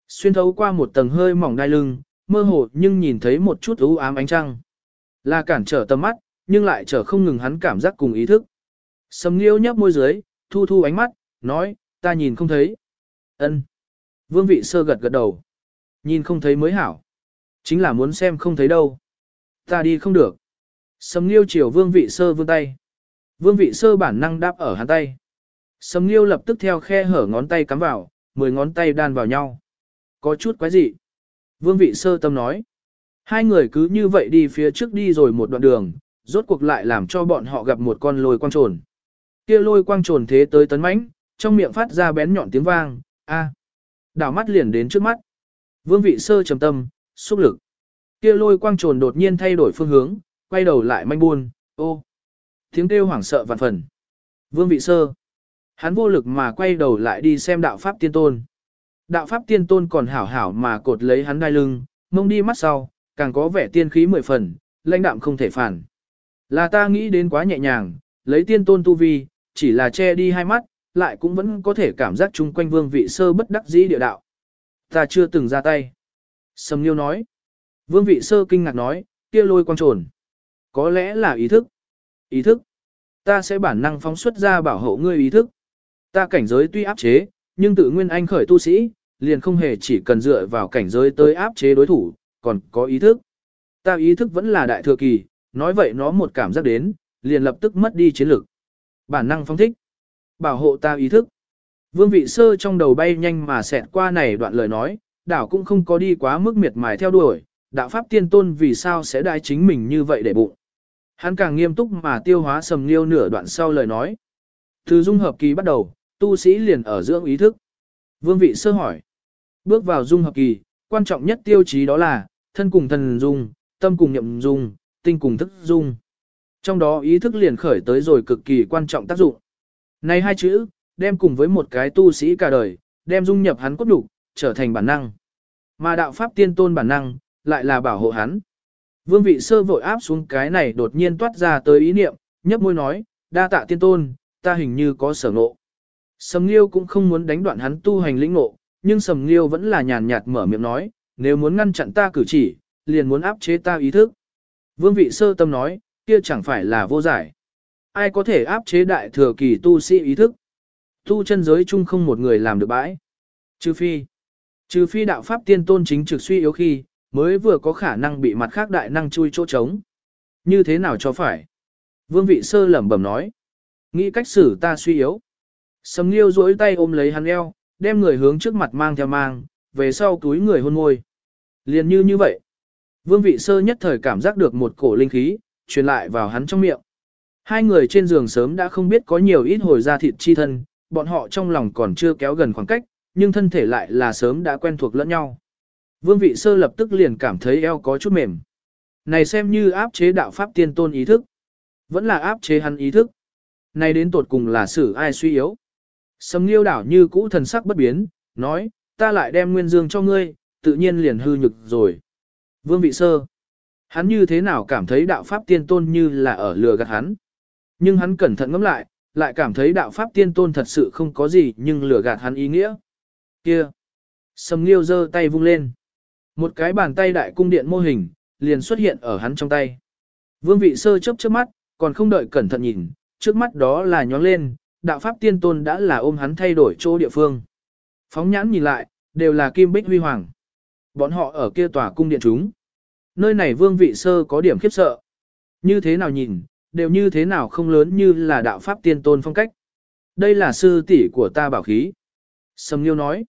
Xuyên thấu qua một tầng hơi mỏng đai lưng, mơ hồ nhưng nhìn thấy một chút u ám ánh trăng. Là cản trở tầm mắt, nhưng lại trở không ngừng hắn cảm giác cùng ý thức. Sầm Nghiêu nhấp môi dưới, thu thu ánh mắt, nói, ta nhìn không thấy. Ân. Vương vị sơ gật gật đầu. Nhìn không thấy mới hảo. Chính là muốn xem không thấy đâu. Ta đi không được. Sầm Nghiêu chiều vương vị sơ vương tay. Vương vị sơ bản năng đáp ở hắn tay. Sầm Nghiêu lập tức theo khe hở ngón tay cắm vào, mười ngón tay đan vào nhau. Có chút quái gì? Vương vị sơ tâm nói. Hai người cứ như vậy đi phía trước đi rồi một đoạn đường, rốt cuộc lại làm cho bọn họ gặp một con lôi quang trồn. Kia lôi quang trồn thế tới tấn mãnh, trong miệng phát ra bén nhọn tiếng vang, a. Đảo mắt liền đến trước mắt. Vương vị sơ trầm tâm, xúc lực. Kia lôi quang trồn đột nhiên thay đổi phương hướng, quay đầu lại manh buôn, ô. Tiếng kêu hoảng sợ vạn phần. Vương vị sơ. Hắn vô lực mà quay đầu lại đi xem đạo pháp tiên tôn. Đạo pháp tiên tôn còn hảo hảo mà cột lấy hắn đai lưng, mông đi mắt sau, càng có vẻ tiên khí mười phần, lãnh đạm không thể phản. Là ta nghĩ đến quá nhẹ nhàng, lấy tiên tôn tu vi, chỉ là che đi hai mắt, lại cũng vẫn có thể cảm giác chung quanh vương vị sơ bất đắc dĩ địa đạo. Ta chưa từng ra tay. Sầm Nghiêu nói. Vương vị sơ kinh ngạc nói, kia lôi quang trồn. Có lẽ là ý thức. Ý thức. Ta sẽ bản năng phóng xuất ra bảo hộ ngươi ý thức. Ta cảnh giới tuy áp chế, nhưng tự nguyên anh khởi tu sĩ, liền không hề chỉ cần dựa vào cảnh giới tới áp chế đối thủ, còn có ý thức. Ta ý thức vẫn là đại thừa kỳ, nói vậy nó một cảm giác đến, liền lập tức mất đi chiến lực. Bản năng phong thích. Bảo hộ ta ý thức. Vương vị sơ trong đầu bay nhanh mà xẹt qua này đoạn lời nói, đảo cũng không có đi quá mức miệt mài theo đuổi, đạo pháp tiên tôn vì sao sẽ đai chính mình như vậy để bụng. Hắn càng nghiêm túc mà tiêu hóa sầm liêu nửa đoạn sau lời nói. Từ dung hợp kỳ bắt đầu, tu sĩ liền ở dưỡng ý thức. Vương vị sơ hỏi. Bước vào dung hợp kỳ, quan trọng nhất tiêu chí đó là, thân cùng thần dung, tâm cùng nhậm dung, tinh cùng thức dung. Trong đó ý thức liền khởi tới rồi cực kỳ quan trọng tác dụng. Này hai chữ, đem cùng với một cái tu sĩ cả đời, đem dung nhập hắn cốt đủ, trở thành bản năng. Mà đạo pháp tiên tôn bản năng, lại là bảo hộ hắn. Vương vị sơ vội áp xuống cái này đột nhiên toát ra tới ý niệm, nhấp môi nói, đa tạ tiên tôn, ta hình như có sở ngộ. Sầm Nghiêu cũng không muốn đánh đoạn hắn tu hành lĩnh ngộ, nhưng Sầm Nghiêu vẫn là nhàn nhạt mở miệng nói, nếu muốn ngăn chặn ta cử chỉ, liền muốn áp chế ta ý thức. Vương vị sơ tâm nói, kia chẳng phải là vô giải. Ai có thể áp chế đại thừa kỳ tu sĩ ý thức? Tu chân giới chung không một người làm được bãi. Trừ phi. Trừ phi đạo pháp tiên tôn chính trực suy yếu khi, mới vừa có khả năng bị mặt khác đại năng chui chỗ trống. Như thế nào cho phải? Vương vị sơ lẩm bẩm nói. Nghĩ cách xử ta suy yếu. Sầm Nghiêu duỗi tay ôm lấy hắn eo, đem người hướng trước mặt mang theo mang, về sau túi người hôn môi. Liền như như vậy. Vương vị sơ nhất thời cảm giác được một cổ linh khí, truyền lại vào hắn trong miệng. Hai người trên giường sớm đã không biết có nhiều ít hồi ra thịt chi thân, bọn họ trong lòng còn chưa kéo gần khoảng cách, nhưng thân thể lại là sớm đã quen thuộc lẫn nhau. Vương vị sơ lập tức liền cảm thấy eo có chút mềm. Này xem như áp chế đạo pháp tiên tôn ý thức. Vẫn là áp chế hắn ý thức. Này đến tột cùng là xử ai suy yếu. Sầm nghiêu đảo như cũ thần sắc bất biến, nói, ta lại đem nguyên dương cho ngươi, tự nhiên liền hư nhực rồi. Vương vị sơ. Hắn như thế nào cảm thấy đạo pháp tiên tôn như là ở lừa gạt hắn. Nhưng hắn cẩn thận ngẫm lại, lại cảm thấy đạo pháp tiên tôn thật sự không có gì nhưng lừa gạt hắn ý nghĩa. Kia. Sầm nghiêu giơ tay vung lên. Một cái bàn tay đại cung điện mô hình, liền xuất hiện ở hắn trong tay. Vương vị sơ chớp chớp mắt, còn không đợi cẩn thận nhìn, trước mắt đó là nhóng lên, đạo pháp tiên tôn đã là ôm hắn thay đổi chỗ địa phương. Phóng nhãn nhìn lại, đều là kim bích huy hoàng. Bọn họ ở kia tòa cung điện chúng. Nơi này vương vị sơ có điểm khiếp sợ. Như thế nào nhìn, đều như thế nào không lớn như là đạo pháp tiên tôn phong cách. Đây là sư tỷ của ta bảo khí. Sầm Nghiêu nói.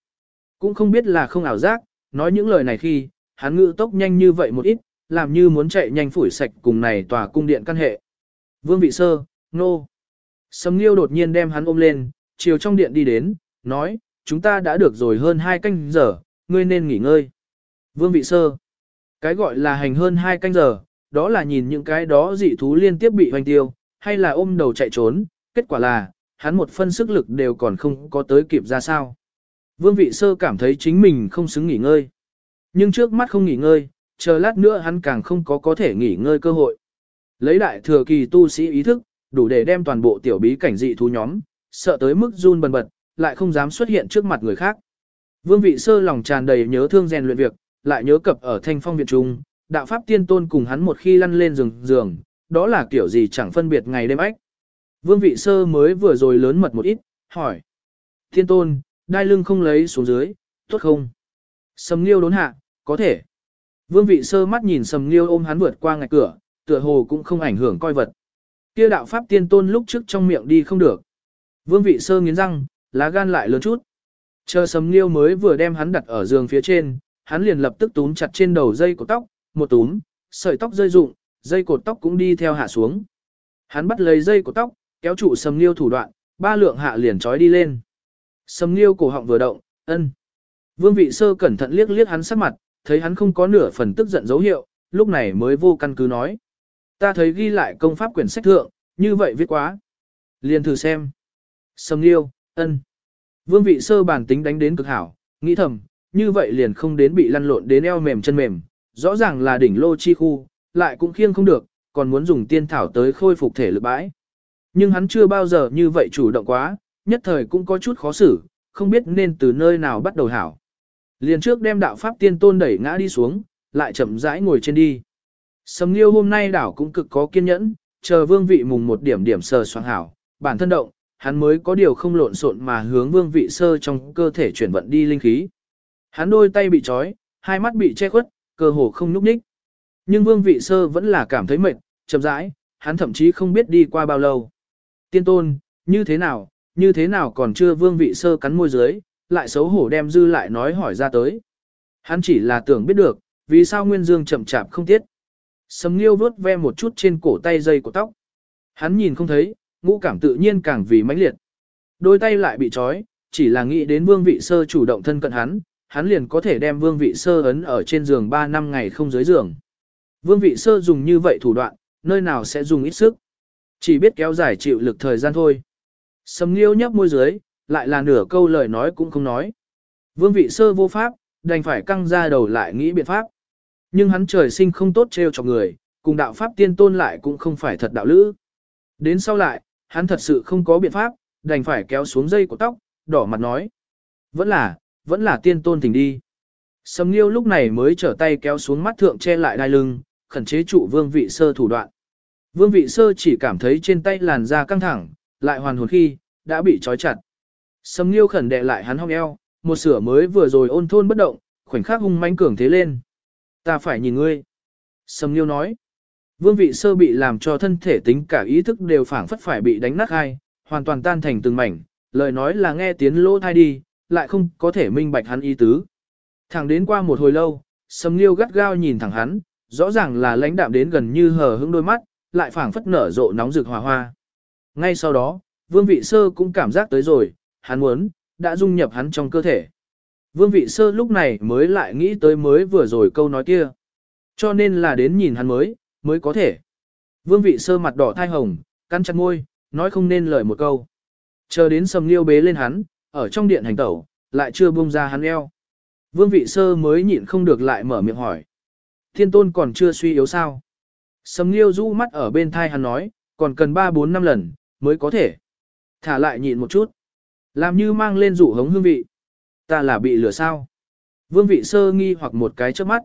Cũng không biết là không ảo giác, nói những lời này khi, hắn ngự tốc nhanh như vậy một ít, làm như muốn chạy nhanh phủi sạch cùng này tòa cung điện căn hệ. Vương vị sơ, nô. No. Sầm Nghiêu đột nhiên đem hắn ôm lên, chiều trong điện đi đến, nói, chúng ta đã được rồi hơn hai canh giờ, ngươi nên nghỉ ngơi. Vương vị sơ. Cái gọi là hành hơn hai canh giờ, đó là nhìn những cái đó dị thú liên tiếp bị hoành tiêu, hay là ôm đầu chạy trốn, kết quả là, hắn một phân sức lực đều còn không có tới kịp ra sao. Vương vị sơ cảm thấy chính mình không xứng nghỉ ngơi. Nhưng trước mắt không nghỉ ngơi, chờ lát nữa hắn càng không có có thể nghỉ ngơi cơ hội. Lấy đại thừa kỳ tu sĩ ý thức, đủ để đem toàn bộ tiểu bí cảnh dị thú nhóm, sợ tới mức run bần bật, lại không dám xuất hiện trước mặt người khác. Vương vị sơ lòng tràn đầy nhớ thương rèn luyện việc, lại nhớ cập ở thanh phong viện trung, đạo pháp tiên tôn cùng hắn một khi lăn lên giường giường, đó là kiểu gì chẳng phân biệt ngày đêm ách. Vương vị sơ mới vừa rồi lớn mật một ít, hỏi. Tiên tôn, đai lưng không lấy xuống dưới, tốt không? Sầm nghiêu đốn hạ, có thể. Vương vị sơ mắt nhìn sầm nghiêu ôm hắn vượt qua ngạch cửa, tựa hồ cũng không ảnh hưởng coi vật. Kia đạo pháp tiên tôn lúc trước trong miệng đi không được. Vương vị sơ nghiến răng, lá gan lại lớn chút. Chờ sầm nghiêu mới vừa đem hắn đặt ở giường phía trên, hắn liền lập tức túm chặt trên đầu dây của tóc, một túm, sợi tóc rơi rụng, dây cột tóc cũng đi theo hạ xuống. Hắn bắt lấy dây của tóc, kéo trụ sầm liêu thủ đoạn, ba lượng hạ liền trói đi lên. Sầm liêu cổ họng vừa động, ân. Vương vị sơ cẩn thận liếc liếc hắn sắc mặt, thấy hắn không có nửa phần tức giận dấu hiệu, lúc này mới vô căn cứ nói. Ta thấy ghi lại công pháp quyển sách thượng, như vậy viết quá. Liền thử xem. Sầm liêu, ân. Vương vị sơ bản tính đánh đến cực hảo, nghĩ thầm, như vậy liền không đến bị lăn lộn đến eo mềm chân mềm, rõ ràng là đỉnh lô chi khu, lại cũng khiêng không được, còn muốn dùng tiên thảo tới khôi phục thể lực bãi. Nhưng hắn chưa bao giờ như vậy chủ động quá, nhất thời cũng có chút khó xử, không biết nên từ nơi nào bắt đầu hảo. Liền trước đem đạo pháp tiên tôn đẩy ngã đi xuống, lại chậm rãi ngồi trên đi. Sầm Liêu hôm nay đảo cũng cực có kiên nhẫn, chờ vương vị mùng một điểm điểm sờ soạn hảo, bản thân động, hắn mới có điều không lộn xộn mà hướng vương vị sơ trong cơ thể chuyển vận đi linh khí. Hắn đôi tay bị trói, hai mắt bị che khuất, cơ hồ không nhúc nhích. Nhưng vương vị sơ vẫn là cảm thấy mệt, chậm rãi, hắn thậm chí không biết đi qua bao lâu. Tiên tôn, như thế nào, như thế nào còn chưa vương vị sơ cắn môi dưới, lại xấu hổ đem dư lại nói hỏi ra tới. Hắn chỉ là tưởng biết được, vì sao Nguyên Dương chậm chạp không tiết. Sầm Nghiêu vuốt ve một chút trên cổ tay dây của tóc. Hắn nhìn không thấy, ngũ cảm tự nhiên càng vì mãnh liệt. Đôi tay lại bị trói, chỉ là nghĩ đến vương vị sơ chủ động thân cận hắn, hắn liền có thể đem vương vị sơ ấn ở trên giường 3 năm ngày không dưới giường. Vương vị sơ dùng như vậy thủ đoạn, nơi nào sẽ dùng ít sức. Chỉ biết kéo dài chịu lực thời gian thôi. Sầm nghiêu nhấp môi dưới, lại là nửa câu lời nói cũng không nói. Vương vị sơ vô pháp, đành phải căng ra đầu lại nghĩ biện pháp. Nhưng hắn trời sinh không tốt treo cho người, cùng đạo pháp tiên tôn lại cũng không phải thật đạo lữ. Đến sau lại, hắn thật sự không có biện pháp, đành phải kéo xuống dây của tóc, đỏ mặt nói. Vẫn là, vẫn là tiên tôn tình đi. Sầm Nghiêu lúc này mới trở tay kéo xuống mắt thượng che lại đai lưng, khẩn chế trụ vương vị sơ thủ đoạn. Vương vị sơ chỉ cảm thấy trên tay làn da căng thẳng, lại hoàn hồn khi, đã bị trói chặt. Sầm Nghiêu khẩn đệ lại hắn hong eo, một sửa mới vừa rồi ôn thôn bất động, khoảnh khắc hung mãnh cường thế lên. Ta phải nhìn ngươi. Sầm Nghiêu nói. Vương vị sơ bị làm cho thân thể tính cả ý thức đều phảng phất phải bị đánh nát hai, hoàn toàn tan thành từng mảnh, lời nói là nghe tiếng lỗ thai đi, lại không có thể minh bạch hắn ý tứ. Thẳng đến qua một hồi lâu, Sầm Nghiêu gắt gao nhìn thẳng hắn, rõ ràng là lãnh đạm đến gần như hờ hững đôi mắt, lại phảng phất nở rộ nóng rực hòa hoa. Ngay sau đó, Vương Vị Sơ cũng cảm giác tới rồi, hắn muốn, đã dung nhập hắn trong cơ thể. Vương Vị Sơ lúc này mới lại nghĩ tới mới vừa rồi câu nói kia. Cho nên là đến nhìn hắn mới, mới có thể. Vương Vị Sơ mặt đỏ thai hồng, cắn chặt môi, nói không nên lời một câu. Chờ đến Sầm Liêu bế lên hắn, ở trong điện hành tẩu, lại chưa buông ra hắn eo. Vương Vị Sơ mới nhịn không được lại mở miệng hỏi. Thiên tôn còn chưa suy yếu sao? Sầm Liêu rũ mắt ở bên thai hắn nói, còn cần 3-4 năm lần, mới có thể. Thả lại nhịn một chút. Làm như mang lên rủ hống hương vị. Ta là bị lửa sao? Vương vị sơ nghi hoặc một cái trước mắt.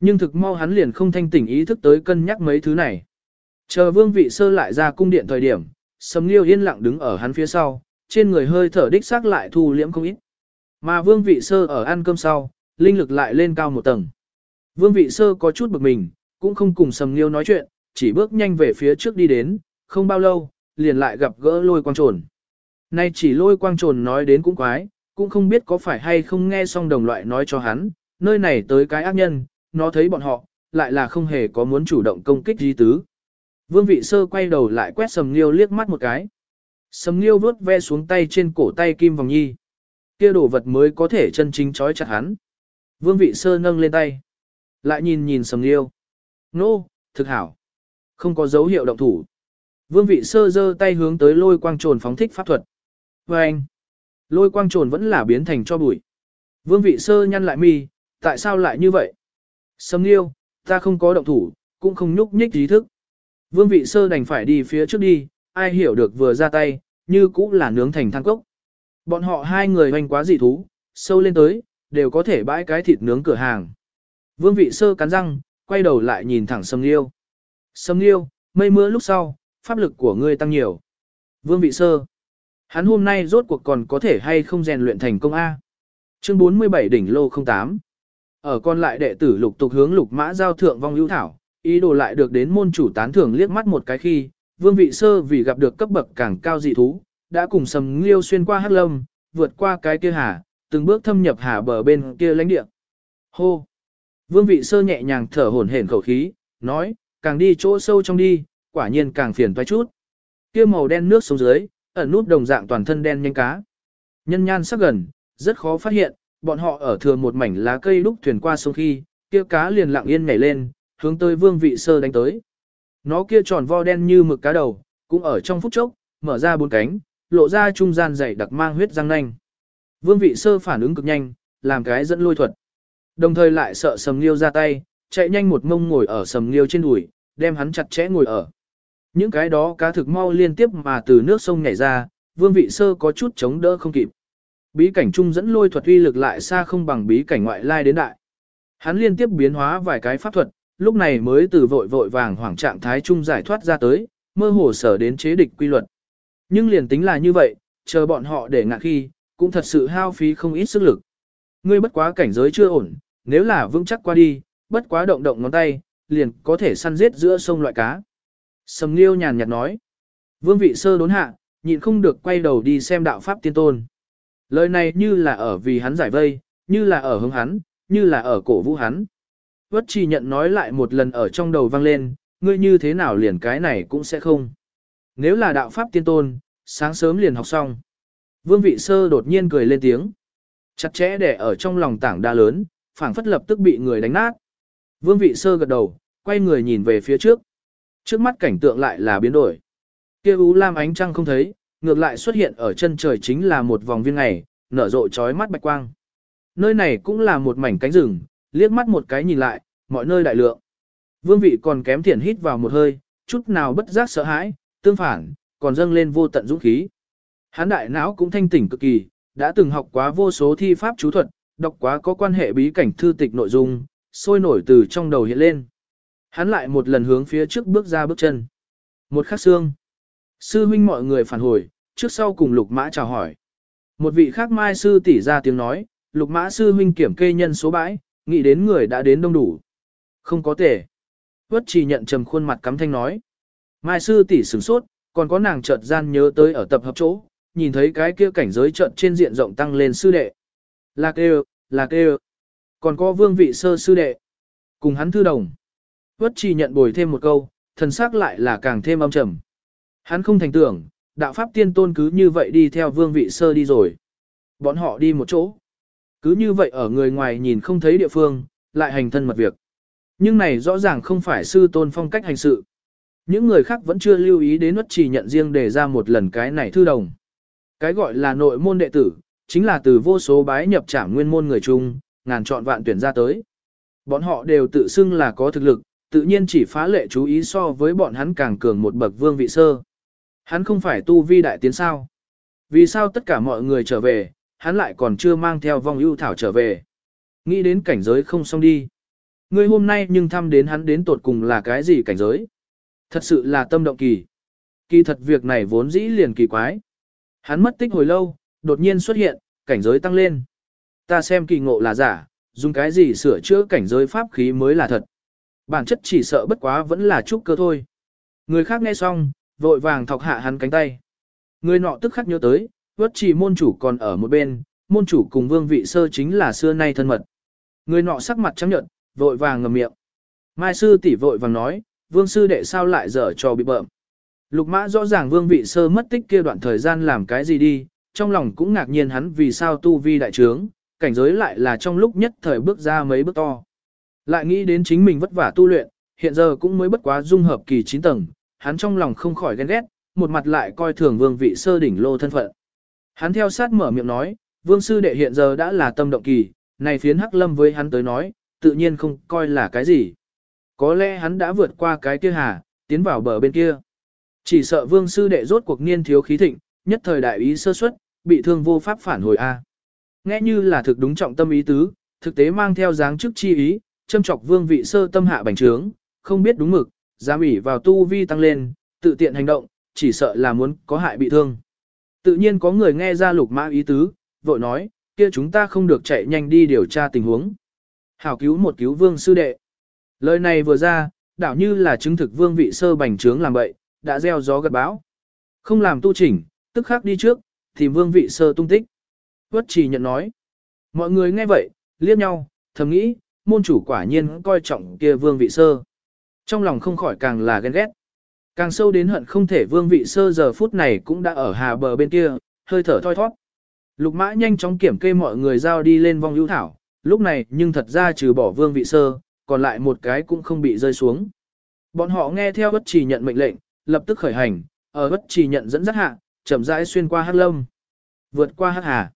Nhưng thực mau hắn liền không thanh tỉnh ý thức tới cân nhắc mấy thứ này. Chờ vương vị sơ lại ra cung điện thời điểm, Sầm Liêu yên lặng đứng ở hắn phía sau, trên người hơi thở đích xác lại thu liễm không ít. Mà vương vị sơ ở ăn cơm sau, linh lực lại lên cao một tầng. Vương vị sơ có chút bực mình, cũng không cùng Sầm Liêu nói chuyện, chỉ bước nhanh về phía trước đi đến, không bao lâu, liền lại gặp gỡ lôi quang trồn. Nay chỉ lôi quang trồn nói đến cũng quái, cũng không biết có phải hay không nghe xong đồng loại nói cho hắn, nơi này tới cái ác nhân, nó thấy bọn họ, lại là không hề có muốn chủ động công kích di tứ. Vương vị sơ quay đầu lại quét sầm nghiêu liếc mắt một cái. Sầm nghiêu vớt ve xuống tay trên cổ tay kim vòng nhi. kia đồ vật mới có thể chân chính trói chặt hắn. Vương vị sơ nâng lên tay. Lại nhìn nhìn sầm nghiêu. Nô, thực hảo. Không có dấu hiệu động thủ. Vương vị sơ giơ tay hướng tới lôi quang trồn phóng thích pháp thuật. Và anh, lôi quang trồn vẫn là biến thành cho bụi. Vương vị sơ nhăn lại mi, tại sao lại như vậy? Sầm Nghiêu, ta không có động thủ, cũng không nhúc nhích trí thức. Vương vị sơ đành phải đi phía trước đi, ai hiểu được vừa ra tay, như cũng là nướng thành than cốc. Bọn họ hai người hoành quá dị thú, sâu lên tới, đều có thể bãi cái thịt nướng cửa hàng. Vương vị sơ cắn răng, quay đầu lại nhìn thẳng Sâm Liêu. Sâm Liêu, mây mưa lúc sau, pháp lực của ngươi tăng nhiều. Vương vị sơ, hắn hôm nay rốt cuộc còn có thể hay không rèn luyện thành công A. Chương 47 đỉnh lô 08. Ở còn lại đệ tử lục tục hướng lục mã giao thượng vong ưu thảo, ý đồ lại được đến môn chủ tán thưởng liếc mắt một cái khi, vương vị sơ vì gặp được cấp bậc càng cao dị thú, đã cùng sầm liêu xuyên qua hắc lâm, vượt qua cái kia hà, từng bước thâm nhập hà bờ bên kia lãnh địa. Hô! Vương vị sơ nhẹ nhàng thở hổn hển khẩu khí, nói, càng đi chỗ sâu trong đi, quả nhiên càng phiền toái chút. Kia màu đen nước xuống dưới, ẩn nút đồng dạng toàn thân đen nhanh cá. Nhân nhan sắc gần, rất khó phát hiện, bọn họ ở thừa một mảnh lá cây lúc thuyền qua sông khi, kia cá liền lặng yên nhảy lên, hướng tới vương vị sơ đánh tới. Nó kia tròn vo đen như mực cá đầu, cũng ở trong phút chốc, mở ra bốn cánh, lộ ra trung gian dày đặc mang huyết răng nanh. Vương vị sơ phản ứng cực nhanh, làm cái dẫn lôi thuật. Đồng thời lại sợ sầm liêu ra tay, chạy nhanh một mông ngồi ở sầm liêu trên đùi, đem hắn chặt chẽ ngồi ở. Những cái đó cá thực mau liên tiếp mà từ nước sông nhảy ra, vương vị sơ có chút chống đỡ không kịp. Bí cảnh trung dẫn lôi thuật uy lực lại xa không bằng bí cảnh ngoại lai đến đại. Hắn liên tiếp biến hóa vài cái pháp thuật, lúc này mới từ vội vội vàng hoảng trạng thái trung giải thoát ra tới, mơ hồ sở đến chế địch quy luật. Nhưng liền tính là như vậy, chờ bọn họ để ngạc khi, cũng thật sự hao phí không ít sức lực. Ngươi bất quá cảnh giới chưa ổn, nếu là vững chắc qua đi, bất quá động động ngón tay, liền có thể săn giết giữa sông loại cá. Sầm Liêu nhàn nhạt nói. Vương vị sơ đốn hạ, nhịn không được quay đầu đi xem đạo pháp tiên tôn. Lời này như là ở vì hắn giải vây, như là ở hướng hắn, như là ở cổ vũ hắn. Vất trì nhận nói lại một lần ở trong đầu vang lên, ngươi như thế nào liền cái này cũng sẽ không. Nếu là đạo pháp tiên tôn, sáng sớm liền học xong. Vương vị sơ đột nhiên cười lên tiếng. Chặt chẽ để ở trong lòng tảng đa lớn, phảng phất lập tức bị người đánh nát. Vương vị sơ gật đầu, quay người nhìn về phía trước. Trước mắt cảnh tượng lại là biến đổi. Kia ú lam ánh trăng không thấy, ngược lại xuất hiện ở chân trời chính là một vòng viên ngày, nở rộ trói mắt bạch quang. Nơi này cũng là một mảnh cánh rừng, liếc mắt một cái nhìn lại, mọi nơi đại lượng. Vương vị còn kém thiển hít vào một hơi, chút nào bất giác sợ hãi, tương phản, còn dâng lên vô tận dũng khí. Hán đại não cũng thanh tỉnh cực kỳ, đã từng học quá vô số thi pháp chú thuật, đọc quá có quan hệ bí cảnh thư tịch nội dung, sôi nổi từ trong đầu hiện lên. Hắn lại một lần hướng phía trước bước ra bước chân. Một khắc xương. Sư huynh mọi người phản hồi, trước sau cùng lục mã chào hỏi. Một vị khác mai sư tỷ ra tiếng nói, lục mã sư huynh kiểm kê nhân số bãi, nghĩ đến người đã đến đông đủ. Không có thể. Vất chỉ nhận trầm khuôn mặt cắm thanh nói. Mai sư tỷ sửng sốt, còn có nàng chợt gian nhớ tới ở tập hợp chỗ, nhìn thấy cái kia cảnh giới trận trên diện rộng tăng lên sư đệ. Là kêu, là kêu. Còn có vương vị sơ sư đệ. Cùng hắn thư đồng. Vất chỉ nhận bồi thêm một câu, thần sắc lại là càng thêm âm trầm. Hắn không thành tưởng, đạo pháp tiên tôn cứ như vậy đi theo vương vị sơ đi rồi. Bọn họ đi một chỗ. Cứ như vậy ở người ngoài nhìn không thấy địa phương, lại hành thân mật việc. Nhưng này rõ ràng không phải sư tôn phong cách hành sự. Những người khác vẫn chưa lưu ý đến nuốt chỉ nhận riêng để ra một lần cái này thư đồng. Cái gọi là nội môn đệ tử, chính là từ vô số bái nhập trảm nguyên môn người chung, ngàn chọn vạn tuyển ra tới. Bọn họ đều tự xưng là có thực lực, tự nhiên chỉ phá lệ chú ý so với bọn hắn càng cường một bậc vương vị sơ. Hắn không phải tu vi đại tiến sao. Vì sao tất cả mọi người trở về, hắn lại còn chưa mang theo vong ưu thảo trở về. Nghĩ đến cảnh giới không xong đi. Ngươi hôm nay nhưng thăm đến hắn đến tột cùng là cái gì cảnh giới. Thật sự là tâm động kỳ. Kỳ thật việc này vốn dĩ liền kỳ quái. Hắn mất tích hồi lâu, đột nhiên xuất hiện, cảnh giới tăng lên. Ta xem kỳ ngộ là giả, dùng cái gì sửa chữa cảnh giới pháp khí mới là thật. Bản chất chỉ sợ bất quá vẫn là chút cơ thôi. Người khác nghe xong, vội vàng thọc hạ hắn cánh tay. Người nọ tức khắc nhớ tới, vất chỉ môn chủ còn ở một bên, môn chủ cùng vương vị sơ chính là xưa nay thân mật. Người nọ sắc mặt trắng nhợt, vội vàng ngầm miệng. Mai sư tỷ vội vàng nói, vương sư đệ sao lại dở cho bị bợm. Lục mã rõ ràng vương vị sơ mất tích kia đoạn thời gian làm cái gì đi, trong lòng cũng ngạc nhiên hắn vì sao tu vi đại trướng, cảnh giới lại là trong lúc nhất thời bước ra mấy bước to. Lại nghĩ đến chính mình vất vả tu luyện, hiện giờ cũng mới bất quá dung hợp kỳ 9 tầng, hắn trong lòng không khỏi ghen ghét, một mặt lại coi thường vương vị sơ đỉnh lô thân phận. Hắn theo sát mở miệng nói, vương sư đệ hiện giờ đã là tâm động kỳ, này phiến hắc lâm với hắn tới nói, tự nhiên không coi là cái gì. Có lẽ hắn đã vượt qua cái kia hà, tiến vào bờ bên kia. Chỉ sợ vương sư đệ rốt cuộc niên thiếu khí thịnh, nhất thời đại ý sơ suất, bị thương vô pháp phản hồi A. Nghe như là thực đúng trọng tâm ý tứ, thực tế mang theo dáng chức chi ý, châm trọc vương vị sơ tâm hạ bành trướng, không biết đúng mực, dám ủy vào tu vi tăng lên, tự tiện hành động, chỉ sợ là muốn có hại bị thương. Tự nhiên có người nghe ra lục mã ý tứ, vội nói, kia chúng ta không được chạy nhanh đi điều tra tình huống. Hảo cứu một cứu vương sư đệ. Lời này vừa ra, đảo như là chứng thực vương vị sơ bành trướng làm bậy, đã gieo gió gật bão. Không làm tu chỉnh, tức khắc đi trước, thì vương vị sơ tung tích. quất trì nhận nói. Mọi người nghe vậy, liếc nhau, thầm nghĩ, môn chủ quả nhiên coi trọng kia vương vị sơ. Trong lòng không khỏi càng là ghen ghét. Càng sâu đến hận không thể vương vị sơ giờ phút này cũng đã ở hà bờ bên kia, hơi thở thoi thoát. Lục mã nhanh chóng kiểm kê mọi người giao đi lên vong hữu thảo, lúc này nhưng thật ra trừ bỏ vương vị sơ, còn lại một cái cũng không bị rơi xuống. Bọn họ nghe theo bất chỉ nhận mệnh lệnh, lập tức khởi hành, ở bất chỉ nhận dẫn dắt hạ, chậm rãi xuyên qua hắc lâm. Vượt qua hắc hà.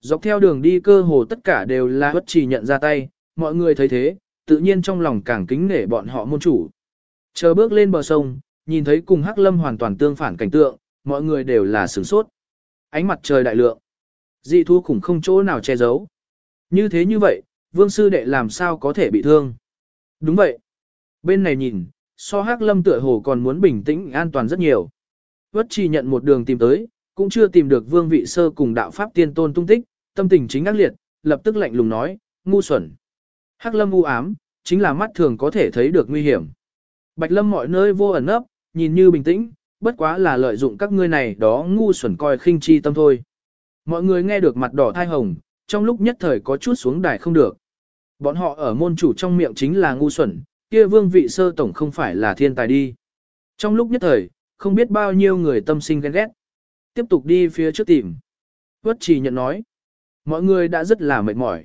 Dọc theo đường đi cơ hồ tất cả đều là bất chỉ nhận ra tay, mọi người thấy thế, tự nhiên trong lòng càng kính nể bọn họ môn chủ. Chờ bước lên bờ sông, nhìn thấy cùng hắc lâm hoàn toàn tương phản cảnh tượng, mọi người đều là sửng sốt. Ánh mặt trời đại lượng. Dị thu khủng không chỗ nào che giấu. Như thế như vậy, vương sư đệ làm sao có thể bị thương? Đúng vậy. Bên này nhìn, so hắc lâm tựa hồ còn muốn bình tĩnh an toàn rất nhiều. Vất chi nhận một đường tìm tới, cũng chưa tìm được vương vị sơ cùng đạo pháp tiên tôn tung tích, tâm tình chính ác liệt, lập tức lạnh lùng nói, ngu xuẩn. Hắc lâm u ám, chính là mắt thường có thể thấy được nguy hiểm. Bạch lâm mọi nơi vô ẩn nấp, nhìn như bình tĩnh, bất quá là lợi dụng các ngươi này đó ngu xuẩn coi khinh chi tâm thôi. Mọi người nghe được mặt đỏ thai hồng, trong lúc nhất thời có chút xuống đài không được. Bọn họ ở môn chủ trong miệng chính là ngu xuẩn, kia vương vị sơ tổng không phải là thiên tài đi. Trong lúc nhất thời, không biết bao nhiêu người tâm sinh ghen ghét. Tiếp tục đi phía trước tìm. Vất trì nhận nói. Mọi người đã rất là mệt mỏi.